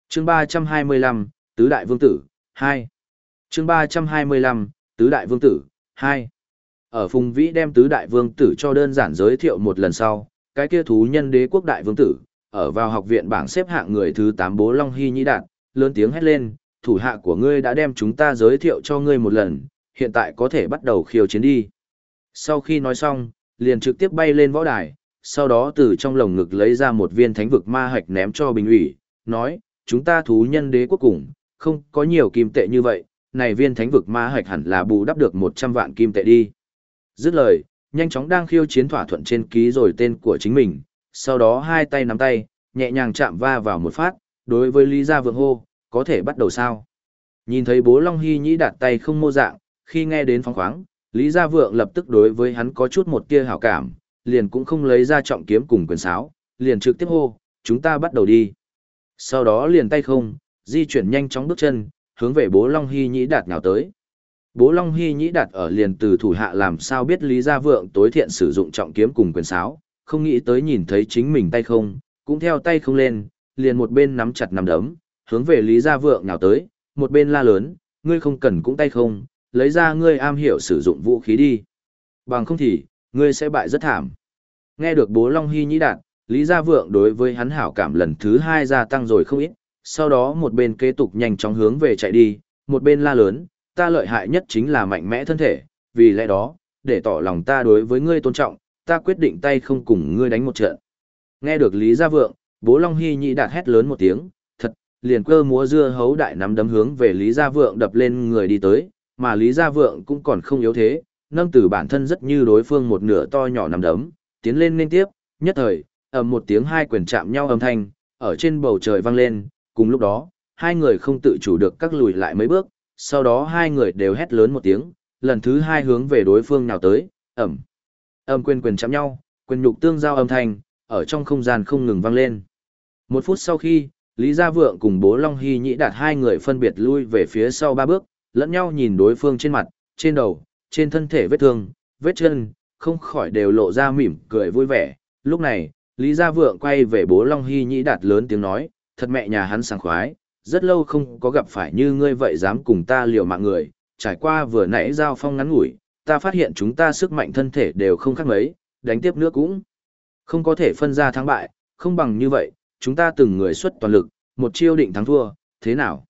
Chương 325, Tứ Đại Vương Tử, 2. Chương 325, Tứ Đại Vương Tử, 2. Ở Phùng Vĩ đem Tứ Đại Vương Tử cho đơn giản giới thiệu một lần sau, cái kia thú nhân đế quốc Đại Vương Tử, ở vào học viện bảng xếp hạng người thứ 8 bố Long Hy Nhĩ Đạt, lớn tiếng hét lên, thủ hạ của ngươi đã đem chúng ta giới thiệu cho ngươi một lần, hiện tại có thể bắt đầu khiêu chiến đi. Sau khi nói xong, liền trực tiếp bay lên võ đài, sau đó từ trong lồng ngực lấy ra một viên thánh vực ma hạch ném cho bình ủy, nói, chúng ta thú nhân đế quốc cùng, không có nhiều kim tệ như vậy, này viên thánh vực ma hạch hẳn là bù đắp được 100 vạn kim tệ đi. Dứt lời, nhanh chóng đang khiêu chiến thỏa thuận trên ký rồi tên của chính mình, sau đó hai tay nắm tay, nhẹ nhàng chạm va vào một phát, đối với Lý Gia Vượng hô, có thể bắt đầu sao? Nhìn thấy bố Long Hy Nhĩ đặt tay không mô dạng, khi nghe đến phóng khoáng, Lý Gia Vượng lập tức đối với hắn có chút một tia hảo cảm, liền cũng không lấy ra trọng kiếm cùng quyền sáo, liền trực tiếp hô, chúng ta bắt đầu đi. Sau đó liền tay không, di chuyển nhanh chóng bước chân, hướng về bố Long Hy Nhĩ Đạt nhào tới. Bố Long Hy Nhĩ Đạt ở liền từ thủ hạ làm sao biết Lý Gia Vượng tối thiện sử dụng trọng kiếm cùng quyền sáo, không nghĩ tới nhìn thấy chính mình tay không, cũng theo tay không lên, liền một bên nắm chặt nắm đấm, hướng về Lý Gia Vượng nhào tới, một bên la lớn, ngươi không cần cũng tay không, lấy ra ngươi am hiểu sử dụng vũ khí đi. Bằng không thì, ngươi sẽ bại rất thảm. Nghe được bố Long Hy Nhĩ Đạt, Lý Gia Vượng đối với hắn hảo cảm lần thứ hai gia tăng rồi không ít, sau đó một bên kế tục nhanh chóng hướng về chạy đi, một bên la lớn, ta lợi hại nhất chính là mạnh mẽ thân thể, vì lẽ đó, để tỏ lòng ta đối với ngươi tôn trọng, ta quyết định tay không cùng ngươi đánh một trận. Nghe được Lý Gia Vượng, bố Long Hy nhị Đạt hét lớn một tiếng, thật, liền cơ múa dưa hấu đại nắm đấm hướng về Lý Gia Vượng đập lên người đi tới, mà Lý Gia Vượng cũng còn không yếu thế, nâng từ bản thân rất như đối phương một nửa to nhỏ nắm đấm, tiến lên liên tiếp, nhất thời, ầm một tiếng hai quyền chạm nhau âm thanh, ở trên bầu trời vang lên, cùng lúc đó, hai người không tự chủ được các lùi lại mấy bước, sau đó hai người đều hét lớn một tiếng, lần thứ hai hướng về đối phương nào tới, ầm. Âm quyền quyền chạm nhau, quyền nhục tương giao âm thanh, ở trong không gian không ngừng vang lên. Một phút sau khi, Lý Gia Vượng cùng bố Long Hy Nhĩ đạt hai người phân biệt lui về phía sau ba bước, lẫn nhau nhìn đối phương trên mặt, trên đầu, trên thân thể vết thương, vết chân, không khỏi đều lộ ra mỉm cười vui vẻ. Lúc này, Lý Gia Vượng quay về bố Long Hy Nhĩ đạt lớn tiếng nói, thật mẹ nhà hắn sảng khoái, rất lâu không có gặp phải như ngươi vậy dám cùng ta liều mạng người, trải qua vừa nãy giao phong ngắn ngủi, ta phát hiện chúng ta sức mạnh thân thể đều không khác mấy, đánh tiếp nữa cũng không có thể phân ra thắng bại, không bằng như vậy, chúng ta từng người xuất toàn lực, một chiêu định thắng thua, thế nào?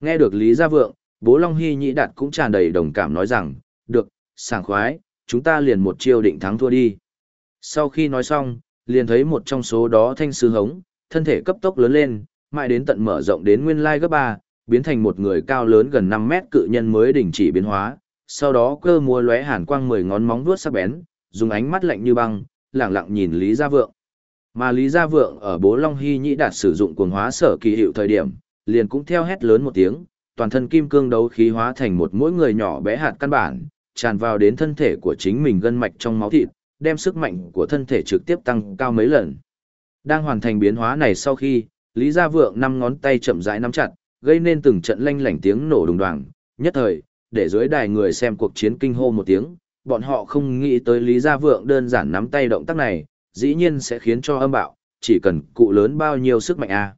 Nghe được Lý Gia Vượng, bố Long Hy Nhĩ Đạt cũng tràn đầy đồng cảm nói rằng, được, sảng khoái, chúng ta liền một chiêu định thắng thua đi. Sau khi nói xong, liền thấy một trong số đó thanh sư hống, thân thể cấp tốc lớn lên, mãi đến tận mở rộng đến nguyên lai gấp 3, biến thành một người cao lớn gần 5 mét cự nhân mới đình chỉ biến hóa, sau đó cơ múa lóe hàn quang 10 ngón móng vuốt sắc bén, dùng ánh mắt lạnh như băng, lẳng lặng nhìn Lý Gia Vượng. Mà Lý Gia Vượng ở Bố Long Hy Nhĩ đạt sử dụng cuồng hóa sở kỳ hiệu thời điểm, liền cũng theo hét lớn một tiếng, toàn thân kim cương đấu khí hóa thành một mỗi người nhỏ bé hạt căn bản, tràn vào đến thân thể của chính mình gân mạch trong máu thịt, đem sức mạnh của thân thể trực tiếp tăng cao mấy lần. Đang hoàn thành biến hóa này sau khi, Lý Gia Vượng năm ngón tay chậm rãi nắm chặt, gây nên từng trận lanh lảnh tiếng nổ đùng đoàng, nhất thời, để dưới đài người xem cuộc chiến kinh hô một tiếng, bọn họ không nghĩ tới Lý Gia Vượng đơn giản nắm tay động tác này, dĩ nhiên sẽ khiến cho âm bạo, chỉ cần cụ lớn bao nhiêu sức mạnh a. À.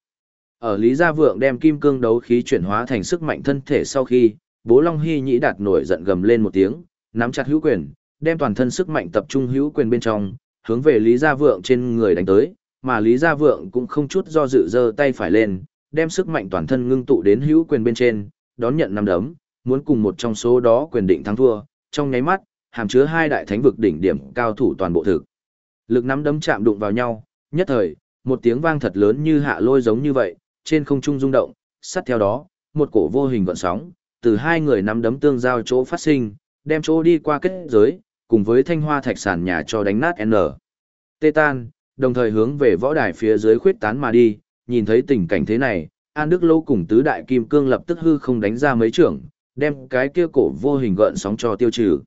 Ở Lý Gia Vượng đem kim cương đấu khí chuyển hóa thành sức mạnh thân thể sau khi, Bố Long Hy nhĩ đạt nổi giận gầm lên một tiếng, nắm chặt hữu quyền, đem toàn thân sức mạnh tập trung hữu quyền bên trong, hướng về Lý Gia Vượng trên người đánh tới, mà Lý Gia Vượng cũng không chút do dự giơ tay phải lên, đem sức mạnh toàn thân ngưng tụ đến hữu quyền bên trên, đón nhận năm đấm, muốn cùng một trong số đó quyền định thắng thua, trong nháy mắt, hàm chứa hai đại thánh vực đỉnh điểm cao thủ toàn bộ thực. Lực nắm đấm chạm đụng vào nhau, nhất thời, một tiếng vang thật lớn như hạ lôi giống như vậy, trên không trung rung động, sát theo đó, một cổ vô hình gọn sóng, từ hai người nắm đấm tương giao chỗ phát sinh, đem chỗ đi qua kết giới, cùng với thanh hoa thạch sản nhà cho đánh nát N. Tê tan, đồng thời hướng về võ đài phía dưới khuyết tán mà đi, nhìn thấy tình cảnh thế này, An Đức Lâu cùng tứ đại kim cương lập tức hư không đánh ra mấy trưởng, đem cái kia cổ vô hình gợn sóng cho tiêu trừ.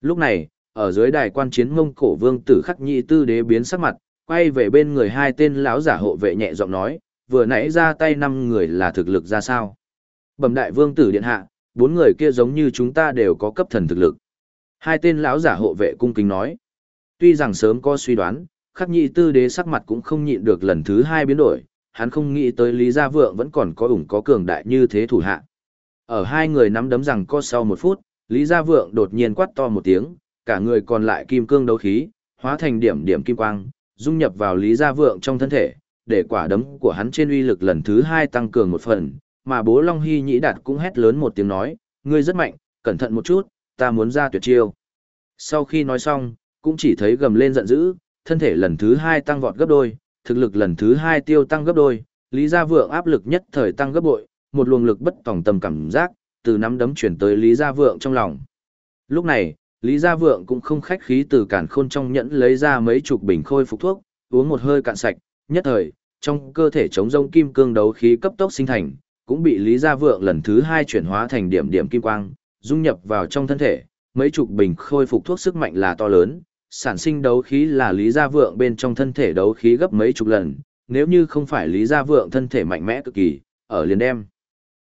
Lúc này, ở dưới đài quan chiến mông cổ vương tử khắc nhị tư đế biến sắc mặt, quay về bên người hai tên lão giả hộ vệ nhẹ giọng nói, vừa nãy ra tay năm người là thực lực ra sao. Bẩm đại vương tử điện hạ, bốn người kia giống như chúng ta đều có cấp thần thực lực. Hai tên lão giả hộ vệ cung kính nói. Tuy rằng sớm có suy đoán, khắc nhị tư đế sắc mặt cũng không nhịn được lần thứ hai biến đổi, hắn không nghĩ tới Lý Gia Vượng vẫn còn có ủng có cường đại như thế thủ hạ. Ở hai người nắm đấm rằng co sau một phút, Lý Gia Vượng đột nhiên quát to một tiếng, cả người còn lại kim cương đấu khí, hóa thành điểm điểm kim quang, dung nhập vào Lý Gia Vượng trong thân thể, để quả đấm của hắn trên uy lực lần thứ hai tăng cường một phần, mà bố Long Hy Nhĩ Đạt cũng hét lớn một tiếng nói, ngươi rất mạnh, cẩn thận một chút, ta muốn ra tuyệt chiêu. Sau khi nói xong, cũng chỉ thấy gầm lên giận dữ, thân thể lần thứ hai tăng vọt gấp đôi, thực lực lần thứ hai tiêu tăng gấp đôi, Lý Gia Vượng áp lực nhất thời tăng gấp bội, một luồng lực bất tòng tầm cảm giác, từ nắm đấm chuyển tới Lý Gia Vượng trong lòng. Lúc này, Lý Gia Vượng cũng không khách khí từ cản khôn trong nhẫn lấy ra mấy chục bình khôi phục thuốc, uống một hơi cạn sạch, nhất thời, trong cơ thể chống rông kim cương đấu khí cấp tốc sinh thành, cũng bị Lý Gia Vượng lần thứ hai chuyển hóa thành điểm điểm kim quang, dung nhập vào trong thân thể, mấy chục bình khôi phục thuốc sức mạnh là to lớn, sản sinh đấu khí là Lý Gia Vượng bên trong thân thể đấu khí gấp mấy chục lần, nếu như không phải Lý Gia Vượng thân thể mạnh mẽ cực kỳ, ở liền đem.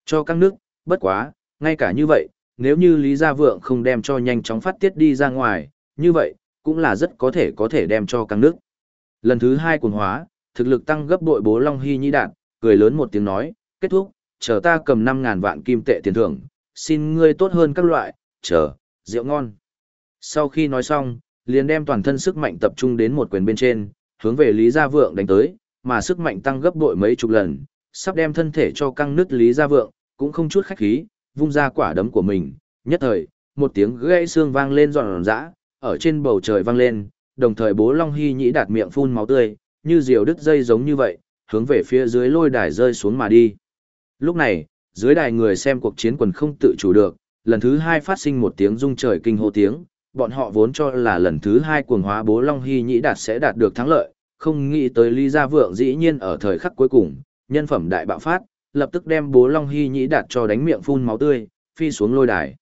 Cho các nước, bất quá, ngay cả như vậy, nếu như Lý Gia Vượng không đem cho nhanh chóng phát tiết đi ra ngoài, như vậy, cũng là rất có thể có thể đem cho căng nước. Lần thứ hai cuồng hóa, thực lực tăng gấp bội bố Long Hy Nhĩ Đạn, cười lớn một tiếng nói, kết thúc, chờ ta cầm 5.000 vạn kim tệ tiền thưởng, xin ngươi tốt hơn các loại, chờ, rượu ngon. Sau khi nói xong, liền đem toàn thân sức mạnh tập trung đến một quyền bên trên, hướng về Lý Gia Vượng đánh tới, mà sức mạnh tăng gấp bội mấy chục lần, sắp đem thân thể cho căng nứt Lý Gia Vượng, cũng không chút khách khí, vung ra quả đấm của mình, nhất thời, một tiếng gãy xương vang lên giòn giã, ở trên bầu trời vang lên, đồng thời bố Long Hy nhĩ đạt miệng phun máu tươi, như diều đứt dây giống như vậy, hướng về phía dưới lôi đài rơi xuống mà đi. Lúc này, dưới đài người xem cuộc chiến quần không tự chủ được, lần thứ hai phát sinh một tiếng rung trời kinh hô tiếng, bọn họ vốn cho là lần thứ hai cuồng hóa bố Long Hy nhĩ đạt sẽ đạt được thắng lợi, không nghĩ tới Lý Gia Vượng dĩ nhiên ở thời khắc cuối cùng, nhân phẩm đại bạo phát, lập tức đem bố Long Hy nhĩ đạt cho đánh miệng phun máu tươi, phi xuống lôi đài.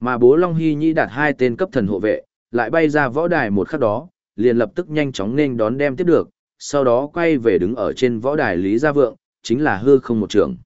Mà bố Long Hy nhĩ đạt hai tên cấp thần hộ vệ, lại bay ra võ đài một khắc đó, liền lập tức nhanh chóng nên đón đem tiếp được, sau đó quay về đứng ở trên võ đài Lý Gia Vượng, chính là hư không một trường.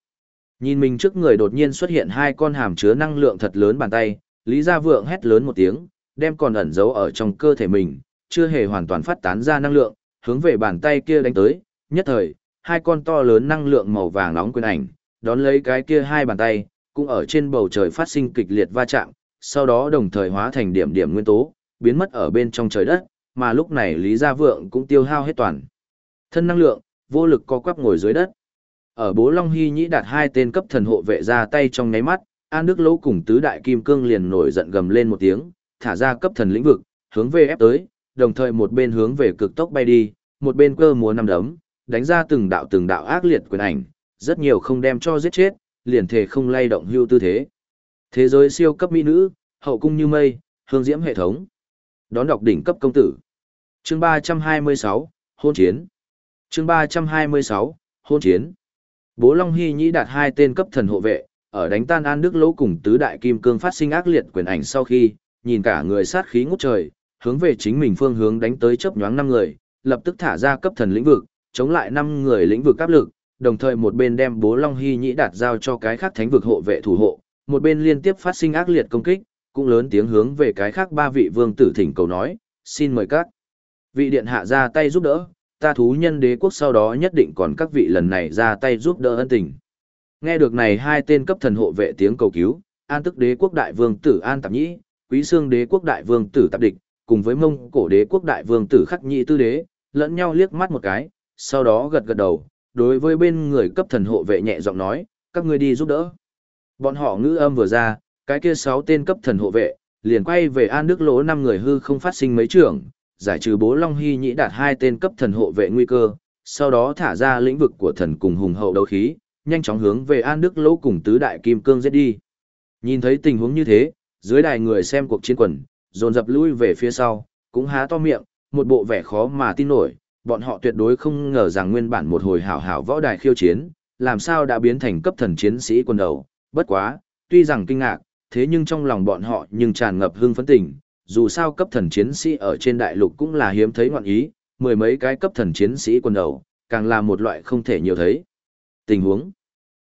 Nhìn mình trước người đột nhiên xuất hiện hai con hàm chứa năng lượng thật lớn bàn tay, Lý Gia Vượng hét lớn một tiếng, đem còn ẩn giấu ở trong cơ thể mình, chưa hề hoàn toàn phát tán ra năng lượng, hướng về bàn tay kia đánh tới, nhất thời, hai con to lớn năng lượng màu vàng nóng quyền ảnh, đón lấy cái kia hai bàn tay, cũng ở trên bầu trời phát sinh kịch liệt va chạm, sau đó đồng thời hóa thành điểm điểm nguyên tố, biến mất ở bên trong trời đất, mà lúc này Lý Gia Vượng cũng tiêu hao hết toàn. Thân năng lượng, vô lực co quắp ngồi dưới đất. Ở Bố Long Hy Nhĩ đạt hai tên cấp thần hộ vệ ra tay trong nháy mắt, An Đức Lỗ cùng tứ đại kim cương liền nổi giận gầm lên một tiếng, thả ra cấp thần lĩnh vực, hướng về ép tới, đồng thời một bên hướng về cực tốc bay đi, một bên cơ múa năm đấm, đánh ra từng đạo từng đạo ác liệt quyền ảnh, rất nhiều không đem cho giết chết, liền thể không lay động hưu tư thế. Thế giới siêu cấp mỹ nữ, hậu cung như mây, hương diễm hệ thống. Đón đọc đỉnh cấp công tử. Chương 326, hôn chiến. Chương 326, hôn chiến. Bố Long Hy Nhĩ đạt hai tên cấp thần hộ vệ, ở đánh tan An Đức Lỗ cùng tứ đại kim cương phát sinh ác liệt quyền ảnh sau khi, nhìn cả người sát khí ngút trời, hướng về chính mình phương hướng đánh tới chớp nhoáng năm người, lập tức thả ra cấp thần lĩnh vực, chống lại năm người lĩnh vực áp lực, đồng thời một bên đem Bố Long Hy Nhĩ đạt giao cho cái khác thánh vực hộ vệ thủ hộ, một bên liên tiếp phát sinh ác liệt công kích, cũng lớn tiếng hướng về cái khác ba vị vương tử thỉnh cầu nói, xin mời các vị điện hạ ra tay giúp đỡ, ta thú nhân đế quốc sau đó nhất định còn các vị lần này ra tay giúp đỡ ân tình. Nghe được này hai tên cấp thần hộ vệ tiếng cầu cứu, an tức đế quốc đại vương tử An Tạp Nhĩ, quý xương đế quốc đại vương tử Tạp Địch, cùng với mông cổ đế quốc đại vương tử Khắc nhị Tư Đế, lẫn nhau liếc mắt một cái, sau đó gật gật đầu, đối với bên người cấp thần hộ vệ nhẹ giọng nói, các ngươi đi giúp đỡ. Bọn họ ngữ âm vừa ra, cái kia sáu tên cấp thần hộ vệ, liền quay về An Đức Lỗ năm người hư không phát sinh mấy trưởng, giải trừ bố Long Hy Nhĩ đạt hai tên cấp thần hộ vệ nguy cơ, sau đó thả ra lĩnh vực của thần cùng hùng hậu đấu khí, nhanh chóng hướng về An Đức Lỗ cùng tứ đại kim cương giết đi. Nhìn thấy tình huống như thế, dưới đài người xem cuộc chiến quần, dồn dập lui về phía sau, cũng há to miệng, một bộ vẻ khó mà tin nổi, bọn họ tuyệt đối không ngờ rằng nguyên bản một hồi hảo hảo võ đài khiêu chiến, làm sao đã biến thành cấp thần chiến sĩ quân đầu, bất quá, tuy rằng kinh ngạc, thế nhưng trong lòng bọn họ nhưng tràn ngập hưng phấn tình, dù sao cấp thần chiến sĩ ở trên đại lục cũng là hiếm thấy ngoạn ý, mười mấy cái cấp thần chiến sĩ quân đầu, càng là một loại không thể nhiều thấy. Tình huống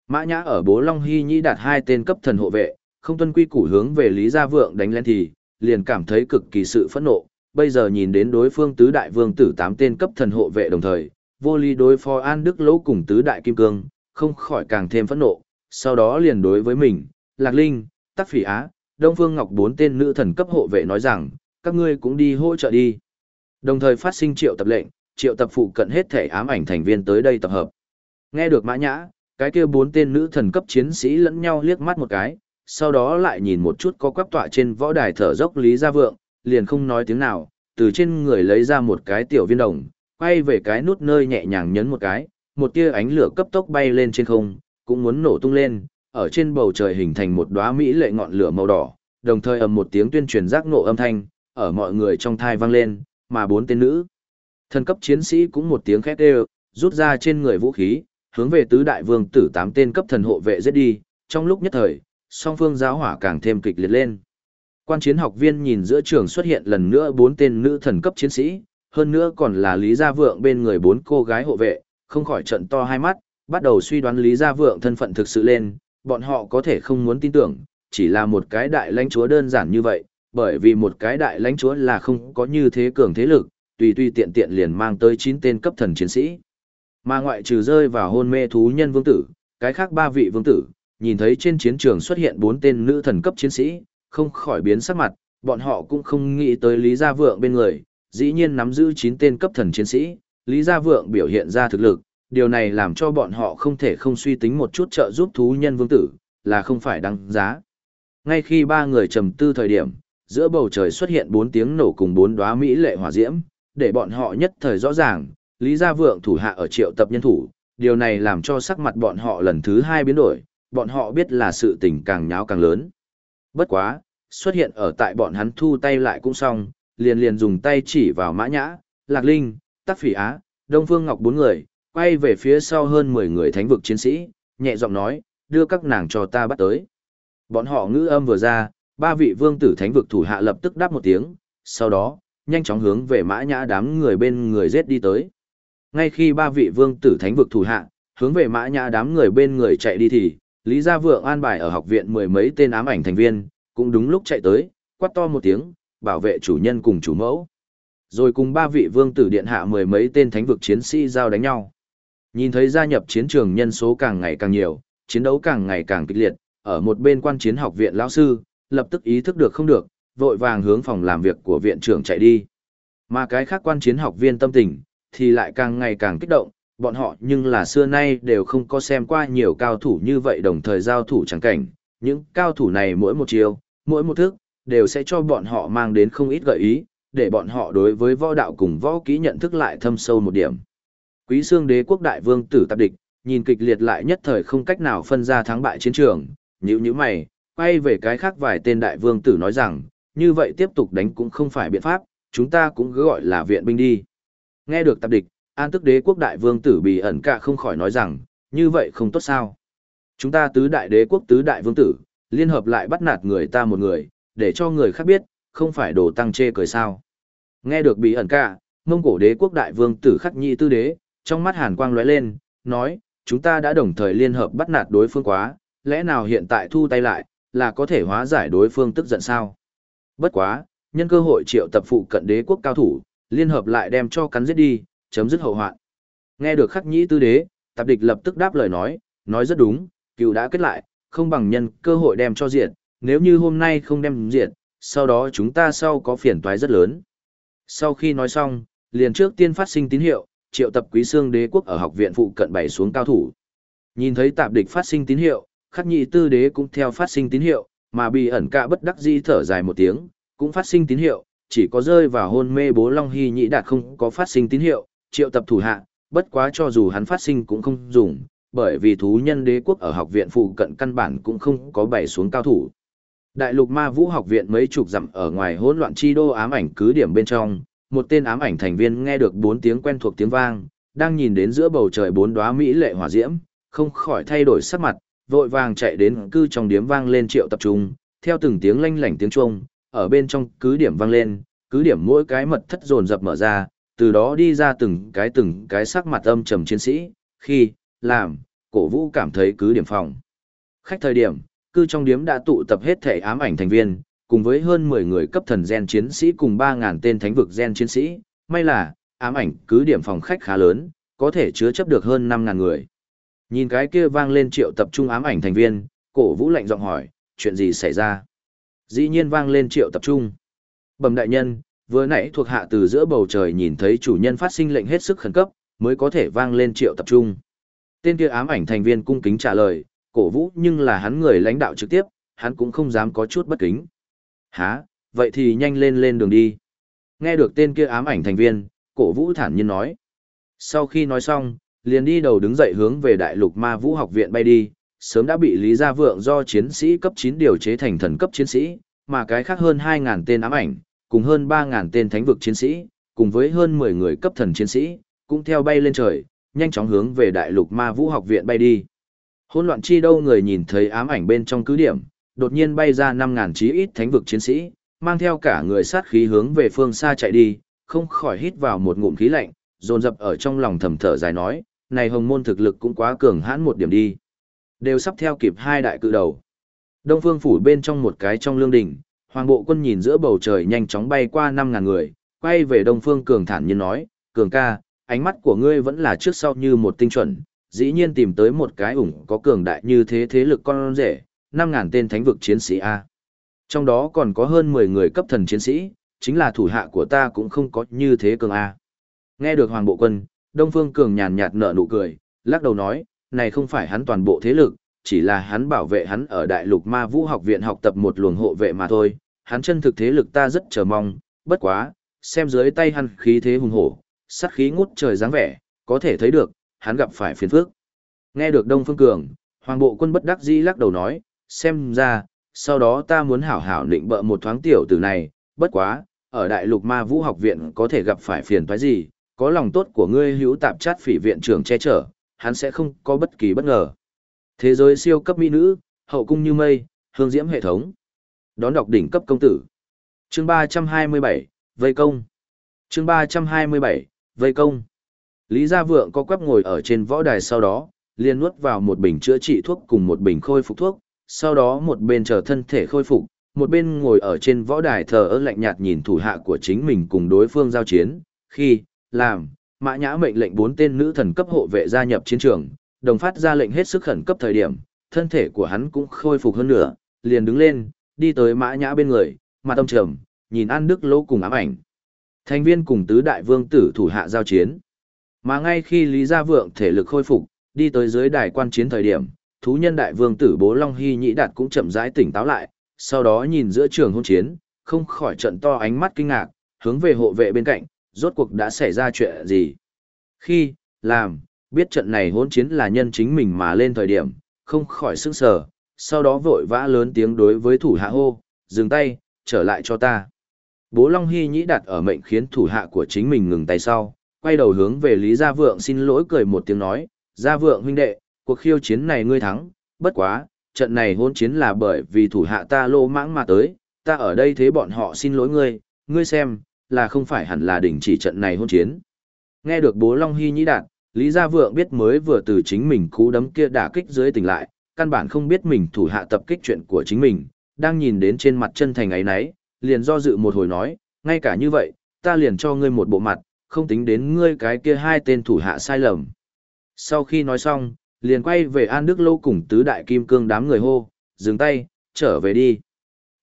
Mã Nhã ở Bố Long Hy nhĩ đạt hai tên cấp thần hộ vệ, không tuân quy củ hướng về Lý Gia Vượng đánh lên thì, liền cảm thấy cực kỳ sự phẫn nộ, bây giờ nhìn đến đối phương tứ đại vương tử tám tên cấp thần hộ vệ đồng thời, vô lý đối phó An Đức Lỗ cùng tứ đại kim cương, không khỏi càng thêm phẫn nộ, sau đó liền đối với mình, Lạc Linh, Tắc Phỉ Á, Đông Phương Ngọc bốn tên nữ thần cấp hộ vệ nói rằng, các ngươi cũng đi hỗ trợ đi. Đồng thời phát sinh triệu tập lệnh, triệu tập phụ cận hết thể ám ảnh thành viên tới đây tập hợp. Nghe được mã nhã, cái kia bốn tên nữ thần cấp chiến sĩ lẫn nhau liếc mắt một cái, sau đó lại nhìn một chút có quắp tọa trên võ đài thở dốc Lý Gia Vượng, liền không nói tiếng nào, từ trên người lấy ra một cái tiểu viên đồng, quay về cái nút nơi nhẹ nhàng nhấn một cái, một tia ánh lửa cấp tốc bay lên trên không, cũng muốn nổ tung lên, ở trên bầu trời hình thành một đóa mỹ lệ ngọn lửa màu đỏ, đồng thời ầm một tiếng tuyên truyền giác nộ âm thanh, ở mọi người trong thai vang lên, mà bốn tên nữ. Thần cấp chiến sĩ cũng một tiếng khét đều, rút ra trên người vũ khí, hướng về tứ đại vương tử tám tên cấp thần hộ vệ giết đi, trong lúc nhất thời, song phương giáo hỏa càng thêm kịch liệt lên. Quan chiến học viên nhìn giữa trường xuất hiện lần nữa bốn tên nữ thần cấp chiến sĩ, hơn nữa còn là Lý Gia Vượng bên người bốn cô gái hộ vệ, không khỏi trận to hai mắt, bắt đầu suy đoán Lý Gia Vượng thân phận thực sự lên, bọn họ có thể không muốn tin tưởng, chỉ là một cái đại lãnh chúa đơn giản như vậy, bởi vì một cái đại lãnh chúa là không có như thế cường thế lực, tùy tùy tiện tiện liền mang tới 9 tên cấp thần chiến sĩ. Mà ngoại trừ rơi vào hôn mê thú nhân vương tử, cái khác ba vị vương tử, nhìn thấy trên chiến trường xuất hiện bốn tên nữ thần cấp chiến sĩ, không khỏi biến sắc mặt, bọn họ cũng không nghĩ tới Lý Gia Vượng bên người, dĩ nhiên nắm giữ 9 tên cấp thần chiến sĩ, Lý Gia Vượng biểu hiện ra thực lực, điều này làm cho bọn họ không thể không suy tính một chút trợ giúp thú nhân vương tử, là không phải đăng giá. Ngay khi ba người trầm tư thời điểm, giữa bầu trời xuất hiện bốn tiếng nổ cùng bốn đóa mỹ lệ hỏa diễm, để bọn họ nhất thời rõ ràng, Lý Gia Vượng thủ hạ ở triệu tập nhân thủ, điều này làm cho sắc mặt bọn họ lần thứ hai biến đổi, bọn họ biết là sự tình càng nháo càng lớn. Bất quá, xuất hiện ở tại bọn hắn thu tay lại cũng xong, liền liền dùng tay chỉ vào Mã Nhã, Lạc Linh, Tắc Phỉ Á, Đông Phương Ngọc bốn người, quay về phía sau hơn 10 người thánh vực chiến sĩ, nhẹ giọng nói, đưa các nàng cho ta bắt tới. Bọn họ ngữ âm vừa ra, ba vị vương tử thánh vực thủ hạ lập tức đáp một tiếng, sau đó, nhanh chóng hướng về mã nhã đám người bên người giết đi tới. Ngay khi ba vị vương tử thánh vực thủ hạ, hướng về mã nhã đám người bên người chạy đi thì, Lý Gia Vượng an bài ở học viện mười mấy tên ám ảnh thành viên, cũng đúng lúc chạy tới, quát to một tiếng, bảo vệ chủ nhân cùng chủ mẫu. Rồi cùng ba vị vương tử điện hạ mười mấy tên thánh vực chiến sĩ giao đánh nhau. Nhìn thấy gia nhập chiến trường nhân số càng ngày càng nhiều, chiến đấu càng ngày càng kịch liệt, ở một bên quan chiến học viện lão sư, lập tức ý thức được không được, vội vàng hướng phòng làm việc của viện trưởng chạy đi. Mà cái khác quan chiến học viên tâm tình, thì lại càng ngày càng kích động, bọn họ nhưng là xưa nay đều không có xem qua nhiều cao thủ như vậy đồng thời giao thủ chẳng cảnh. Những cao thủ này mỗi một chiều, mỗi một thức, đều sẽ cho bọn họ mang đến không ít gợi ý, để bọn họ đối với võ đạo cùng võ kỹ nhận thức lại thâm sâu một điểm. Quý xương đế quốc đại vương tử tạp địch, nhìn kịch liệt lại nhất thời không cách nào phân ra thắng bại chiến trường, nhíu nhíu mày, quay về cái khác vài tên đại vương tử nói rằng, như vậy tiếp tục đánh cũng không phải biện pháp, chúng ta cũng cứ gọi là viện binh đi. Nghe được tạp địch, an tức đế quốc đại vương tử bị ẩn cả không khỏi nói rằng, như vậy không tốt sao. Chúng ta tứ đại đế quốc tứ đại vương tử, liên hợp lại bắt nạt người ta một người, để cho người khác biết, không phải đồ tăng chê cười sao. Nghe được bị ẩn cả, mông cổ đế quốc đại vương tử khắc nhị tư đế, trong mắt hàn quang lóe lên, nói, chúng ta đã đồng thời liên hợp bắt nạt đối phương quá, lẽ nào hiện tại thu tay lại, là có thể hóa giải đối phương tức giận sao? Bất quá, nhân cơ hội triệu tập phụ cận đế quốc cao thủ, liên hợp lại đem cho cắn giết đi, chấm dứt hậu hoạn. Nghe được khắc nhĩ tư đế, tạp địch lập tức đáp lời nói, nói rất đúng, cựu đã kết lại, không bằng nhân cơ hội đem cho diện nếu như hôm nay không đem diện sau đó chúng ta sau có phiền toái rất lớn. Sau khi nói xong, liền trước tiên phát sinh tín hiệu, triệu tập quý xương đế quốc ở học viện phụ cận bày xuống cao thủ. Nhìn thấy tạp địch phát sinh tín hiệu, khắc nhị tư đế cũng theo phát sinh tín hiệu, mà bị ẩn cả bất đắc di thở dài một tiếng, cũng phát sinh tín hiệu, chỉ có rơi vào hôn mê bố Long Hy nhị đạt không có phát sinh tín hiệu, triệu tập thủ hạ, bất quá cho dù hắn phát sinh cũng không dùng, bởi vì thú nhân đế quốc ở học viện phụ cận căn bản cũng không có bày xuống cao thủ. Đại lục ma vũ học viện mấy chục dặm ở ngoài hỗn loạn chi đô ám ảnh cứ điểm bên trong, một tên ám ảnh thành viên nghe được bốn tiếng quen thuộc tiếng vang, đang nhìn đến giữa bầu trời bốn đóa mỹ lệ hỏa diễm, không khỏi thay đổi sắc mặt, vội vàng chạy đến cư trong điếm vang lên triệu tập trung, theo từng tiếng lanh lảnh tiếng chuông, ở bên trong cứ điểm vang lên, cứ điểm mỗi cái mật thất dồn dập mở ra, từ đó đi ra từng cái từng cái sắc mặt âm trầm chiến sĩ, khi, làm, cổ vũ cảm thấy cứ điểm phòng. Khách thời điểm, cư trong điếm đã tụ tập hết thể ám ảnh thành viên, cùng với hơn 10 người cấp thần gen chiến sĩ cùng 3.000 tên thánh vực gen chiến sĩ, may là, ám ảnh cứ điểm phòng khách khá lớn, có thể chứa chấp được hơn 5.000 người. Nhìn cái kia vang lên triệu tập trung ám ảnh thành viên, cổ vũ lạnh giọng hỏi, chuyện gì xảy ra? Dĩ nhiên vang lên triệu tập trung. Bẩm đại nhân, vừa nãy thuộc hạ từ giữa bầu trời nhìn thấy chủ nhân phát sinh lệnh hết sức khẩn cấp, mới có thể vang lên triệu tập trung. Tên kia ám ảnh thành viên cung kính trả lời, cổ vũ nhưng là hắn người lãnh đạo trực tiếp, hắn cũng không dám có chút bất kính. Hả, vậy thì nhanh lên lên đường đi. Nghe được tên kia ám ảnh thành viên, cổ vũ thản nhiên nói. Sau khi nói xong, liền đi đầu đứng dậy hướng về đại lục ma vũ học viện bay đi, sớm đã bị Lý Gia Vượng do chiến sĩ cấp 9 điều chế thành thần cấp chiến sĩ, mà cái khác hơn 2.000 tên ám ảnh, cùng hơn 3.000 tên thánh vực chiến sĩ, cùng với hơn 10 người cấp thần chiến sĩ, cũng theo bay lên trời, nhanh chóng hướng về đại lục ma vũ học viện bay đi. Hỗn loạn chi đâu người nhìn thấy ám ảnh bên trong cứ điểm, đột nhiên bay ra 5.000 chí ít thánh vực chiến sĩ, mang theo cả người sát khí hướng về phương xa chạy đi, không khỏi hít vào một ngụm khí lạnh, dồn dập ở trong lòng thầm thở dài nói, này hồng môn thực lực cũng quá cường hãn một điểm đi. Đều sắp theo kịp hai đại cự đầu. Đông phương phủ bên trong một cái trong lương đỉnh, hoàng bộ quân nhìn giữa bầu trời nhanh chóng bay qua 5.000 người, quay về đông phương cường thản nhiên nói, cường ca, ánh mắt của ngươi vẫn là trước sau như một tinh chuẩn, dĩ nhiên tìm tới một cái ủng có cường đại như thế thế lực con rể, 5.000 tên thánh vực chiến sĩ A. Trong đó còn có hơn 10 người cấp thần chiến sĩ, chính là thủ hạ của ta cũng không có như thế cường A. Nghe được Hoàng Bộ Quân, Đông Phương Cường nhàn nhạt nở nụ cười, lắc đầu nói, này không phải hắn toàn bộ thế lực, chỉ là hắn bảo vệ hắn ở Đại Lục Ma Vũ học viện học tập một luồng hộ vệ mà thôi, hắn chân thực thế lực ta rất chờ mong, bất quá, xem dưới tay hắn khí thế hùng hổ, sát khí ngút trời dáng vẻ, có thể thấy được, hắn gặp phải phiền phức. Nghe được Đông Phương Cường, Hoàng Bộ Quân bất đắc dĩ lắc đầu nói, xem ra, sau đó ta muốn hảo hảo định bợ một thoáng tiểu tử này, bất quá, ở Đại Lục Ma Vũ học viện có thể gặp phải phiền toái gì, có lòng tốt của ngươi hữu tạp chát phỉ viện trưởng che chở, hắn sẽ không có bất kỳ bất ngờ. Thế giới siêu cấp mỹ nữ, hậu cung như mây, hương diễm hệ thống. Đón đọc đỉnh cấp công tử. Chương 327, Vây công. Chương 327, Vây công. Lý Gia Vượng có quắp ngồi ở trên võ đài sau đó, liền nuốt vào một bình chữa trị thuốc cùng một bình khôi phục thuốc, sau đó một bên chờ thân thể khôi phục, một bên ngồi ở trên võ đài thờ ơ lạnh nhạt nhìn thủ hạ của chính mình cùng đối phương giao chiến, khi, làm, mã nhã mệnh lệnh bốn tên nữ thần cấp hộ vệ gia nhập chiến trường, đồng phát ra lệnh hết sức khẩn cấp thời điểm, thân thể của hắn cũng khôi phục hơn nữa, liền đứng lên, đi tới mã nhã bên người, mặt tâm trầm, nhìn An Đức Lỗ cùng ám ảnh. Thành viên cùng tứ đại vương tử thủ hạ giao chiến. Mà ngay khi Lý Gia Vượng thể lực khôi phục, đi tới dưới đài quan chiến thời điểm, thú nhân đại vương tử Bố Long Hy Nhĩ Đạt cũng chậm rãi tỉnh táo lại, sau đó nhìn giữa trường hôn chiến, không khỏi trận to ánh mắt kinh ngạc, hướng về hộ vệ bên cạnh, rốt cuộc đã xảy ra chuyện gì. Khi, làm, biết trận này hôn chiến là nhân chính mình mà lên thời điểm, không khỏi sức sở, sau đó vội vã lớn tiếng đối với thủ hạ hô, dừng tay, trở lại cho ta. Bố Long Hy nhĩ đặt ở mệnh khiến thủ hạ của chính mình ngừng tay sau, quay đầu hướng về Lý Gia Vượng xin lỗi cười một tiếng nói, Gia Vượng huynh đệ, cuộc khiêu chiến này ngươi thắng, bất quá, trận này hôn chiến là bởi vì thủ hạ ta lô mãng mà tới, ta ở đây thế bọn họ xin lỗi ngươi, ngươi xem, là không phải hẳn là đình chỉ trận này hôn chiến. Nghe được bố Long Hy nhĩ đạt, Lý Gia Vượng biết mới vừa từ chính mình cú đấm kia đả kích dưới tỉnh lại, căn bản không biết mình thủ hạ tập kích chuyện của chính mình, đang nhìn đến trên mặt chân thành ấy nấy, liền do dự một hồi nói, ngay cả như vậy, ta liền cho ngươi một bộ mặt, không tính đến ngươi cái kia hai tên thủ hạ sai lầm. Sau khi nói xong, liền quay về An Đức Lâu cùng tứ đại kim cương đám người hô, dừng tay, trở về đi.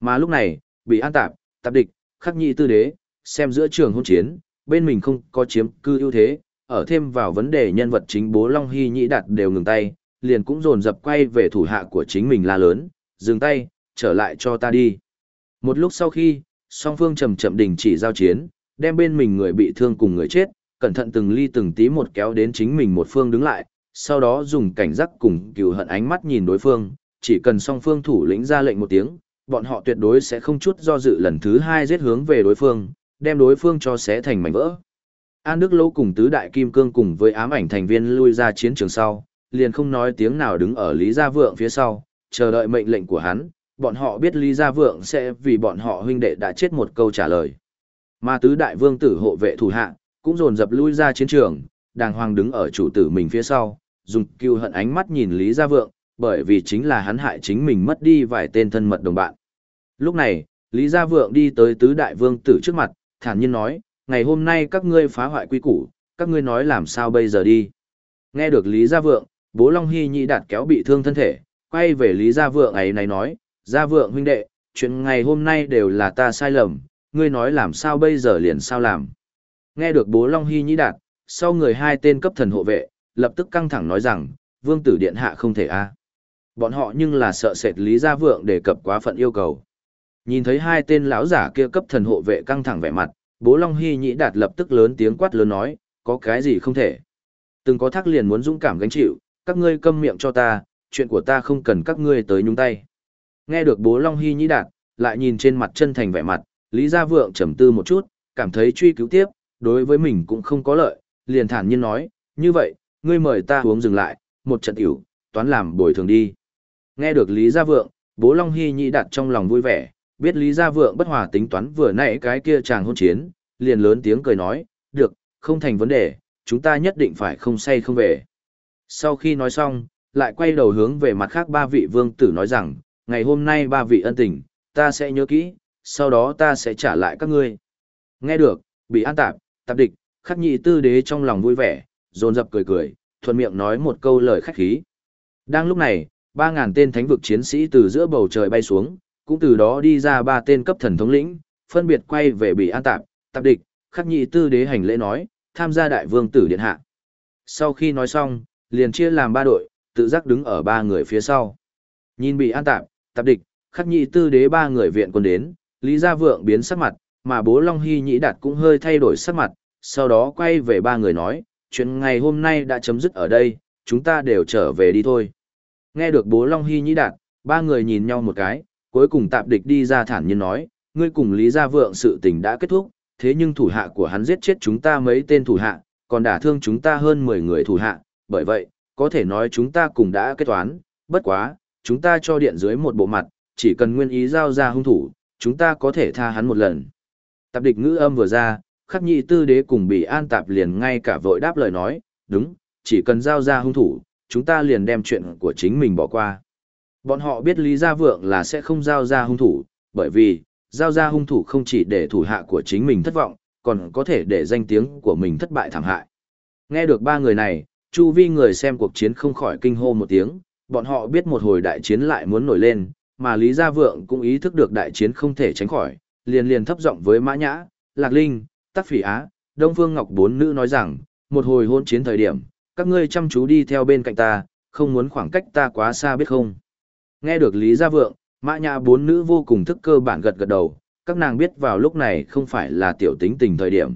Mà lúc này, bị an tạp, tạp địch, khắc nhị tư đế, xem giữa trường hôn chiến, bên mình không có chiếm cư ưu thế, ở thêm vào vấn đề nhân vật chính bố Long Hy Nhĩ Đạt đều ngừng tay, liền cũng dồn dập quay về thủ hạ của chính mình la lớn, dừng tay, trở lại cho ta đi. Một lúc sau khi, song phương chậm chậm đình chỉ giao chiến, đem bên mình người bị thương cùng người chết, cẩn thận từng ly từng tí một kéo đến chính mình một phương đứng lại, sau đó dùng cảnh giác cùng cừu hận ánh mắt nhìn đối phương, chỉ cần song phương thủ lĩnh ra lệnh một tiếng, bọn họ tuyệt đối sẽ không chút do dự lần thứ hai giết hướng về đối phương, đem đối phương cho xé thành mảnh vỡ. An Đức Lâu cùng tứ đại kim cương cùng với ám ảnh thành viên lui ra chiến trường sau, liền không nói tiếng nào đứng ở Lý Gia Vượng phía sau, chờ đợi mệnh lệnh của hắn, bọn họ biết Lý Gia Vượng sẽ vì bọn họ huynh đệ đã chết một câu trả lời. Mà tứ đại vương tử hộ vệ thủ hạ, cũng dồn dập lui ra chiến trường, đàng hoàng đứng ở chủ tử mình phía sau, dùng cưu hận ánh mắt nhìn Lý Gia Vượng, bởi vì chính là hắn hại chính mình mất đi vài tên thân mật đồng bạn. Lúc này, Lý Gia Vượng đi tới tứ đại vương tử trước mặt, thản nhiên nói, ngày hôm nay các ngươi phá hoại quy củ, các ngươi nói làm sao bây giờ đi. Nghe được Lý Gia Vượng, bố Long Hy nhị đạt kéo bị thương thân thể, quay về Lý Gia Vượng ấy này nói, Gia Vượng huynh đệ, chuyện ngày hôm nay đều là ta sai lầm, ngươi nói làm sao bây giờ liền sao làm. Nghe được bố Long Hy nhị đạt, sau người hai tên cấp thần hộ vệ, lập tức căng thẳng nói rằng, vương tử điện hạ không thể a Bọn họ nhưng là sợ sệt Lý Gia Vượng để cập quá phận yêu cầu. Nhìn thấy hai tên lão giả kia cấp thần hộ vệ căng thẳng vẻ mặt, Bố Long Hy Nhĩ Đạt lập tức lớn tiếng quát lớn nói, có cái gì không thể. Từng có thác liền muốn dũng cảm gánh chịu, các ngươi câm miệng cho ta, chuyện của ta không cần các ngươi tới nhúng tay. Nghe được Bố Long Hy Nhĩ Đạt, lại nhìn trên mặt chân thành vẻ mặt, Lý Gia Vượng trầm tư một chút, cảm thấy truy cứu tiếp, đối với mình cũng không có lợi, liền thản nhiên nói, như vậy, ngươi mời ta uống dừng lại, một trận tiểu, toán làm bồi thường đi. Nghe được Lý Gia Vượng, Bố Long Hy Nhĩ Đạt trong lòng vui vẻ, biết Lý Gia Vượng bất hòa tính toán vừa nãy cái kia chàng hôn chiến, liền lớn tiếng cười nói, được, không thành vấn đề, chúng ta nhất định phải không say không về. Sau khi nói xong, lại quay đầu hướng về mặt khác ba vị vương tử nói rằng, ngày hôm nay ba vị ân tình, ta sẽ nhớ kỹ, sau đó ta sẽ trả lại các ngươi. Nghe được, bị an tạp, tạp địch, khắc nhị tư đế trong lòng vui vẻ, dồn dập cười cười, thuận miệng nói một câu lời khách khí. Đang lúc này, ba ngàn tên thánh vực chiến sĩ từ giữa bầu trời bay xuống, cũng từ đó đi ra ba tên cấp thần thống lĩnh, phân biệt quay về bị an tạp, tạp địch, khắc nhị tư đế hành lễ nói, tham gia đại vương tử điện hạ. Sau khi nói xong, liền chia làm ba đội, tự giác đứng ở ba người phía sau. Nhìn bị an tạp, tạp địch, khắc nhị tư đế ba người viện quân đến, Lý Gia Vượng biến sắc mặt, mà bố Long Hy Nhĩ Đạt cũng hơi thay đổi sắc mặt, sau đó quay về ba người nói, chuyện ngày hôm nay đã chấm dứt ở đây, chúng ta đều trở về đi thôi. Nghe được bố Long Hy Nhĩ Đạt, ba người nhìn nhau một cái, cuối cùng tạp địch đi ra thản nhiên nói, ngươi cùng Lý Gia Vượng sự tình đã kết thúc, thế nhưng thủ hạ của hắn giết chết chúng ta mấy tên thủ hạ, còn đả thương chúng ta hơn 10 người thủ hạ, bởi vậy, có thể nói chúng ta cùng đã kết toán, bất quá, chúng ta cho điện dưới một bộ mặt, chỉ cần nguyên ý giao ra hung thủ, chúng ta có thể tha hắn một lần. Tạp địch ngữ âm vừa ra, khắc nhị tư đế cùng bị an tạp liền ngay cả vội đáp lời nói, đúng, chỉ cần giao ra hung thủ, chúng ta liền đem chuyện của chính mình bỏ qua. Bọn họ biết Lý Gia Vượng là sẽ không giao ra hung thủ, bởi vì, giao ra hung thủ không chỉ để thủ hạ của chính mình thất vọng, còn có thể để danh tiếng của mình thất bại thảm hại. Nghe được ba người này, chu vi người xem cuộc chiến không khỏi kinh hô một tiếng, bọn họ biết một hồi đại chiến lại muốn nổi lên, mà Lý Gia Vượng cũng ý thức được đại chiến không thể tránh khỏi, liền liền thấp giọng với Mã Nhã, Lạc Linh, Tắc Phỉ Á, Đông Phương Ngọc bốn nữ nói rằng, một hồi hôn chiến thời điểm, các ngươi chăm chú đi theo bên cạnh ta, không muốn khoảng cách ta quá xa biết không. Nghe được Lý Gia Vượng, Mã Nhã bốn nữ vô cùng thức cơ bản gật gật đầu, các nàng biết vào lúc này không phải là tiểu tính tình thời điểm.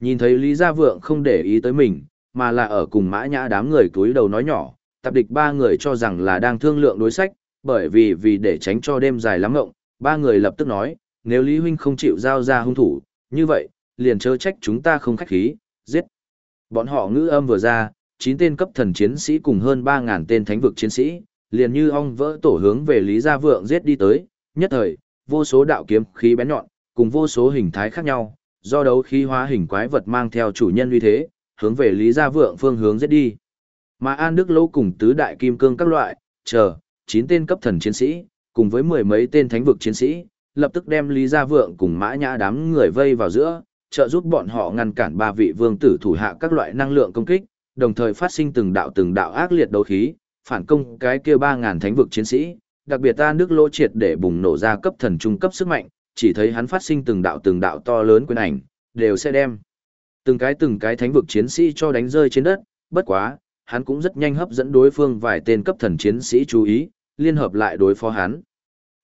Nhìn thấy Lý Gia Vượng không để ý tới mình, mà là ở cùng Mã Nhã đám người túi đầu nói nhỏ, tập địch ba người cho rằng là đang thương lượng đối sách, bởi vì vì để tránh cho đêm dài lắm ngộng, ba người lập tức nói, nếu Lý Huynh không chịu giao ra hung thủ, như vậy, liền chớ trách chúng ta không khách khí, giết. Bọn họ ngữ âm vừa ra, chín tên cấp thần chiến sĩ cùng hơn 3.000 tên thánh vực chiến sĩ, liền như ong vỡ tổ hướng về Lý Gia Vượng giết đi tới, nhất thời, vô số đạo kiếm khí bén nhọn, cùng vô số hình thái khác nhau, do đấu khí hóa hình quái vật mang theo chủ nhân uy thế, hướng về Lý Gia Vượng phương hướng giết đi. Mà An Đức Lâu cùng tứ đại kim cương các loại, chờ, 9 tên cấp thần chiến sĩ, cùng với mười mấy tên thánh vực chiến sĩ, lập tức đem Lý Gia Vượng cùng Mã Nhã đám người vây vào giữa, trợ giúp bọn họ ngăn cản ba vị vương tử thủ hạ các loại năng lượng công kích, đồng thời phát sinh từng đạo từng đạo ác liệt đấu khí, phản công cái kia 3000 thánh vực chiến sĩ, đặc biệt ta nước lỗ triệt để bùng nổ ra cấp thần trung cấp sức mạnh, chỉ thấy hắn phát sinh từng đạo từng đạo to lớn quyền ảnh, đều sẽ đem từng cái từng cái thánh vực chiến sĩ cho đánh rơi trên đất, bất quá, hắn cũng rất nhanh hấp dẫn đối phương vài tên cấp thần chiến sĩ chú ý, liên hợp lại đối phó hắn.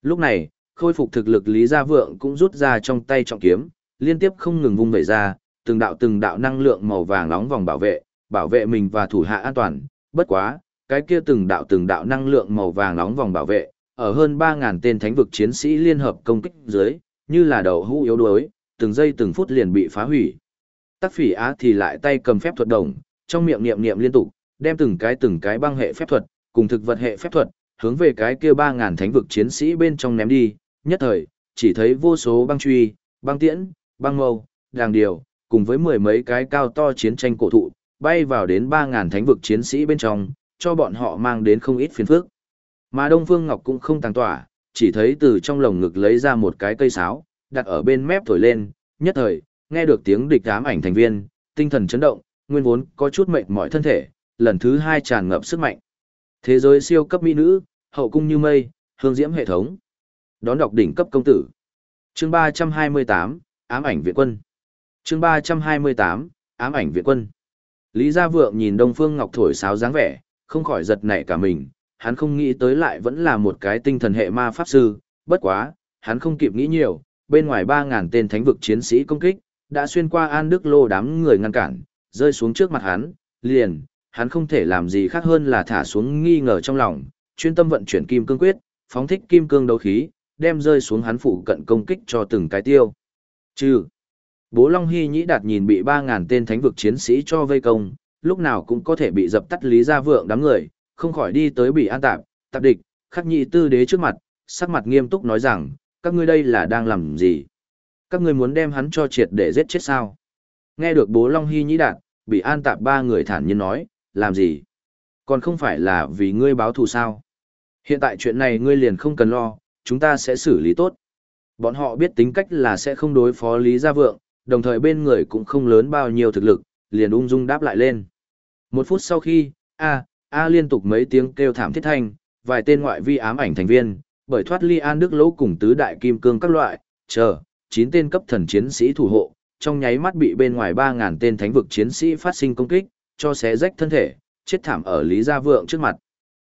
Lúc này, khôi phục thực lực Lý Gia Vượng cũng rút ra trong tay trọng kiếm, liên tiếp không ngừng vung vẩy ra, từng đạo từng đạo năng lượng màu vàng nóng vòng bảo vệ, bảo vệ mình và thủ hạ an toàn, bất quá, cái kia từng đạo từng đạo năng lượng màu vàng nóng vòng bảo vệ, ở hơn 3000 tên thánh vực chiến sĩ liên hợp công kích dưới, như là đầu hũ yếu đuối, từng giây từng phút liền bị phá hủy. Tắc Phỉ Á thì lại tay cầm phép thuật đồng, trong miệng niệm niệm liên tục, đem từng cái từng cái băng hệ phép thuật, cùng thực vật hệ phép thuật, hướng về cái kia ba ngàn thánh vực chiến sĩ bên trong ném đi, nhất thời, chỉ thấy vô số băng truy, băng tiễn, băng mâu, đàng điều, cùng với mười mấy cái cao to chiến tranh cổ thụ, bay vào đến ba ngàn thánh vực chiến sĩ bên trong, cho bọn họ mang đến không ít phiền phức. Mà Đông Phương Ngọc cũng không tàng tỏa, chỉ thấy từ trong lồng ngực lấy ra một cái cây sáo, đặt ở bên mép thổi lên, nhất thời, nghe được tiếng địch ám ảnh thành viên, tinh thần chấn động, nguyên vốn có chút mệt mỏi thân thể, lần thứ hai tràn ngập sức mạnh. Thế giới siêu cấp mỹ nữ, hậu cung như mây, hương diễm hệ thống. Đón đọc đỉnh cấp công tử. Chương 328, ám ảnh viện quân. Chương 328, ám ảnh viện quân. Lý Gia Vượng nhìn Đông Phương Ngọc thổi sáo dáng vẻ, không khỏi giật nảy cả mình, hắn không nghĩ tới lại vẫn là một cái tinh thần hệ ma pháp sư, bất quá, hắn không kịp nghĩ nhiều, bên ngoài 3000 tên thánh vực chiến sĩ công kích, đã xuyên qua An Đức Lô đám người ngăn cản, rơi xuống trước mặt hắn, liền, hắn không thể làm gì khác hơn là thả xuống nghi ngờ trong lòng, chuyên tâm vận chuyển kim cương quyết, phóng thích kim cương đấu khí, đem rơi xuống hắn phụ cận công kích cho từng cái tiêu. Trừ. Bố Long Hy Nhĩ Đạt nhìn bị 3.000 tên thánh vực chiến sĩ cho vây công, lúc nào cũng có thể bị dập tắt lý gia vượng đám người, không khỏi đi tới bị an tạp, tạp địch, khắc nhị tư đế trước mặt, sắc mặt nghiêm túc nói rằng, các ngươi đây là đang làm gì? Các ngươi muốn đem hắn cho triệt để giết chết sao? Nghe được bố Long Hy Nhĩ Đạt, bị an tạp ba người thản nhiên nói, làm gì? Còn không phải là vì ngươi báo thù sao? Hiện tại chuyện này ngươi liền không cần lo, chúng ta sẽ xử lý tốt. Bọn họ biết tính cách là sẽ không đối phó Lý Gia Vượng, đồng thời bên người cũng không lớn bao nhiêu thực lực, liền ung dung đáp lại lên. Một phút sau khi, A, A liên tục mấy tiếng kêu thảm thiết thanh, vài tên ngoại vi ám ảnh thành viên, bởi thoát ly An Đức Lỗ cùng tứ đại kim cương các loại, chờ, chín tên cấp thần chiến sĩ thủ hộ, trong nháy mắt bị bên ngoài 3.000 tên thánh vực chiến sĩ phát sinh công kích, cho xé rách thân thể, chết thảm ở Lý Gia Vượng trước mặt.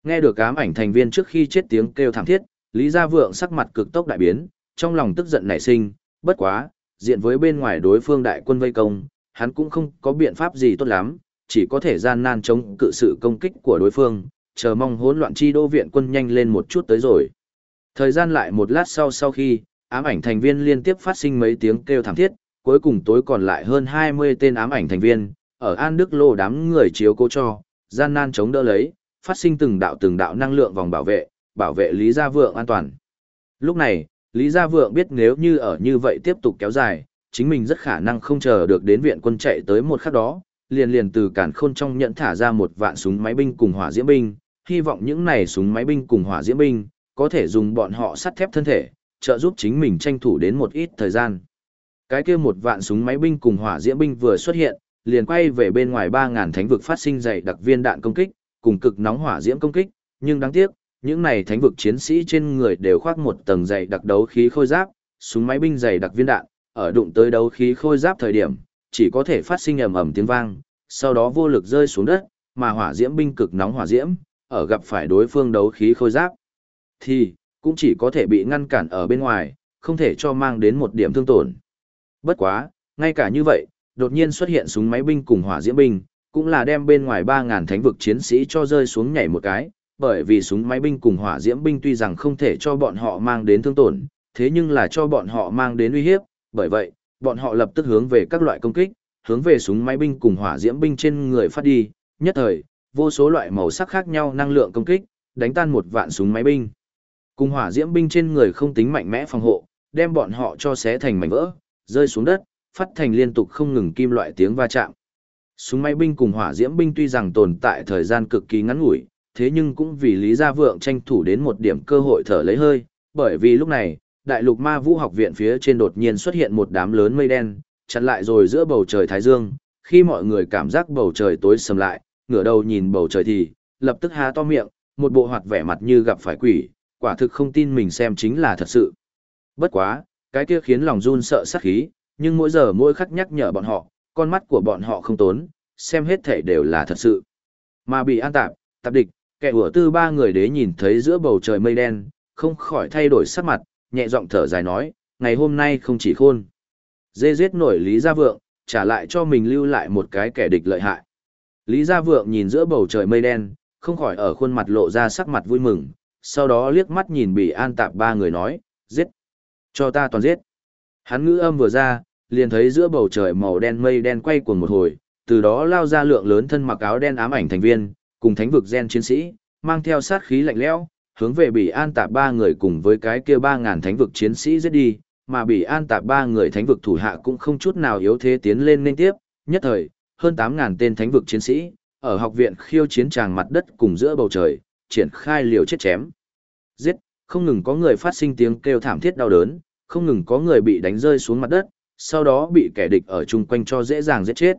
Nghe được ám ảnh thành viên trước khi chết tiếng kêu thảm thiết, Lý Gia Vượng sắc mặt cực tốc đại biến, trong lòng tức giận nảy sinh, bất quá, diện với bên ngoài đối phương đại quân vây công, hắn cũng không có biện pháp gì tốt lắm, chỉ có thể gian nan chống cự sự công kích của đối phương, chờ mong hỗn loạn chi đô viện quân nhanh lên một chút tới rồi. Thời gian lại một lát sau sau khi, ám ảnh thành viên liên tiếp phát sinh mấy tiếng kêu thảm thiết, cuối cùng tối còn lại hơn 20 tên ám ảnh thành viên, ở An Đức Lô đám người chiếu cố cho, gian nan chống đỡ lấy, phát sinh từng đạo từng đạo năng lượng vòng bảo vệ, bảo vệ Lý Gia Vượng an toàn. Lúc này, Lý Gia Vượng biết nếu như ở như vậy tiếp tục kéo dài, chính mình rất khả năng không chờ được đến viện quân chạy tới một khắc đó, liền liền từ cản khôn trong nhận thả ra một vạn súng máy binh cùng hỏa diễm binh, hy vọng những này súng máy binh cùng hỏa diễm binh, có thể dùng bọn họ sắt thép thân thể, trợ giúp chính mình tranh thủ đến một ít thời gian. Cái kia một vạn súng máy binh cùng hỏa diễm binh vừa xuất hiện, liền quay về bên ngoài 3000 thánh vực phát sinh dày đặc viên đạn công kích, cùng cực nóng hỏa diễm công kích, nhưng đáng tiếc, những này thánh vực chiến sĩ trên người đều khoác một tầng dày đặc đấu khí khôi giáp, súng máy binh dày đặc viên đạn, ở đụng tới đấu khí khôi giáp thời điểm, chỉ có thể phát sinh ầm ầm tiếng vang, sau đó vô lực rơi xuống đất, mà hỏa diễm binh cực nóng hỏa diễm, ở gặp phải đối phương đấu khí khôi giáp, thì cũng chỉ có thể bị ngăn cản ở bên ngoài, không thể cho mang đến một điểm thương tổn. Bất quá, ngay cả như vậy, đột nhiên xuất hiện súng máy binh cùng hỏa diễm binh, cũng là đem bên ngoài 3000 thánh vực chiến sĩ cho rơi xuống nhảy một cái, bởi vì súng máy binh cùng hỏa diễm binh tuy rằng không thể cho bọn họ mang đến thương tổn, thế nhưng là cho bọn họ mang đến uy hiếp, bởi vậy, bọn họ lập tức hướng về các loại công kích, hướng về súng máy binh cùng hỏa diễm binh trên người phát đi, nhất thời, vô số loại màu sắc khác nhau năng lượng công kích, đánh tan một vạn súng máy binh. Cùng hỏa diễm binh trên người không tính mạnh mẽ phòng hộ, đem bọn họ cho xé thành mảnh vỡ, rơi xuống đất, phát thành liên tục không ngừng kim loại tiếng va chạm. Súng máy binh cùng hỏa diễm binh tuy rằng tồn tại thời gian cực kỳ ngắn ngủi, thế nhưng cũng vì Lý Gia Vượng tranh thủ đến một điểm cơ hội thở lấy hơi, bởi vì lúc này, Đại lục ma vũ học viện phía trên đột nhiên xuất hiện một đám lớn mây đen, chặn lại rồi giữa bầu trời Thái Dương, khi mọi người cảm giác bầu trời tối sầm lại, ngửa đầu nhìn bầu trời thì, lập tức há to miệng, một bộ hoạt vẻ mặt như gặp phải quỷ, quả thực không tin mình xem chính là thật sự. Bất quá, cái kia khiến lòng run sợ sát khí, nhưng mỗi giờ mỗi khắc nhắc nhở bọn họ, con mắt của bọn họ không tốn, xem hết thể đều là thật sự. Mà bị an tạp, tạp địch, kẻ ủa tư ba người đế nhìn thấy giữa bầu trời mây đen, không khỏi thay đổi sắc mặt, nhẹ giọng thở dài nói, ngày hôm nay không chỉ khôn. Dê giết nổi Lý Gia Vượng, trả lại cho mình lưu lại một cái kẻ địch lợi hại. Lý Gia Vượng nhìn giữa bầu trời mây đen, không khỏi ở khuôn mặt lộ ra sắc mặt vui mừng, sau đó liếc mắt nhìn bị an tạp ba người nói, giết. Cho ta toàn giết. Hắn ngữ âm vừa ra, liền thấy giữa bầu trời màu đen mây đen quay cuồng một hồi, từ đó lao ra lượng lớn thân mặc áo đen ám ảnh thành viên, cùng thánh vực gen chiến sĩ, mang theo sát khí lạnh lẽo, hướng về bị an tạp ba người cùng với cái kia ba ngàn thánh vực chiến sĩ giết đi, mà bị an tạp ba người thánh vực thủ hạ cũng không chút nào yếu thế tiến lên nên tiếp, nhất thời, hơn tám ngàn tên thánh vực chiến sĩ, ở học viện khiêu chiến tràng mặt đất cùng giữa bầu trời, triển khai liều chết chém. Giết, không ngừng có người phát sinh tiếng kêu thảm thiết đau đớn, không ngừng có người bị đánh rơi xuống mặt đất, sau đó bị kẻ địch ở chung quanh cho dễ dàng giết chết.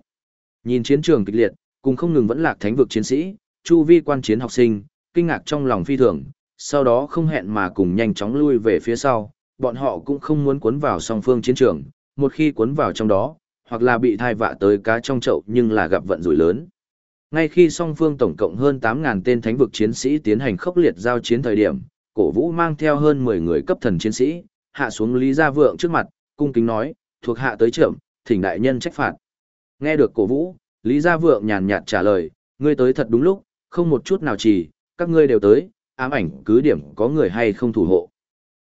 Nhìn chiến trường kịch liệt, cùng không ngừng vẫn lạc thánh vực chiến sĩ, chu vi quan chiến học sinh, kinh ngạc trong lòng phi thường, sau đó không hẹn mà cùng nhanh chóng lui về phía sau, bọn họ cũng không muốn cuốn vào song phương chiến trường, một khi cuốn vào trong đó, hoặc là bị thai vạ tới cá trong chậu nhưng là gặp vận rủi lớn. Ngay khi song phương tổng cộng hơn 8.000 tên thánh vực chiến sĩ tiến hành khốc liệt giao chiến thời điểm, cổ vũ mang theo hơn 10 người cấp thần chiến sĩ, hạ xuống Lý Gia Vượng trước mặt, cung kính nói, thuộc hạ tới trưởng, thỉnh đại nhân trách phạt. Nghe được cổ vũ, Lý Gia Vượng nhàn nhạt trả lời, ngươi tới thật đúng lúc, không một chút nào chỉ, các ngươi đều tới, ám ảnh cứ điểm có người hay không thủ hộ.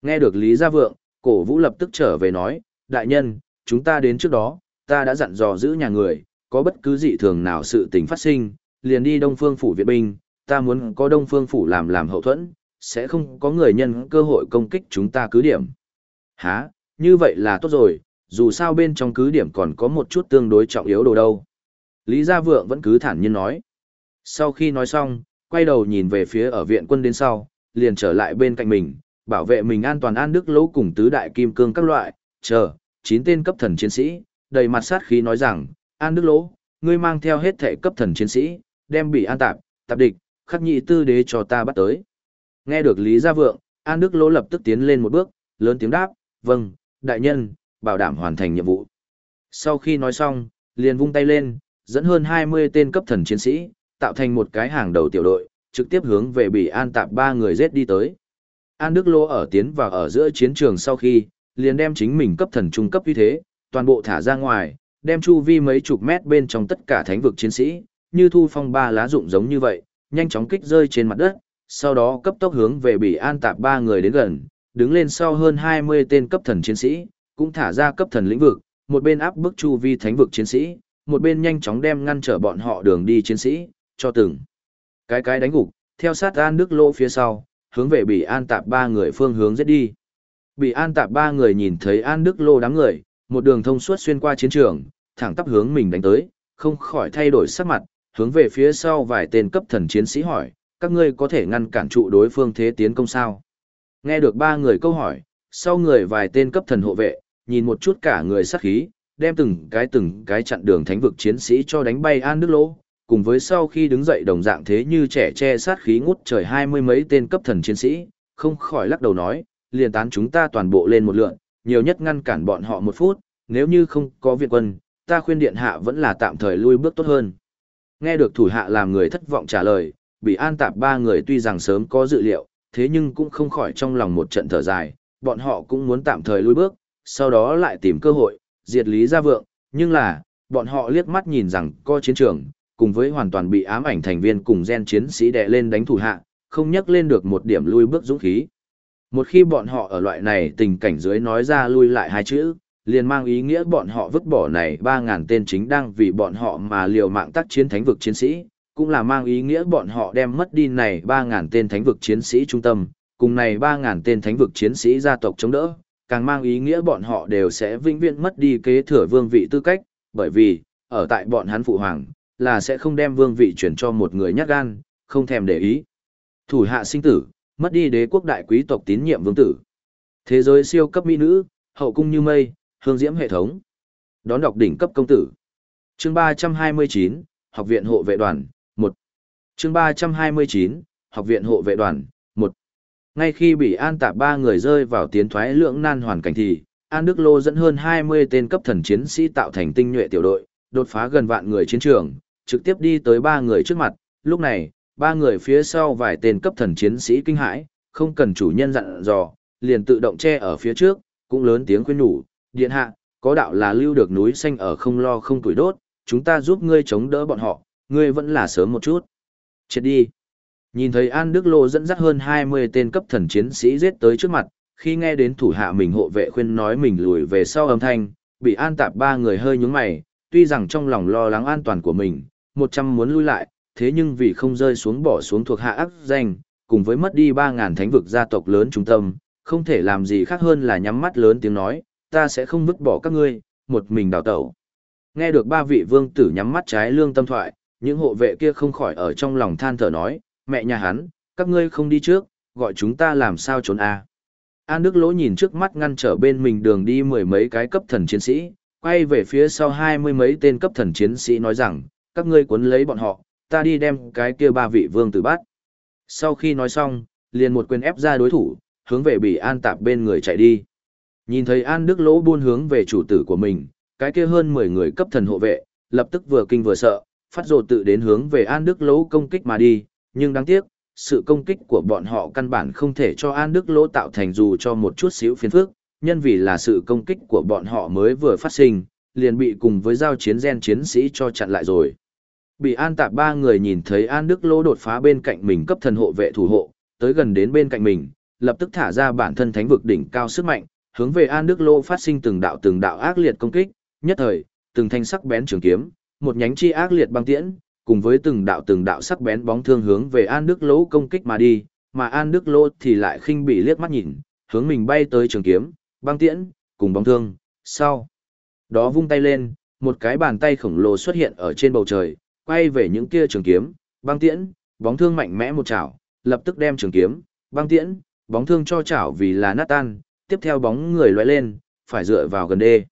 Nghe được Lý Gia Vượng, cổ vũ lập tức trở về nói, đại nhân, chúng ta đến trước đó, ta đã dặn dò giữ nhà người, có bất cứ dị thường nào sự tình phát sinh, liền đi Đông Phương Phủ Viện Binh, ta muốn có Đông Phương Phủ làm làm hậu thuẫn, sẽ không có người nhân cơ hội công kích chúng ta cứ điểm. Hả, như vậy là tốt rồi, dù sao bên trong cứ điểm còn có một chút tương đối trọng yếu đồ đâu. Lý Gia Vượng vẫn cứ thản nhiên nói. Sau khi nói xong, quay đầu nhìn về phía ở viện quân đến sau, liền trở lại bên cạnh mình, bảo vệ mình an toàn an đức lỗ cùng tứ đại kim cương các loại, chờ, chín tên cấp thần chiến sĩ, đầy mặt sát khí nói rằng, an đức lỗ, ngươi mang theo hết thể cấp thần chiến sĩ, đem bị an tạp, tạp địch, khắc nhị tư đế cho ta bắt tới. Nghe được Lý Gia Vượng, An Đức Lỗ lập tức tiến lên một bước, lớn tiếng đáp, vâng, đại nhân, bảo đảm hoàn thành nhiệm vụ. Sau khi nói xong, liền vung tay lên, dẫn hơn 20 tên cấp thần chiến sĩ, tạo thành một cái hàng đầu tiểu đội, trực tiếp hướng về bị an tạp ba người giết đi tới. An Đức Lô ở tiến vào ở giữa chiến trường sau khi, liền đem chính mình cấp thần trung cấp uy thế, toàn bộ thả ra ngoài, đem chu vi mấy chục mét bên trong tất cả thánh vực chiến sĩ, như thu phong ba lá dụng giống như vậy, nhanh chóng kích rơi trên mặt đất, sau đó cấp tốc hướng về bị an tạp ba người đến gần, đứng lên sau hơn 20 tên cấp thần chiến sĩ, cũng thả ra cấp thần lĩnh vực, một bên áp bức chu vi thánh vực chiến sĩ, một bên nhanh chóng đem ngăn trở bọn họ đường đi chiến sĩ, cho từng cái cái đánh gục, theo sát An Đức Lô phía sau, hướng về bị an tạp ba người phương hướng giết đi. Bị an tạp ba người nhìn thấy An Đức Lô đám người, một đường thông suốt xuyên qua chiến trường, thẳng tắp hướng mình đánh tới, không khỏi thay đổi sắc mặt, hướng về phía sau vài tên cấp thần chiến sĩ hỏi, các ngươi có thể ngăn cản trụ đối phương thế tiến công sao? Nghe được ba người câu hỏi, sau người vài tên cấp thần hộ vệ, nhìn một chút cả người sát khí, đem từng cái từng cái chặn đường thánh vực chiến sĩ cho đánh bay An nước lỗ, cùng với sau khi đứng dậy đồng dạng thế như trẻ che sát khí ngút trời hai mươi mấy tên cấp thần chiến sĩ, không khỏi lắc đầu nói, liền tán chúng ta toàn bộ lên một lượn, nhiều nhất ngăn cản bọn họ một phút, nếu như không có viện quân, ta khuyên điện hạ vẫn là tạm thời lui bước tốt hơn. Nghe được thủ hạ làm người thất vọng trả lời, bị an tạp ba người tuy rằng sớm có dự liệu, thế nhưng cũng không khỏi trong lòng một trận thở dài, bọn họ cũng muốn tạm thời lui bước, sau đó lại tìm cơ hội, diệt lý gia vượng, nhưng là, bọn họ liếc mắt nhìn rằng có chiến trường, cùng với hoàn toàn bị ám ảnh thành viên cùng gen chiến sĩ đè lên đánh thủ hạ, không nhắc lên được một điểm lui bước dũng khí. Một khi bọn họ ở loại này tình cảnh dưới nói ra lui lại hai chữ, liền mang ý nghĩa bọn họ vứt bỏ này 3.000 tên chính đang vì bọn họ mà liều mạng tác chiến thánh vực chiến sĩ, cũng là mang ý nghĩa bọn họ đem mất đi này 3.000 tên thánh vực chiến sĩ trung tâm, cùng này 3.000 tên thánh vực chiến sĩ gia tộc chống đỡ, càng mang ý nghĩa bọn họ đều sẽ vĩnh viễn mất đi kế thừa vương vị tư cách, bởi vì, ở tại bọn hắn phụ hoàng, là sẽ không đem vương vị chuyển cho một người nhát gan, không thèm để ý. Thủ hạ sinh tử, mất đi đế quốc đại quý tộc tín nhiệm vương tử. Thế giới siêu cấp mỹ nữ, hậu cung như mây, hương diễm hệ thống. Đón đọc đỉnh cấp công tử. Chương 329, Học viện hộ vệ đoàn, 1. Chương 329, Học viện hộ vệ đoàn, 1. Ngay khi bị an tạp ba người rơi vào tiến thoái lưỡng nan hoàn cảnh thì, An Đức Lô dẫn hơn 20 tên cấp thần chiến sĩ tạo thành tinh nhuệ tiểu đội, đột phá gần vạn người chiến trường, trực tiếp đi tới ba người trước mặt, lúc này, ba người phía sau vài tên cấp thần chiến sĩ kinh hãi, không cần chủ nhân dặn dò, liền tự động che ở phía trước, cũng lớn tiếng khuyên nhủ, điện hạ, có đạo là lưu được núi xanh ở không lo không tuổi đốt, chúng ta giúp ngươi chống đỡ bọn họ, ngươi vẫn là sớm một chút. Chết đi. Nhìn thấy An Đức Lô dẫn dắt hơn 20 tên cấp thần chiến sĩ giết tới trước mặt, khi nghe đến thủ hạ mình hộ vệ khuyên nói mình lùi về sau âm thanh, bị An tạp ba người hơi nhướng mày, tuy rằng trong lòng lo lắng an toàn của mình, một trăm muốn lui lại, thế nhưng vì không rơi xuống bỏ xuống thuộc hạ ác danh, cùng với mất đi 3.000 thánh vực gia tộc lớn trung tâm, không thể làm gì khác hơn là nhắm mắt lớn tiếng nói, ta sẽ không vứt bỏ các ngươi, một mình đào tẩu. Nghe được ba vị vương tử nhắm mắt trái lương tâm thoại, những hộ vệ kia không khỏi ở trong lòng than thở nói, mẹ nhà hắn, các ngươi không đi trước, gọi chúng ta làm sao trốn à. An Đức Lỗ nhìn trước mắt ngăn trở bên mình đường đi mười mấy cái cấp thần chiến sĩ, quay về phía sau hai mươi mấy tên cấp thần chiến sĩ nói rằng, các ngươi cuốn lấy bọn họ, ta đi đem cái kia ba vị vương tử bắt. Sau khi nói xong, liền một quyền ép ra đối thủ, hướng về bị an tạp bên người chạy đi. Nhìn thấy An Đức Lỗ buôn hướng về chủ tử của mình, cái kia hơn 10 người cấp thần hộ vệ, lập tức vừa kinh vừa sợ, phát rồ tự đến hướng về An Đức Lỗ công kích mà đi, nhưng đáng tiếc, sự công kích của bọn họ căn bản không thể cho An Đức Lỗ tạo thành dù cho một chút xíu phiền phức, nhân vì là sự công kích của bọn họ mới vừa phát sinh, liền bị cùng với giao chiến gen chiến sĩ cho chặn lại rồi. Bị An Tạp ba người nhìn thấy An Đức Lỗ đột phá bên cạnh mình cấp thần hộ vệ thủ hộ, tới gần đến bên cạnh mình, lập tức thả ra bản thân thánh vực đỉnh cao sức mạnh, hướng về An Đức Lô phát sinh từng đạo từng đạo ác liệt công kích, nhất thời, từng thanh sắc bén trường kiếm, một nhánh chi ác liệt băng tiễn, cùng với từng đạo từng đạo sắc bén bóng thương hướng về An Đức Lô công kích mà đi, mà An Đức Lô thì lại khinh bị liếc mắt nhìn, hướng mình bay tới trường kiếm, băng tiễn, cùng bóng thương, sau. Đó vung tay lên, một cái bàn tay khổng lồ xuất hiện ở trên bầu trời, quay về những kia trường kiếm, băng tiễn, bóng thương mạnh mẽ một chảo, lập tức đem trường kiếm, băng tiễn, bóng thương cho chảo vì là nát tan, tiếp theo bóng người lóe lên, phải dựa vào gần đê.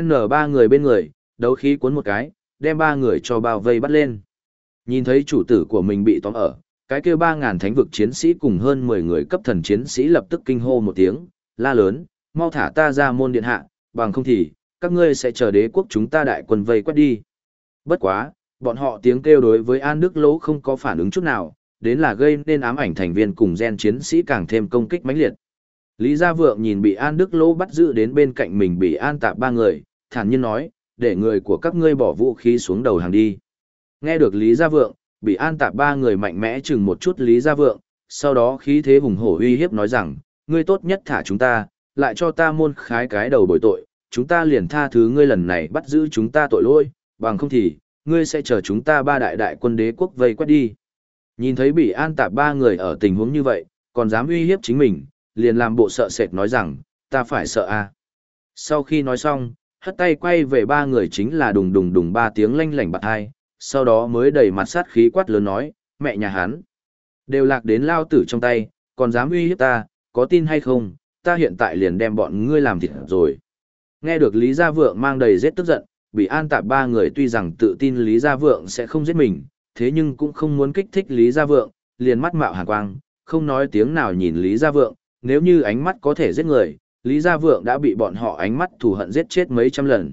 N ba người bên người, đấu khí cuốn một cái, đem ba người cho bao vây bắt lên. Nhìn thấy chủ tử của mình bị tóm ở, cái kia ba ngàn thánh vực chiến sĩ cùng hơn mười người cấp thần chiến sĩ lập tức kinh hô một tiếng, la lớn, mau thả ta ra môn điện hạ, bằng không thì, các ngươi sẽ chờ đế quốc chúng ta đại quân vây quét đi. Bất quá, bọn họ tiếng kêu đối với An Đức Lỗ không có phản ứng chút nào, đến là gây nên ám ảnh thành viên cùng gen chiến sĩ càng thêm công kích mãnh liệt. Lý Gia Vượng nhìn bị An Đức Lỗ bắt giữ đến bên cạnh mình bị An tạp ba người, thản nhiên nói, để người của các ngươi bỏ vũ khí xuống đầu hàng đi. Nghe được Lý Gia Vượng, bị An tạp ba người mạnh mẽ chừng một chút Lý Gia Vượng, sau đó khí thế hùng hổ uy hiếp nói rằng, ngươi tốt nhất thả chúng ta, lại cho ta môn khái cái đầu bồi tội, chúng ta liền tha thứ ngươi lần này bắt giữ chúng ta tội lỗi, bằng không thì, ngươi sẽ chờ chúng ta ba đại đại quân đế quốc vây quét đi. Nhìn thấy bị an tạp ba người ở tình huống như vậy, còn dám uy hiếp chính mình, liền làm bộ sợ sệt nói rằng, ta phải sợ a. À. Sau khi nói xong, hất tay quay về ba người chính là đùng đùng đùng ba tiếng lanh lảnh bạc hai, sau đó mới đầy mặt sát khí quát lớn nói, mẹ nhà hắn. Đều lạc đến lao tử trong tay, còn dám uy hiếp ta, có tin hay không, ta hiện tại liền đem bọn ngươi làm thịt rồi. Nghe được Lý Gia Vượng mang đầy giết tức giận, bị an tạp ba người tuy rằng tự tin Lý Gia Vượng sẽ không giết mình, thế nhưng cũng không muốn kích thích Lý Gia Vượng, liền mắt mạo hàn quang, không nói tiếng nào nhìn Lý Gia Vượng, nếu như ánh mắt có thể giết người, Lý Gia Vượng đã bị bọn họ ánh mắt thù hận giết chết mấy trăm lần.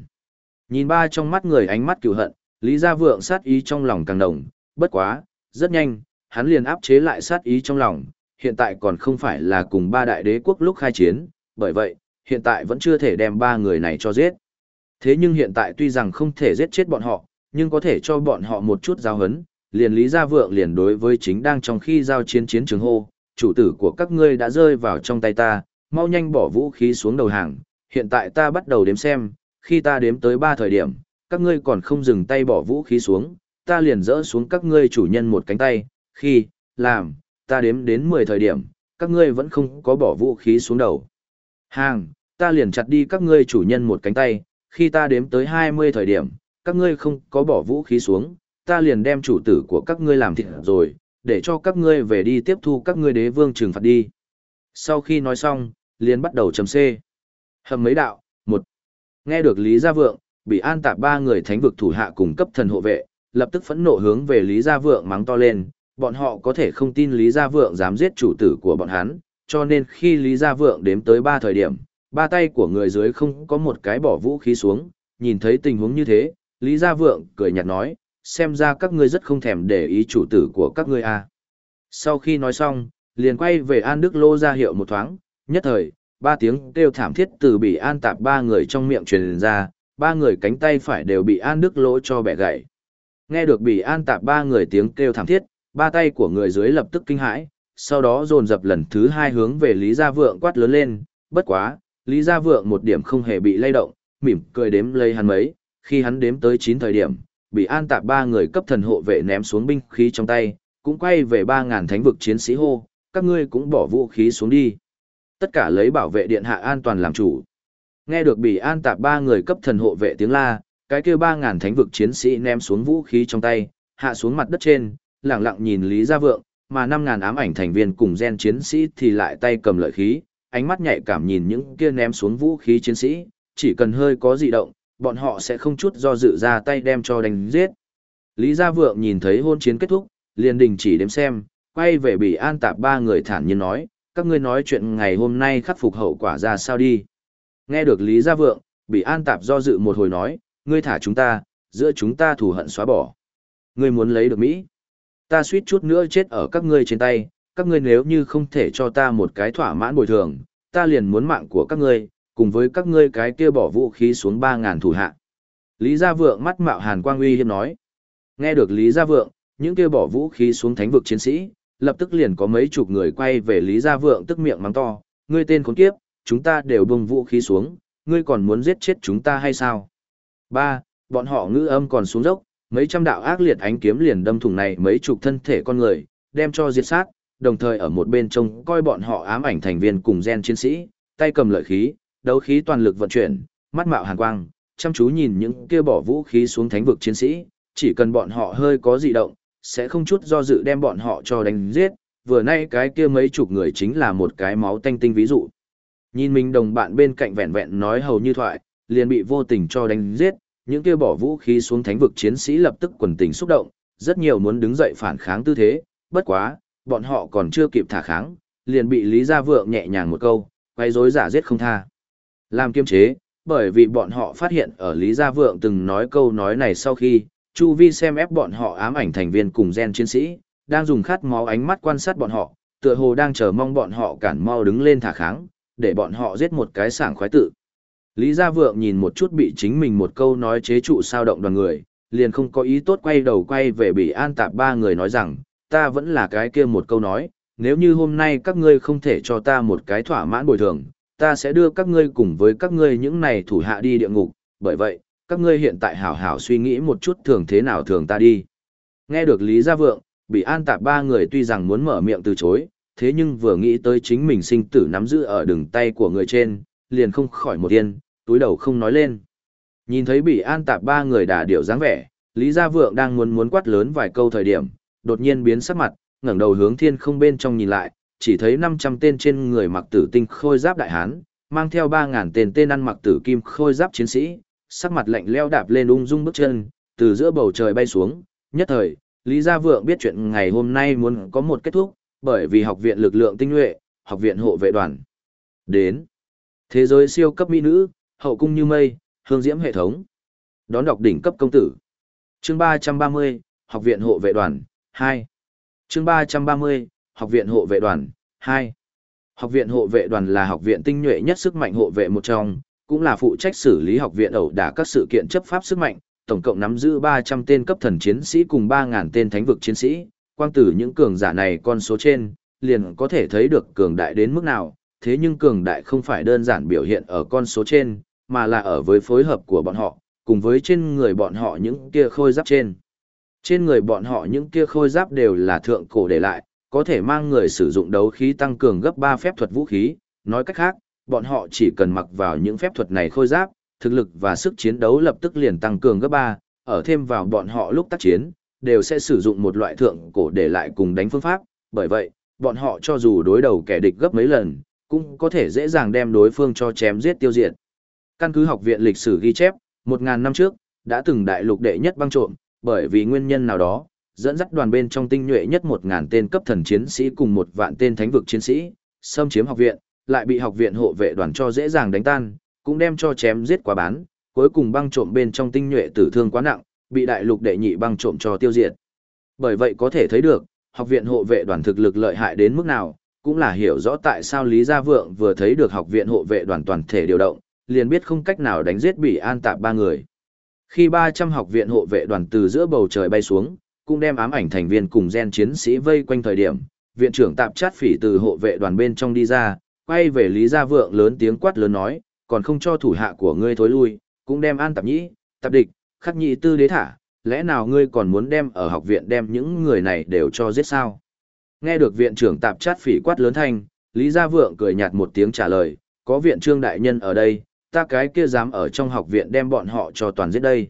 Nhìn ba trong mắt người ánh mắt cửu hận, Lý Gia Vượng sát ý trong lòng càng đồng, bất quá, rất nhanh, hắn liền áp chế lại sát ý trong lòng, hiện tại còn không phải là cùng ba đại đế quốc lúc khai chiến, bởi vậy, hiện tại vẫn chưa thể đem ba người này cho giết. Thế nhưng hiện tại tuy rằng không thể giết chết bọn họ, nhưng có thể cho bọn họ một chút giao hấn, liền Lý Gia Vượng liền đối với chính đang trong khi giao chiến chiến trường hô, chủ tử của các ngươi đã rơi vào trong tay ta, mau nhanh bỏ vũ khí xuống đầu hàng, hiện tại ta bắt đầu đếm xem, khi ta đếm tới ba thời điểm, các ngươi còn không dừng tay bỏ vũ khí xuống, ta liền dỡ xuống các ngươi chủ nhân một cánh tay, khi, làm, ta đếm đến 10 thời điểm, các ngươi vẫn không có bỏ vũ khí xuống đầu. Hàng, ta liền chặt đi các ngươi chủ nhân một cánh tay, khi ta đếm tới 20 thời điểm, các ngươi không có bỏ vũ khí xuống, ta liền đem chủ tử của các ngươi làm thịt rồi, để cho các ngươi về đi tiếp thu các ngươi đế vương trừng phạt đi. Sau khi nói xong, liền bắt đầu chấm C. Hầm mấy đạo, một. Nghe được Lý Gia Vượng, bị an tạp ba người thánh vực thủ hạ cùng cấp thần hộ vệ, lập tức phẫn nộ hướng về Lý Gia Vượng mắng to lên, bọn họ có thể không tin Lý Gia Vượng dám giết chủ tử của bọn hắn, cho nên khi Lý Gia Vượng đếm tới ba thời điểm, ba tay của người dưới không có một cái bỏ vũ khí xuống, nhìn thấy tình huống như thế, Lý Gia Vượng cười nhạt nói, xem ra các ngươi rất không thèm để ý chủ tử của các ngươi à. Sau khi nói xong, liền quay về An Đức Lô ra hiệu một thoáng, nhất thời, ba tiếng kêu thảm thiết từ bị An tạp ba người trong miệng truyền ra, ba người cánh tay phải đều bị An Đức Lô cho bẻ gãy. Nghe được bị An tạp ba người tiếng kêu thảm thiết, ba tay của người dưới lập tức kinh hãi, sau đó dồn dập lần thứ hai hướng về Lý Gia Vượng quát lớn lên, bất quá, Lý Gia Vượng một điểm không hề bị lay động, mỉm cười đếm lấy hắn mấy, khi hắn đếm tới 9 thời điểm, bị an tạp ba người cấp thần hộ vệ ném xuống binh khí trong tay, cũng quay về 3.000 thánh vực chiến sĩ hô, các ngươi cũng bỏ vũ khí xuống đi. Tất cả lấy bảo vệ điện hạ an toàn làm chủ. Nghe được bị an tạp ba người cấp thần hộ vệ tiếng la, cái kia 3.000 thánh vực chiến sĩ ném xuống vũ khí trong tay, hạ xuống mặt đất trên, lặng lặng nhìn Lý Gia Vượng, mà 5.000 ám ảnh thành viên cùng gen chiến sĩ thì lại tay cầm lợi khí, ánh mắt nhạy cảm nhìn những kia ném xuống vũ khí chiến sĩ, chỉ cần hơi có dị động, bọn họ sẽ không chút do dự ra tay đem cho đánh giết. Lý Gia Vượng nhìn thấy hôn chiến kết thúc, liền đình chỉ đếm xem, quay về bị an tạp ba người thản nhiên nói, các ngươi nói chuyện ngày hôm nay khắc phục hậu quả ra sao đi. Nghe được Lý Gia Vượng, bị an tạp do dự một hồi nói, ngươi thả chúng ta, giữa chúng ta thù hận xóa bỏ. Ngươi muốn lấy được Mỹ. Ta suýt chút nữa chết ở các ngươi trên tay, các ngươi nếu như không thể cho ta một cái thỏa mãn bồi thường, ta liền muốn mạng của các ngươi, cùng với các ngươi cái kia bỏ vũ khí xuống 3.000 thủ hạ. Lý Gia Vượng mắt mạo hàn quang uy hiếp nói. Nghe được Lý Gia Vượng, những kia bỏ vũ khí xuống thánh vực chiến sĩ, lập tức liền có mấy chục người quay về Lý Gia Vượng tức miệng mắng to, ngươi tên khốn kiếp, chúng ta đều buông vũ khí xuống, ngươi còn muốn giết chết chúng ta hay sao? Ba, Bọn họ ngữ âm còn xuống dốc, mấy trăm đạo ác liệt ánh kiếm liền đâm thủng này mấy chục thân thể con người, đem cho diệt sát, đồng thời ở một bên trông coi bọn họ ám ảnh thành viên cùng gen chiến sĩ, tay cầm lợi khí, đấu khí toàn lực vận chuyển, mắt mạo hàn quang, chăm chú nhìn những kia bỏ vũ khí xuống thánh vực chiến sĩ, chỉ cần bọn họ hơi có dị động, sẽ không chút do dự đem bọn họ cho đánh giết, vừa nay cái kia mấy chục người chính là một cái máu tanh tinh ví dụ. Nhìn mình đồng bạn bên cạnh vẹn vẹn nói hầu như thoại, liền bị vô tình cho đánh giết, những kia bỏ vũ khí xuống thánh vực chiến sĩ lập tức quần tình xúc động, rất nhiều muốn đứng dậy phản kháng tư thế, bất quá, bọn họ còn chưa kịp thả kháng, liền bị Lý Gia Vượng nhẹ nhàng một câu, quay rối giả giết không tha. Làm kiêm chế, bởi vì bọn họ phát hiện ở Lý Gia Vượng từng nói câu nói này sau khi, Chu Vi xem ép bọn họ ám ảnh thành viên cùng gen chiến sĩ, đang dùng khát máu ánh mắt quan sát bọn họ, tựa hồ đang chờ mong bọn họ cản mau đứng lên thả kháng, để bọn họ giết một cái sảng khoái tự. Lý Gia Vượng nhìn một chút bị chính mình một câu nói chế trụ sao động đoàn người, liền không có ý tốt quay đầu quay về bị an tạp ba người nói rằng, ta vẫn là cái kia một câu nói, nếu như hôm nay các ngươi không thể cho ta một cái thỏa mãn bồi thường, ta sẽ đưa các ngươi cùng với các ngươi những này thủ hạ đi địa ngục, bởi vậy, các ngươi hiện tại hảo hảo suy nghĩ một chút thường thế nào thường ta đi. Nghe được Lý Gia Vượng, bị an tạp ba người tuy rằng muốn mở miệng từ chối, thế nhưng vừa nghĩ tới chính mình sinh tử nắm giữ ở đường tay của người trên, liền không khỏi một yên, túi đầu không nói lên. Nhìn thấy bị an tạp ba người đà điệu dáng vẻ, Lý Gia Vượng đang muốn muốn quát lớn vài câu thời điểm, đột nhiên biến sắc mặt, ngẩng đầu hướng thiên không bên trong nhìn lại, chỉ thấy 500 tên trên người mặc tử tinh khôi giáp đại hán, mang theo 3000 tên tên ăn mặc tử kim khôi giáp chiến sĩ, sắc mặt lạnh lẽo đạp lên ung dung bước chân, từ giữa bầu trời bay xuống, nhất thời, Lý Gia Vượng biết chuyện ngày hôm nay muốn có một kết thúc, bởi vì học viện lực lượng tinh nhuệ, học viện hộ vệ đoàn. Đến. Thế giới siêu cấp mỹ nữ, hậu cung như mây, hương diễm hệ thống. Đón đọc đỉnh cấp công tử. Chương 330, học viện hộ vệ đoàn, 2. Chương 330, học viện hộ vệ đoàn, 2. Học viện hộ vệ đoàn là học viện tinh nhuệ nhất sức mạnh hộ vệ một trong, cũng là phụ trách xử lý học viện ẩu đả các sự kiện chấp pháp sức mạnh, tổng cộng nắm giữ 300 tên cấp thần chiến sĩ cùng 3.000 tên thánh vực chiến sĩ, quang tử những cường giả này con số trên, liền có thể thấy được cường đại đến mức nào, thế nhưng cường đại không phải đơn giản biểu hiện ở con số trên, mà là ở với phối hợp của bọn họ, cùng với trên người bọn họ những kia khôi giáp trên. Trên người bọn họ những kia khôi giáp đều là thượng cổ để lại, có thể mang người sử dụng đấu khí tăng cường gấp 3 phép thuật vũ khí, nói cách khác, bọn họ chỉ cần mặc vào những phép thuật này khôi giáp, thực lực và sức chiến đấu lập tức liền tăng cường gấp 3, ở thêm vào bọn họ lúc tác chiến, đều sẽ sử dụng một loại thượng cổ để lại cùng đánh phương pháp, bởi vậy, bọn họ cho dù đối đầu kẻ địch gấp mấy lần, cũng có thể dễ dàng đem đối phương cho chém giết tiêu diệt. Căn cứ học viện lịch sử ghi chép, 1000 năm trước, đã từng đại lục đệ nhất băng trộm, bởi vì nguyên nhân nào đó, dẫn dắt đoàn bên trong tinh nhuệ nhất 1.000 tên cấp thần chiến sĩ cùng một vạn tên thánh vực chiến sĩ, xâm chiếm học viện, lại bị học viện hộ vệ đoàn cho dễ dàng đánh tan, cũng đem cho chém giết quá bán, cuối cùng băng trộm bên trong tinh nhuệ tử thương quá nặng, bị đại lục đệ nhị băng trộm cho tiêu diệt. Bởi vậy có thể thấy được, học viện hộ vệ đoàn thực lực lợi hại đến mức nào, cũng là hiểu rõ tại sao Lý Gia Vượng vừa thấy được học viện hộ vệ đoàn toàn thể điều động, liền biết không cách nào đánh giết bị an tạp ba người. Khi 300 học viện hộ vệ đoàn từ giữa bầu trời bay xuống, cũng đem ám ảnh thành viên cùng gen chiến sĩ vây quanh thời điểm, viện trưởng tạp chát phỉ từ hộ vệ đoàn bên trong đi ra, quay về Lý Gia Vượng lớn tiếng quát lớn nói, còn không cho thủ hạ của ngươi thối lui, cũng đem an tạp nhĩ, tạp địch, khắc nhị tư đế thả, lẽ nào ngươi còn muốn đem ở học viện đem những người này đều cho giết sao? Nghe được viện trưởng tạp chát phỉ quát lớn thanh, Lý Gia Vượng cười nhạt một tiếng trả lời, có viện trương đại nhân ở đây, ta cái kia dám ở trong học viện đem bọn họ cho toàn giết đây.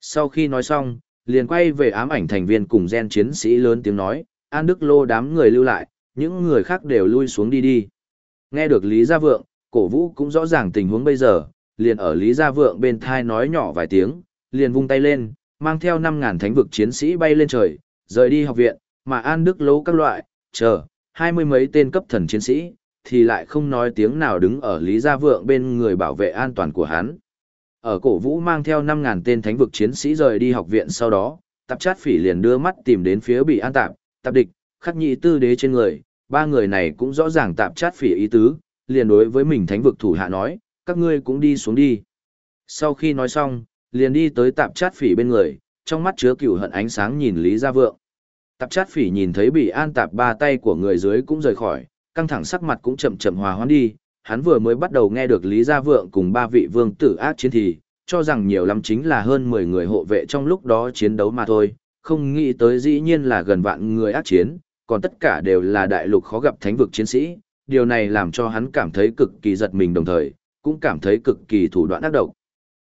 Sau khi nói xong, liền quay về ám ảnh thành viên cùng gen chiến sĩ lớn tiếng nói, An Đức Lô đám người lưu lại, những người khác đều lui xuống đi đi. Nghe được Lý Gia Vượng, cổ vũ cũng rõ ràng tình huống bây giờ, liền ở Lý Gia Vượng bên thai nói nhỏ vài tiếng, liền vung tay lên, mang theo 5.000 thánh vực chiến sĩ bay lên trời, rời đi học viện, mà An Đức Lô các loại, chờ, hai mươi mấy tên cấp thần chiến sĩ, thì lại không nói tiếng nào đứng ở Lý Gia Vượng bên người bảo vệ an toàn của hắn. Ở cổ vũ mang theo 5.000 tên thánh vực chiến sĩ rời đi học viện sau đó, tạp chát phỉ liền đưa mắt tìm đến phía bị an tạp, tạp địch, khắc nhị tư đế trên người, ba người này cũng rõ ràng tạp chát phỉ ý tứ, liền đối với mình thánh vực thủ hạ nói, các ngươi cũng đi xuống đi. Sau khi nói xong, liền đi tới tạp chát phỉ bên người, trong mắt chứa cửu hận ánh sáng nhìn Lý Gia Vượng. Tạp chát phỉ nhìn thấy bị an tạp ba tay của người dưới cũng rời khỏi, căng thẳng sắc mặt cũng chậm chậm hòa hoãn đi, hắn vừa mới bắt đầu nghe được Lý Gia Vượng cùng ba vị vương tử ác chiến thì, cho rằng nhiều lắm chính là hơn 10 người hộ vệ trong lúc đó chiến đấu mà thôi, không nghĩ tới dĩ nhiên là gần vạn người ác chiến, còn tất cả đều là đại lục khó gặp thánh vực chiến sĩ, điều này làm cho hắn cảm thấy cực kỳ giật mình đồng thời, cũng cảm thấy cực kỳ thủ đoạn ác độc.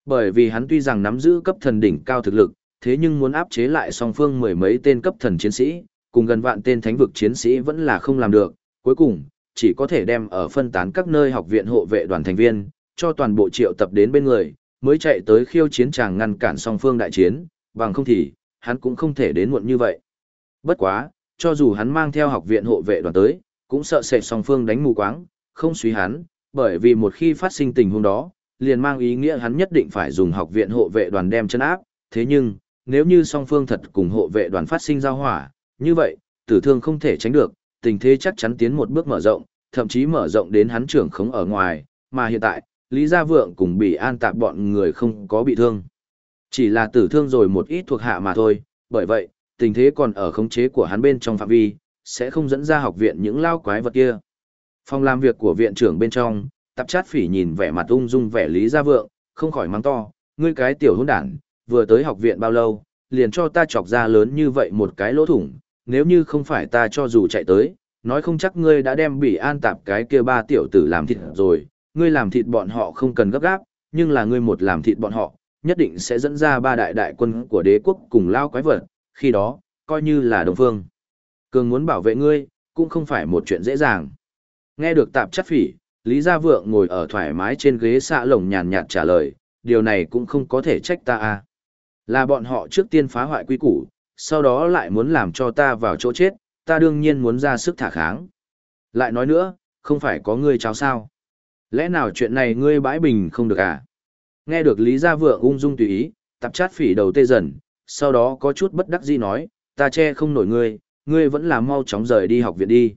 Bởi vì hắn tuy rằng nắm giữ cấp thần đỉnh cao thực lực, thế nhưng muốn áp chế lại song phương mười mấy tên cấp thần chiến sĩ, cùng gần vạn tên thánh vực chiến sĩ vẫn là không làm được, cuối cùng, chỉ có thể đem ở phân tán các nơi học viện hộ vệ đoàn thành viên, cho toàn bộ triệu tập đến bên người, mới chạy tới khiêu chiến tràng ngăn cản song phương đại chiến, bằng không thì, hắn cũng không thể đến muộn như vậy. Bất quá, cho dù hắn mang theo học viện hộ vệ đoàn tới, cũng sợ sệt song phương đánh mù quáng, không suy hắn, bởi vì một khi phát sinh tình huống đó, liền mang ý nghĩa hắn nhất định phải dùng học viện hộ vệ đoàn đem chân áp, thế nhưng, nếu như song phương thật cùng hộ vệ đoàn phát sinh giao hỏa, như vậy, tử thương không thể tránh được, tình thế chắc chắn tiến một bước mở rộng, thậm chí mở rộng đến hắn trưởng khống ở ngoài, mà hiện tại, Lý Gia Vượng cùng bị an tạp bọn người không có bị thương. Chỉ là tử thương rồi một ít thuộc hạ mà thôi, bởi vậy, tình thế còn ở khống chế của hắn bên trong phạm vi, sẽ không dẫn ra học viện những lao quái vật kia. Phòng làm việc của viện trưởng bên trong, tập chát phỉ nhìn vẻ mặt ung dung vẻ Lý Gia Vượng, không khỏi mắng to, ngươi cái tiểu hôn đản, vừa tới học viện bao lâu, liền cho ta chọc ra lớn như vậy một cái lỗ thủng, nếu như không phải ta cho dù chạy tới, nói không chắc ngươi đã đem bị an tạp cái kia ba tiểu tử làm thịt rồi, ngươi làm thịt bọn họ không cần gấp gáp, nhưng là ngươi một làm thịt bọn họ, nhất định sẽ dẫn ra ba đại đại quân của đế quốc cùng lao quái vật, khi đó, coi như là đồng phương. Cường muốn bảo vệ ngươi, cũng không phải một chuyện dễ dàng. Nghe được tạp chất phỉ, Lý Gia Vượng ngồi ở thoải mái trên ghế xạ lồng nhàn nhạt trả lời, điều này cũng không có thể trách ta à. Là bọn họ trước tiên phá hoại quy củ, sau đó lại muốn làm cho ta vào chỗ chết, ta đương nhiên muốn ra sức thả kháng. Lại nói nữa, không phải có ngươi cháu sao. Lẽ nào chuyện này ngươi bãi bình không được à? Nghe được Lý Gia Vượng ung dung tùy ý, tập chát phỉ đầu tê dần, sau đó có chút bất đắc dĩ nói, ta che không nổi ngươi, ngươi vẫn là mau chóng rời đi học viện đi.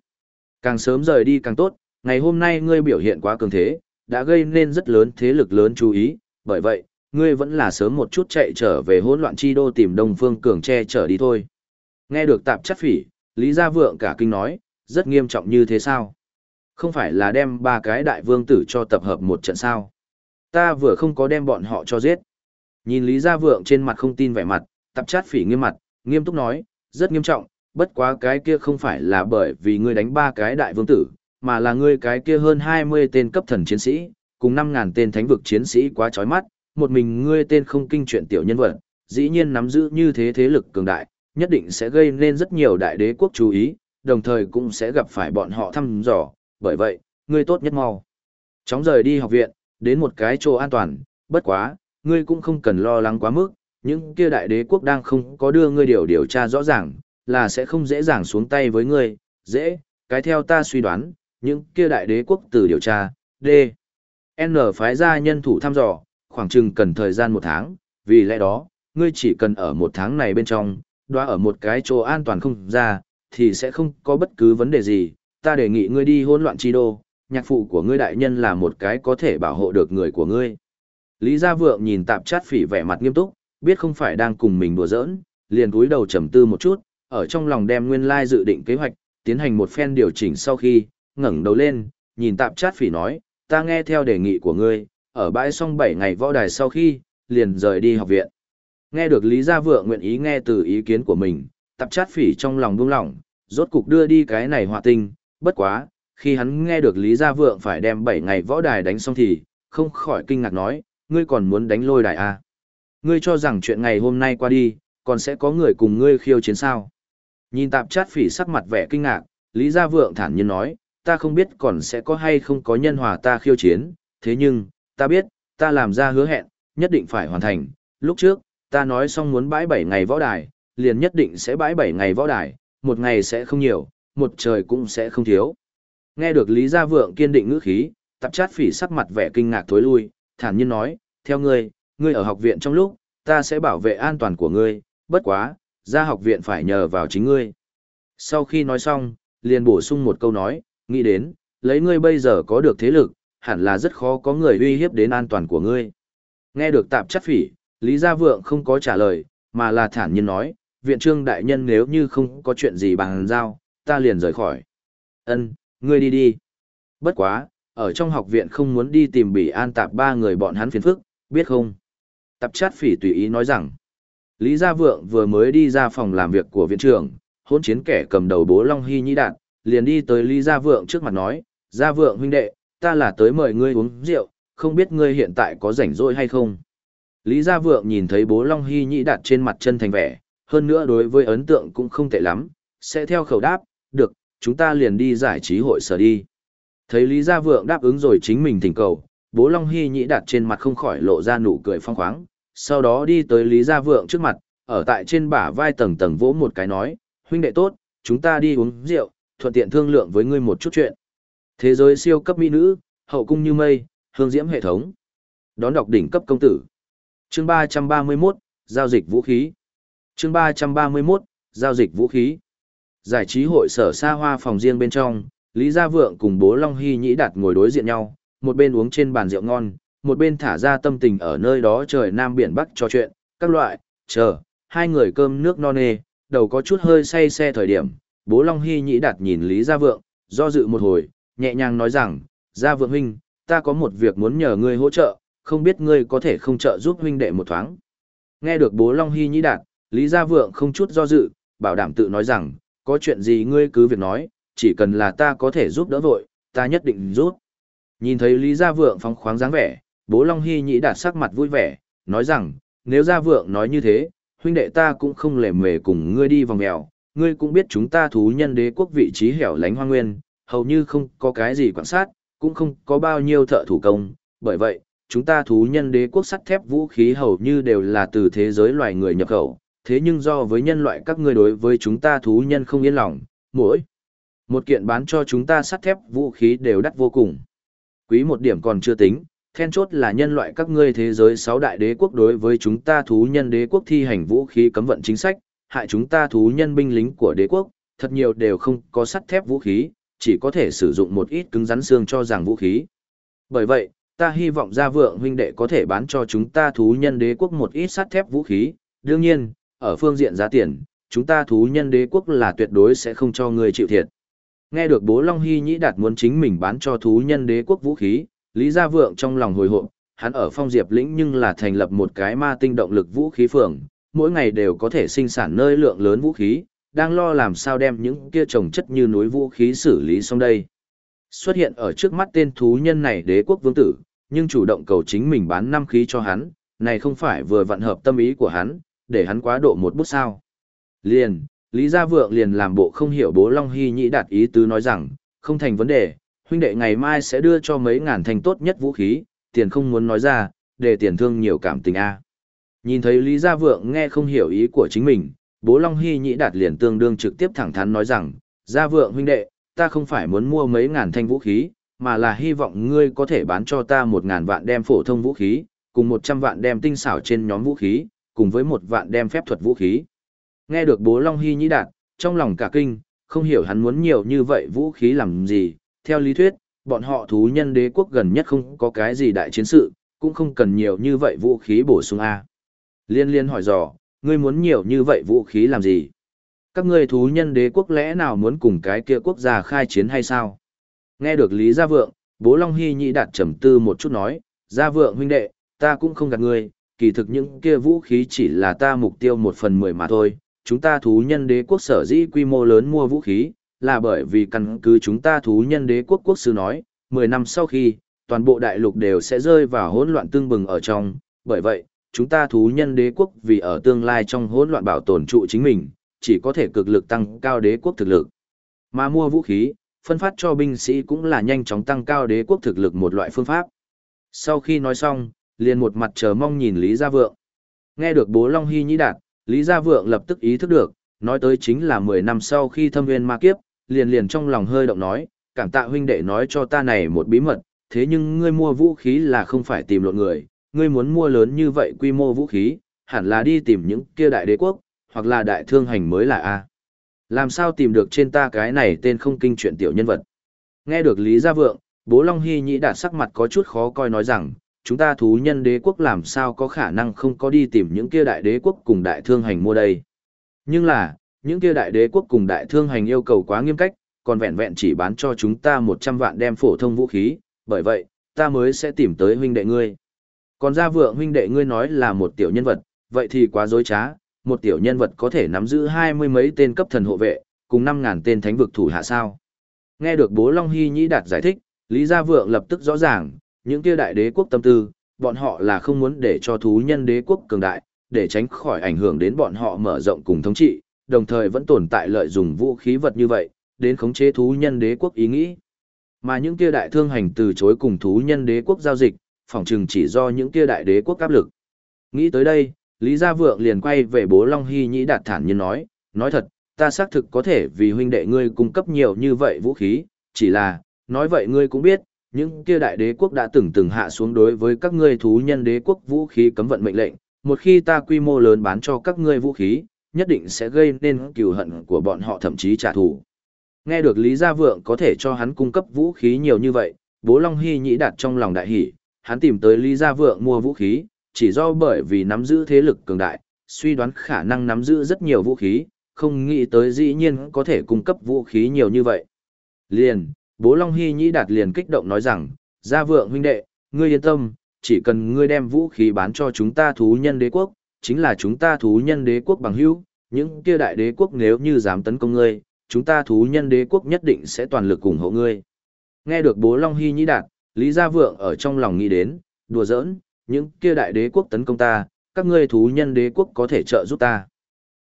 Càng sớm rời đi càng tốt, ngày hôm nay ngươi biểu hiện quá cường thế, đã gây nên rất lớn thế lực lớn chú ý, bởi vậy, ngươi vẫn là sớm một chút chạy trở về hỗn loạn chi đô tìm Đông Phương Cường che chở đi thôi. Nghe được tạp chất phỉ, Lý Gia Vượng cả kinh nói, rất nghiêm trọng như thế sao? Không phải là đem ba cái đại vương tử cho tập hợp một trận sao? Ta vừa không có đem bọn họ cho giết. Nhìn Lý Gia Vượng trên mặt không tin vẻ mặt, tạp Chất phỉ nghiêm mặt, nghiêm túc nói, rất nghiêm trọng, bất quá cái kia không phải là bởi vì ngươi đánh ba cái đại vương tử, mà là ngươi cái kia hơn 20 tên cấp thần chiến sĩ, cùng 5.000 tên thánh vực chiến sĩ quá chói mắt, một mình ngươi tên không kinh chuyện tiểu nhân vật, dĩ nhiên nắm giữ như thế thế lực cường đại, nhất định sẽ gây nên rất nhiều đại đế quốc chú ý, đồng thời cũng sẽ gặp phải bọn họ thăm dò, bởi vậy, ngươi tốt nhất mau. Chóng rời đi học viện, đến một cái chỗ an toàn, bất quá, ngươi cũng không cần lo lắng quá mức, những kia đại đế quốc đang không có đưa ngươi điều điều tra rõ ràng, là sẽ không dễ dàng xuống tay với ngươi, dễ, cái theo ta suy đoán, những kia đại đế quốc từ điều tra, D. N phái ra nhân thủ thăm dò, khoảng chừng cần thời gian một tháng, vì lẽ đó, ngươi chỉ cần ở một tháng này bên trong, đoá ở một cái chỗ an toàn không ra, thì sẽ không có bất cứ vấn đề gì, ta đề nghị ngươi đi hỗn loạn chi đô, nhạc phụ của ngươi đại nhân là một cái có thể bảo hộ được người của ngươi. Lý Gia Vượng nhìn tạp chát phỉ vẻ mặt nghiêm túc, biết không phải đang cùng mình đùa giỡn, liền cúi đầu trầm tư một chút, ở trong lòng đem nguyên lai dự định kế hoạch, tiến hành một phen điều chỉnh sau khi, ngẩng đầu lên, nhìn tạp chát phỉ nói, ta nghe theo đề nghị của ngươi, ở bãi xong 7 ngày võ đài sau khi, liền rời đi học viện. Nghe được Lý Gia Vượng nguyện ý nghe từ ý kiến của mình, tập chát phỉ trong lòng buông lỏng, rốt cục đưa đi cái này họa tinh, bất quá, khi hắn nghe được Lý Gia Vượng phải đem 7 ngày võ đài đánh xong thì, không khỏi kinh ngạc nói, ngươi còn muốn đánh lôi đài à? Ngươi cho rằng chuyện ngày hôm nay qua đi, còn sẽ có người cùng ngươi khiêu chiến sao? Nhìn tạp chát phỉ sắc mặt vẻ kinh ngạc, Lý Gia Vượng thản nhiên nói, ta không biết còn sẽ có hay không có nhân hòa ta khiêu chiến, thế nhưng, ta biết, ta làm ra hứa hẹn, nhất định phải hoàn thành. Lúc trước, ta nói xong muốn bãi 7 ngày võ đài, liền nhất định sẽ bãi 7 ngày võ đài, một ngày sẽ không nhiều, một trời cũng sẽ không thiếu. Nghe được Lý Gia Vượng kiên định ngữ khí, tạp chát phỉ sắc mặt vẻ kinh ngạc thối lui, thản nhiên nói, theo ngươi, ngươi ở học viện trong lúc, ta sẽ bảo vệ an toàn của ngươi, bất quá, ra học viện phải nhờ vào chính ngươi. Sau khi nói xong, liền bổ sung một câu nói, nghĩ đến, lấy ngươi bây giờ có được thế lực, hẳn là rất khó có người uy hiếp đến an toàn của ngươi. Nghe được tạp chất phỉ, Lý Gia Vượng không có trả lời, mà là thản nhiên nói, viện trương đại nhân nếu như không có chuyện gì bằng giao, ta liền rời khỏi. Ân, ngươi đi đi. Bất quá, ở trong học viện không muốn đi tìm bị an tạp ba người bọn hắn phiền phức, biết không? Tạp chất phỉ tùy ý nói rằng, Lý Gia Vượng vừa mới đi ra phòng làm việc của viện trưởng, hỗn chiến kẻ cầm đầu bố Long Hy Nhĩ Đạt, liền đi tới Lý Gia Vượng trước mặt nói, Gia Vượng huynh đệ, ta là tới mời ngươi uống rượu, không biết ngươi hiện tại có rảnh rỗi hay không. Lý Gia Vượng nhìn thấy bố Long Hy Nhĩ đặt trên mặt chân thành vẻ, hơn nữa đối với ấn tượng cũng không tệ lắm, sẽ theo khẩu đáp, được, chúng ta liền đi giải trí hội sở đi. Thấy Lý Gia Vượng đáp ứng rồi chính mình thỉnh cầu, bố Long Hy Nhĩ đặt trên mặt không khỏi lộ ra nụ cười phong khoáng, sau đó đi tới Lý Gia Vượng trước mặt, ở tại trên bả vai tầng tầng vỗ một cái nói, huynh đệ tốt, chúng ta đi uống rượu, thuận tiện thương lượng với ngươi một chút chuyện. Thế giới siêu cấp mỹ nữ, hậu cung như mây, hương diễm hệ thống. Đón đọc đỉnh cấp công tử. Chương 331, giao dịch vũ khí. Chương 331, giao dịch vũ khí. Giải trí hội sở xa hoa phòng riêng bên trong, Lý Gia Vượng cùng bố Long Hy Nhĩ Đạt ngồi đối diện nhau, một bên uống trên bàn rượu ngon, một bên thả ra tâm tình ở nơi đó trời Nam Biển Bắc trò chuyện, các loại, chờ, hai người cơm nước no nê, đầu có chút hơi say xe thời điểm, bố Long Hy Nhĩ Đạt nhìn Lý Gia Vượng, do dự một hồi, nhẹ nhàng nói rằng, Gia Vượng huynh, ta có một việc muốn nhờ ngươi hỗ trợ, không biết ngươi có thể không trợ giúp huynh đệ một thoáng. Nghe được bố Long Hy Nhĩ Đạt, Lý Gia Vượng không chút do dự, bảo đảm tự nói rằng, có chuyện gì ngươi cứ việc nói, chỉ cần là ta có thể giúp đỡ vội, ta nhất định giúp. Nhìn thấy Lý Gia Vượng phóng khoáng dáng vẻ, bố Long Hy Nhĩ Đạt sắc mặt vui vẻ, nói rằng, nếu Gia Vượng nói như thế, huynh đệ ta cũng không lề mề cùng ngươi đi vòng mèo, ngươi cũng biết chúng ta thú nhân đế quốc vị trí hẻo lánh hoang nguyên, hầu như không có cái gì quan sát, cũng không có bao nhiêu thợ thủ công, bởi vậy, chúng ta thú nhân đế quốc sắt thép vũ khí hầu như đều là từ thế giới loài người nhập khẩu, thế nhưng do với nhân loại các ngươi đối với chúng ta thú nhân không yên lòng, mỗi một kiện bán cho chúng ta sắt thép vũ khí đều đắt vô cùng. Quý một điểm còn chưa tính, then chốt là nhân loại các ngươi thế giới sáu đại đế quốc đối với chúng ta thú nhân đế quốc thi hành vũ khí cấm vận chính sách, hại chúng ta thú nhân binh lính của đế quốc, thật nhiều đều không có sắt thép vũ khí, chỉ có thể sử dụng một ít cứng rắn xương cho rằng vũ khí. Bởi vậy, ta hy vọng gia vượng huynh đệ có thể bán cho chúng ta thú nhân đế quốc một ít sắt thép vũ khí, đương nhiên, ở phương diện giá tiền, chúng ta thú nhân đế quốc là tuyệt đối sẽ không cho người chịu thiệt. Nghe được bố Long Hy Nhĩ Đạt muốn chính mình bán cho thú nhân đế quốc vũ khí, Lý Gia Vượng trong lòng hồi hộp, hắn ở phong diệp lĩnh nhưng là thành lập một cái ma tinh động lực vũ khí phường, mỗi ngày đều có thể sinh sản nơi lượng lớn vũ khí, đang lo làm sao đem những kia trồng chất như núi vũ khí xử lý xong đây. Xuất hiện ở trước mắt tên thú nhân này đế quốc vương tử, nhưng chủ động cầu chính mình bán năm khí cho hắn, này không phải vừa vận hợp tâm ý của hắn, để hắn quá độ một bút sao. Liền, Lý Gia Vượng liền làm bộ không hiểu bố Long Hy Nhĩ đạt ý tứ nói rằng, không thành vấn đề, huynh đệ ngày mai sẽ đưa cho mấy ngàn thành tốt nhất vũ khí, tiền không muốn nói ra, để tiền thương nhiều cảm tình a. Nhìn thấy Lý Gia Vượng nghe không hiểu ý của chính mình, bố Long Hy Nhĩ đạt liền tương đương trực tiếp thẳng thắn nói rằng, Gia Vượng huynh đệ, ta không phải muốn mua mấy ngàn thanh vũ khí, mà là hy vọng ngươi có thể bán cho ta một ngàn vạn đem phổ thông vũ khí, cùng một trăm vạn đem tinh xảo trên nhóm vũ khí, cùng với một vạn đem phép thuật vũ khí. Nghe được bố Long Hy Nhĩ đạt, trong lòng cả kinh, không hiểu hắn muốn nhiều như vậy vũ khí làm gì, theo lý thuyết, bọn họ thú nhân đế quốc gần nhất không có cái gì đại chiến sự, cũng không cần nhiều như vậy vũ khí bổ sung A. Liên liên hỏi dò, ngươi muốn nhiều như vậy vũ khí làm gì? Các ngươi thú nhân đế quốc lẽ nào muốn cùng cái kia quốc gia khai chiến hay sao? Nghe được Lý Gia Vượng, bố Long Hy Nhị đạt trầm tư một chút nói, Gia Vượng huynh đệ, ta cũng không gạt ngươi, kỳ thực những kia vũ khí chỉ là ta mục tiêu một phần mười mà thôi. Chúng ta thú nhân đế quốc sở dĩ quy mô lớn mua vũ khí, là bởi vì căn cứ chúng ta thú nhân đế quốc quốc sư nói, 10 năm sau khi, toàn bộ đại lục đều sẽ rơi vào hỗn loạn tương bừng ở trong, bởi vậy, chúng ta thú nhân đế quốc vì ở tương lai trong hỗn loạn bảo tồn trụ chính mình, chỉ có thể cực lực tăng cao đế quốc thực lực. Mà mua vũ khí, phân phát cho binh sĩ cũng là nhanh chóng tăng cao đế quốc thực lực một loại phương pháp. Sau khi nói xong, liền một mặt chờ mong nhìn Lý Gia Vượng. Nghe được bố Long Hy nhĩ đạt, Lý Gia Vượng lập tức ý thức được, nói tới chính là 10 năm sau khi thâm viên ma kiếp, liền liền trong lòng hơi động nói, cảm tạ huynh đệ nói cho ta này một bí mật, thế nhưng ngươi mua vũ khí là không phải tìm lộn người, ngươi muốn mua lớn như vậy quy mô vũ khí, hẳn là đi tìm những kia đại đế quốc, hoặc là đại thương hành mới là A. Làm sao tìm được trên ta cái này tên không kinh chuyện tiểu nhân vật. Nghe được Lý Gia Vượng, bố Long Hy Nhĩ đạt sắc mặt có chút khó coi nói rằng, chúng ta thú nhân đế quốc làm sao có khả năng không có đi tìm những kia đại đế quốc cùng đại thương hành mua đây. Nhưng là, những kia đại đế quốc cùng đại thương hành yêu cầu quá nghiêm cách, còn vẹn vẹn chỉ bán cho chúng ta 100 vạn đem phổ thông vũ khí, bởi vậy, ta mới sẽ tìm tới huynh đệ ngươi. Còn gia vượng huynh đệ ngươi nói là một tiểu nhân vật, vậy thì quá dối trá, một tiểu nhân vật có thể nắm giữ hai mươi mấy tên cấp thần hộ vệ, cùng năm ngàn tên thánh vực thủ hạ sao. Nghe được bố Long Hy Nhĩ Đạt giải thích, Lý Gia Vượng lập tức rõ ràng, những kia đại đế quốc tâm tư, bọn họ là không muốn để cho thú nhân đế quốc cường đại, để tránh khỏi ảnh hưởng đến bọn họ mở rộng cùng thống trị, đồng thời vẫn tồn tại lợi dụng vũ khí vật như vậy, đến khống chế thú nhân đế quốc ý nghĩ. Mà những kia đại thương hành từ chối cùng thú nhân đế quốc giao dịch, phỏng chừng chỉ do những kia đại đế quốc áp lực. Nghĩ tới đây, Lý Gia Vượng liền quay về bố Long Hy Nhĩ đạt thản nhiên nói, nói thật, ta xác thực có thể vì huynh đệ ngươi cung cấp nhiều như vậy vũ khí, chỉ là, nói vậy ngươi cũng biết, những kia đại đế quốc đã từng từng hạ xuống đối với các ngươi thú nhân đế quốc vũ khí cấm vận mệnh lệnh, một khi ta quy mô lớn bán cho các ngươi vũ khí, nhất định sẽ gây nên cừu hận của bọn họ thậm chí trả thù. Nghe được Lý Gia Vượng có thể cho hắn cung cấp vũ khí nhiều như vậy, bố Long Hy nhĩ đạt trong lòng đại hỉ hắn tìm tới Lý Gia Vượng mua vũ khí, chỉ do bởi vì nắm giữ thế lực cường đại, suy đoán khả năng nắm giữ rất nhiều vũ khí, không nghĩ tới dĩ nhiên có thể cung cấp vũ khí nhiều như vậy. Liền, bố Long Hy nhĩ đạt liền kích động nói rằng, Gia Vượng huynh đệ, ngươi yên tâm, chỉ cần ngươi đem vũ khí bán cho chúng ta thú nhân đế quốc, chính là chúng ta thú nhân đế quốc bằng hữu, những kia đại đế quốc nếu như dám tấn công ngươi, chúng ta thú nhân đế quốc nhất định sẽ toàn lực ủng hộ ngươi. Nghe được bố Long Hy nhĩ đạt, Lý Gia Vượng ở trong lòng nghĩ đến, đùa giỡn, những kia đại đế quốc tấn công ta, các ngươi thú nhân đế quốc có thể trợ giúp ta.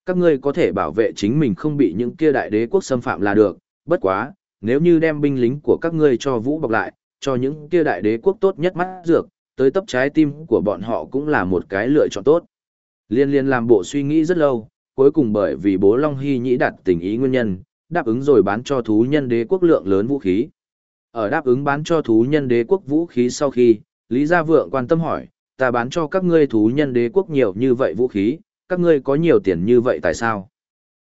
Các ngươi có thể bảo vệ chính mình không bị những kia đại đế quốc xâm phạm là được, bất quá, nếu như đem binh lính của các ngươi cho vũ bọc lại, cho những kia đại đế quốc tốt nhất mắt dược, tới tấp trái tim của bọn họ cũng là một cái lựa chọn tốt. Liên liên làm bộ suy nghĩ rất lâu, cuối cùng bởi vì bố Long Hy nhĩ đặt tình ý nguyên nhân, đáp ứng rồi bán cho thú nhân đế quốc lượng lớn vũ khí. Ở đáp ứng bán cho thú nhân đế quốc vũ khí sau khi, Lý Gia Vượng quan tâm hỏi, ta bán cho các ngươi thú nhân đế quốc nhiều như vậy vũ khí, các ngươi có nhiều tiền như vậy tại sao?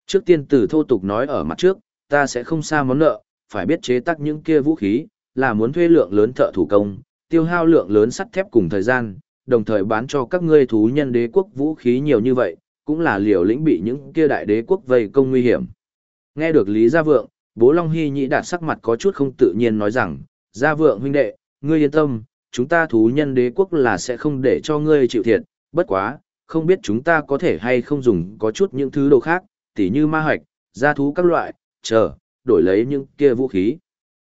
Trước tiên tử thô tục nói ở mặt trước, ta sẽ không xa món nợ, phải biết chế tác những kia vũ khí, là muốn thuê lượng lớn thợ thủ công, tiêu hao lượng lớn sắt thép cùng thời gian, đồng thời bán cho các ngươi thú nhân đế quốc vũ khí nhiều như vậy, cũng là liều lĩnh bị những kia đại đế quốc vây công nguy hiểm. Nghe được Lý Gia Vượng, bố Long Hy nhĩ đạt sắc mặt có chút không tự nhiên nói rằng, Gia Vượng huynh đệ, ngươi yên tâm, chúng ta thú nhân đế quốc là sẽ không để cho ngươi chịu thiệt, bất quá, không biết chúng ta có thể hay không dùng có chút những thứ đồ khác, tỉ như ma hoạch, gia thú các loại, chờ, đổi lấy những kia vũ khí.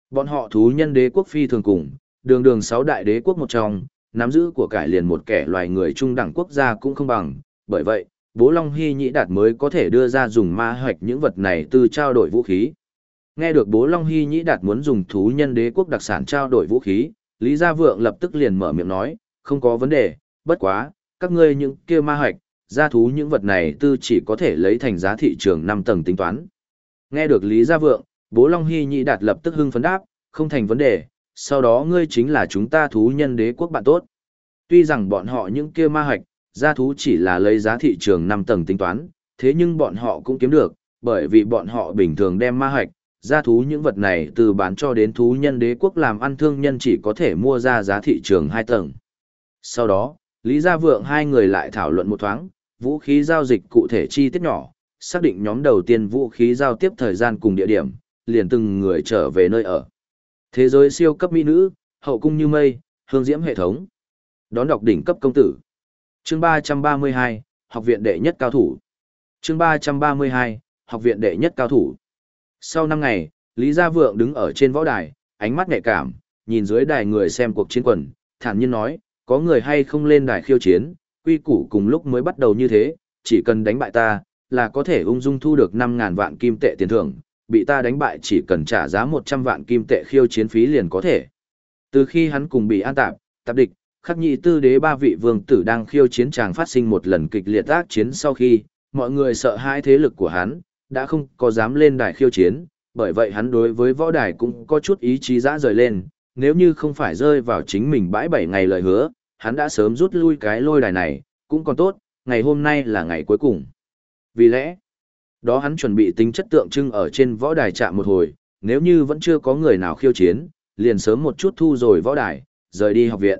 Bọn họ thú nhân đế quốc phi thường cùng, đường đường sáu đại đế quốc một trong, nắm giữ của cải liền một kẻ loài người trung đẳng quốc gia cũng không bằng, bởi vậy, bố Long Hy Nhĩ Đạt mới có thể đưa ra dùng ma hoạch những vật này từ trao đổi vũ khí. Nghe được bố Long Hy Nhĩ Đạt muốn dùng thú nhân đế quốc đặc sản trao đổi vũ khí, Lý Gia Vượng lập tức liền mở miệng nói, không có vấn đề, bất quá, các ngươi những kia ma hoạch, gia thú những vật này tư chỉ có thể lấy thành giá thị trường 5 tầng tính toán. Nghe được Lý Gia Vượng, bố Long Hy Nhĩ Đạt lập tức hưng phấn đáp, không thành vấn đề, sau đó ngươi chính là chúng ta thú nhân đế quốc bạn tốt. Tuy rằng bọn họ những kia ma hoạch, gia thú chỉ là lấy giá thị trường 5 tầng tính toán, thế nhưng bọn họ cũng kiếm được, bởi vì bọn họ bình thường đem ma hoạch, gia thú những vật này từ bán cho đến thú nhân đế quốc làm ăn thương nhân chỉ có thể mua ra giá thị trường hai tầng. Sau đó, Lý Gia Vượng hai người lại thảo luận một thoáng, vũ khí giao dịch cụ thể chi tiết nhỏ, xác định nhóm đầu tiên vũ khí giao tiếp thời gian cùng địa điểm, liền từng người trở về nơi ở. Thế giới siêu cấp mỹ nữ, hậu cung như mây, hương diễm hệ thống. Đón đọc đỉnh cấp công tử chương ba trăm ba mươi hai học viện đệ nhất cao thủ chương ba trăm ba mươi hai học viện đệ nhất cao thủ sau năm ngày lý gia vượng đứng ở trên võ đài ánh mắt nhạy cảm nhìn dưới đài người xem cuộc chiến quần thản nhiên nói có người hay không lên đài khiêu chiến quy củ cùng lúc mới bắt đầu như thế chỉ cần đánh bại ta là có thể ung dung thu được năm ngàn vạn kim tệ tiền thưởng bị ta đánh bại chỉ cần trả giá một trăm vạn kim tệ khiêu chiến phí liền có thể. Từ khi hắn cùng bị an tạp tạp địch khắc nhị tư đế ba vị vương tử đang khiêu chiến chàng phát sinh một lần kịch liệt ác chiến sau khi, mọi người sợ hai thế lực của hắn, đã không có dám lên đài khiêu chiến, bởi vậy hắn đối với võ đài cũng có chút ý chí dã rời lên, nếu như không phải rơi vào chính mình bãi bảy ngày lời hứa, hắn đã sớm rút lui cái lôi đài này, cũng còn tốt, ngày hôm nay là ngày cuối cùng. Vì lẽ, đó hắn chuẩn bị tính chất tượng trưng ở trên võ đài chạm một hồi, nếu như vẫn chưa có người nào khiêu chiến, liền sớm một chút thu rồi võ đài, rời đi học viện.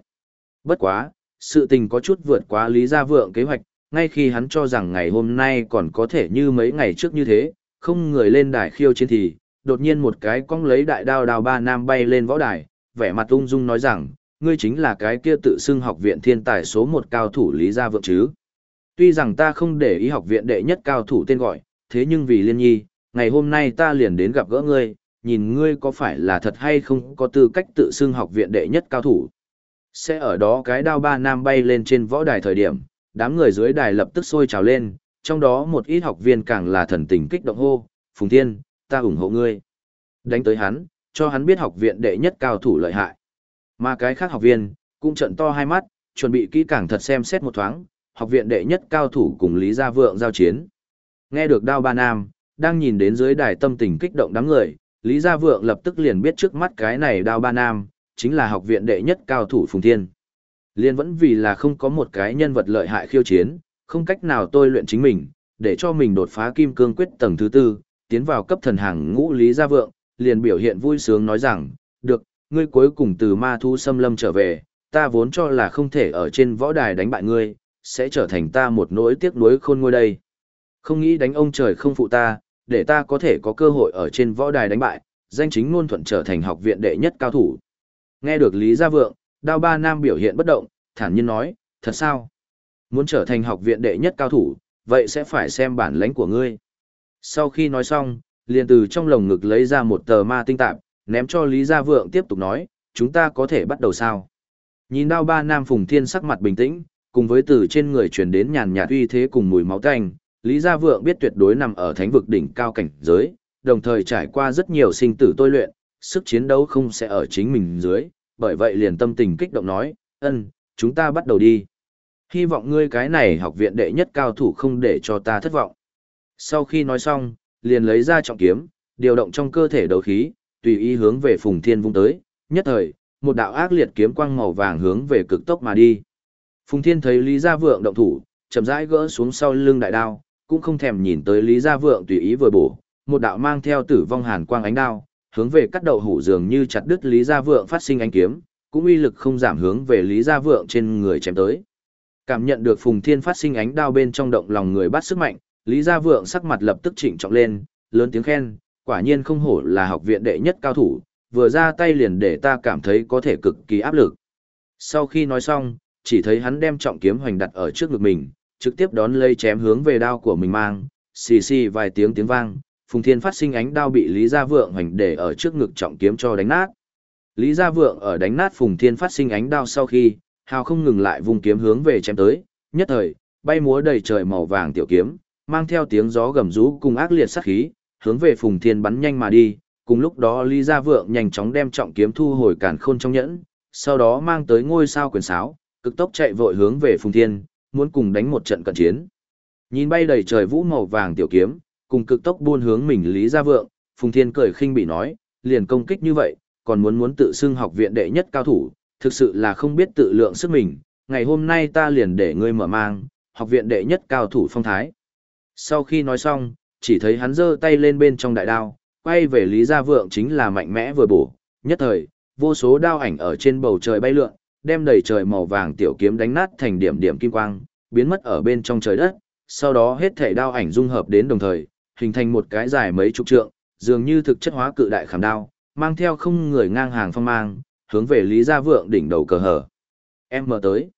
Bất quá, sự tình có chút vượt quá Lý Gia Vượng kế hoạch, ngay khi hắn cho rằng ngày hôm nay còn có thể như mấy ngày trước như thế, không người lên đài khiêu chiến thì, đột nhiên một cái cong lấy đại đao đào ba nam bay lên võ đài, vẻ mặt ung dung nói rằng, ngươi chính là cái kia tự xưng học viện thiên tài số một cao thủ Lý Gia Vượng chứ. Tuy rằng ta không để ý học viện đệ nhất cao thủ tên gọi, thế nhưng vì liên nhi, ngày hôm nay ta liền đến gặp gỡ ngươi, nhìn ngươi có phải là thật hay không có tư cách tự xưng học viện đệ nhất cao thủ. Sẽ ở đó cái đao ba nam bay lên trên võ đài thời điểm, đám người dưới đài lập tức sôi trào lên, trong đó một ít học viên càng là thần tình kích động hô, Phùng Thiên, ta ủng hộ ngươi. Đánh tới hắn, cho hắn biết học viện đệ nhất cao thủ lợi hại. Mà cái khác học viên, cũng trận to hai mắt, chuẩn bị kỹ càng thật xem xét một thoáng, học viện đệ nhất cao thủ cùng Lý Gia Vượng giao chiến. Nghe được đao ba nam, đang nhìn đến dưới đài tâm tình kích động đám người, Lý Gia Vượng lập tức liền biết trước mắt cái này đao ba nam, chính là học viện đệ nhất cao thủ Phùng Thiên. Liên vẫn vì là không có một cái nhân vật lợi hại khiêu chiến, không cách nào tôi luyện chính mình, để cho mình đột phá kim cương quyết tầng thứ tư, tiến vào cấp thần hàng ngũ Lý Gia Vượng, liền biểu hiện vui sướng nói rằng, được, ngươi cuối cùng từ ma thu xâm lâm trở về, ta vốn cho là không thể ở trên võ đài đánh bại ngươi, sẽ trở thành ta một nỗi tiếc nuối khôn ngôi đây. Không nghĩ đánh ông trời không phụ ta, để ta có thể có cơ hội ở trên võ đài đánh bại, danh chính ngôn thuận trở thành học viện đệ nhất cao thủ. Nghe được Lý Gia Vượng, Đao Ba Nam biểu hiện bất động, thản nhiên nói, thật sao? Muốn trở thành học viện đệ nhất cao thủ, vậy sẽ phải xem bản lãnh của ngươi. Sau khi nói xong, liền từ trong lồng ngực lấy ra một tờ ma tinh tạp, ném cho Lý Gia Vượng tiếp tục nói, chúng ta có thể bắt đầu sao? Nhìn đao ba nam phùng thiên sắc mặt bình tĩnh, cùng với từ trên người truyền đến nhàn nhạt uy thế cùng mùi máu tanh, Lý Gia Vượng biết tuyệt đối nằm ở thánh vực đỉnh cao cảnh giới, đồng thời trải qua rất nhiều sinh tử tôi luyện, sức chiến đấu không sẽ ở chính mình dưới, bởi vậy liền tâm tình kích động nói, ân, chúng ta bắt đầu đi. Hy vọng ngươi cái này học viện đệ nhất cao thủ không để cho ta thất vọng. Sau khi nói xong, liền lấy ra trọng kiếm, điều động trong cơ thể đấu khí, tùy ý hướng về Phùng Thiên vung tới, nhất thời, một đạo ác liệt kiếm quang màu vàng hướng về cực tốc mà đi. Phùng Thiên thấy Lý Gia Vượng động thủ, chậm rãi gỡ xuống sau lưng đại đao, cũng không thèm nhìn tới Lý Gia Vượng tùy ý vừa bổ, một đạo mang theo tử vong hàn quang ánh đao, hướng về cắt đầu hủ dường như chặt đứt Lý Gia Vượng phát sinh ánh kiếm, cũng uy lực không giảm hướng về Lý Gia Vượng trên người chém tới. Cảm nhận được Phùng Thiên phát sinh ánh đao bên trong động lòng người bắt sức mạnh, Lý Gia Vượng sắc mặt lập tức chỉnh trọng lên, lớn tiếng khen, quả nhiên không hổ là học viện đệ nhất cao thủ, vừa ra tay liền để ta cảm thấy có thể cực kỳ áp lực. Sau khi nói xong, chỉ thấy hắn đem trọng kiếm hoành đặt ở trước ngực mình, trực tiếp đón lấy chém hướng về đao của mình mang, xì xì vài tiếng tiếng vang, Phùng Thiên phát sinh ánh đao bị Lý Gia Vượng hoành để ở trước ngực trọng kiếm cho đánh nát. Lý Gia Vượng ở đánh nát Phùng Thiên phát sinh ánh đao sau khi, hào không ngừng lại vùng kiếm hướng về chém tới, nhất thời, bay múa đầy trời màu vàng tiểu kiếm, mang theo tiếng gió gầm rú cùng ác liệt sát khí, hướng về Phùng Thiên bắn nhanh mà đi, cùng lúc đó Lý Gia Vượng nhanh chóng đem trọng kiếm thu hồi cản khôn trong nhẫn, sau đó mang tới ngôi sao quyền sáo, cực tốc chạy vội hướng về Phùng Thiên, muốn cùng đánh một trận cận chiến. Nhìn bay đầy trời vũ màu vàng tiểu kiếm, cùng cực tốc buôn hướng mình Lý Gia Vượng, Phùng Thiên cười khinh bị nói, liền công kích như vậy, còn muốn muốn tự xưng học viện đệ nhất cao thủ, thực sự là không biết tự lượng sức mình, ngày hôm nay ta liền để ngươi mở mang, học viện đệ nhất cao thủ phong thái. Sau khi nói xong, chỉ thấy hắn giơ tay lên bên trong đại đao, quay về Lý Gia Vượng chính là mạnh mẽ vừa bổ, nhất thời, vô số đao ảnh ở trên bầu trời bay lượn, đem đầy trời màu vàng tiểu kiếm đánh nát thành điểm điểm kim quang, biến mất ở bên trong trời đất, sau đó hết thể đao ảnh dung hợp đến đồng thời, hình thành một cái dài mấy chục trượng, dường như thực chất hóa cự đại khảm đao, mang theo không người ngang hàng phong mang, hướng về Lý Gia Vượng đỉnh đầu cờ hở. Em mở tới.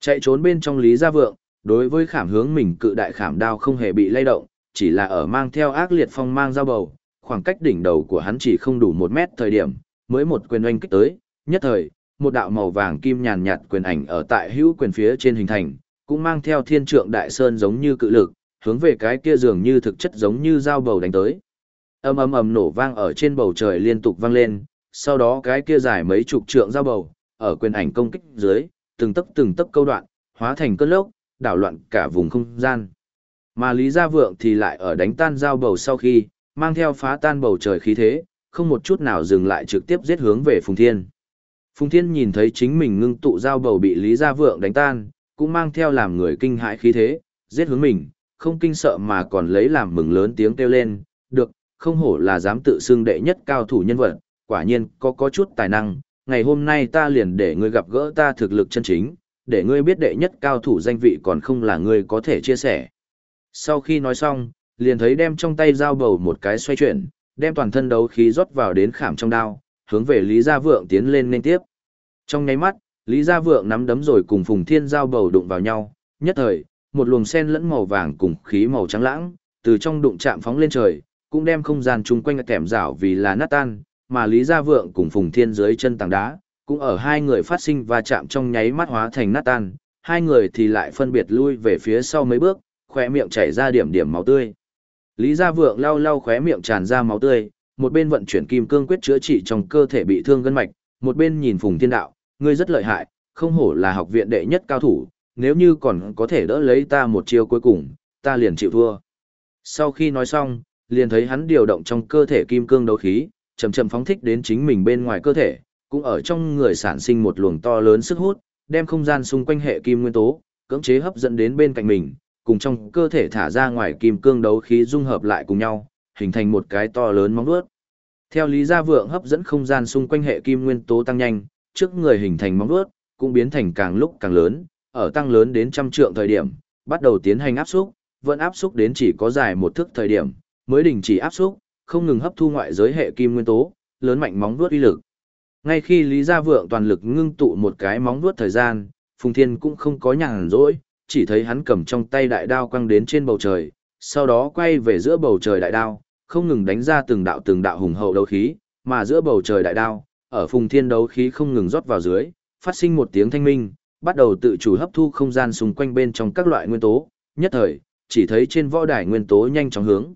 Chạy trốn bên trong Lý Gia Vượng, đối với khảm hướng mình cự đại khảm đao không hề bị lay động, chỉ là ở mang theo ác liệt phong mang dao bầu, khoảng cách đỉnh đầu của hắn chỉ không đủ một mét thời điểm, mới một quyền oanh kích tới, nhất thời, một đạo màu vàng kim nhàn nhạt quyền ảnh ở tại hữu quyền phía trên hình thành, cũng mang theo thiên trượng đại sơn giống như cự lực, hướng về cái kia dường như thực chất giống như dao bầu đánh tới. Ầm ầm ầm nổ vang ở trên bầu trời liên tục vang lên, sau đó cái kia dài mấy chục trượng dao bầu, ở quyền ảnh công kích dưới, từng tấc từng tấc câu đoạn, hóa thành cơn lốc, đảo loạn cả vùng không gian. Mà Lý Gia Vượng thì lại ở đánh tan dao bầu sau khi, mang theo phá tan bầu trời khí thế, không một chút nào dừng lại trực tiếp giết hướng về Phùng Thiên. Phùng Thiên nhìn thấy chính mình ngưng tụ dao bầu bị Lý Gia Vượng đánh tan, cũng mang theo làm người kinh hãi khí thế, giết hướng mình, không kinh sợ mà còn lấy làm mừng lớn tiếng kêu lên, được, không hổ là dám tự xưng đệ nhất cao thủ nhân vật, quả nhiên có có chút tài năng, ngày hôm nay ta liền để ngươi gặp gỡ ta thực lực chân chính, để ngươi biết đệ nhất cao thủ danh vị còn không là ngươi có thể chia sẻ. Sau khi nói xong, liền thấy đem trong tay dao bầu một cái xoay chuyển, đem toàn thân đấu khí rót vào đến khảm trong đao, hướng về Lý Gia Vượng tiến lên nên tiếp. Trong nháy mắt, Lý Gia Vượng nắm đấm rồi cùng Phùng Thiên dao bầu đụng vào nhau, nhất thời, một luồng sen lẫn màu vàng cùng khí màu trắng lãng, từ trong đụng chạm phóng lên trời, cũng đem không gian chung quanh kèm rảo vì là nát tan, mà Lý Gia Vượng cùng Phùng Thiên dưới chân tảng đá, cũng ở hai người phát sinh và chạm trong nháy mắt hóa thành nát tan, hai người thì lại phân biệt lui về phía sau mấy bước, khóe miệng chảy ra điểm điểm máu tươi. Lý Gia Vượng lau lau khóe miệng tràn ra máu tươi, một bên vận chuyển kim cương quyết chữa trị trong cơ thể bị thương gân mạch, một bên nhìn Phùng Thiên Đạo, ngươi rất lợi hại, không hổ là học viện đệ nhất cao thủ, nếu như còn có thể đỡ lấy ta một chiêu cuối cùng, ta liền chịu thua. Sau khi nói xong, liền thấy hắn điều động trong cơ thể kim cương đấu khí, chậm chậm phóng thích đến chính mình bên ngoài cơ thể, cũng ở trong người sản sinh một luồng to lớn sức hút, đem không gian xung quanh hệ kim nguyên tố, cưỡng chế hấp dẫn đến bên cạnh mình, cùng trong cơ thể thả ra ngoài kim cương đấu khí dung hợp lại cùng nhau, hình thành một cái to lớn móng vuốt. Theo lý gia vượng hấp dẫn không gian xung quanh hệ kim nguyên tố tăng nhanh, trước người hình thành móng vuốt cũng biến thành càng lúc càng lớn, ở tăng lớn đến trăm trượng thời điểm, bắt đầu tiến hành áp xúc, vẫn áp xúc đến chỉ có dài một thước thời điểm, mới đình chỉ áp xúc, không ngừng hấp thu ngoại giới hệ kim nguyên tố, lớn mạnh móng vuốt uy lực. Ngay khi Lý Gia Vượng toàn lực ngưng tụ một cái móng vuốt thời gian, Phùng Thiên cũng không có nhàn rỗi, chỉ thấy hắn cầm trong tay đại đao quăng đến trên bầu trời, sau đó quay về giữa bầu trời đại đao, không ngừng đánh ra từng đạo từng đạo hùng hậu đấu khí, mà giữa bầu trời đại đao, ở Phùng Thiên đấu khí không ngừng rót vào dưới, phát sinh một tiếng thanh minh, bắt đầu tự chủ hấp thu không gian xung quanh bên trong các loại nguyên tố, nhất thời, chỉ thấy trên võ đài nguyên tố nhanh chóng hướng.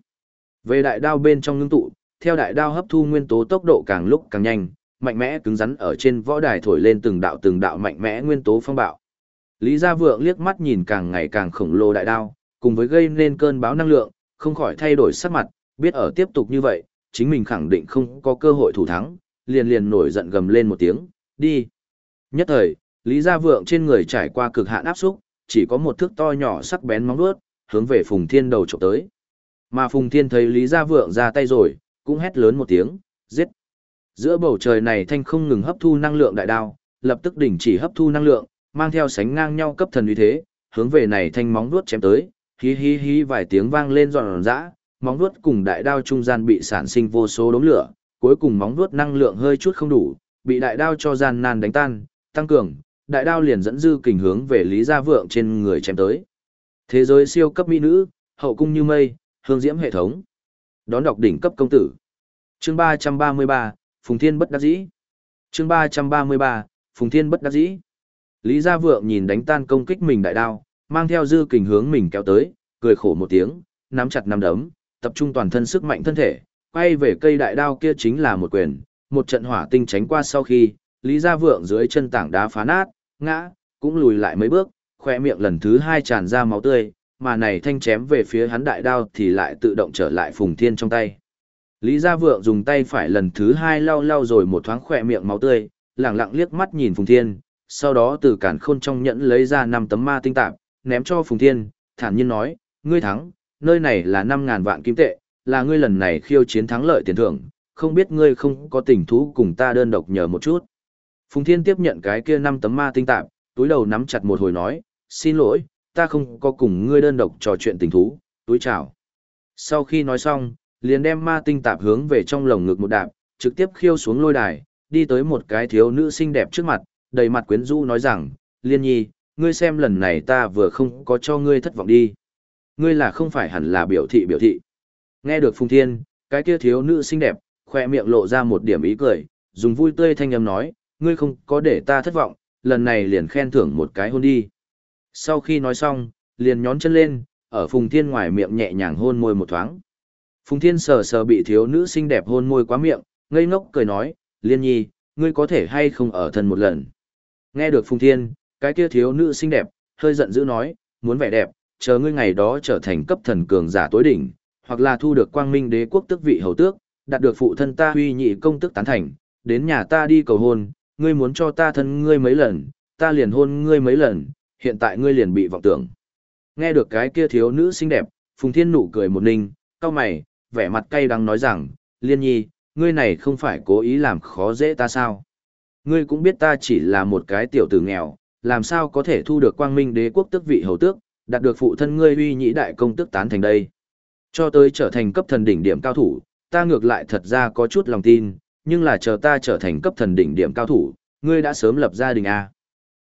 Về đại đao bên trong ngưng tụ, theo đại đao hấp thu nguyên tố tốc độ càng lúc càng nhanh, mạnh mẽ cứng rắn ở trên võ đài thổi lên từng đạo từng đạo mạnh mẽ nguyên tố phong bạo. Lý Gia Vượng liếc mắt nhìn càng ngày càng khổng lồ đại đao, cùng với gây nên cơn bão năng lượng, không khỏi thay đổi sắc mặt, biết ở tiếp tục như vậy, chính mình khẳng định không có cơ hội thủ thắng, liền liền nổi giận gầm lên một tiếng, đi. Nhất thời, Lý Gia Vượng trên người trải qua cực hạn áp xúc, chỉ có một thước to nhỏ sắc bén móng vuốt, hướng về Phùng Thiên đầu chụp tới. Mà Phùng Thiên thấy Lý Gia Vượng ra tay rồi, cũng hét lớn một tiếng, giết. Giữa bầu trời này thanh không ngừng hấp thu năng lượng đại đao, lập tức đình chỉ hấp thu năng lượng, mang theo sánh ngang nhau cấp thần uy thế, hướng về này thanh móng vuốt chém tới, hí hí hí vài tiếng vang lên giòn giã, móng vuốt cùng đại đao trung gian bị sản sinh vô số đốm lửa, cuối cùng móng vuốt năng lượng hơi chút không đủ, bị đại đao cho gian nan đánh tan, tăng cường, đại đao liền dẫn dư kình hướng về Lý Gia Vượng trên người chém tới. Thế giới siêu cấp mỹ nữ, hậu cung như mây, hương diễm hệ thống. Đón đọc đỉnh cấp công tử. Chương 333, Phùng Thiên bất đắc dĩ. Chương 333, Phùng Thiên bất đắc dĩ. Lý Gia Vượng nhìn đánh tan công kích mình đại đao, mang theo dư kình hướng mình kéo tới, cười khổ một tiếng, nắm chặt nắm đấm, tập trung toàn thân sức mạnh thân thể, quay về cây đại đao kia chính là một quyền, một trận hỏa tinh tránh qua sau khi, Lý Gia Vượng dưới chân tảng đá phá nát, ngã, cũng lùi lại mấy bước, khoe miệng lần thứ hai tràn ra máu tươi, mà này thanh chém về phía hắn đại đao thì lại tự động trở lại Phùng Thiên trong tay. Lý Gia Vượng dùng tay phải lần thứ hai lau lau rồi một thoáng khỏe miệng máu tươi, lẳng lặng liếc mắt nhìn Phùng Thiên, sau đó từ cản khôn trong nhẫn lấy ra năm tấm ma tinh tạp, ném cho Phùng Thiên, thản nhiên nói, ngươi thắng, nơi này là năm ngàn vạn kim tệ, là ngươi lần này khiêu chiến thắng lợi tiền thưởng, không biết ngươi không có tình thú cùng ta đơn độc nhờ một chút. Phùng Thiên tiếp nhận cái kia năm tấm ma tinh tạp, túi đầu nắm chặt một hồi nói, xin lỗi, ta không có cùng ngươi đơn độc trò chuyện tình thú, túi chào. Sau khi nói xong, liền đem ma tinh tạp hướng về trong lồng ngực một đạp, trực tiếp khiêu xuống lôi đài, đi tới một cái thiếu nữ xinh đẹp trước mặt, đầy mặt quyến rũ nói rằng, liên nhi, ngươi xem lần này ta vừa không có cho ngươi thất vọng đi. Ngươi là không phải hẳn là biểu thị biểu thị. Nghe được Phùng Thiên, cái kia thiếu nữ xinh đẹp, khoe miệng lộ ra một điểm ý cười, dùng vui tươi thanh âm nói, ngươi không có để ta thất vọng, lần này liền khen thưởng một cái hôn đi. Sau khi nói xong, liền nhón chân lên, ở Phùng Thiên ngoài miệng nhẹ nhàng hôn môi một thoáng. Phùng Thiên sờ sờ bị thiếu nữ xinh đẹp hôn môi quá miệng, ngây ngốc cười nói, Liên nhi, ngươi có thể hay không ở thân một lần. Nghe được Phùng Thiên, cái kia thiếu nữ xinh đẹp, hơi giận dữ nói, muốn vẻ đẹp, chờ ngươi ngày đó trở thành cấp thần cường giả tối đỉnh, hoặc là thu được quang minh đế quốc tước vị hầu tước, đạt được phụ thân ta huy nhị công tức tán thành, đến nhà ta đi cầu hôn, ngươi muốn cho ta thân ngươi mấy lần, ta liền hôn ngươi mấy lần, hiện tại ngươi liền bị vọng tưởng. Nghe được cái kia thiếu nữ xinh đẹp, Phùng Thiên nụ cười một ninh, cao mày, vẻ mặt cay đắng nói rằng, Liên nhi, ngươi này không phải cố ý làm khó dễ ta sao? Ngươi cũng biết ta chỉ là một cái tiểu tử nghèo, làm sao có thể thu được quang minh đế quốc tước vị hầu tước, đạt được phụ thân ngươi uy nhĩ đại công tước tán thành đây. Cho tới trở thành cấp thần đỉnh điểm cao thủ, ta ngược lại thật ra có chút lòng tin, nhưng là chờ ta trở thành cấp thần đỉnh điểm cao thủ, ngươi đã sớm lập gia đình à.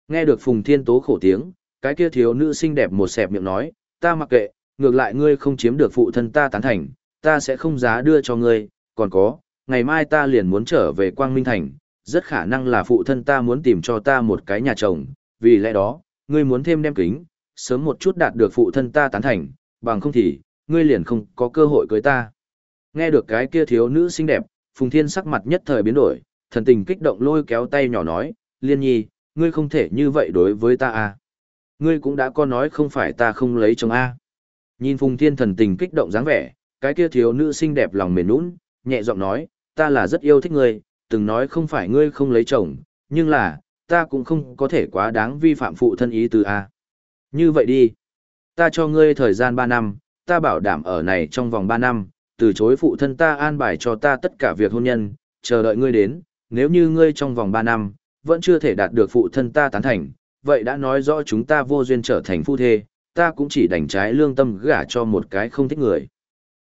Nghe được Phùng Thiên Tố khổ tiếng, cái kia thiếu nữ xinh đẹp một sẹp miệng nói, ta mặc kệ, ngược lại ngươi không chiếm được phụ thân ta tán thành, ta sẽ không giá đưa cho ngươi, còn có, ngày mai ta liền muốn trở về Quang Minh Thành, rất khả năng là phụ thân ta muốn tìm cho ta một cái nhà chồng, vì lẽ đó, ngươi muốn thêm đem kính, sớm một chút đạt được phụ thân ta tán thành, bằng không thì, ngươi liền không có cơ hội cưới ta. Nghe được cái kia thiếu nữ xinh đẹp, Phùng Thiên sắc mặt nhất thời biến đổi, thần tình kích động lôi kéo tay nhỏ nói, Liên Nhi, ngươi không thể như vậy đối với ta à. Ngươi cũng đã có nói không phải ta không lấy chồng a. Nhìn Phùng Thiên thần tình kích động dáng vẻ, cái kia thiếu nữ xinh đẹp lòng mềm nũng, nhẹ giọng nói, ta là rất yêu thích ngươi, từng nói không phải ngươi không lấy chồng, nhưng là, ta cũng không có thể quá đáng vi phạm phụ thân ý từ a. Như vậy đi, ta cho ngươi thời gian 3 năm, ta bảo đảm ở này trong vòng 3 năm, từ chối phụ thân ta an bài cho ta tất cả việc hôn nhân, chờ đợi ngươi đến, nếu như ngươi trong vòng 3 năm, vẫn chưa thể đạt được phụ thân ta tán thành, vậy đã nói rõ chúng ta vô duyên trở thành phu thê, ta cũng chỉ đành trái lương tâm gả cho một cái không thích người.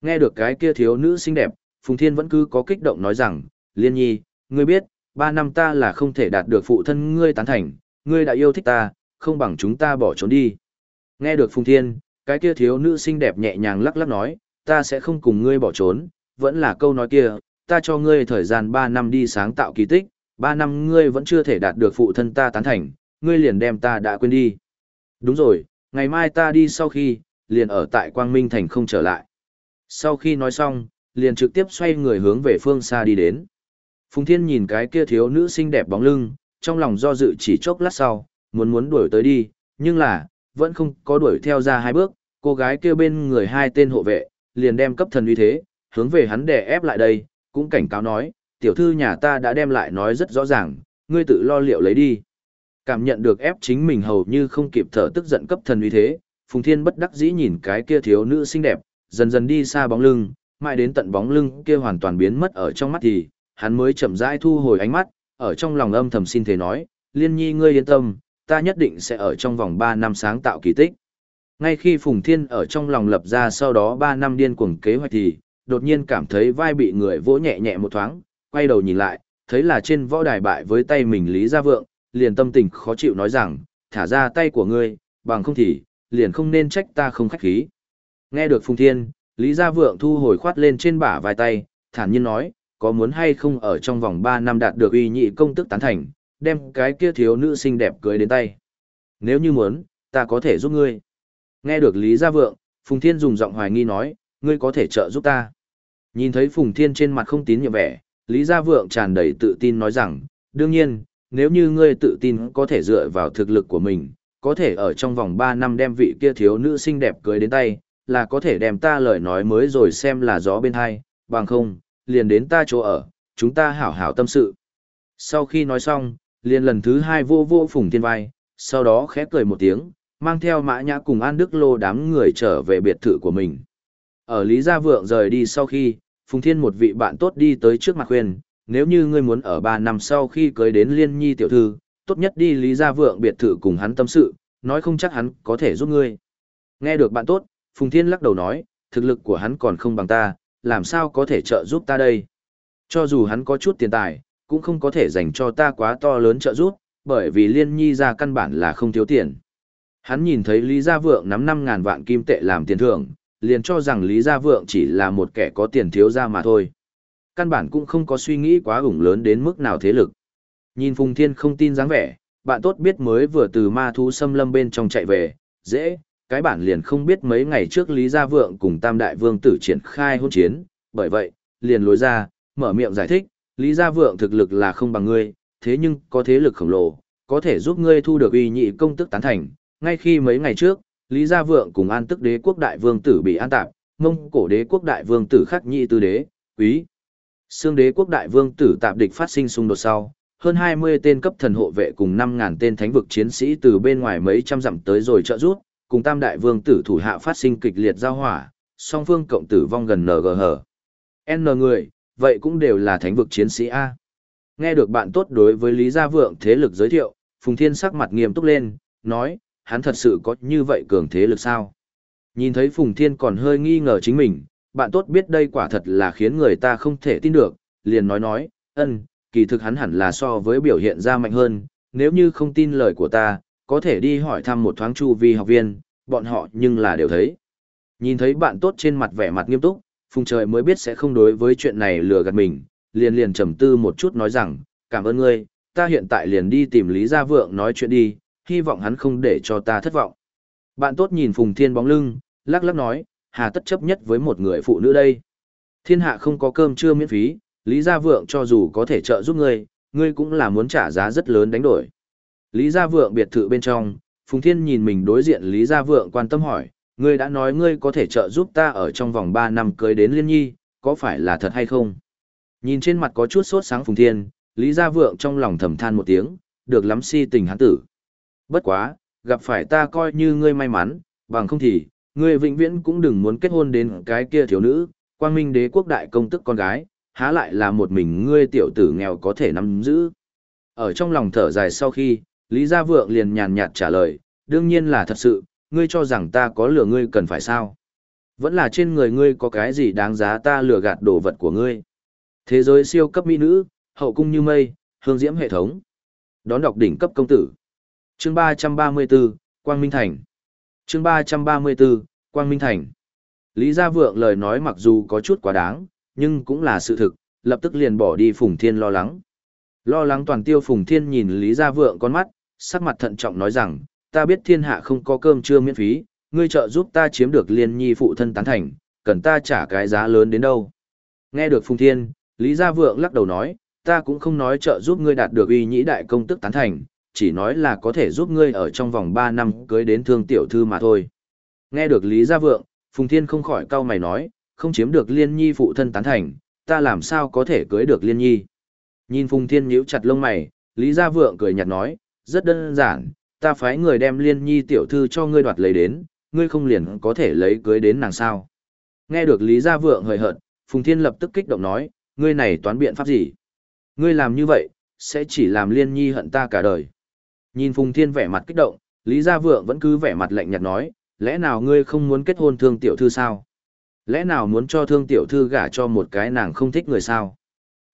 Nghe được cái kia thiếu nữ xinh đẹp, Phùng Thiên vẫn cứ có kích động nói rằng, Liên Nhi, ngươi biết, ba năm ta là không thể đạt được phụ thân ngươi tán thành, ngươi đã yêu thích ta, không bằng chúng ta bỏ trốn đi. Nghe được Phùng Thiên, cái kia thiếu nữ xinh đẹp nhẹ nhàng lắc lắc nói, ta sẽ không cùng ngươi bỏ trốn, vẫn là câu nói kia, ta cho ngươi thời gian 3 năm đi sáng tạo kỳ tích, 3 năm ngươi vẫn chưa thể đạt được phụ thân ta tán thành, ngươi liền đem ta đã quên đi. Đúng rồi, ngày mai ta đi sau khi, liền ở tại Quang Minh Thành không trở lại. Sau khi nói xong, liền trực tiếp xoay người hướng về phương xa đi đến. Phùng Thiên nhìn cái kia thiếu nữ xinh đẹp bóng lưng, trong lòng do dự chỉ chốc lát sau, muốn muốn đuổi tới đi, nhưng là, vẫn không có đuổi theo ra hai bước, cô gái kia bên người hai tên hộ vệ, liền đem cấp thần uy thế, hướng về hắn đè ép lại đây, cũng cảnh cáo nói, tiểu thư nhà ta đã đem lại nói rất rõ ràng, ngươi tự lo liệu lấy đi. Cảm nhận được ép chính mình hầu như không kịp thở tức giận cấp thần uy thế, Phùng Thiên bất đắc dĩ nhìn cái kia thiếu nữ xinh đẹp, dần dần đi xa bóng lưng, mãi đến tận bóng lưng kia hoàn toàn biến mất ở trong mắt thì, hắn mới chậm rãi thu hồi ánh mắt, ở trong lòng âm thầm xin thề nói, Liên Nhi ngươi yên tâm, ta nhất định sẽ ở trong vòng 3 năm sáng tạo kỳ tích. Ngay khi Phùng Thiên ở trong lòng lập ra sau đó 3 năm điên cuồng kế hoạch thì, đột nhiên cảm thấy vai bị người vỗ nhẹ nhẹ một thoáng, quay đầu nhìn lại, thấy là trên võ đài bại với tay mình Lý Gia Vượng, liền tâm tình khó chịu nói rằng, thả ra tay của ngươi, bằng không thì, liền không nên trách ta không khách khí. Nghe được Phùng Thiên, Lý Gia Vượng thu hồi khoát lên trên bả vai tay, thản nhiên nói, có muốn hay không ở trong vòng 3 năm đạt được uy nhị công tức tán thành, đem cái kia thiếu nữ xinh đẹp cưới đến tay. Nếu như muốn, ta có thể giúp ngươi. Nghe được Lý Gia Vượng, Phùng Thiên dùng giọng hoài nghi nói, ngươi có thể trợ giúp ta. Nhìn thấy Phùng Thiên trên mặt không tín nhiệm vẻ, Lý Gia Vượng tràn đầy tự tin nói rằng, đương nhiên, nếu như ngươi tự tin có thể dựa vào thực lực của mình, có thể ở trong vòng 3 năm đem vị kia thiếu nữ xinh đẹp cưới đến tay, là có thể đem ta lời nói mới rồi xem là gió bên hai, bằng không, liền đến ta chỗ ở, chúng ta hảo hảo tâm sự. Sau khi nói xong, liền lần thứ hai vô vô phùng thiên vai, sau đó khẽ cười một tiếng, mang theo mã nhã cùng An Đức Lô đám người trở về biệt thự của mình. Ở Lý Gia Vượng rời đi sau khi, Phùng Thiên một vị bạn tốt đi tới trước mặt khuyên, nếu như ngươi muốn ở 3 năm sau khi cưới đến Liên Nhi tiểu thư, tốt nhất đi Lý Gia Vượng biệt thự cùng hắn tâm sự, nói không chắc hắn có thể giúp ngươi. Nghe được bạn tốt, Phùng Thiên lắc đầu nói, thực lực của hắn còn không bằng ta, làm sao có thể trợ giúp ta đây? Cho dù hắn có chút tiền tài, cũng không có thể dành cho ta quá to lớn trợ giúp, bởi vì Liên Nhi ra căn bản là không thiếu tiền. Hắn nhìn thấy Lý Gia Vượng nắm 5.000 vạn kim tệ làm tiền thưởng, liền cho rằng Lý Gia Vượng chỉ là một kẻ có tiền thiếu ra mà thôi. Căn bản cũng không có suy nghĩ quá ủng lớn đến mức nào thế lực. Nhìn Phùng Thiên không tin dáng vẻ, bạn tốt biết mới vừa từ ma thú xâm lâm bên trong chạy về, dễ, cái bản liền không biết mấy ngày trước Lý Gia Vượng cùng Tam Đại Vương tử triển khai hôn chiến, bởi vậy, liền lối ra, mở miệng giải thích, Lý Gia Vượng thực lực là không bằng ngươi, thế nhưng có thế lực khổng lồ, có thể giúp ngươi thu được uy nhị công tức tán thành. Ngay khi mấy ngày trước, Lý Gia Vượng cùng An Tức Đế quốc đại vương tử bị an tạp, Mông Cổ Đế quốc đại vương tử khắc nhị tư đế, quý. Xương Đế quốc đại vương tử tạp địch phát sinh xung đột sau, hơn 20 tên cấp thần hộ vệ cùng 5000 tên thánh vực chiến sĩ từ bên ngoài mấy trăm dặm tới rồi trợ giúp, cùng Tam đại vương tử thủ hạ phát sinh kịch liệt giao hỏa, song phương cộng tử vong gần NGH. N người, vậy cũng đều là thánh vực chiến sĩ A. Nghe được bạn tốt đối với Lý Gia Vượng thế lực giới thiệu, Phùng Thiên sắc mặt nghiêm túc lên, nói, hắn thật sự có như vậy cường thế lực sao? Nhìn thấy Phùng Thiên còn hơi nghi ngờ chính mình, bạn tốt biết đây quả thật là khiến người ta không thể tin được, liền nói nói, ân, kỳ thực hắn hẳn là so với biểu hiện ra mạnh hơn, nếu như không tin lời của ta, có thể đi hỏi thăm một thoáng chu vi học viên, bọn họ nhưng là đều thấy. Nhìn thấy bạn tốt trên mặt vẻ mặt nghiêm túc, Phùng Trời mới biết sẽ không đối với chuyện này lừa gạt mình, liền liền trầm tư một chút nói rằng, cảm ơn ngươi, ta hiện tại liền đi tìm Lý Gia Vượng nói chuyện đi, hy vọng hắn không để cho ta thất vọng. Bạn tốt nhìn Phùng Thiên bóng lưng, lắc lắc nói, hà tất chấp nhất với một người phụ nữ đây. Thiên hạ không có cơm trưa miễn phí, Lý Gia Vượng cho dù có thể trợ giúp ngươi, ngươi cũng là muốn trả giá rất lớn đánh đổi. Lý Gia Vượng biệt thự bên trong, Phùng Thiên nhìn mình đối diện Lý Gia Vượng quan tâm hỏi, ngươi đã nói ngươi có thể trợ giúp ta ở trong vòng 3 năm cưới đến Liên Nhi, có phải là thật hay không? Nhìn trên mặt có chút sốt sáng Phùng Thiên, Lý Gia Vượng trong lòng thầm than một tiếng, được lắm si tình hắn tử. Bất quá, gặp phải ta coi như ngươi may mắn, bằng không thì, ngươi vĩnh viễn cũng đừng muốn kết hôn đến cái kia thiếu nữ, quang minh đế quốc đại công tức con gái, há lại là một mình ngươi tiểu tử nghèo có thể nắm giữ. Ở trong lòng thở dài sau khi, Lý Gia Vượng liền nhàn nhạt trả lời, đương nhiên là thật sự, ngươi cho rằng ta có lừa ngươi cần phải sao. Vẫn là trên người ngươi có cái gì đáng giá ta lừa gạt đồ vật của ngươi. Thế giới siêu cấp mỹ nữ, hậu cung như mây, hương diễm hệ thống. Đón đọc đỉnh cấp công tử. Chương 334, Quang Minh Thành. Chương 334, Quang Minh Thành. Lý Gia Vượng lời nói mặc dù có chút quá đáng, nhưng cũng là sự thực, lập tức liền bỏ đi Phùng Thiên lo lắng. Lo lắng toàn tiêu Phùng Thiên nhìn Lý Gia Vượng con mắt, sắc mặt thận trọng nói rằng, ta biết thiên hạ không có cơm trưa miễn phí, ngươi trợ giúp ta chiếm được liên nhi phụ thân tán thành, cần ta trả cái giá lớn đến đâu. Nghe được Phùng Thiên, Lý Gia Vượng lắc đầu nói, ta cũng không nói trợ giúp ngươi đạt được uy nhĩ đại công tức tán thành, chỉ nói là có thể giúp ngươi ở trong vòng 3 năm cưới đến thương tiểu thư mà thôi. Nghe được Lý Gia Vượng, Phùng Thiên không khỏi cau mày nói, không chiếm được Liên Nhi phụ thân tán thành, ta làm sao có thể cưới được Liên Nhi. Nhìn Phùng Thiên nhíu chặt lông mày, Lý Gia Vượng cười nhạt nói, rất đơn giản, ta phái người đem Liên Nhi tiểu thư cho ngươi đoạt lấy đến, ngươi không liền có thể lấy cưới đến nàng sao. Nghe được Lý Gia Vượng hời hợt, Phùng Thiên lập tức kích động nói, ngươi này toán biện pháp gì? Ngươi làm như vậy, sẽ chỉ làm Liên Nhi hận ta cả đời. Nhìn Phùng Thiên vẻ mặt kích động, Lý Gia Vượng vẫn cứ vẻ mặt lạnh nhạt nói, lẽ nào ngươi không muốn kết hôn thương tiểu thư sao? Lẽ nào muốn cho thương tiểu thư gả cho một cái nàng không thích người sao?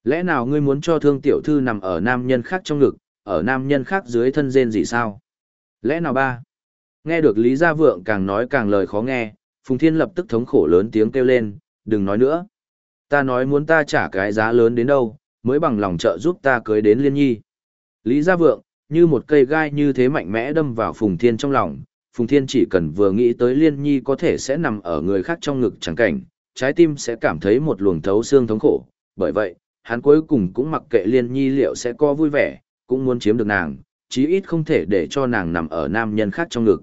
Lẽ nào ngươi muốn cho thương tiểu thư nằm ở nam nhân khác trong ngực, ở nam nhân khác dưới thân rên gì sao? Lẽ nào ba? Nghe được Lý Gia Vượng càng nói càng lời khó nghe, Phùng Thiên lập tức thống khổ lớn tiếng kêu lên, đừng nói nữa. Ta nói muốn ta trả cái giá lớn đến đâu, mới bằng lòng trợ giúp ta cưới đến Liên Nhi. Lý Gia Vượng, như một cây gai như thế mạnh mẽ đâm vào Phùng Thiên trong lòng, Phùng Thiên chỉ cần vừa nghĩ tới Liên Nhi có thể sẽ nằm ở người khác trong ngực chẳng cảnh, trái tim sẽ cảm thấy một luồng thấu xương thống khổ, bởi vậy, hắn cuối cùng cũng mặc kệ Liên Nhi liệu sẽ có vui vẻ, cũng muốn chiếm được nàng, chí ít không thể để cho nàng nằm ở nam nhân khác trong ngực.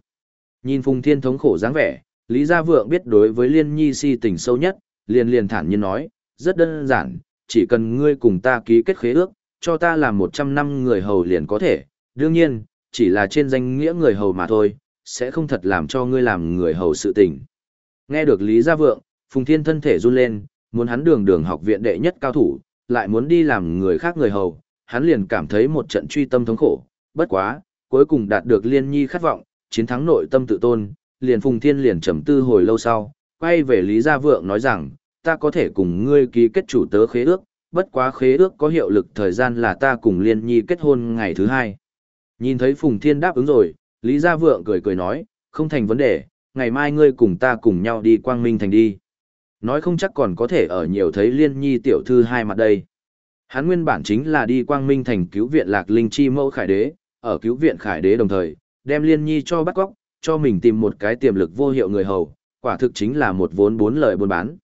Nhìn Phùng Thiên thống khổ dáng vẻ, Lý Gia Vượng biết đối với Liên Nhi si tình sâu nhất, liền liền thản nhiên nói, rất đơn giản, chỉ cần ngươi cùng ta ký kết khế ước, cho ta làm 100 năm người hầu liền có thể, đương nhiên, chỉ là trên danh nghĩa người hầu mà thôi, sẽ không thật làm cho ngươi làm người hầu sự tình. Nghe được Lý Gia Vượng, Phùng Thiên thân thể run lên, muốn hắn đường đường học viện đệ nhất cao thủ, lại muốn đi làm người khác người hầu, hắn liền cảm thấy một trận truy tâm thống khổ, bất quá, cuối cùng đạt được liên nhi khát vọng, chiến thắng nội tâm tự tôn, liền Phùng Thiên liền trầm tư hồi lâu sau, quay về Lý Gia Vượng nói rằng, ta có thể cùng ngươi ký kết chủ tớ khế ước, bất quá khế ước có hiệu lực thời gian là ta cùng liên nhi kết hôn ngày thứ hai. Nhìn thấy Phùng Thiên đáp ứng rồi, Lý Gia Vượng cười cười nói, không thành vấn đề, ngày mai ngươi cùng ta cùng nhau đi Quang Minh Thành đi. Nói không chắc còn có thể ở nhiều thấy liên nhi tiểu thư hai mặt đây. Hắn nguyên bản chính là đi Quang Minh Thành cứu viện Lạc Linh Chi mẫu Khải Đế, ở cứu viện Khải Đế đồng thời, đem liên nhi cho bắt góc, cho mình tìm một cái tiềm lực vô hiệu người hầu, quả thực chính là một vốn bốn lời buôn bán.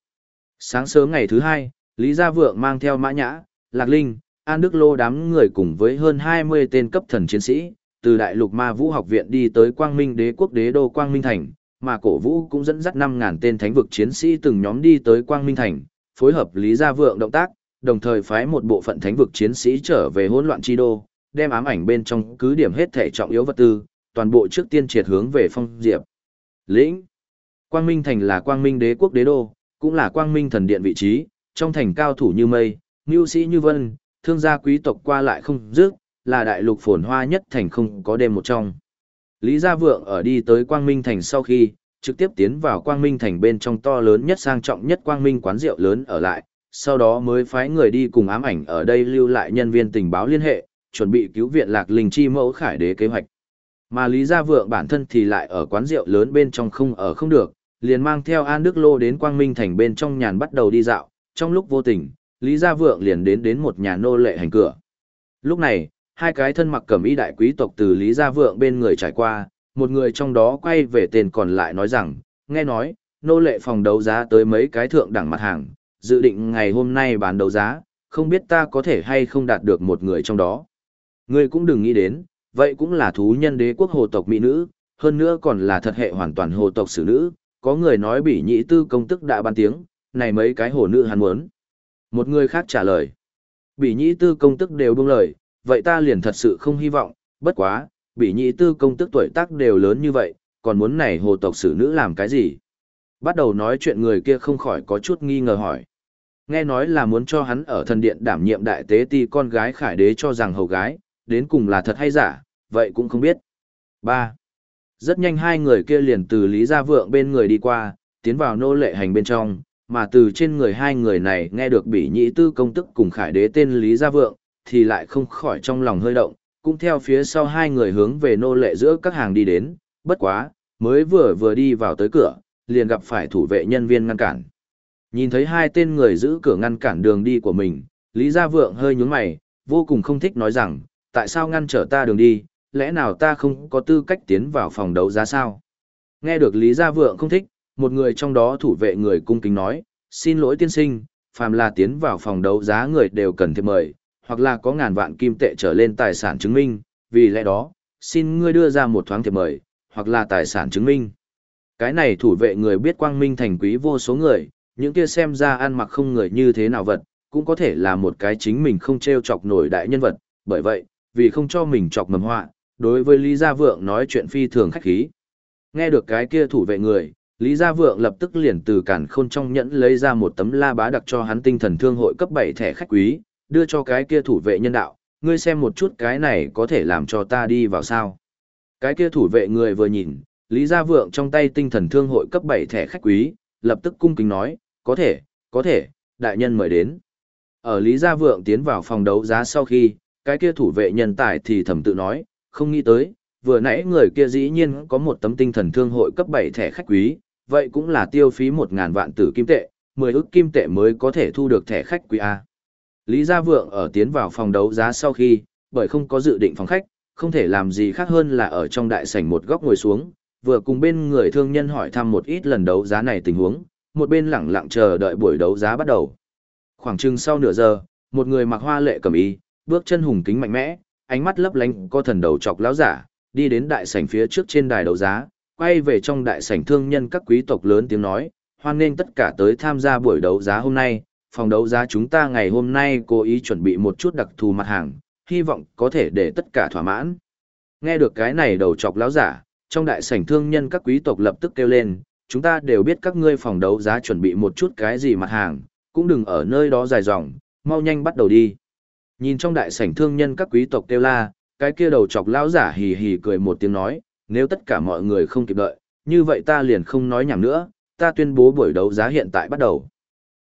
Sáng sớm ngày thứ hai, Lý Gia Vượng mang theo Mã Nhã, Lạc Linh, An Đức Lô đám người cùng với hơn 20 tên cấp thần chiến sĩ, từ Đại lục Ma Vũ học viện đi tới Quang Minh Đế quốc đế đô Quang Minh Thành, mà cổ vũ cũng dẫn dắt 5.000 tên thánh vực chiến sĩ từng nhóm đi tới Quang Minh Thành, phối hợp Lý Gia Vượng động tác, đồng thời phái một bộ phận thánh vực chiến sĩ trở về hỗn loạn chi đô, đem ám ảnh bên trong cứ điểm hết thể trọng yếu vật tư, toàn bộ trước tiên triệt hướng về phong diệp. Lĩnh Quang Minh Thành là Quang Minh Đế quốc đế đô, cũng là Quang Minh thần điện vị trí, trong thành cao thủ như mây, nhu sĩ như vân, thương gia quý tộc qua lại không dứt, là đại lục phồn hoa nhất thành không có đêm một trong. Lý Gia Vượng ở đi tới Quang Minh Thành sau khi, trực tiếp tiến vào Quang Minh Thành bên trong to lớn nhất sang trọng nhất Quang Minh quán rượu lớn ở lại, sau đó mới phái người đi cùng ám ảnh ở đây lưu lại nhân viên tình báo liên hệ, chuẩn bị cứu viện Lạc Linh Chi mẫu khải đế kế hoạch. Mà Lý Gia Vượng bản thân thì lại ở quán rượu lớn bên trong không ở không được, liền mang theo An Đức Lô đến Quang Minh Thành bên trong nhàn bắt đầu đi dạo, trong lúc vô tình, Lý Gia Vượng liền đến đến một nhà nô lệ hành cửa. Lúc này, hai cái thân mặc cẩm y đại quý tộc từ Lý Gia Vượng bên người trải qua, một người trong đó quay về tên còn lại nói rằng, nghe nói, nô lệ phòng đấu giá tới mấy cái thượng đẳng mặt hàng, dự định ngày hôm nay bán đấu giá, không biết ta có thể hay không đạt được một người trong đó. Ngươi cũng đừng nghĩ đến, vậy cũng là thú nhân đế quốc hồ tộc mỹ nữ, hơn nữa còn là thật hệ hoàn toàn hồ tộc xử nữ, có người nói bị nhị tư công tức đã ban tiếng, này mấy cái hồ nữ hắn muốn. Một người khác trả lời, Bỉ nhị tư công tức đều buông lời, vậy ta liền thật sự không hy vọng, bất quá, Bỉ nhị tư công tức tuổi tác đều lớn như vậy, còn muốn này hồ tộc xử nữ làm cái gì? Bắt đầu nói chuyện người kia không khỏi có chút nghi ngờ hỏi. Nghe nói là muốn cho hắn ở thần điện đảm nhiệm đại tế ti con gái khải đế cho rằng hầu gái, đến cùng là thật hay giả, vậy cũng không biết. 3. Rất nhanh hai người kia liền từ Lý Gia Vượng bên người đi qua, tiến vào nô lệ hành bên trong, mà từ trên người hai người này nghe được bỉ nhị tư công tức cùng khải đế tên Lý Gia Vượng, thì lại không khỏi trong lòng hơi động, cũng theo phía sau hai người hướng về nô lệ giữa các hàng đi đến, bất quá, mới vừa vừa đi vào tới cửa, liền gặp phải thủ vệ nhân viên ngăn cản. Nhìn thấy hai tên người giữ cửa ngăn cản đường đi của mình, Lý Gia Vượng hơi nhướng mày, vô cùng không thích nói rằng, tại sao ngăn trở ta đường đi, lẽ nào ta không có tư cách tiến vào phòng đấu giá sao? Nghe được Lý Gia Vượng không thích, một người trong đó thủ vệ người cung kính nói, xin lỗi tiên sinh, phàm là tiến vào phòng đấu giá người đều cần thiệp mời, hoặc là có ngàn vạn kim tệ trở lên tài sản chứng minh, vì lẽ đó, xin ngươi đưa ra một thoáng thiệp mời, hoặc là tài sản chứng minh. Cái này thủ vệ người biết quang minh thành quý vô số người, những kia xem ra ăn mặc không người như thế nào vật, cũng có thể là một cái chính mình không treo chọc nổi đại nhân vật, bởi vậy, vì không cho mình chọc mầm họa, đối với Lý Gia Vượng nói chuyện phi thường khách khí. Nghe được cái kia thủ vệ người, Lý Gia Vượng lập tức liền từ cản khôn trong nhẫn lấy ra một tấm la bá đặc cho hắn tinh thần thương hội cấp 7 thẻ khách quý, đưa cho cái kia thủ vệ nhân đạo, ngươi xem một chút cái này có thể làm cho ta đi vào sao. Cái kia thủ vệ người vừa nhìn, Lý Gia Vượng trong tay tinh thần thương hội cấp 7 thẻ khách quý, lập tức cung kính nói, có thể, có thể, đại nhân mời đến. Ở Lý Gia Vượng tiến vào phòng đấu giá sau khi, cái kia thủ vệ nhân tài thì thầm tự nói, không nghĩ tới, vừa nãy người kia dĩ nhiên có một tấm tinh thần thương hội cấp 7 thẻ khách quý, vậy cũng là tiêu phí một ngàn vạn tử kim tệ, 10 ức kim tệ mới có thể thu được thẻ khách quý A. Lý Gia Vượng ở tiến vào phòng đấu giá sau khi, bởi không có dự định phòng khách, không thể làm gì khác hơn là ở trong đại sảnh một góc ngồi xuống, vừa cùng bên người thương nhân hỏi thăm một ít lần đấu giá này tình huống, một bên lẳng lặng chờ đợi buổi đấu giá bắt đầu. Khoảng chừng sau nửa giờ, một người mặc hoa lệ cầm y, bước chân hùng kính mạnh mẽ, ánh mắt lấp lánh có thần đầu chọc lão giả, đi đến đại sảnh phía trước trên đài đấu giá, quay về trong đại sảnh thương nhân các quý tộc lớn tiếng nói, hoan nghênh tất cả tới tham gia buổi đấu giá hôm nay, phòng đấu giá chúng ta ngày hôm nay cố ý chuẩn bị một chút đặc thù mặt hàng, hy vọng có thể để tất cả thỏa mãn. Nghe được cái này đầu chọc lão giả, trong đại sảnh thương nhân các quý tộc lập tức kêu lên, chúng ta đều biết các ngươi phòng đấu giá chuẩn bị một chút cái gì mặt hàng, cũng đừng ở nơi đó dài dòng, mau nhanh bắt đầu đi. Nhìn trong đại sảnh thương nhân các quý tộc kêu la, cái kia đầu chọc lão giả hì hì cười một tiếng nói, nếu tất cả mọi người không kịp đợi, như vậy ta liền không nói nhảm nữa, ta tuyên bố buổi đấu giá hiện tại bắt đầu.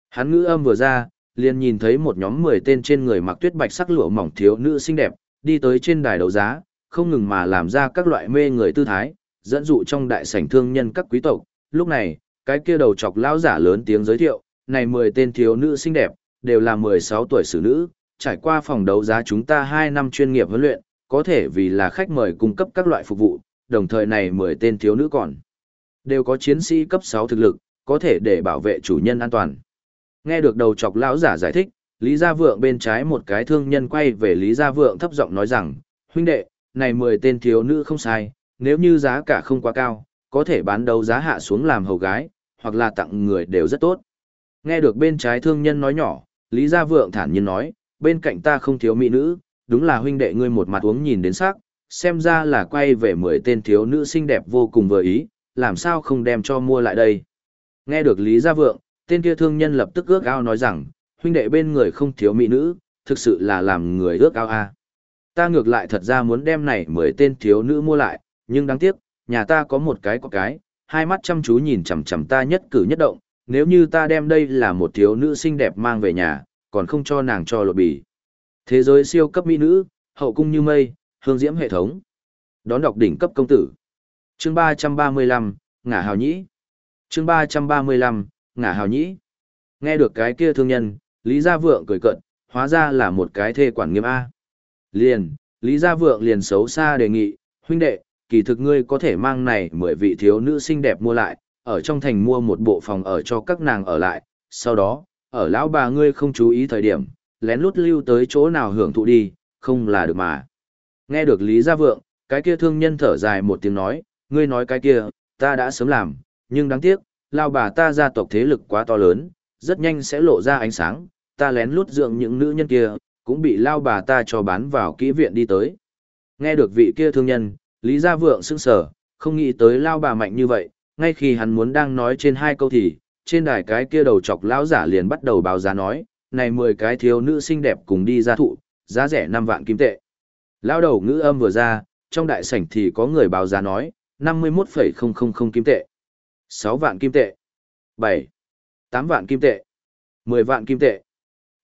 Hắn ngữ âm vừa ra, liền nhìn thấy một nhóm 10 tên trên người mặc tuyết bạch sắc lụa mỏng thiếu nữ xinh đẹp, đi tới trên đài đấu giá, không ngừng mà làm ra các loại mê người tư thái, dẫn dụ trong đại sảnh thương nhân các quý tộc. Lúc này, cái kia đầu chọc lão giả lớn tiếng giới thiệu, này 10 tên thiếu nữ xinh đẹp, đều là 16 tuổi xử nữ, trải qua phòng đấu giá chúng ta 2 năm chuyên nghiệp huấn luyện, có thể vì là khách mời cung cấp các loại phục vụ, đồng thời này 10 tên thiếu nữ còn đều có chiến sĩ cấp 6 thực lực, có thể để bảo vệ chủ nhân an toàn. Nghe được đầu chọc lão giả giải thích, Lý Gia Vượng bên trái một cái thương nhân quay về Lý Gia Vượng thấp giọng nói rằng, huynh đệ, này 10 tên thiếu nữ không sai, nếu như giá cả không quá cao, có thể bán đấu giá hạ xuống làm hầu gái, hoặc là tặng người đều rất tốt. Nghe được bên trái thương nhân nói nhỏ, Lý Gia Vượng thản nhiên nói, bên cạnh ta không thiếu mỹ nữ, đúng là huynh đệ ngươi một mặt uống nhìn đến sắc, xem ra là quay về 10 tên thiếu nữ xinh đẹp vô cùng vừa ý, làm sao không đem cho mua lại đây. Nghe được Lý Gia Vượng, tên kia thương nhân lập tức ước ao nói rằng, huynh đệ bên người không thiếu mỹ nữ, thực sự là làm người ước ao a. Ta ngược lại thật ra muốn đem này mười tên thiếu nữ mua lại, nhưng đáng tiếc, nhà ta có một cái có cái, hai mắt chăm chú nhìn chằm chằm ta nhất cử nhất động, nếu như ta đem đây là một thiếu nữ xinh đẹp mang về nhà, còn không cho nàng cho lộ bì. Thế giới siêu cấp mỹ nữ, hậu cung như mây, hương diễm hệ thống. Đón đọc đỉnh cấp công tử. Chương 335, ngả hào nhĩ. Chương 335, ngả hào nhĩ. Nghe được cái kia thương nhân, Lý Gia Vượng cười cận, hóa ra là một cái thê quản nghiêm A. Liền, Lý Gia Vượng liền xấu xa đề nghị, huynh đệ, kỳ thực ngươi có thể mang này mười vị thiếu nữ xinh đẹp mua lại, ở trong thành mua một bộ phòng ở cho các nàng ở lại, sau đó, ở lão bà ngươi không chú ý thời điểm, lén lút lưu tới chỗ nào hưởng thụ đi, không là được mà. Nghe được Lý Gia Vượng, cái kia thương nhân thở dài một tiếng nói, ngươi nói cái kia, ta đã sớm làm, nhưng đáng tiếc, lao bà ta gia tộc thế lực quá to lớn, rất nhanh sẽ lộ ra ánh sáng, ta lén lút dưỡng những nữ nhân kia, cũng bị lao bà ta cho bán vào kỹ viện đi tới. Nghe được vị kia thương nhân, Lý Gia Vượng sững sờ, không nghĩ tới lao bà mạnh như vậy, ngay khi hắn muốn đang nói trên hai câu thì, trên đài cái kia đầu chọc lão giả liền bắt đầu báo giá nói, này 10 cái thiếu nữ xinh đẹp cùng đi gia thụ, giá rẻ 5 vạn kim tệ. Lao đầu ngữ âm vừa ra, trong đại sảnh thì có người báo giá nói, 51,000 kim tệ, 6 vạn kim tệ, 7, 8 vạn kim tệ, 10 vạn kim tệ.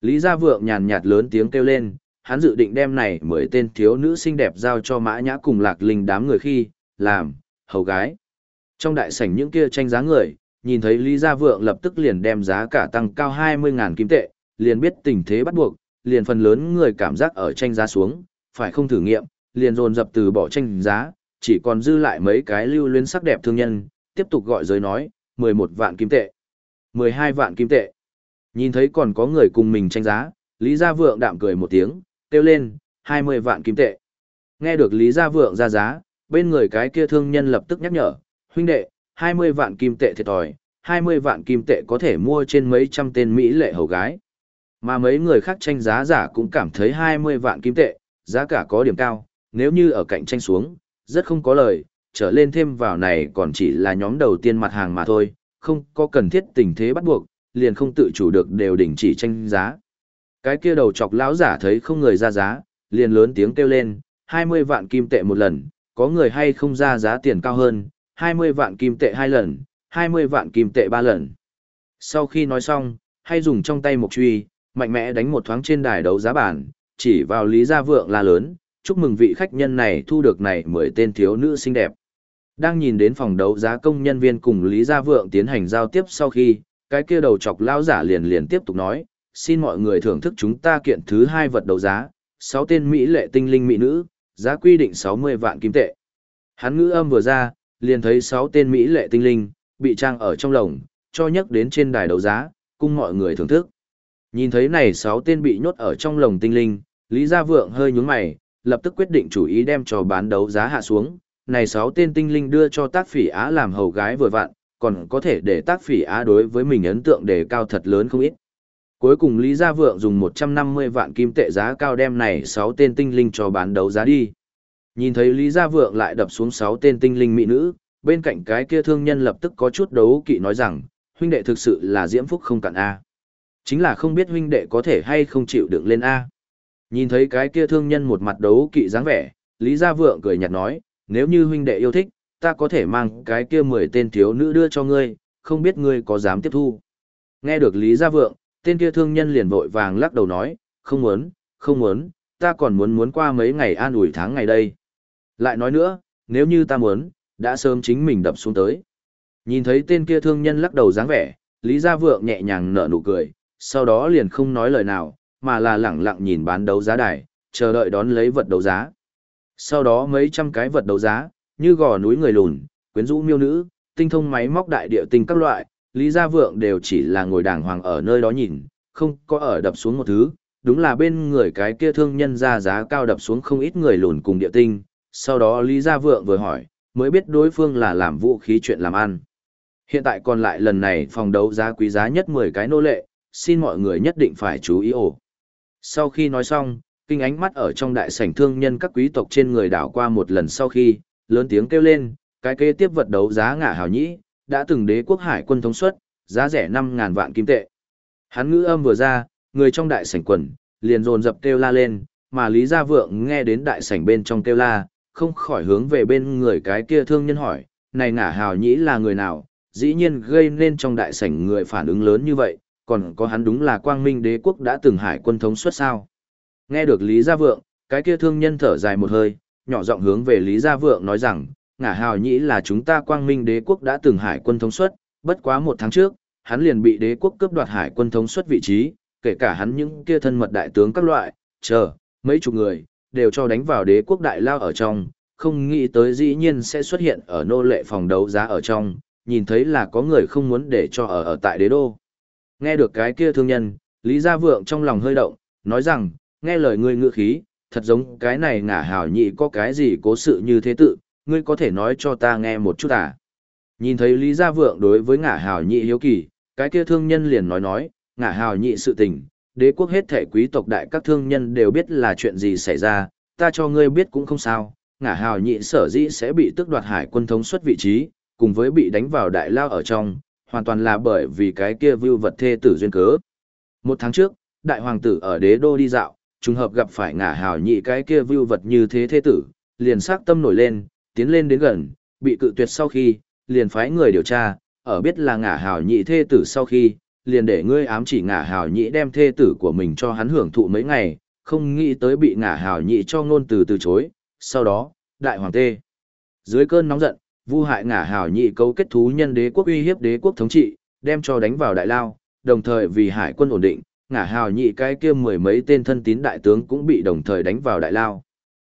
Lý Gia Vượng nhàn nhạt lớn tiếng kêu lên, hắn dự định đem này mười tên thiếu nữ xinh đẹp giao cho mã nhã cùng lạc linh đám người khi, làm, hầu gái. Trong đại sảnh những kia tranh giá người, nhìn thấy Lý Gia Vượng lập tức liền đem giá cả tăng cao 20.000 kim tệ, liền biết tình thế bắt buộc, liền phần lớn người cảm giác ở tranh giá xuống, phải không thử nghiệm, liền dồn dập từ bỏ tranh giá, chỉ còn dư lại mấy cái lưu luyến sắc đẹp thương nhân, tiếp tục gọi giới nói, 11 vạn kim tệ, 12 vạn kim tệ. Nhìn thấy còn có người cùng mình tranh giá, Lý Gia Vượng đạm cười một tiếng, kêu lên, 20 vạn kim tệ. Nghe được Lý Gia Vượng ra giá, bên người cái kia thương nhân lập tức nhắc nhở, huynh đệ, 20 vạn kim tệ thiệt thòi, 20 vạn kim tệ có thể mua trên mấy trăm tên Mỹ lệ hầu gái. Mà mấy người khác tranh giá giả cũng cảm thấy 20 vạn kim tệ, giá cả có điểm cao, nếu như ở cạnh tranh xuống, rất không có lời, trở lên thêm vào này còn chỉ là nhóm đầu tiên mặt hàng mà thôi, không có cần thiết tình thế bắt buộc, liền không tự chủ được đều đình chỉ tranh giá. Cái kia đầu chọc lão giả thấy không người ra giá, liền lớn tiếng kêu lên, 20 vạn kim tệ một lần, có người hay không ra giá tiền cao hơn, 20 vạn kim tệ hai lần, 20 vạn kim tệ ba lần. Sau khi nói xong, hay dùng trong tay một truy, mạnh mẽ đánh một thoáng trên đài đấu giá bản, chỉ vào Lý Gia Vượng là lớn, chúc mừng vị khách nhân này thu được này 10 tên thiếu nữ xinh đẹp. Đang nhìn đến phòng đấu giá công nhân viên cùng Lý Gia Vượng tiến hành giao tiếp sau khi, cái kia đầu chọc lão giả liền liền tiếp tục nói, xin mọi người thưởng thức chúng ta kiện thứ hai vật đấu giá, 6 tên Mỹ lệ tinh linh mỹ nữ, giá quy định 60 vạn kim tệ. Hắn ngữ âm vừa ra, liền thấy 6 tên Mỹ lệ tinh linh, bị trang ở trong lồng, cho nhấc đến trên đài đấu giá, cung mọi người thưởng thức. Nhìn thấy này 6 tên bị nhốt ở trong lồng tinh linh, Lý Gia Vượng hơi nhướng mày, lập tức quyết định chủ ý đem cho bán đấu giá hạ xuống. Này 6 tên tinh linh đưa cho tác phỉ Á làm hầu gái vừa vặn, còn có thể để tác phỉ Á đối với mình ấn tượng đề cao thật lớn không ít. Cuối cùng Lý Gia Vượng dùng 150 vạn kim tệ giá cao đem này 6 tên tinh linh cho bán đấu giá đi. Nhìn thấy Lý Gia Vượng lại đập xuống 6 tên tinh linh mỹ nữ, bên cạnh cái kia thương nhân lập tức có chút đấu kỵ nói rằng, huynh đệ thực sự là diễm phúc không cạn A. Chính là không biết huynh đệ có thể hay không chịu đựng lên A. Nhìn thấy cái kia thương nhân một mặt đấu kỵ dáng vẻ, Lý Gia Vượng cười nhạt nói, nếu như huynh đệ yêu thích, ta có thể mang cái kia 10 tên thiếu nữ đưa cho ngươi, không biết ngươi có dám tiếp thu. Nghe được Lý Gia Vượng, tên kia thương nhân liền vội vàng lắc đầu nói, không muốn, không muốn, ta còn muốn muốn qua mấy ngày an ủi tháng ngày đây. Lại nói nữa, nếu như ta muốn, đã sớm chính mình đập xuống tới. Nhìn thấy tên kia thương nhân lắc đầu dáng vẻ, Lý Gia Vượng nhẹ nhàng nở nụ cười, sau đó liền không nói lời nào, mà là lẳng lặng nhìn bán đấu giá đài, chờ đợi đón lấy vật đấu giá. Sau đó mấy trăm cái vật đấu giá, như gò núi người lùn, quyến rũ miêu nữ, tinh thông máy móc đại địa tinh các loại, Lý Gia Vượng đều chỉ là ngồi đàng hoàng ở nơi đó nhìn, không có ở đập xuống một thứ, đúng là bên người cái kia thương nhân ra giá cao đập xuống không ít người lùn cùng địa tinh, sau đó Lý Gia Vượng vừa hỏi, mới biết đối phương là làm vũ khí chuyện làm ăn. Hiện tại còn lại lần này phòng đấu giá quý giá nhất 10 cái nô lệ, xin mọi người nhất định phải chú ý ổ. Sau khi nói xong, kinh ánh mắt ở trong đại sảnh thương nhân các quý tộc trên người đảo qua một lần sau khi, lớn tiếng kêu lên, cái kế tiếp vật đấu giá ngả hào nhĩ, đã từng đế quốc hải quân thống suất, giá rẻ 5.000 vạn kim tệ. Hắn ngữ âm vừa ra, người trong đại sảnh quần, liền dồn dập kêu la lên, mà Lý Gia Vượng nghe đến đại sảnh bên trong kêu la, không khỏi hướng về bên người cái kia thương nhân hỏi, này ngả hào nhĩ là người nào, dĩ nhiên gây nên trong đại sảnh người phản ứng lớn như vậy, còn có hắn đúng là quang minh đế quốc đã từng hải quân thống suất sao. Nghe được Lý Gia Vượng, cái kia thương nhân thở dài một hơi, nhỏ giọng hướng về Lý Gia Vượng nói rằng, ngả hào nhĩ là chúng ta quang minh đế quốc đã từng hải quân thống suất, bất quá một tháng trước, hắn liền bị đế quốc cướp đoạt hải quân thống suất vị trí, kể cả hắn những kia thân mật đại tướng các loại, chờ, mấy chục người, đều cho đánh vào đế quốc đại lao ở trong, không nghĩ tới dĩ nhiên sẽ xuất hiện ở nô lệ phòng đấu giá ở trong, nhìn thấy là có người không muốn để cho ở ở tại đế đô. Nghe được cái kia thương nhân, Lý Gia Vượng trong lòng hơi động, nói rằng, nghe lời ngươi ngựa khí, thật giống cái này ngả Hảo nhị có cái gì cố sự như thế tự, ngươi có thể nói cho ta nghe một chút à. Nhìn thấy Lý Gia Vượng đối với ngả Hảo nhị hiếu kỳ, cái kia thương nhân liền nói nói, ngả Hảo nhị sự tình, đế quốc hết thể quý tộc đại các thương nhân đều biết là chuyện gì xảy ra, ta cho ngươi biết cũng không sao, ngả Hảo nhị sở dĩ sẽ bị tước đoạt hải quân thống suất vị trí, cùng với bị đánh vào đại lao ở trong, hoàn toàn là bởi vì cái kia vưu vật thê tử duyên cớ. Một tháng trước, đại hoàng tử ở đế đô đi dạo, trùng hợp gặp phải ngả hào nhị cái kia vưu vật như thế thê tử, liền sắc tâm nổi lên, tiến lên đến gần, bị cự tuyệt sau khi, liền phái người điều tra, ở biết là ngả hào nhị thê tử sau khi, liền để ngươi ám chỉ ngả hào nhị đem thê tử của mình cho hắn hưởng thụ mấy ngày, không nghĩ tới bị ngả hào nhị cho ngôn từ từ chối, sau đó, đại hoàng tê. Dưới cơn nóng giận, vu hại ngả Hảo nhị cấu kết thú nhân đế quốc uy hiếp đế quốc thống trị, đem cho đánh vào đại lao, đồng thời vì hải quân ổn định, ngả hào nhị cái kia mười mấy tên thân tín đại tướng cũng bị đồng thời đánh vào đại lao.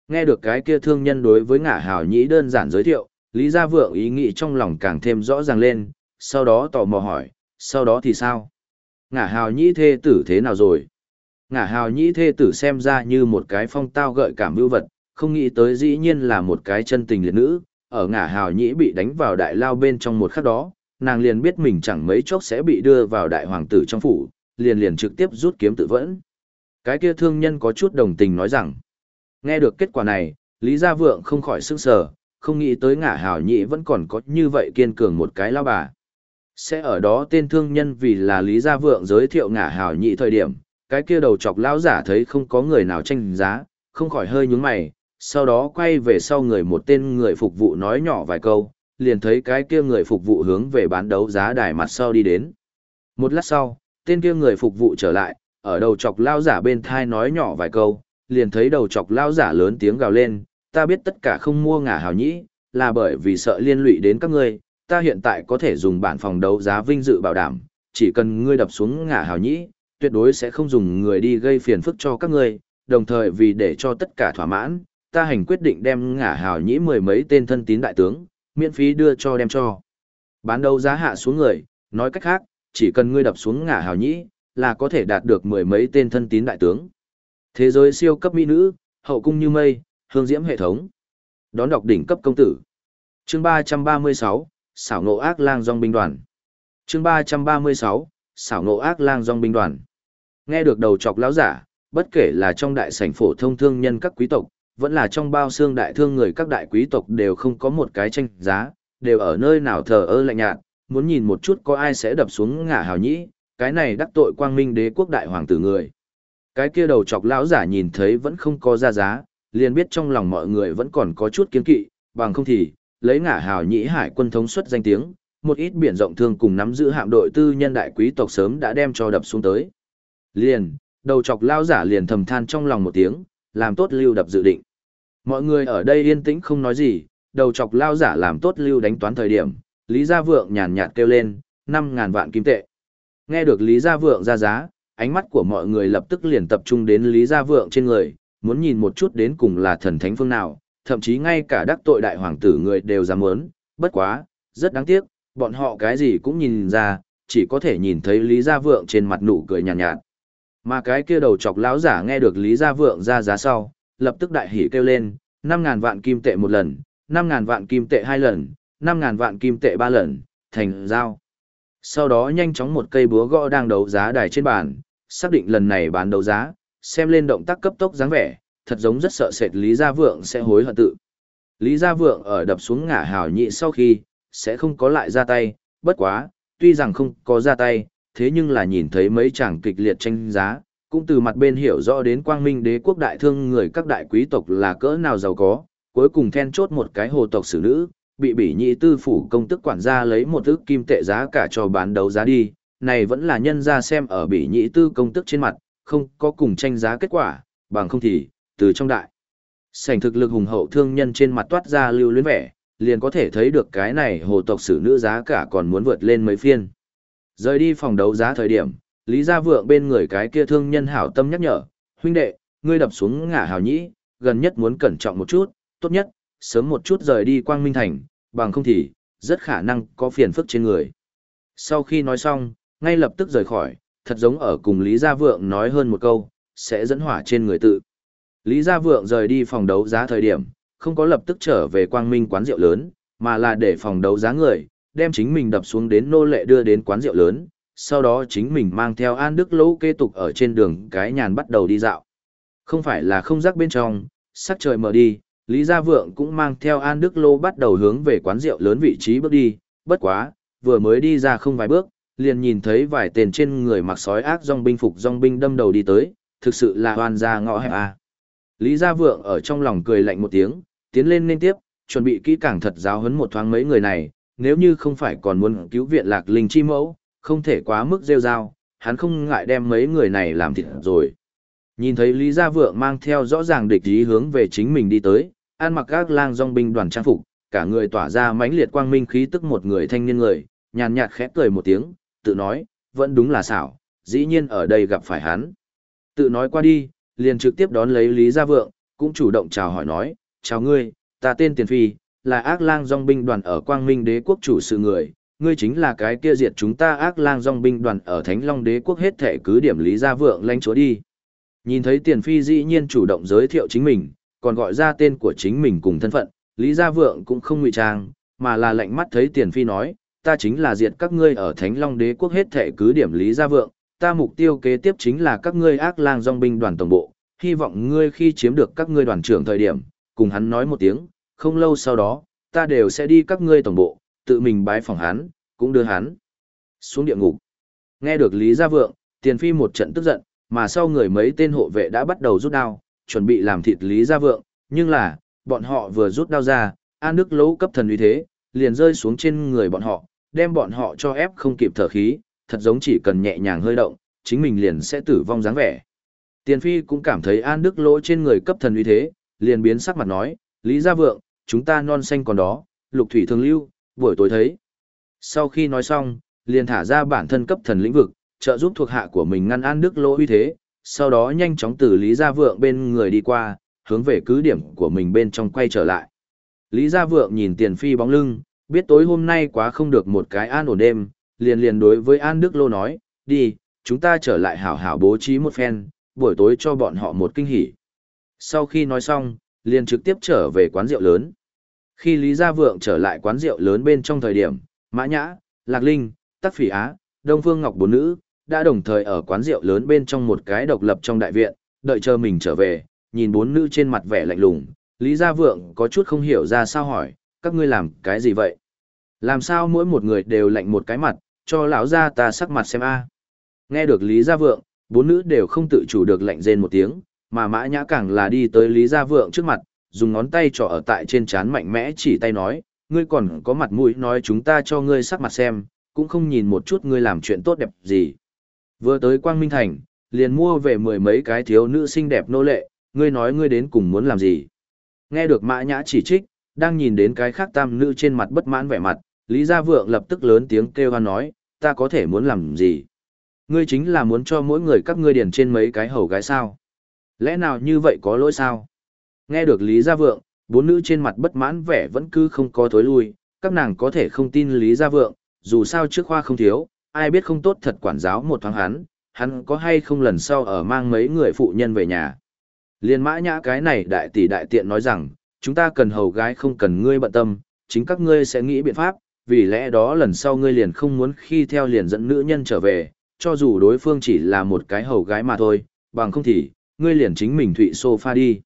Nghe được cái kia thương nhân đối với ngả hào nhị đơn giản giới thiệu, Lý Gia Vượng ý nghĩ trong lòng càng thêm rõ ràng lên, sau đó tò mò hỏi, sau đó thì sao? Ngả hào nhị thê tử thế nào rồi? Ngả hào nhị thê tử xem ra như một cái phong tao gợi cảm mưu vật, không nghĩ tới dĩ nhiên là một cái chân tình liệt nữ, ở ngả hào nhĩ bị đánh vào đại lao bên trong một khắc đó, nàng liền biết mình chẳng mấy chốc sẽ bị đưa vào đại hoàng tử trong phủ, liền liền trực tiếp rút kiếm tự vẫn. Cái kia thương nhân có chút đồng tình nói rằng, nghe được kết quả này, Lý Gia Vượng không khỏi sức sở, không nghĩ tới ngả hào nhĩ vẫn còn có như vậy kiên cường một cái lao bà. Sẽ ở đó tên thương nhân vì là Lý Gia Vượng giới thiệu ngả hào nhĩ thời điểm, cái kia đầu chọc lao giả thấy không có người nào tranh giá, không khỏi hơi nhúng mày, sau đó quay về sau người một tên người phục vụ nói nhỏ vài câu, liền thấy cái kia người phục vụ hướng về bán đấu giá đài mặt sau đi đến. Một lát sau, tên kia người phục vụ trở lại, ở đầu chọc lao giả bên thai nói nhỏ vài câu, liền thấy đầu chọc lao giả lớn tiếng gào lên, ta biết tất cả không mua ngả hào nhĩ, là bởi vì sợ liên lụy đến các ngươi, ta hiện tại có thể dùng bản phòng đấu giá vinh dự bảo đảm, chỉ cần ngươi đập xuống ngả hào nhĩ, tuyệt đối sẽ không dùng người đi gây phiền phức cho các ngươi, đồng thời vì để cho tất cả thỏa mãn, ta hành quyết định đem ngả hào nhĩ mười mấy tên thân tín đại tướng, miễn phí đưa cho đem cho. Bán đấu giá hạ xuống người, nói cách khác, chỉ cần ngươi đập xuống ngả hào nhĩ, là có thể đạt được mười mấy tên thân tín đại tướng. Thế giới siêu cấp mỹ nữ, hậu cung như mây, hương diễm hệ thống. Đón đọc đỉnh cấp công tử. Chương ba trăm ba mươi sáu xảo nộ ác lang dòng binh đoàn. Chương ba trăm ba mươi sáu xảo nộ ác lang dòng binh đoàn. Nghe được đầu chọc lão giả, bất kể là trong đại sảnh phổ thông thương nhân các quý tộc, vẫn là trong bao xương đại thương người các đại quý tộc đều không có một cái tranh giá, đều ở nơi nào thờ ơ lạnh nhạt, muốn nhìn một chút có ai sẽ đập xuống ngả hào nhĩ, cái này đắc tội quang minh đế quốc đại hoàng tử người. Cái kia đầu chọc lão giả nhìn thấy vẫn không có ra giá, liền biết trong lòng mọi người vẫn còn có chút kiên kỵ, bằng không thì, lấy ngả hào nhĩ hải quân thống suất danh tiếng, một ít biển rộng thương cùng nắm giữ hạm đội tư nhân đại quý tộc sớm đã đem cho đập xuống tới. Liền, đầu chọc lão giả liền thầm than trong lòng một tiếng, làm tốt lưu đập dự định. Mọi người ở đây yên tĩnh không nói gì, đầu chọc lao giả làm tốt lưu đánh toán thời điểm, Lý Gia Vượng nhàn nhạt kêu lên, 5.000 vạn kim tệ. Nghe được Lý Gia Vượng ra giá, ánh mắt của mọi người lập tức liền tập trung đến Lý Gia Vượng trên người, muốn nhìn một chút đến cùng là thần thánh phương nào, thậm chí ngay cả đắc tội đại hoàng tử người đều dám muốn, bất quá, rất đáng tiếc, bọn họ cái gì cũng nhìn ra, chỉ có thể nhìn thấy Lý Gia Vượng trên mặt nụ cười nhàn nhạt, nhạt. Mà cái kia đầu chọc lão giả nghe được Lý Gia Vượng ra giá sau, lập tức đại hỉ kêu lên, 5.000 vạn kim tệ một lần, 5.000 vạn kim tệ hai lần, 5.000 vạn kim tệ ba lần, thành giao. Sau đó nhanh chóng một cây búa gõ đang đấu giá đài trên bàn, xác định lần này bán đấu giá, xem lên động tác cấp tốc dáng vẻ, thật giống rất sợ sệt Lý Gia Vượng sẽ hối hận tự. Lý Gia Vượng ở đập xuống ngả hào nhị sau khi, sẽ không có lại ra tay, bất quá, tuy rằng không có ra tay, thế nhưng là nhìn thấy mấy chàng kịch liệt tranh giá, cũng từ mặt bên hiểu rõ đến quang minh đế quốc đại thương người các đại quý tộc là cỡ nào giàu có, cuối cùng then chốt một cái hồ tộc xử nữ, bị bỉ nhị tư phủ công tức quản gia lấy một ức kim tệ giá cả cho bán đấu giá đi, này vẫn là nhân ra xem ở bỉ nhị tư công tức trên mặt, không có cùng tranh giá kết quả, bằng không thì, từ trong đại. Sảnh thực lực hùng hậu thương nhân trên mặt toát ra lưu luyến vẻ, liền có thể thấy được cái này hồ tộc xử nữ giá cả còn muốn vượt lên mấy phiên. Rời đi phòng đấu giá thời điểm, Lý Gia Vượng bên người cái kia thương nhân hảo tâm nhắc nhở, huynh đệ, ngươi đập xuống ngả hào nhĩ, gần nhất muốn cẩn trọng một chút, tốt nhất, sớm một chút rời đi Quang Minh Thành, bằng không thì, rất khả năng có phiền phức trên người. Sau khi nói xong, ngay lập tức rời khỏi, thật giống ở cùng Lý Gia Vượng nói hơn một câu, sẽ dẫn hỏa trên người tự. Lý Gia Vượng rời đi phòng đấu giá thời điểm, không có lập tức trở về Quang Minh quán rượu lớn, mà là để phòng đấu giá người, đem chính mình đập xuống đến nô lệ đưa đến quán rượu lớn, sau đó chính mình mang theo An Đức Lỗ kế tục ở trên đường cái nhàn bắt đầu đi dạo. Không phải là không rắc bên trong, sắc trời mở đi, Lý Gia Vượng cũng mang theo An Đức Lô bắt đầu hướng về quán rượu lớn vị trí bước đi, bất quá, vừa mới đi ra không vài bước, liền nhìn thấy vài tên trên người mặc sói ác dòng binh phục dòng binh đâm đầu đi tới, thực sự là hoàn ra ngõ hẹp à. Lý Gia Vượng ở trong lòng cười lạnh một tiếng, tiến lên nên tiếp, chuẩn bị kỹ càng thật giáo huấn một thoáng mấy người này, nếu như không phải còn muốn cứu viện lạc linh chi mẫu, không thể quá mức rêu rao, hắn không ngại đem mấy người này làm thịt rồi. Nhìn thấy Lý Gia Vượng mang theo rõ ràng địch ý hướng về chính mình đi tới, ăn mặc các lang dòng binh đoàn trang phục, cả người tỏa ra mãnh liệt quang minh khí tức một người thanh niên người, nhàn nhạt khẽ cười một tiếng, tự nói, vẫn đúng là xảo, dĩ nhiên ở đây gặp phải hắn. Tự nói qua đi, liền trực tiếp đón lấy Lý Gia Vượng, cũng chủ động chào hỏi nói, chào ngươi, ta tên Tiền Phi, là ác lang dòng binh đoàn ở Quang Minh đế quốc chủ sự người, ngươi chính là cái kia diệt chúng ta ác lang dòng binh đoàn ở Thánh Long đế quốc hết thể cứ điểm Lý Gia Vượng lãnh chúa đi. Nhìn thấy Tiền Phi dĩ nhiên chủ động giới thiệu chính mình, còn gọi ra tên của chính mình cùng thân phận, Lý Gia Vượng cũng không ngụy trang, mà là lạnh mắt thấy Tiền Phi nói, ta chính là diệt các ngươi ở Thánh Long Đế quốc hết thể cứ điểm Lý Gia Vượng, ta mục tiêu kế tiếp chính là các ngươi ác lang dòng binh đoàn tổng bộ, hy vọng ngươi khi chiếm được các ngươi đoàn trưởng thời điểm, cùng hắn nói một tiếng, không lâu sau đó, ta đều sẽ đi các ngươi tổng bộ, tự mình bái phòng hắn, cũng đưa hắn xuống địa ngục. Nghe được Lý Gia Vượng, Tiền Phi một trận tức giận, mà sau người mấy tên hộ vệ đã bắt đầu rút đao, chuẩn bị làm thịt Lý Gia Vượng, nhưng là, bọn họ vừa rút đao ra, An Đức Lỗ cấp thần uy thế, liền rơi xuống trên người bọn họ, đem bọn họ cho ép không kịp thở khí, thật giống chỉ cần nhẹ nhàng hơi động, chính mình liền sẽ tử vong dáng vẻ. Tiền Phi cũng cảm thấy An Đức Lỗ trên người cấp thần uy thế, liền biến sắc mặt nói, Lý Gia Vượng, chúng ta non xanh còn đó, lục thủy thường lưu, buổi tối thấy. Sau khi nói xong, liền thả ra bản thân cấp thần lĩnh vực, trợ giúp thuộc hạ của mình ngăn An Đức Lỗ uy thế, sau đó nhanh chóng từ Lý Gia Vượng bên người đi qua, hướng về cứ điểm của mình bên trong quay trở lại. Lý Gia Vượng nhìn tiền phi bóng lưng, biết tối hôm nay quá không được một cái an ổn đêm, liền liền đối với An Đức Lô nói, đi, chúng ta trở lại hảo hảo bố trí một phen, buổi tối cho bọn họ một kinh hỉ. Sau khi nói xong, liền trực tiếp trở về quán rượu lớn. Khi Lý Gia Vượng trở lại quán rượu lớn bên trong thời điểm, Mã Nhã, Lạc Linh, Tắc Phỉ Á, Đông Phương Ngọc bốn nữ, đã đồng thời ở quán rượu lớn bên trong một cái độc lập trong đại viện, đợi chờ mình trở về, nhìn bốn nữ trên mặt vẻ lạnh lùng, Lý Gia Vượng có chút không hiểu ra sao hỏi, các ngươi làm cái gì vậy? Làm sao mỗi một người đều lạnh một cái mặt, cho lão gia ta sắc mặt xem a. Nghe được Lý Gia Vượng, bốn nữ đều không tự chủ được lạnh rên một tiếng, mà Mã Nhã càng là đi tới Lý Gia Vượng trước mặt, dùng ngón tay trỏ ở tại trên trán mạnh mẽ chỉ tay nói, ngươi còn có mặt mũi nói chúng ta cho ngươi sắc mặt xem, cũng không nhìn một chút ngươi làm chuyện tốt đẹp gì. Vừa tới Quang Minh Thành, liền mua về mười mấy cái thiếu nữ xinh đẹp nô lệ, ngươi nói ngươi đến cùng muốn làm gì. Nghe được Mã Nhã chỉ trích, đang nhìn đến cái khác tam nữ trên mặt bất mãn vẻ mặt, Lý Gia Vượng lập tức lớn tiếng kêu hoan nói, ta có thể muốn làm gì? Ngươi chính là muốn cho mỗi người các ngươi điền trên mấy cái hầu gái sao? Lẽ nào như vậy có lỗi sao? Nghe được Lý Gia Vượng, bốn nữ trên mặt bất mãn vẻ vẫn cứ không có thối lui, các nàng có thể không tin Lý Gia Vượng, dù sao trước khoa không thiếu, ai biết không tốt thật quản giáo một thoáng hắn, hắn có hay không lần sau ở mang mấy người phụ nhân về nhà. Liên mã nhã cái này đại tỷ đại tiện nói rằng, chúng ta cần hầu gái không cần ngươi bận tâm, chính các ngươi sẽ nghĩ biện pháp, vì lẽ đó lần sau ngươi liền không muốn khi theo liền dẫn nữ nhân trở về, cho dù đối phương chỉ là một cái hầu gái mà thôi, bằng không thì, ngươi liền chính mình thụy sofa đi.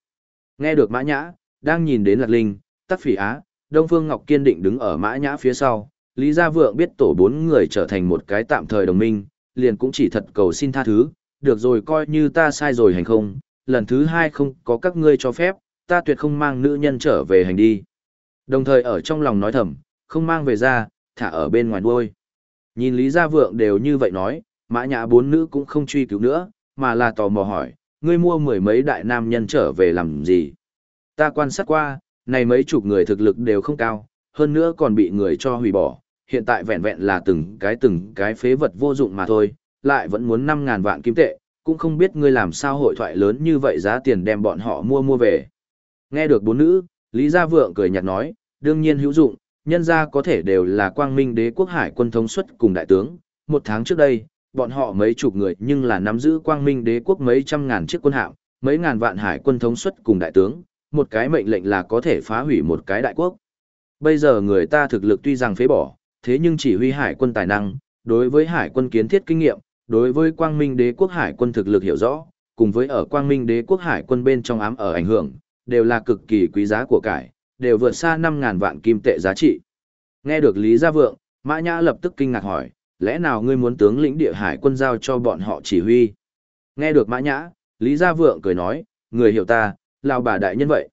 Nghe được mã nhã, đang nhìn đến lạc linh, tắc phỉ á, Đông Phương Ngọc kiên định đứng ở mã nhã phía sau, Lý Gia Vượng biết tổ bốn người trở thành một cái tạm thời đồng minh, liền cũng chỉ thật cầu xin tha thứ, được rồi coi như ta sai rồi hành không, lần thứ hai không có các ngươi cho phép, ta tuyệt không mang nữ nhân trở về hành đi. Đồng thời ở trong lòng nói thầm, không mang về ra, thả ở bên ngoài đuôi. Nhìn Lý Gia Vượng đều như vậy nói, mã nhã bốn nữ cũng không truy cứu nữa, mà là tò mò hỏi, ngươi mua mười mấy đại nam nhân trở về làm gì? Ta quan sát qua, này mấy chục người thực lực đều không cao, hơn nữa còn bị người cho hủy bỏ, hiện tại vẹn vẹn là từng cái từng cái phế vật vô dụng mà thôi, lại vẫn muốn 5.000 vạn kim tệ, cũng không biết ngươi làm sao hội thoại lớn như vậy giá tiền đem bọn họ mua mua về. Nghe được bốn nữ, Lý Gia Vượng cười nhạt nói, đương nhiên hữu dụng, nhân gia có thể đều là quang minh đế quốc hải quân thống suất cùng đại tướng. Một tháng trước đây, bọn họ mấy chục người nhưng là nắm giữ quang minh đế quốc mấy trăm ngàn chiếc quân hạm, mấy ngàn vạn hải quân thống suất cùng đại tướng, một cái mệnh lệnh là có thể phá hủy một cái đại quốc. Bây giờ người ta thực lực tuy rằng phế bỏ, thế nhưng chỉ huy hải quân tài năng, đối với hải quân kiến thiết kinh nghiệm, đối với quang minh đế quốc hải quân thực lực hiểu rõ, cùng với ở quang minh đế quốc hải quân bên trong ám ở ảnh hưởng, đều là cực kỳ quý giá của cải, đều vượt xa 5.000 vạn kim tệ giá trị. Nghe được Lý Gia Vượng, Mã Nhã lập tức kinh ngạc hỏi, lẽ nào ngươi muốn tướng lĩnh địa hải quân giao cho bọn họ chỉ huy? Nghe được Mã Nhã, Lý Gia Vượng cười nói, người hiểu ta, lao bà đại nhân vậy.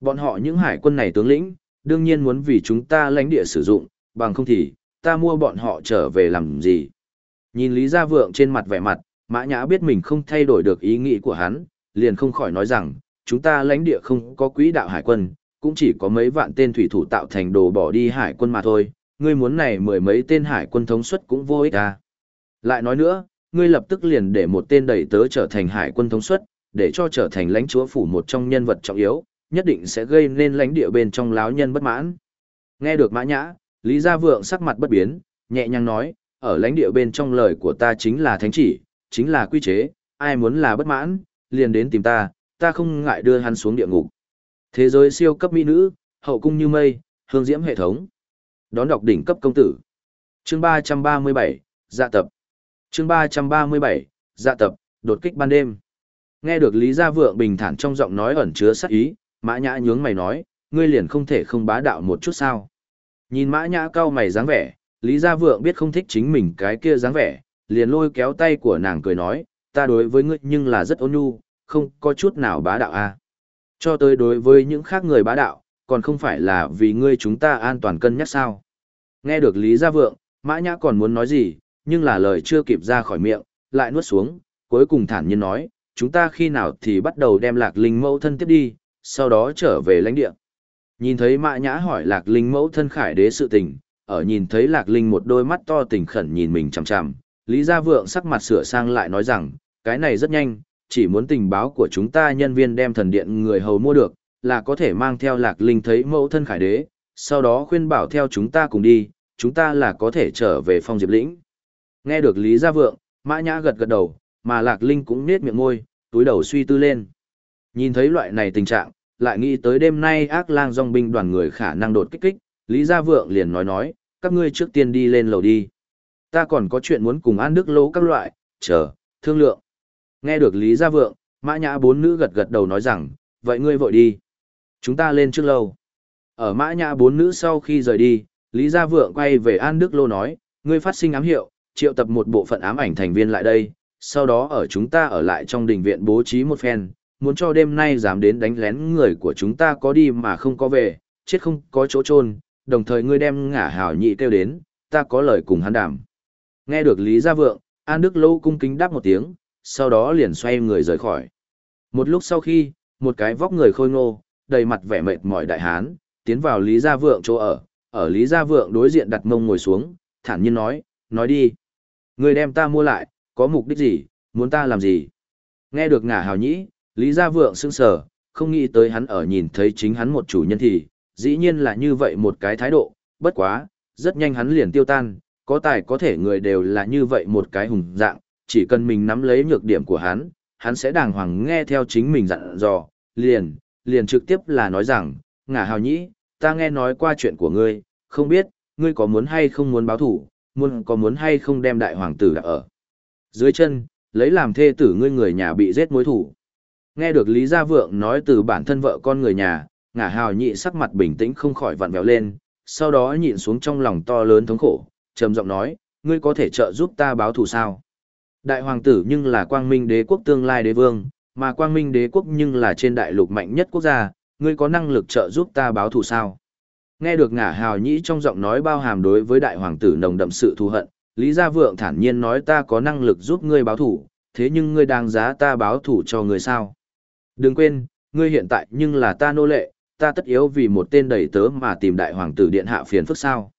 Bọn họ những hải quân này tướng lĩnh, đương nhiên muốn vì chúng ta lãnh địa sử dụng, bằng không thì, ta mua bọn họ trở về làm gì. Nhìn Lý Gia Vượng trên mặt vẻ mặt, Mã Nhã biết mình không thay đổi được ý nghĩ của hắn, liền không khỏi nói rằng, chúng ta lãnh địa không có quỹ đạo hải quân, cũng chỉ có mấy vạn tên thủy thủ tạo thành đồ bỏ đi hải quân mà thôi, ngươi muốn này mười mấy tên hải quân thống suất cũng vô ích à. Lại nói nữa, ngươi lập tức liền để một tên đầy tớ trở thành hải quân thống suất, để cho trở thành lãnh chúa phủ một trong nhân vật trọng yếu, nhất định sẽ gây nên lãnh địa bên trong láo nhân bất mãn. Nghe được mã nhã, Lý Gia Vượng sắc mặt bất biến, nhẹ nhàng nói, ở lãnh địa bên trong lời của ta chính là thánh chỉ, chính là quy chế, ai muốn là bất mãn, liền đến tìm ta, ta không ngại đưa hắn xuống địa ngục. Thế giới siêu cấp mỹ nữ, hậu cung như mây, hương diễm hệ thống. Đón đọc đỉnh cấp công tử. Chương 337, dạ tập. Chương 337, dạ tập, đột kích ban đêm. Nghe được Lý Gia Vượng bình thản trong giọng nói ẩn chứa sát ý, Mã Nhã nhướng mày nói, ngươi liền không thể không bá đạo một chút sao? Nhìn Mã Nhã cau mày dáng vẻ, Lý Gia Vượng biết không thích chính mình cái kia dáng vẻ, liền lôi kéo tay của nàng cười nói, ta đối với ngươi nhưng là rất ôn nhu, không có chút nào bá đạo à. Cho tới đối với những khác người bá đạo, còn không phải là vì ngươi chúng ta an toàn cân nhắc sao. Nghe được Lý Gia Vượng, Mã Nhã còn muốn nói gì, nhưng là lời chưa kịp ra khỏi miệng, lại nuốt xuống, cuối cùng thản nhiên nói, chúng ta khi nào thì bắt đầu đem lạc linh mẫu thân tiếp đi, sau đó trở về lãnh địa. Nhìn thấy Mã Nhã hỏi lạc linh mẫu thân khải đế sự tình, ở nhìn thấy lạc linh một đôi mắt to tình khẩn nhìn mình chằm chằm, Lý Gia Vượng sắc mặt sửa sang lại nói rằng, cái này rất nhanh, chỉ muốn tình báo của chúng ta nhân viên đem thần điện người hầu mua được, là có thể mang theo lạc linh thấy mẫu thân khải đế, sau đó khuyên bảo theo chúng ta cùng đi, chúng ta là có thể trở về phong diệp lĩnh. Nghe được Lý Gia Vượng, Mã Nhã gật gật đầu, mà lạc linh cũng nết miệng môi, túi đầu suy tư lên. Nhìn thấy loại này tình trạng, lại nghĩ tới đêm nay ác lang dòng binh đoàn người khả năng đột kích kích, Lý Gia Vượng liền nói nói, các ngươi trước tiên đi lên lầu đi. Ta còn có chuyện muốn cùng An Đức Lỗ các loại, chờ, thương lượng. Nghe được Lý Gia Vượng, Mã Nhã bốn nữ gật gật đầu nói rằng, vậy ngươi vội đi. Chúng ta lên trước lâu. Ở Mã Nhã bốn nữ sau khi rời đi, Lý Gia Vượng quay về An Đức Lô nói, ngươi phát sinh ám hiệu, triệu tập một bộ phận ám ảnh thành viên lại đây, sau đó ở chúng ta ở lại trong đình viện bố trí một phen, muốn cho đêm nay dám đến đánh lén người của chúng ta có đi mà không có về, chết không có chỗ trôn. đồng thời ngươi đem ngả hảo nhị kêu đến, ta có lời cùng hắn đảm. Nghe được Lý Gia Vượng, An Đức Lâu cung kính đáp một tiếng, sau đó liền xoay người rời khỏi. Một lúc sau khi, một cái vóc người khôi ngô, đầy mặt vẻ mệt mỏi đại hán, tiến vào Lý Gia Vượng chỗ ở, ở Lý Gia Vượng đối diện đặt mông ngồi xuống, thản nhiên nói, nói đi. Người đem ta mua lại, có mục đích gì, muốn ta làm gì? Nghe được ngả hào nhĩ, Lý Gia Vượng sững sờ, không nghĩ tới hắn ở nhìn thấy chính hắn một chủ nhân thì, dĩ nhiên là như vậy một cái thái độ, bất quá, rất nhanh hắn liền tiêu tan, có tài có thể người đều là như vậy một cái hùng dạng, chỉ cần mình nắm lấy nhược điểm của hắn, hắn sẽ đàng hoàng nghe theo chính mình dặn dò, liền, liền trực tiếp là nói rằng, ngả hào nhĩ, ta nghe nói qua chuyện của ngươi, không biết, ngươi có muốn hay không muốn báo thủ, muốn có muốn hay không đem đại hoàng tử đặt ở dưới chân, lấy làm thê tử ngươi người nhà bị giết mối thủ. Nghe được Lý Gia Vượng nói từ bản thân vợ con người nhà, ngả hào nhị sắc mặt bình tĩnh không khỏi vặn vẹo lên, sau đó nhịn xuống trong lòng to lớn thống khổ, trầm giọng nói, ngươi có thể trợ giúp ta báo thù sao? Đại hoàng tử nhưng là quang minh đế quốc tương lai đế vương, mà quang minh đế quốc nhưng là trên đại lục mạnh nhất quốc gia, ngươi có năng lực trợ giúp ta báo thù sao? Nghe được ngả hào nhĩ trong giọng nói bao hàm đối với đại hoàng tử nồng đậm sự thù hận, Lý Gia Vượng thản nhiên nói ta có năng lực giúp ngươi báo thù, thế nhưng ngươi đang giá ta báo thù cho ngươi sao? Đừng quên, ngươi hiện tại nhưng là ta nô lệ, ta tất yếu vì một tên đầy tớ mà tìm đại hoàng tử điện hạ phiền phức sao?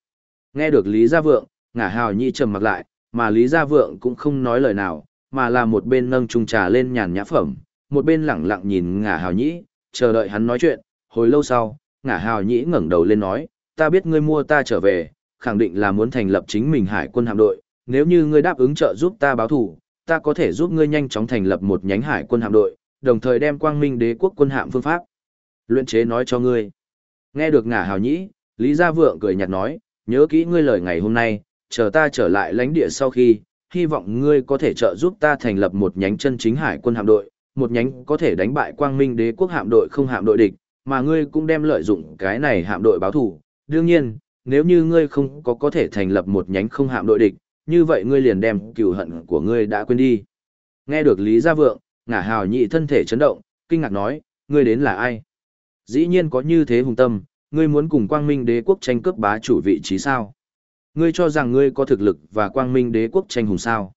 Nghe được Lý Gia Vượng, ngả hào nhĩ trầm mặc lại, mà Lý Gia Vượng cũng không nói lời nào, mà là một bên nâng chung trà lên nhàn nhã phẩm, một bên lẳng lặng nhìn ngả hào nhĩ, chờ đợi hắn nói chuyện, hồi lâu sau, ngả hào nhĩ ngẩng đầu lên nói, ta biết ngươi mua ta trở về, khẳng định là muốn thành lập chính mình hải quân hạm đội, nếu như ngươi đáp ứng trợ giúp ta báo thủ, ta có thể giúp ngươi nhanh chóng thành lập một nhánh hải quân hạm đội, đồng thời đem quang minh đế quốc quân hạm phương pháp. Luyện chế nói cho ngươi. Nghe được ngả hào nhĩ, Lý Gia Vượng cười nhạt nói, nhớ kỹ ngươi lời ngày hôm nay, chờ ta trở lại lãnh địa sau khi, hy vọng ngươi có thể trợ giúp ta thành lập một nhánh chân chính hải quân hạm đội, một nhánh có thể đánh bại quang minh đế quốc hạm đội không hạm đội địch, mà ngươi cũng đem lợi dụng cái này hạm đội báo thủ. Đương nhiên, nếu như ngươi không có có thể thành lập một nhánh không hạm đội địch, như vậy ngươi liền đem cừu hận của ngươi đã quên đi. Nghe được Lý Gia Vượng, ngả hào nhị thân thể chấn động, kinh ngạc nói, ngươi đến là ai? Dĩ nhiên có như thế hùng tâm, ngươi muốn cùng quang minh đế quốc tranh cướp bá chủ vị trí sao? Ngươi cho rằng ngươi có thực lực và quang minh đế quốc tranh hùng sao?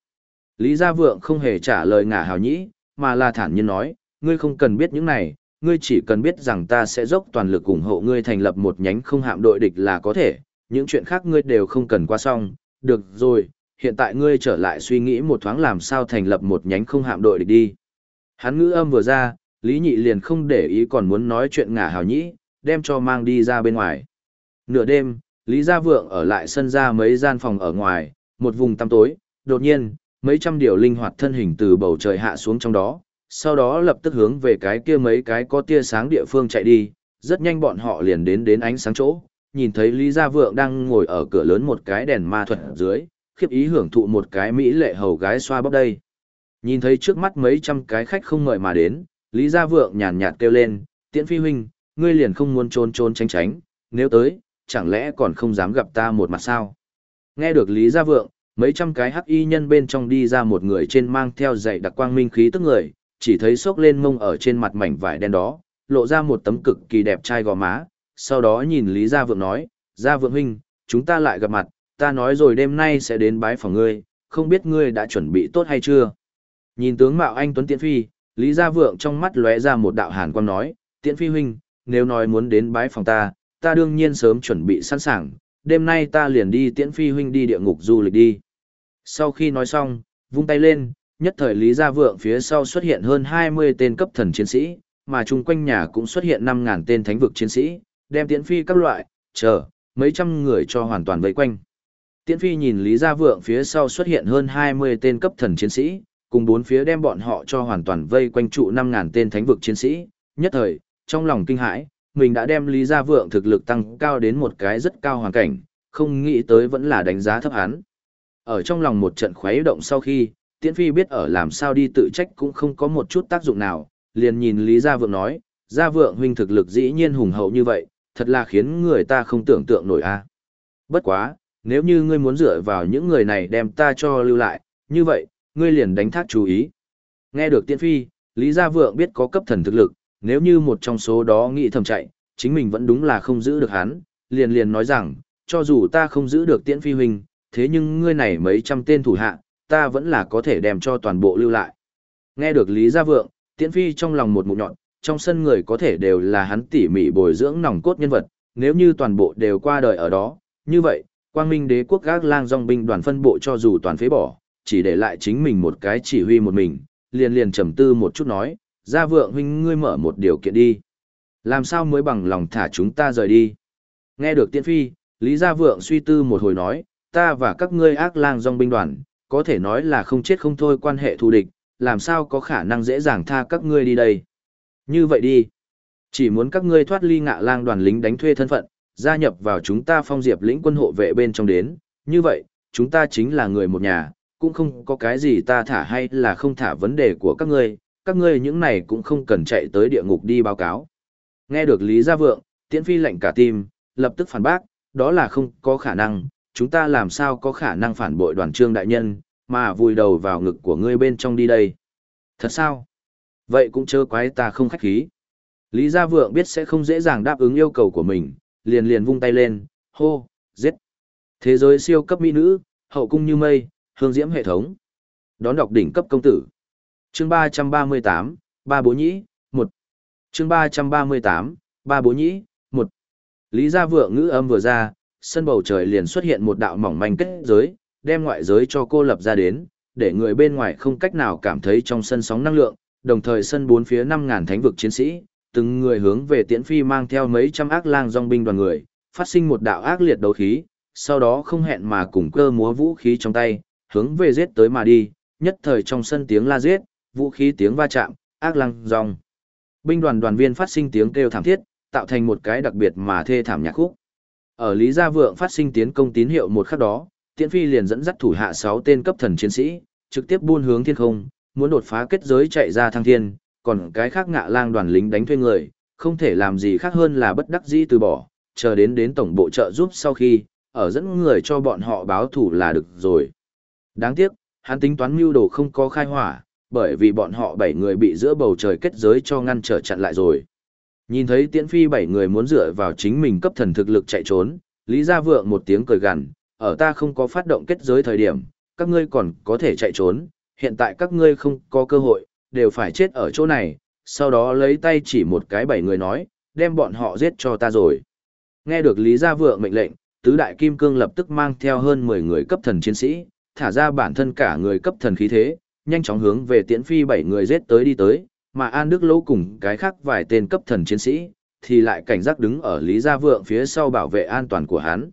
Lý Gia Vượng không hề trả lời ngả hào nhĩ, mà là thản nhiên nói, ngươi không cần biết những này, ngươi chỉ cần biết rằng ta sẽ dốc toàn lực ủng hộ ngươi thành lập một nhánh không hạm đội địch là có thể, những chuyện khác ngươi đều không cần qua xong, được rồi, hiện tại ngươi trở lại suy nghĩ một thoáng làm sao thành lập một nhánh không hạm đội địch đi. Hắn ngữ âm vừa ra, Lý Nhị liền không để ý còn muốn nói chuyện ngả hào nhĩ, đem cho mang đi ra bên ngoài. Nửa đêm, Lý Gia Vượng ở lại sân ra mấy gian phòng ở ngoài, một vùng tăm tối, đột nhiên, mấy trăm điều linh hoạt thân hình từ bầu trời hạ xuống trong đó, sau đó lập tức hướng về cái kia mấy cái có tia sáng địa phương chạy đi, rất nhanh bọn họ liền đến đến ánh sáng chỗ, nhìn thấy Lý Gia Vượng đang ngồi ở cửa lớn một cái đèn ma thuật dưới, khiếp ý hưởng thụ một cái mỹ lệ hầu gái xoa bóp đây. Nhìn thấy trước mắt mấy trăm cái khách không ngợi mà đến, Lý Gia Vượng nhàn nhạt kêu lên, tiễn phi huynh, ngươi liền không muốn trốn trốn tránh tránh, nếu tới, chẳng lẽ còn không dám gặp ta một mặt sao? Nghe được Lý Gia Vượng, mấy trăm cái hắc y nhân bên trong đi ra một người trên mang theo dạy đặc quang minh khí tức người, chỉ thấy sốc lên mông ở trên mặt mảnh vải đen đó, lộ ra một tấm cực kỳ đẹp trai gò má, sau đó nhìn Lý Gia Vượng nói, Gia Vượng huynh, chúng ta lại gặp mặt, ta nói rồi đêm nay sẽ đến bái phòng ngươi, không biết ngươi đã chuẩn bị tốt hay chưa? Nhìn tướng mạo anh Tuấn Tiễn Phi, Lý Gia Vượng trong mắt lóe ra một đạo hàn quang nói, Tiễn Phi huynh, nếu nói muốn đến bái phòng ta, ta đương nhiên sớm chuẩn bị sẵn sàng, đêm nay ta liền đi Tiễn Phi huynh đi địa ngục du lịch đi. Sau khi nói xong, vung tay lên, nhất thời Lý Gia Vượng phía sau xuất hiện hơn 20 tên cấp thần chiến sĩ, mà chung quanh nhà cũng xuất hiện 5.000 tên thánh vực chiến sĩ, đem tiễn phi các loại, chờ, mấy trăm người cho hoàn toàn vây quanh. Tiễn phi nhìn Lý Gia Vượng phía sau xuất hiện hơn 20 tên cấp thần chiến sĩ, cùng bốn phía đem bọn họ cho hoàn toàn vây quanh trụ 5.000 tên thánh vực chiến sĩ, nhất thời, trong lòng kinh hãi, mình đã đem Lý Gia Vượng thực lực tăng cao đến một cái rất cao hoàn cảnh, không nghĩ tới vẫn là đánh giá thấp hắn. Ở trong lòng một trận khuấy động sau khi, Tiễn Phi biết ở làm sao đi tự trách cũng không có một chút tác dụng nào, liền nhìn Lý Gia Vượng nói, Gia Vượng huynh thực lực dĩ nhiên hùng hậu như vậy, thật là khiến người ta không tưởng tượng nổi a. À. Bất quá, nếu như ngươi muốn dựa vào những người này đem ta cho lưu lại, như vậy, ngươi liền đánh thác chú ý. Nghe được Tiễn Phi, Lý Gia Vượng biết có cấp thần thực lực, nếu như một trong số đó nghĩ thầm chạy, chính mình vẫn đúng là không giữ được hắn, liền liền nói rằng, cho dù ta không giữ được Tiễn Phi huynh, thế nhưng ngươi này mấy trăm tên thủ hạ, ta vẫn là có thể đem cho toàn bộ lưu lại. Nghe được Lý Gia Vượng, Tiễn Phi trong lòng một mụn nhọn, trong sân người có thể đều là hắn tỉ mỉ bồi dưỡng nòng cốt nhân vật, nếu như toàn bộ đều qua đời ở đó, như vậy, Quang Minh Đế quốc gác lang dòng binh đoàn phân bộ cho dù toàn phế bỏ, chỉ để lại chính mình một cái chỉ huy một mình, liền liền trầm tư một chút nói, Gia Vượng huynh ngươi mở một điều kiện đi. Làm sao mới bằng lòng thả chúng ta rời đi? Nghe được Tiễn Phi, Lý Gia Vượng suy tư một hồi nói, ta và các ngươi ác lang dòng binh đoàn, có thể nói là không chết không thôi quan hệ thù địch, làm sao có khả năng dễ dàng tha các ngươi đi đây. Như vậy đi, chỉ muốn các ngươi thoát ly ngạ lang đoàn lính đánh thuê thân phận, gia nhập vào chúng ta phong diệp lĩnh quân hộ vệ bên trong đến, như vậy, chúng ta chính là người một nhà, cũng không có cái gì ta thả hay là không thả vấn đề của các ngươi, các ngươi những này cũng không cần chạy tới địa ngục đi báo cáo. Nghe được Lý Gia Vượng, Tiễn Phi lệnh cả tim, lập tức phản bác, đó là không có khả năng, chúng ta làm sao có khả năng phản bội đoàn trương đại nhân, mà vùi đầu vào ngực của ngươi bên trong đi đây. Thật sao? Vậy cũng chớ quái ta không khách khí. Lý Gia Vượng biết sẽ không dễ dàng đáp ứng yêu cầu của mình, liền liền vung tay lên, hô, giết. Thế giới siêu cấp mỹ nữ, hậu cung như mây, hương diễm hệ thống. Đón đọc đỉnh cấp công tử. Chương 338, Ba Bố Nhĩ, 1. Chương 338, Ba Bố Nhĩ, 1. Lý Gia Vượng ngữ âm vừa ra, sân bầu trời liền xuất hiện một đạo mỏng manh kết giới, đem ngoại giới cho cô lập ra đến, để người bên ngoài không cách nào cảm thấy trong sân sóng năng lượng, đồng thời sân bốn phía 5000 thánh vực chiến sĩ, từng người hướng về tiễn phi mang theo mấy trăm ác lang dòng binh đoàn người, phát sinh một đạo ác liệt đấu khí, sau đó không hẹn mà cùng cơ múa vũ khí trong tay, hướng về giết tới mà đi, nhất thời trong sân tiếng la giết, vũ khí tiếng va chạm, ác lang dòng. Binh đoàn đoàn viên phát sinh tiếng kêu thảm thiết, tạo thành một cái đặc biệt mà thê thảm nhạc khúc. Ở Lý Gia Vượng phát sinh tiến công tín hiệu một khắc đó, Tiễn Phi liền dẫn dắt thủ hạ 6 tên cấp thần chiến sĩ, trực tiếp buôn hướng thiên không, muốn đột phá kết giới chạy ra thăng thiên, còn cái khác ngạ lang đoàn lính đánh thuê người, không thể làm gì khác hơn là bất đắc dĩ từ bỏ, chờ đến đến tổng bộ trợ giúp sau khi, ở dẫn người cho bọn họ báo thủ là được rồi. Đáng tiếc, hắn tính toán mưu đồ không có khai hỏa, bởi vì bọn họ bảy người bị giữa bầu trời kết giới cho ngăn trở chặn lại rồi. Nhìn thấy tiễn phi bảy người muốn dựa vào chính mình cấp thần thực lực chạy trốn, Lý Gia Vượng một tiếng cười gằn, ở ta không có phát động kết giới thời điểm, các ngươi còn có thể chạy trốn, hiện tại các ngươi không có cơ hội, đều phải chết ở chỗ này, sau đó lấy tay chỉ một cái bảy người nói, đem bọn họ giết cho ta rồi. Nghe được Lý Gia Vượng mệnh lệnh, tứ đại kim cương lập tức mang theo hơn 10 người cấp thần chiến sĩ, thả ra bản thân cả người cấp thần khí thế, nhanh chóng hướng về tiễn phi bảy người giết tới đi tới, mà An Đức Lỗ cùng cái khác vài tên cấp thần chiến sĩ, thì lại cảnh giác đứng ở Lý Gia Vượng phía sau bảo vệ an toàn của hắn.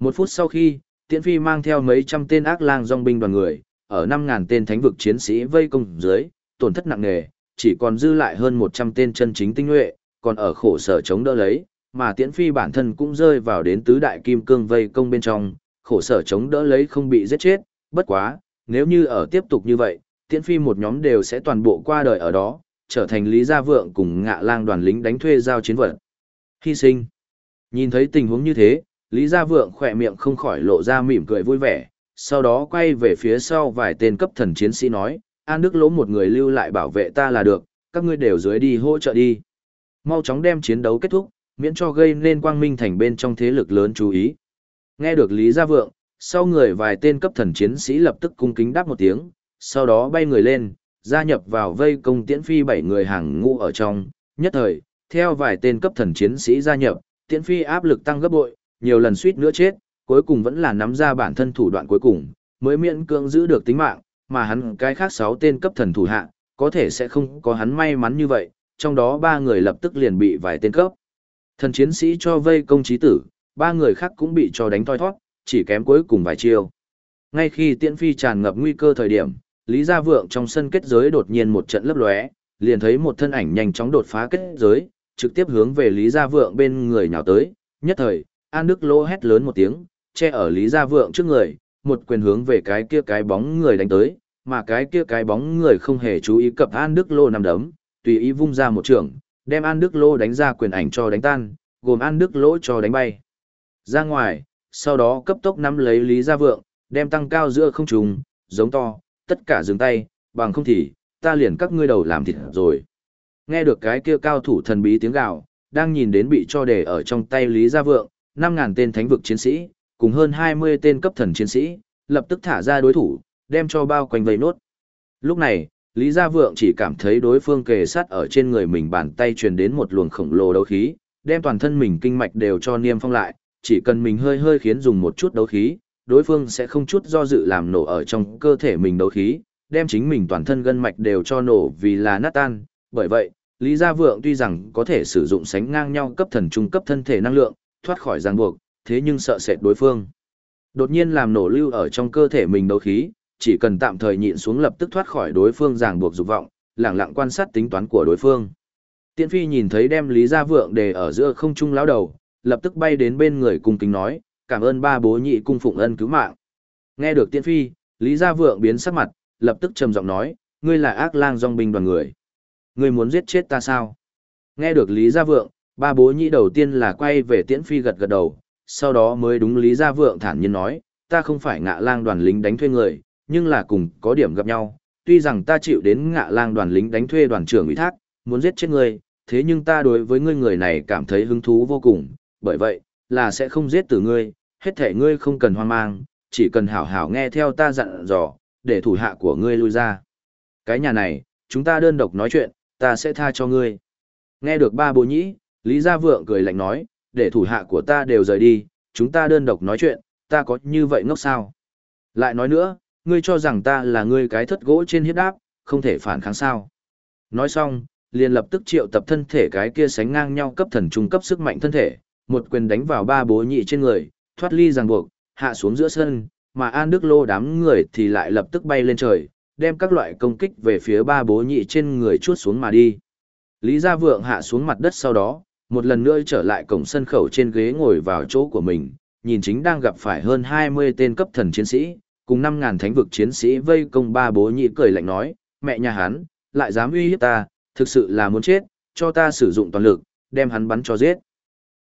Một phút sau khi, tiễn phi mang theo mấy trăm tên ác lang dòng binh đoàn người, ở 5.000 tên thánh vực chiến sĩ vây công dưới, tổn thất nặng nề, chỉ còn dư lại hơn 100 tên chân chính tinh nhuệ, còn ở khổ sở chống đỡ lấy, mà tiễn phi bản thân cũng rơi vào đến tứ đại kim cương vây công bên trong, khổ sở chống đỡ lấy không bị giết chết, bất quá, nếu như ở tiếp tục như vậy, tiễn phi một nhóm đều sẽ toàn bộ qua đời ở đó, trở thành Lý Gia Vượng cùng ngạ lang đoàn lính đánh thuê giao chiến vật. Hy sinh. Nhìn thấy tình huống như thế, Lý Gia Vượng khỏe miệng không khỏi lộ ra mỉm cười vui vẻ, sau đó quay về phía sau vài tên cấp thần chiến sĩ nói, An Đức Lỗ một người lưu lại bảo vệ ta là được, các ngươi đều dưới đi hỗ trợ đi. Mau chóng đem chiến đấu kết thúc, miễn cho gây nên quang minh thành bên trong thế lực lớn chú ý. Nghe được Lý Gia Vượng, sau người vài tên cấp thần chiến sĩ lập tức cung kính đáp một tiếng, sau đó bay người lên, gia nhập vào vây công tiễn phi bảy người hàng ngũ ở trong, nhất thời, theo vài tên cấp thần chiến sĩ gia nhập, tiễn phi áp lực tăng gấp bội, nhiều lần suýt nữa chết, cuối cùng vẫn là nắm ra bản thân thủ đoạn cuối cùng, mới miễn cưỡng giữ được tính mạng, mà hắn cái khác sáu tên cấp thần thủ hạ, có thể sẽ không có hắn may mắn như vậy, trong đó ba người lập tức liền bị vài tên cấp. Thần chiến sĩ cho vây công trí tử, ba người khác cũng bị cho đánh thoi thoát, chỉ kém cuối cùng vài chiêu. Ngay khi tiễn phi tràn ngập nguy cơ thời điểm, Lý Gia Vượng trong sân kết giới đột nhiên một trận lấp lóe, liền thấy một thân ảnh nhanh chóng đột phá kết giới, trực tiếp hướng về Lý Gia Vượng bên người nhào tới, nhất thời, An Đức Lô hét lớn một tiếng, che ở Lý Gia Vượng trước người, một quyền hướng về cái kia cái bóng người đánh tới, mà cái kia cái bóng người không hề chú ý cập An Đức Lô nằm đấm, tùy ý vung ra một trường, đem An Đức Lô đánh ra quyền ảnh cho đánh tan, gồm An Đức Lỗ cho đánh bay. Ra ngoài, sau đó cấp tốc nắm lấy Lý Gia Vượng, đem tăng cao giữa không trùng, giống to, tất cả dừng tay, bằng không thì, ta liền các ngươi đầu làm thịt rồi. Nghe được cái kia cao thủ thần bí tiếng gào, đang nhìn đến bị cho để ở trong tay Lý Gia Vượng, 5.000 tên thánh vực chiến sĩ, cùng hơn 20 tên cấp thần chiến sĩ, lập tức thả ra đối thủ, đem cho bao quanh vây nốt. Lúc này, Lý Gia Vượng chỉ cảm thấy đối phương kề sát ở trên người mình bàn tay truyền đến một luồng khổng lồ đấu khí, đem toàn thân mình kinh mạch đều cho niêm phong lại, chỉ cần mình hơi hơi khiến dùng một chút đấu khí, đối phương sẽ không chút do dự làm nổ ở trong cơ thể mình đấu khí, đem chính mình toàn thân gân mạch đều cho nổ vì là nát tan. Bởi vậy, Lý Gia Vượng tuy rằng có thể sử dụng sánh ngang nhau cấp thần trung cấp thân thể năng lượng, thoát khỏi ràng buộc, thế nhưng sợ sệt đối phương. Đột nhiên làm nổ lưu ở trong cơ thể mình đấu khí, chỉ cần tạm thời nhịn xuống lập tức thoát khỏi đối phương ràng buộc dục vọng, lặng lặng quan sát tính toán của đối phương. Tiễn Phi nhìn thấy đem Lý Gia Vượng để ở giữa không trung lão đầu, lập tức bay đến bên người cung kính nói, cảm ơn ba bố nhị cung phụng ân cứu mạng. Nghe được tiên Phi, Lý Gia Vượng biến sắc mặt, lập tức trầm giọng nói, ngươi là ác lang dòng binh đoàn người. Ngươi muốn giết chết ta sao? Nghe được Lý Gia Vượng, ba bố nhị đầu tiên là quay về Tiễn Phi gật gật đầu, sau đó mới đúng Lý Gia Vượng thản nhiên nói, ta không phải ngạ lang đoàn lính đánh thuê người, nhưng là cùng có điểm gặp nhau, tuy rằng ta chịu đến ngạ lang đoàn lính đánh thuê đoàn trưởng ủy thác, muốn giết chết ngươi, thế nhưng ta đối với ngươi người này cảm thấy hứng thú vô cùng, bởi vậy, là sẽ không giết tử ngươi, hết thể ngươi không cần hoang mang, chỉ cần hảo hảo nghe theo ta dặn dò, để thủ hạ của ngươi lui ra. Cái nhà này, chúng ta đơn độc nói chuyện, ta sẽ tha cho ngươi. Nghe được ba bố nhĩ, Lý Gia Vượng cười lạnh nói, để thủ hạ của ta đều rời đi, chúng ta đơn độc nói chuyện, ta có như vậy ngốc sao? Lại nói nữa, ngươi cho rằng ta là ngươi cái thất gỗ trên hiếp đáp, không thể phản kháng sao? Nói xong, liền lập tức triệu tập thân thể cái kia sánh ngang nhau cấp thần trung cấp sức mạnh thân thể, một quyền đánh vào ba bố nhị trên người, thoát ly ràng buộc, hạ xuống giữa sân, mà An Đức Lô đám người thì lại lập tức bay lên trời, đem các loại công kích về phía ba bố nhị trên người chuốt xuống mà đi. Lý Gia Vượng hạ xuống mặt đất sau đó, một lần nữa trở lại cổng sân khẩu trên ghế ngồi vào chỗ của mình, nhìn chính đang gặp phải hơn 20 tên cấp thần chiến sĩ, cùng 5.000 thánh vực chiến sĩ vây công ba bố nhị cười lạnh nói, mẹ nhà hắn, lại dám uy hiếp ta, thực sự là muốn chết, cho ta sử dụng toàn lực, đem hắn bắn cho giết.